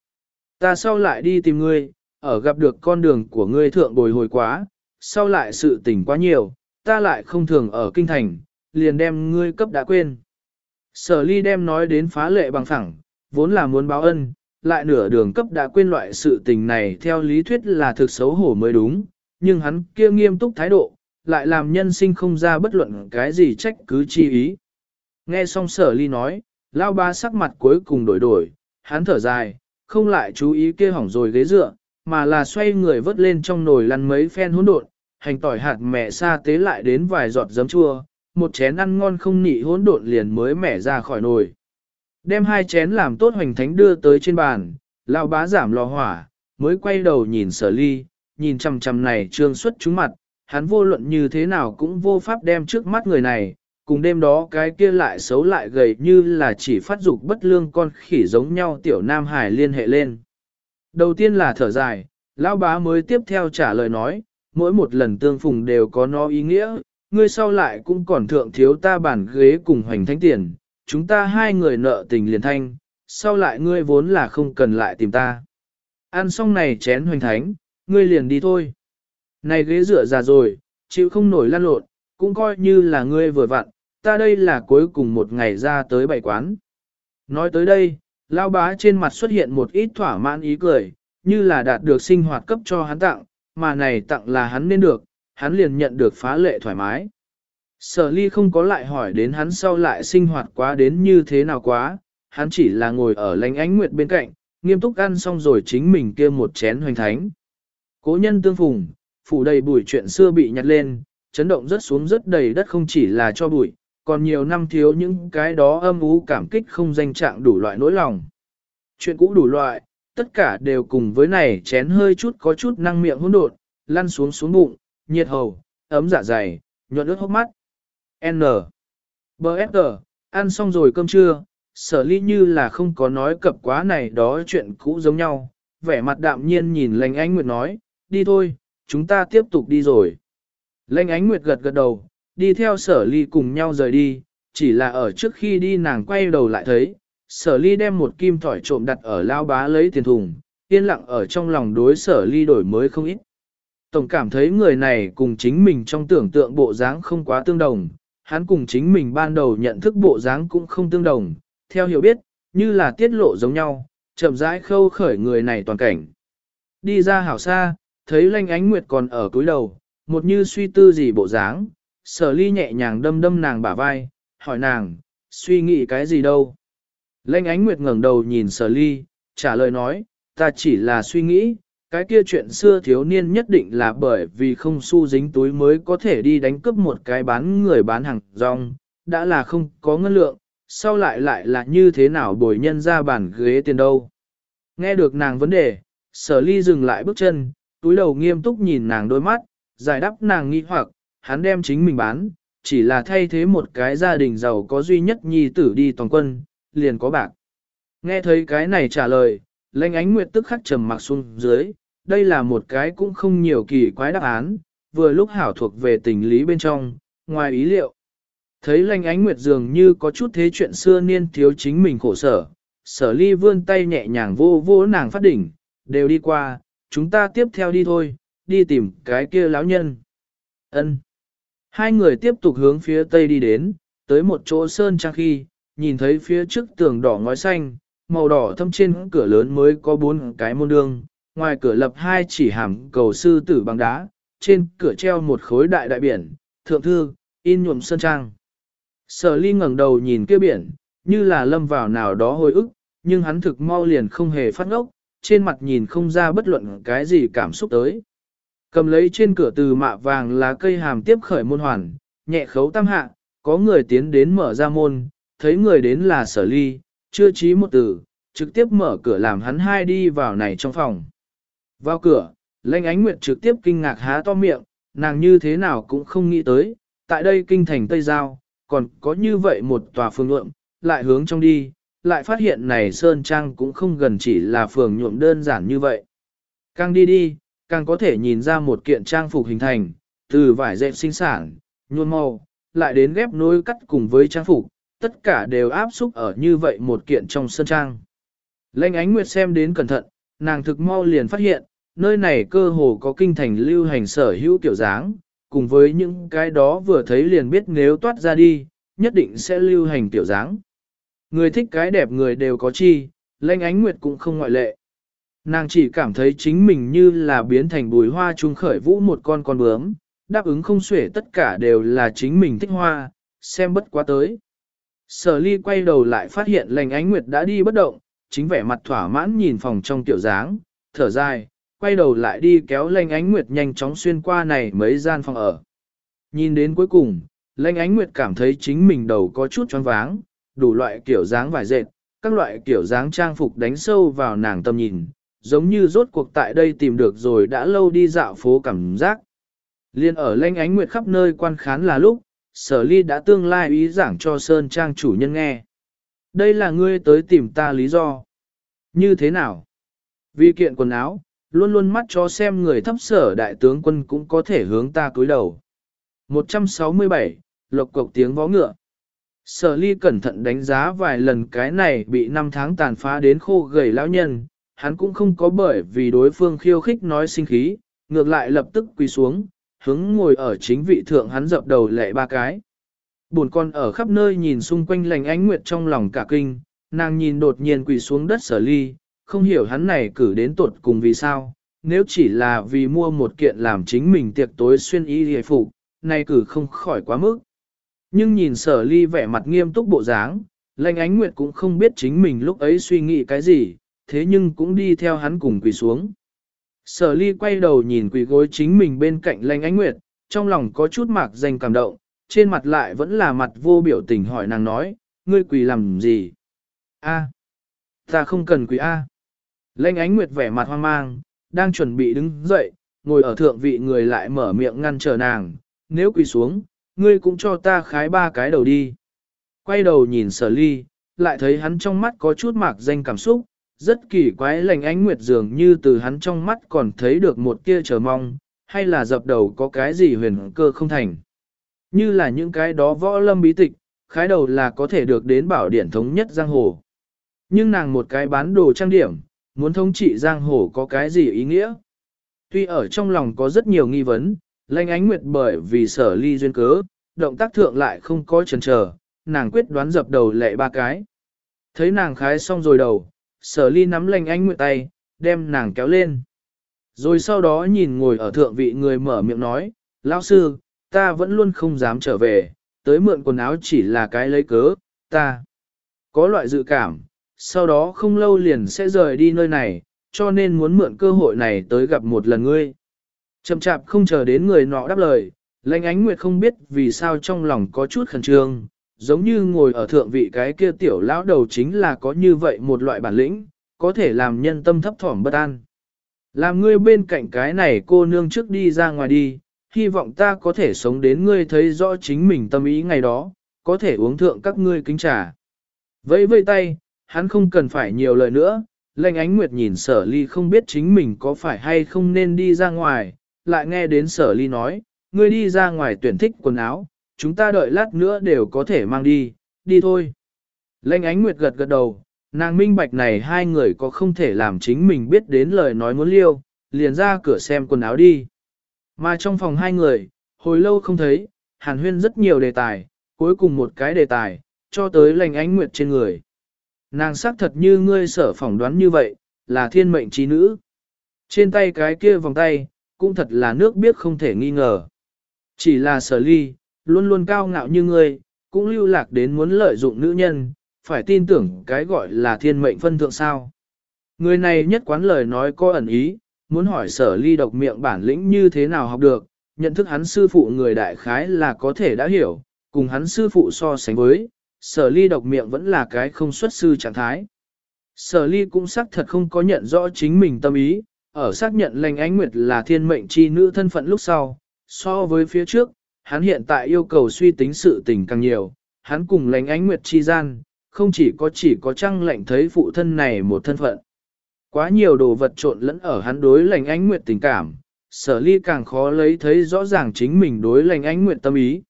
ta sau lại đi tìm ngươi, ở gặp được con đường của ngươi thượng bồi hồi quá, sau lại sự tình quá nhiều, ta lại không thường ở kinh thành, liền đem ngươi cấp đã quên. Sở ly đem nói đến phá lệ bằng phẳng, vốn là muốn báo ân, lại nửa đường cấp đã quên loại sự tình này theo lý thuyết là thực xấu hổ mới đúng, nhưng hắn kia nghiêm túc thái độ, lại làm nhân sinh không ra bất luận cái gì trách cứ chi ý. Nghe xong sở ly nói, lao ba sắc mặt cuối cùng đổi đổi, hắn thở dài, không lại chú ý kia hỏng rồi ghế dựa, mà là xoay người vớt lên trong nồi lăn mấy phen hỗn độn, hành tỏi hạt mẹ sa tế lại đến vài giọt giấm chua, một chén ăn ngon không nị hỗn độn liền mới mẻ ra khỏi nồi. Đem hai chén làm tốt hoành thánh đưa tới trên bàn, lão bá giảm lò hỏa, mới quay đầu nhìn sở ly, nhìn chằm chằm này trương xuất trúng mặt, hắn vô luận như thế nào cũng vô pháp đem trước mắt người này, cùng đêm đó cái kia lại xấu lại gầy như là chỉ phát dục bất lương con khỉ giống nhau tiểu nam hải liên hệ lên. Đầu tiên là thở dài, lão bá mới tiếp theo trả lời nói, mỗi một lần tương phùng đều có nó ý nghĩa, ngươi sau lại cũng còn thượng thiếu ta bản ghế cùng hoành thánh tiền, chúng ta hai người nợ tình liền thanh, sau lại ngươi vốn là không cần lại tìm ta. Ăn xong này chén hoành thánh, ngươi liền đi thôi. Này ghế rửa già rồi, chịu không nổi lăn lộn, cũng coi như là ngươi vừa vặn, ta đây là cuối cùng một ngày ra tới bảy quán. Nói tới đây, lao bá trên mặt xuất hiện một ít thỏa mãn ý cười, như là đạt được sinh hoạt cấp cho hắn tặng, mà này tặng là hắn nên được, hắn liền nhận được phá lệ thoải mái. Sở ly không có lại hỏi đến hắn sau lại sinh hoạt quá đến như thế nào quá, hắn chỉ là ngồi ở lánh ánh nguyệt bên cạnh, nghiêm túc ăn xong rồi chính mình kia một chén hoành thánh. Cố nhân tương phùng, phủ đầy bụi chuyện xưa bị nhặt lên, chấn động rất xuống rất đầy đất không chỉ là cho bụi, còn nhiều năm thiếu những cái đó âm ú cảm kích không danh trạng đủ loại nỗi lòng. Chuyện cũ đủ loại, tất cả đều cùng với này chén hơi chút có chút năng miệng hỗn độn, lăn xuống xuống bụng, nhiệt hầu, ấm dạ dày, nhuận ướt hốc mắt. N. B. S. ăn xong rồi cơm trưa, sở ly như là không có nói cập quá này đó chuyện cũ giống nhau, vẻ mặt đạm nhiên nhìn lành anh nguyệt nói, đi thôi, chúng ta tiếp tục đi rồi. Lệnh ánh nguyệt gật gật đầu, đi theo sở ly cùng nhau rời đi, chỉ là ở trước khi đi nàng quay đầu lại thấy, sở ly đem một kim thỏi trộm đặt ở lao bá lấy tiền thùng, yên lặng ở trong lòng đối sở ly đổi mới không ít. Tổng cảm thấy người này cùng chính mình trong tưởng tượng bộ dáng không quá tương đồng, hắn cùng chính mình ban đầu nhận thức bộ dáng cũng không tương đồng, theo hiểu biết, như là tiết lộ giống nhau, chậm rãi khâu khởi người này toàn cảnh. Đi ra hảo xa, thấy lanh ánh nguyệt còn ở cúi đầu, một như suy tư gì bộ dáng, sở ly nhẹ nhàng đâm đâm nàng bả vai, hỏi nàng, suy nghĩ cái gì đâu. Lanh ánh nguyệt ngẩng đầu nhìn sở ly, trả lời nói, ta chỉ là suy nghĩ, cái kia chuyện xưa thiếu niên nhất định là bởi vì không su dính túi mới có thể đi đánh cướp một cái bán người bán hàng rong, đã là không có ngân lượng, sau lại lại là như thế nào bồi nhân ra bàn ghế tiền đâu. Nghe được nàng vấn đề, sở ly dừng lại bước chân, túi đầu nghiêm túc nhìn nàng đôi mắt, giải đáp nàng nghi hoặc, hắn đem chính mình bán, chỉ là thay thế một cái gia đình giàu có duy nhất nhi tử đi toàn quân, liền có bạc. Nghe thấy cái này trả lời, lãnh ánh nguyệt tức khắc trầm mặc xuống dưới, đây là một cái cũng không nhiều kỳ quái đáp án, vừa lúc hảo thuộc về tình lý bên trong, ngoài ý liệu. Thấy lãnh ánh nguyệt dường như có chút thế chuyện xưa niên thiếu chính mình khổ sở, sở ly vươn tay nhẹ nhàng vô vô nàng phát đỉnh, đều đi qua, chúng ta tiếp theo đi thôi, đi tìm cái kia lão nhân. Ân. Hai người tiếp tục hướng phía tây đi đến, tới một chỗ sơn trang khi, nhìn thấy phía trước tường đỏ ngói xanh, màu đỏ thâm trên cửa lớn mới có bốn cái môn đương, ngoài cửa lập hai chỉ hàm cầu sư tử bằng đá, trên cửa treo một khối đại đại biển, thượng thư, in nhuộm sơn trang. Sở ly ngẩng đầu nhìn kia biển, như là lâm vào nào đó hồi ức, nhưng hắn thực mau liền không hề phát ngốc, trên mặt nhìn không ra bất luận cái gì cảm xúc tới. Cầm lấy trên cửa từ mạ vàng lá cây hàm tiếp khởi môn hoàn, nhẹ khấu tam hạ, có người tiến đến mở ra môn, thấy người đến là sở ly, chưa trí một từ, trực tiếp mở cửa làm hắn hai đi vào này trong phòng. Vào cửa, lãnh ánh nguyệt trực tiếp kinh ngạc há to miệng, nàng như thế nào cũng không nghĩ tới, tại đây kinh thành Tây Giao, còn có như vậy một tòa phương lượng, lại hướng trong đi, lại phát hiện này Sơn Trang cũng không gần chỉ là phường nhuộm đơn giản như vậy. Càng đi đi, càng có thể nhìn ra một kiện trang phục hình thành, từ vải dệt sinh sản, nhuôn màu, lại đến ghép nối cắt cùng với trang phục, tất cả đều áp xúc ở như vậy một kiện trong sân trang. Lệnh ánh nguyệt xem đến cẩn thận, nàng thực mau liền phát hiện, nơi này cơ hồ có kinh thành lưu hành sở hữu kiểu dáng, cùng với những cái đó vừa thấy liền biết nếu toát ra đi, nhất định sẽ lưu hành tiểu dáng. Người thích cái đẹp người đều có chi, lệnh ánh nguyệt cũng không ngoại lệ. Nàng chỉ cảm thấy chính mình như là biến thành bùi hoa trung khởi vũ một con con bướm, đáp ứng không xuể tất cả đều là chính mình thích hoa, xem bất quá tới. Sở ly quay đầu lại phát hiện lành ánh nguyệt đã đi bất động, chính vẻ mặt thỏa mãn nhìn phòng trong tiểu dáng, thở dài, quay đầu lại đi kéo lành ánh nguyệt nhanh chóng xuyên qua này mấy gian phòng ở. Nhìn đến cuối cùng, lành ánh nguyệt cảm thấy chính mình đầu có chút choáng váng, đủ loại kiểu dáng vải dệt, các loại kiểu dáng trang phục đánh sâu vào nàng tâm nhìn, giống như rốt cuộc tại đây tìm được rồi đã lâu đi dạo phố cảm giác. Liên ở lanh ánh nguyệt khắp nơi quan khán là lúc, sở ly đã tương lai ý giảng cho Sơn Trang chủ nhân nghe. Đây là ngươi tới tìm ta lý do. Như thế nào? Vì kiện quần áo, luôn luôn mắt cho xem người thấp sở đại tướng quân cũng có thể hướng ta cúi đầu. 167, lộc cộc tiếng vó ngựa. Sở ly cẩn thận đánh giá vài lần cái này bị năm tháng tàn phá đến khô gầy lão nhân, hắn cũng không có bởi vì đối phương khiêu khích nói sinh khí, ngược lại lập tức quỳ xuống, hướng ngồi ở chính vị thượng hắn dập đầu lệ ba cái. Buồn con ở khắp nơi nhìn xung quanh lành ánh nguyệt trong lòng cả kinh, nàng nhìn đột nhiên quỳ xuống đất sở ly, không hiểu hắn này cử đến tột cùng vì sao, nếu chỉ là vì mua một kiện làm chính mình tiệc tối xuyên y hề phục, này cử không khỏi quá mức. Nhưng nhìn sở ly vẻ mặt nghiêm túc bộ dáng, lành ánh nguyệt cũng không biết chính mình lúc ấy suy nghĩ cái gì, thế nhưng cũng đi theo hắn cùng quỳ xuống. Sở ly quay đầu nhìn quỳ gối chính mình bên cạnh lanh ánh nguyệt, trong lòng có chút mạc danh cảm động, trên mặt lại vẫn là mặt vô biểu tình hỏi nàng nói, ngươi quỳ làm gì? A, ta không cần quỳ A. Lanh ánh nguyệt vẻ mặt hoang mang, đang chuẩn bị đứng dậy, ngồi ở thượng vị người lại mở miệng ngăn trở nàng, nếu quỳ xuống, ngươi cũng cho ta khái ba cái đầu đi. Quay đầu nhìn sở ly, lại thấy hắn trong mắt có chút mạc danh cảm xúc, rất kỳ quái lành ánh nguyệt dường như từ hắn trong mắt còn thấy được một tia chờ mong, hay là dập đầu có cái gì huyền cơ không thành. Như là những cái đó võ lâm bí tịch, khái đầu là có thể được đến bảo điển thống nhất giang hồ. Nhưng nàng một cái bán đồ trang điểm, muốn thống trị giang hồ có cái gì ý nghĩa? Tuy ở trong lòng có rất nhiều nghi vấn, lanh ánh nguyệt bởi vì sở ly duyên cớ, động tác thượng lại không có chần chờ, nàng quyết đoán dập đầu lệ ba cái. Thấy nàng khái xong rồi đầu, sở ly nắm lành anh nguyệt tay, đem nàng kéo lên. Rồi sau đó nhìn ngồi ở thượng vị người mở miệng nói, lão sư, ta vẫn luôn không dám trở về, tới mượn quần áo chỉ là cái lấy cớ, ta có loại dự cảm, sau đó không lâu liền sẽ rời đi nơi này, cho nên muốn mượn cơ hội này tới gặp một lần ngươi. Chậm chạp không chờ đến người nọ đáp lời, lãnh ánh nguyệt không biết vì sao trong lòng có chút khẩn trương, giống như ngồi ở thượng vị cái kia tiểu lão đầu chính là có như vậy một loại bản lĩnh, có thể làm nhân tâm thấp thỏm bất an. Làm ngươi bên cạnh cái này cô nương trước đi ra ngoài đi, hy vọng ta có thể sống đến ngươi thấy rõ chính mình tâm ý ngày đó, có thể uống thượng các ngươi kính trà. Vẫy vây tay, hắn không cần phải nhiều lời nữa, lệnh ánh nguyệt nhìn sở ly không biết chính mình có phải hay không nên đi ra ngoài, lại nghe đến sở ly nói, ngươi đi ra ngoài tuyển thích quần áo, chúng ta đợi lát nữa đều có thể mang đi, đi thôi. Lênh ánh nguyệt gật gật đầu, nàng minh bạch này hai người có không thể làm chính mình biết đến lời nói muốn liêu, liền ra cửa xem quần áo đi. Mà trong phòng hai người, hồi lâu không thấy, hàn huyên rất nhiều đề tài, cuối cùng một cái đề tài, cho tới lành ánh nguyệt trên người. Nàng xác thật như ngươi sở phỏng đoán như vậy, là thiên mệnh trí nữ. Trên tay cái kia vòng tay, cũng thật là nước biết không thể nghi ngờ. Chỉ là sở ly, luôn luôn cao ngạo như ngươi, cũng lưu lạc đến muốn lợi dụng nữ nhân, phải tin tưởng cái gọi là thiên mệnh phân thượng sao. Người này nhất quán lời nói có ẩn ý, muốn hỏi sở ly độc miệng bản lĩnh như thế nào học được, nhận thức hắn sư phụ người đại khái là có thể đã hiểu, cùng hắn sư phụ so sánh với, sở ly độc miệng vẫn là cái không xuất sư trạng thái. Sở ly cũng xác thật không có nhận rõ chính mình tâm ý, ở xác nhận lành ánh nguyệt là thiên mệnh chi nữ thân phận lúc sau, so với phía trước, hắn hiện tại yêu cầu suy tính sự tình càng nhiều, hắn cùng lánh ánh nguyệt chi gian, không chỉ có chỉ có trăng lệnh thấy phụ thân này một thân phận. Quá nhiều đồ vật trộn lẫn ở hắn đối lành ánh nguyệt tình cảm, sở ly càng khó lấy thấy rõ ràng chính mình đối lành ánh nguyệt tâm ý.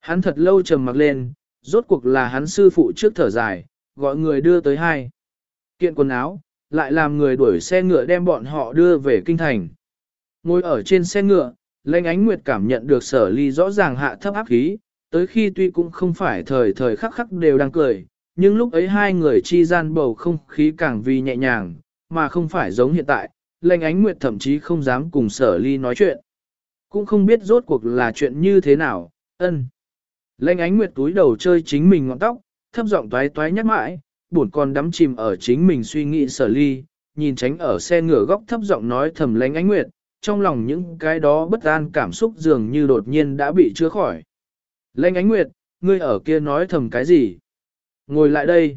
Hắn thật lâu trầm mặc lên, rốt cuộc là hắn sư phụ trước thở dài, gọi người đưa tới hai. Kiện quần áo, lại làm người đuổi xe ngựa đem bọn họ đưa về kinh thành. Ngồi ở trên xe ngựa, lệnh ánh nguyệt cảm nhận được sở ly rõ ràng hạ thấp áp khí, tới khi tuy cũng không phải thời thời khắc khắc đều đang cười, nhưng lúc ấy hai người chi gian bầu không khí càng vì nhẹ nhàng, mà không phải giống hiện tại, lệnh ánh nguyệt thậm chí không dám cùng sở ly nói chuyện. Cũng không biết rốt cuộc là chuyện như thế nào, ân. Lệnh ánh nguyệt túi đầu chơi chính mình ngọn tóc, thấp giọng toái toái nhắc mãi, buồn còn đắm chìm ở chính mình suy nghĩ sở ly, nhìn tránh ở xe ngửa góc thấp giọng nói thầm lệnh ánh nguyệt, trong lòng những cái đó bất an cảm xúc dường như đột nhiên đã bị chữa khỏi. Lệnh ánh nguyệt, ngươi ở kia nói thầm cái gì? Ngồi lại đây.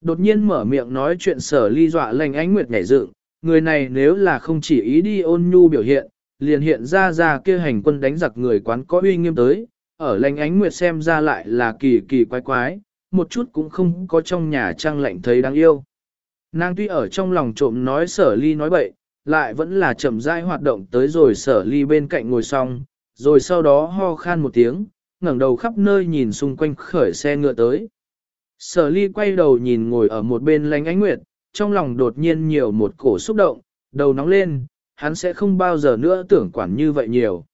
Đột nhiên mở miệng nói chuyện sở ly dọa lệnh ánh nguyệt nhảy dựng, người này nếu là không chỉ ý đi ôn nhu biểu hiện, liền hiện ra ra kia hành quân đánh giặc người quán có uy nghiêm tới, ở lệnh ánh nguyệt xem ra lại là kỳ kỳ quái quái, một chút cũng không có trong nhà trang lạnh thấy đáng yêu. Nàng tuy ở trong lòng trộm nói sở ly nói bậy, lại vẫn là chậm rãi hoạt động tới rồi sở ly bên cạnh ngồi xong, rồi sau đó ho khan một tiếng, ngẩng đầu khắp nơi nhìn xung quanh khởi xe ngựa tới. Sở ly quay đầu nhìn ngồi ở một bên lánh ánh nguyệt, trong lòng đột nhiên nhiều một cổ xúc động, đầu nóng lên, hắn sẽ không bao giờ nữa tưởng quản như vậy nhiều.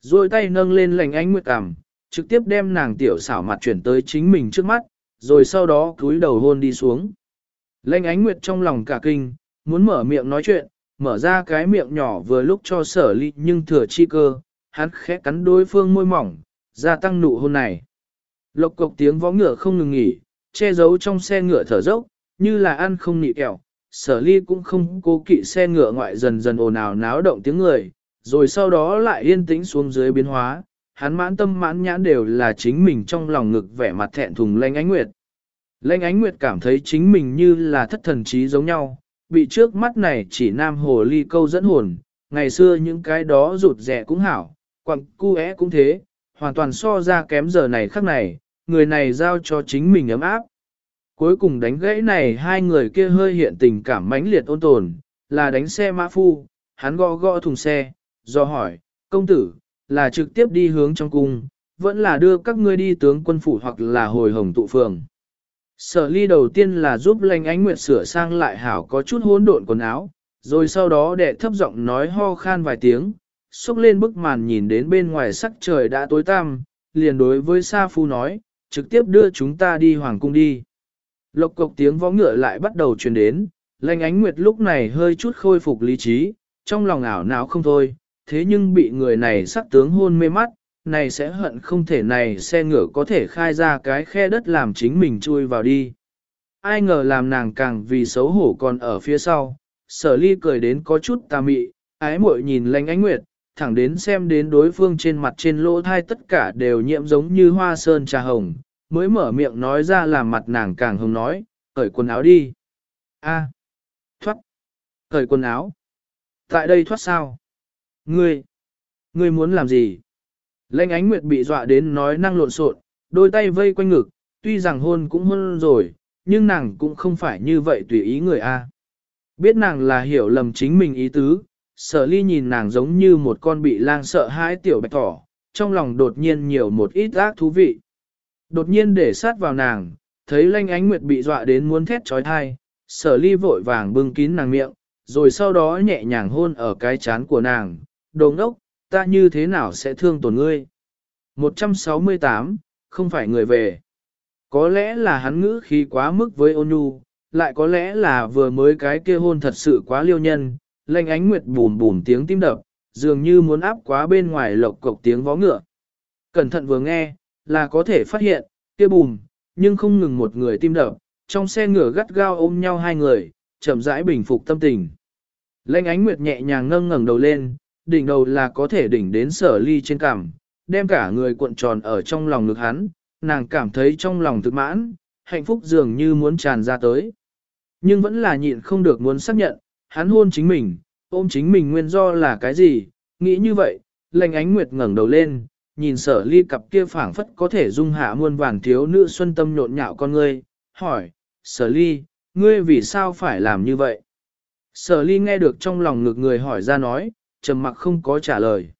Rồi tay nâng lên lành ánh nguyệt cằm, trực tiếp đem nàng tiểu xảo mặt chuyển tới chính mình trước mắt, rồi sau đó cúi đầu hôn đi xuống. Lệnh ánh nguyệt trong lòng cả kinh, muốn mở miệng nói chuyện, mở ra cái miệng nhỏ vừa lúc cho sở ly nhưng thừa chi cơ, hắn khẽ cắn đối phương môi mỏng, gia tăng nụ hôn này. Lộc cộc tiếng vó ngựa không ngừng nghỉ, che giấu trong xe ngựa thở dốc, như là ăn không nị kẹo. Sở ly cũng không cố kỵ xe ngựa ngoại dần dần ồn ào náo động tiếng người, rồi sau đó lại yên tĩnh xuống dưới biến hóa, hắn mãn tâm mãn nhãn đều là chính mình trong lòng ngực vẻ mặt thẹn thùng lanh ánh nguyệt. Lanh ánh nguyệt cảm thấy chính mình như là thất thần trí giống nhau, bị trước mắt này chỉ nam hồ ly câu dẫn hồn, ngày xưa những cái đó rụt rẻ cũng hảo, quặng cu é cũng thế, hoàn toàn so ra kém giờ này khắc này, người này giao cho chính mình ấm áp. Cuối cùng đánh gãy này hai người kia hơi hiện tình cảm mãnh liệt ôn tồn, là đánh xe mã phu, hắn gõ gõ thùng xe, do hỏi, công tử, là trực tiếp đi hướng trong cung, vẫn là đưa các ngươi đi tướng quân phủ hoặc là hồi hồng tụ phường. Sở ly đầu tiên là giúp lành ánh nguyệt sửa sang lại hảo có chút hỗn độn quần áo, rồi sau đó đệ thấp giọng nói ho khan vài tiếng, xúc lên bức màn nhìn đến bên ngoài sắc trời đã tối tăm, liền đối với Sa Phu nói, trực tiếp đưa chúng ta đi hoàng cung đi. Lộc cộc tiếng võ ngựa lại bắt đầu truyền đến, lành ánh nguyệt lúc này hơi chút khôi phục lý trí, trong lòng ảo não không thôi, thế nhưng bị người này sắc tướng hôn mê mắt, này sẽ hận không thể này xe ngựa có thể khai ra cái khe đất làm chính mình chui vào đi. Ai ngờ làm nàng càng vì xấu hổ còn ở phía sau, sở ly cười đến có chút tà mị, ái muội nhìn lanh ánh nguyệt, thẳng đến xem đến đối phương trên mặt trên lỗ thai tất cả đều nhiễm giống như hoa sơn trà hồng, mới mở miệng nói ra làm mặt nàng càng hồng nói, cởi quần áo đi. A, thoát, cởi quần áo. Tại đây thoát sao? Ngươi, ngươi muốn làm gì? Lệnh ánh nguyệt bị dọa đến nói năng lộn xộn, đôi tay vây quanh ngực, tuy rằng hôn cũng hôn rồi, nhưng nàng cũng không phải như vậy tùy ý người A. Biết nàng là hiểu lầm chính mình ý tứ, sở ly nhìn nàng giống như một con bị lang sợ hãi tiểu bạch thỏ, trong lòng đột nhiên nhiều một ít ác thú vị. Đột nhiên để sát vào nàng, thấy lanh ánh nguyệt bị dọa đến muốn thét trói thai, sở ly vội vàng bưng kín nàng miệng, rồi sau đó nhẹ nhàng hôn ở cái chán của nàng, đồ ngốc, ta như thế nào sẽ thương tổn ngươi? 168, không phải người về. Có lẽ là hắn ngữ khí quá mức với ôn nhu, lại có lẽ là vừa mới cái kia hôn thật sự quá liêu nhân, lanh ánh nguyệt bùm bùm tiếng tim đập, dường như muốn áp quá bên ngoài lộc cộc tiếng vó ngựa. Cẩn thận vừa nghe, là có thể phát hiện, kia bùm, nhưng không ngừng một người tim đập, trong xe ngựa gắt gao ôm nhau hai người, chậm rãi bình phục tâm tình. Lanh ánh nguyệt nhẹ nhàng ngâng ngẩng đầu lên, đỉnh đầu là có thể đỉnh đến sở ly trên cằm, đem cả người cuộn tròn ở trong lòng ngực hắn, nàng cảm thấy trong lòng thực mãn, hạnh phúc dường như muốn tràn ra tới. Nhưng vẫn là nhịn không được muốn xác nhận, hắn hôn chính mình, ôm chính mình nguyên do là cái gì, nghĩ như vậy, lệnh ánh nguyệt ngẩng đầu lên, nhìn sở ly cặp kia phảng phất có thể dung hạ muôn vàng thiếu nữ xuân tâm nhộn nhạo con ngươi, hỏi, sở ly, ngươi vì sao phải làm như vậy? Sở ly nghe được trong lòng ngực người hỏi ra nói, trầm mặc không có trả lời.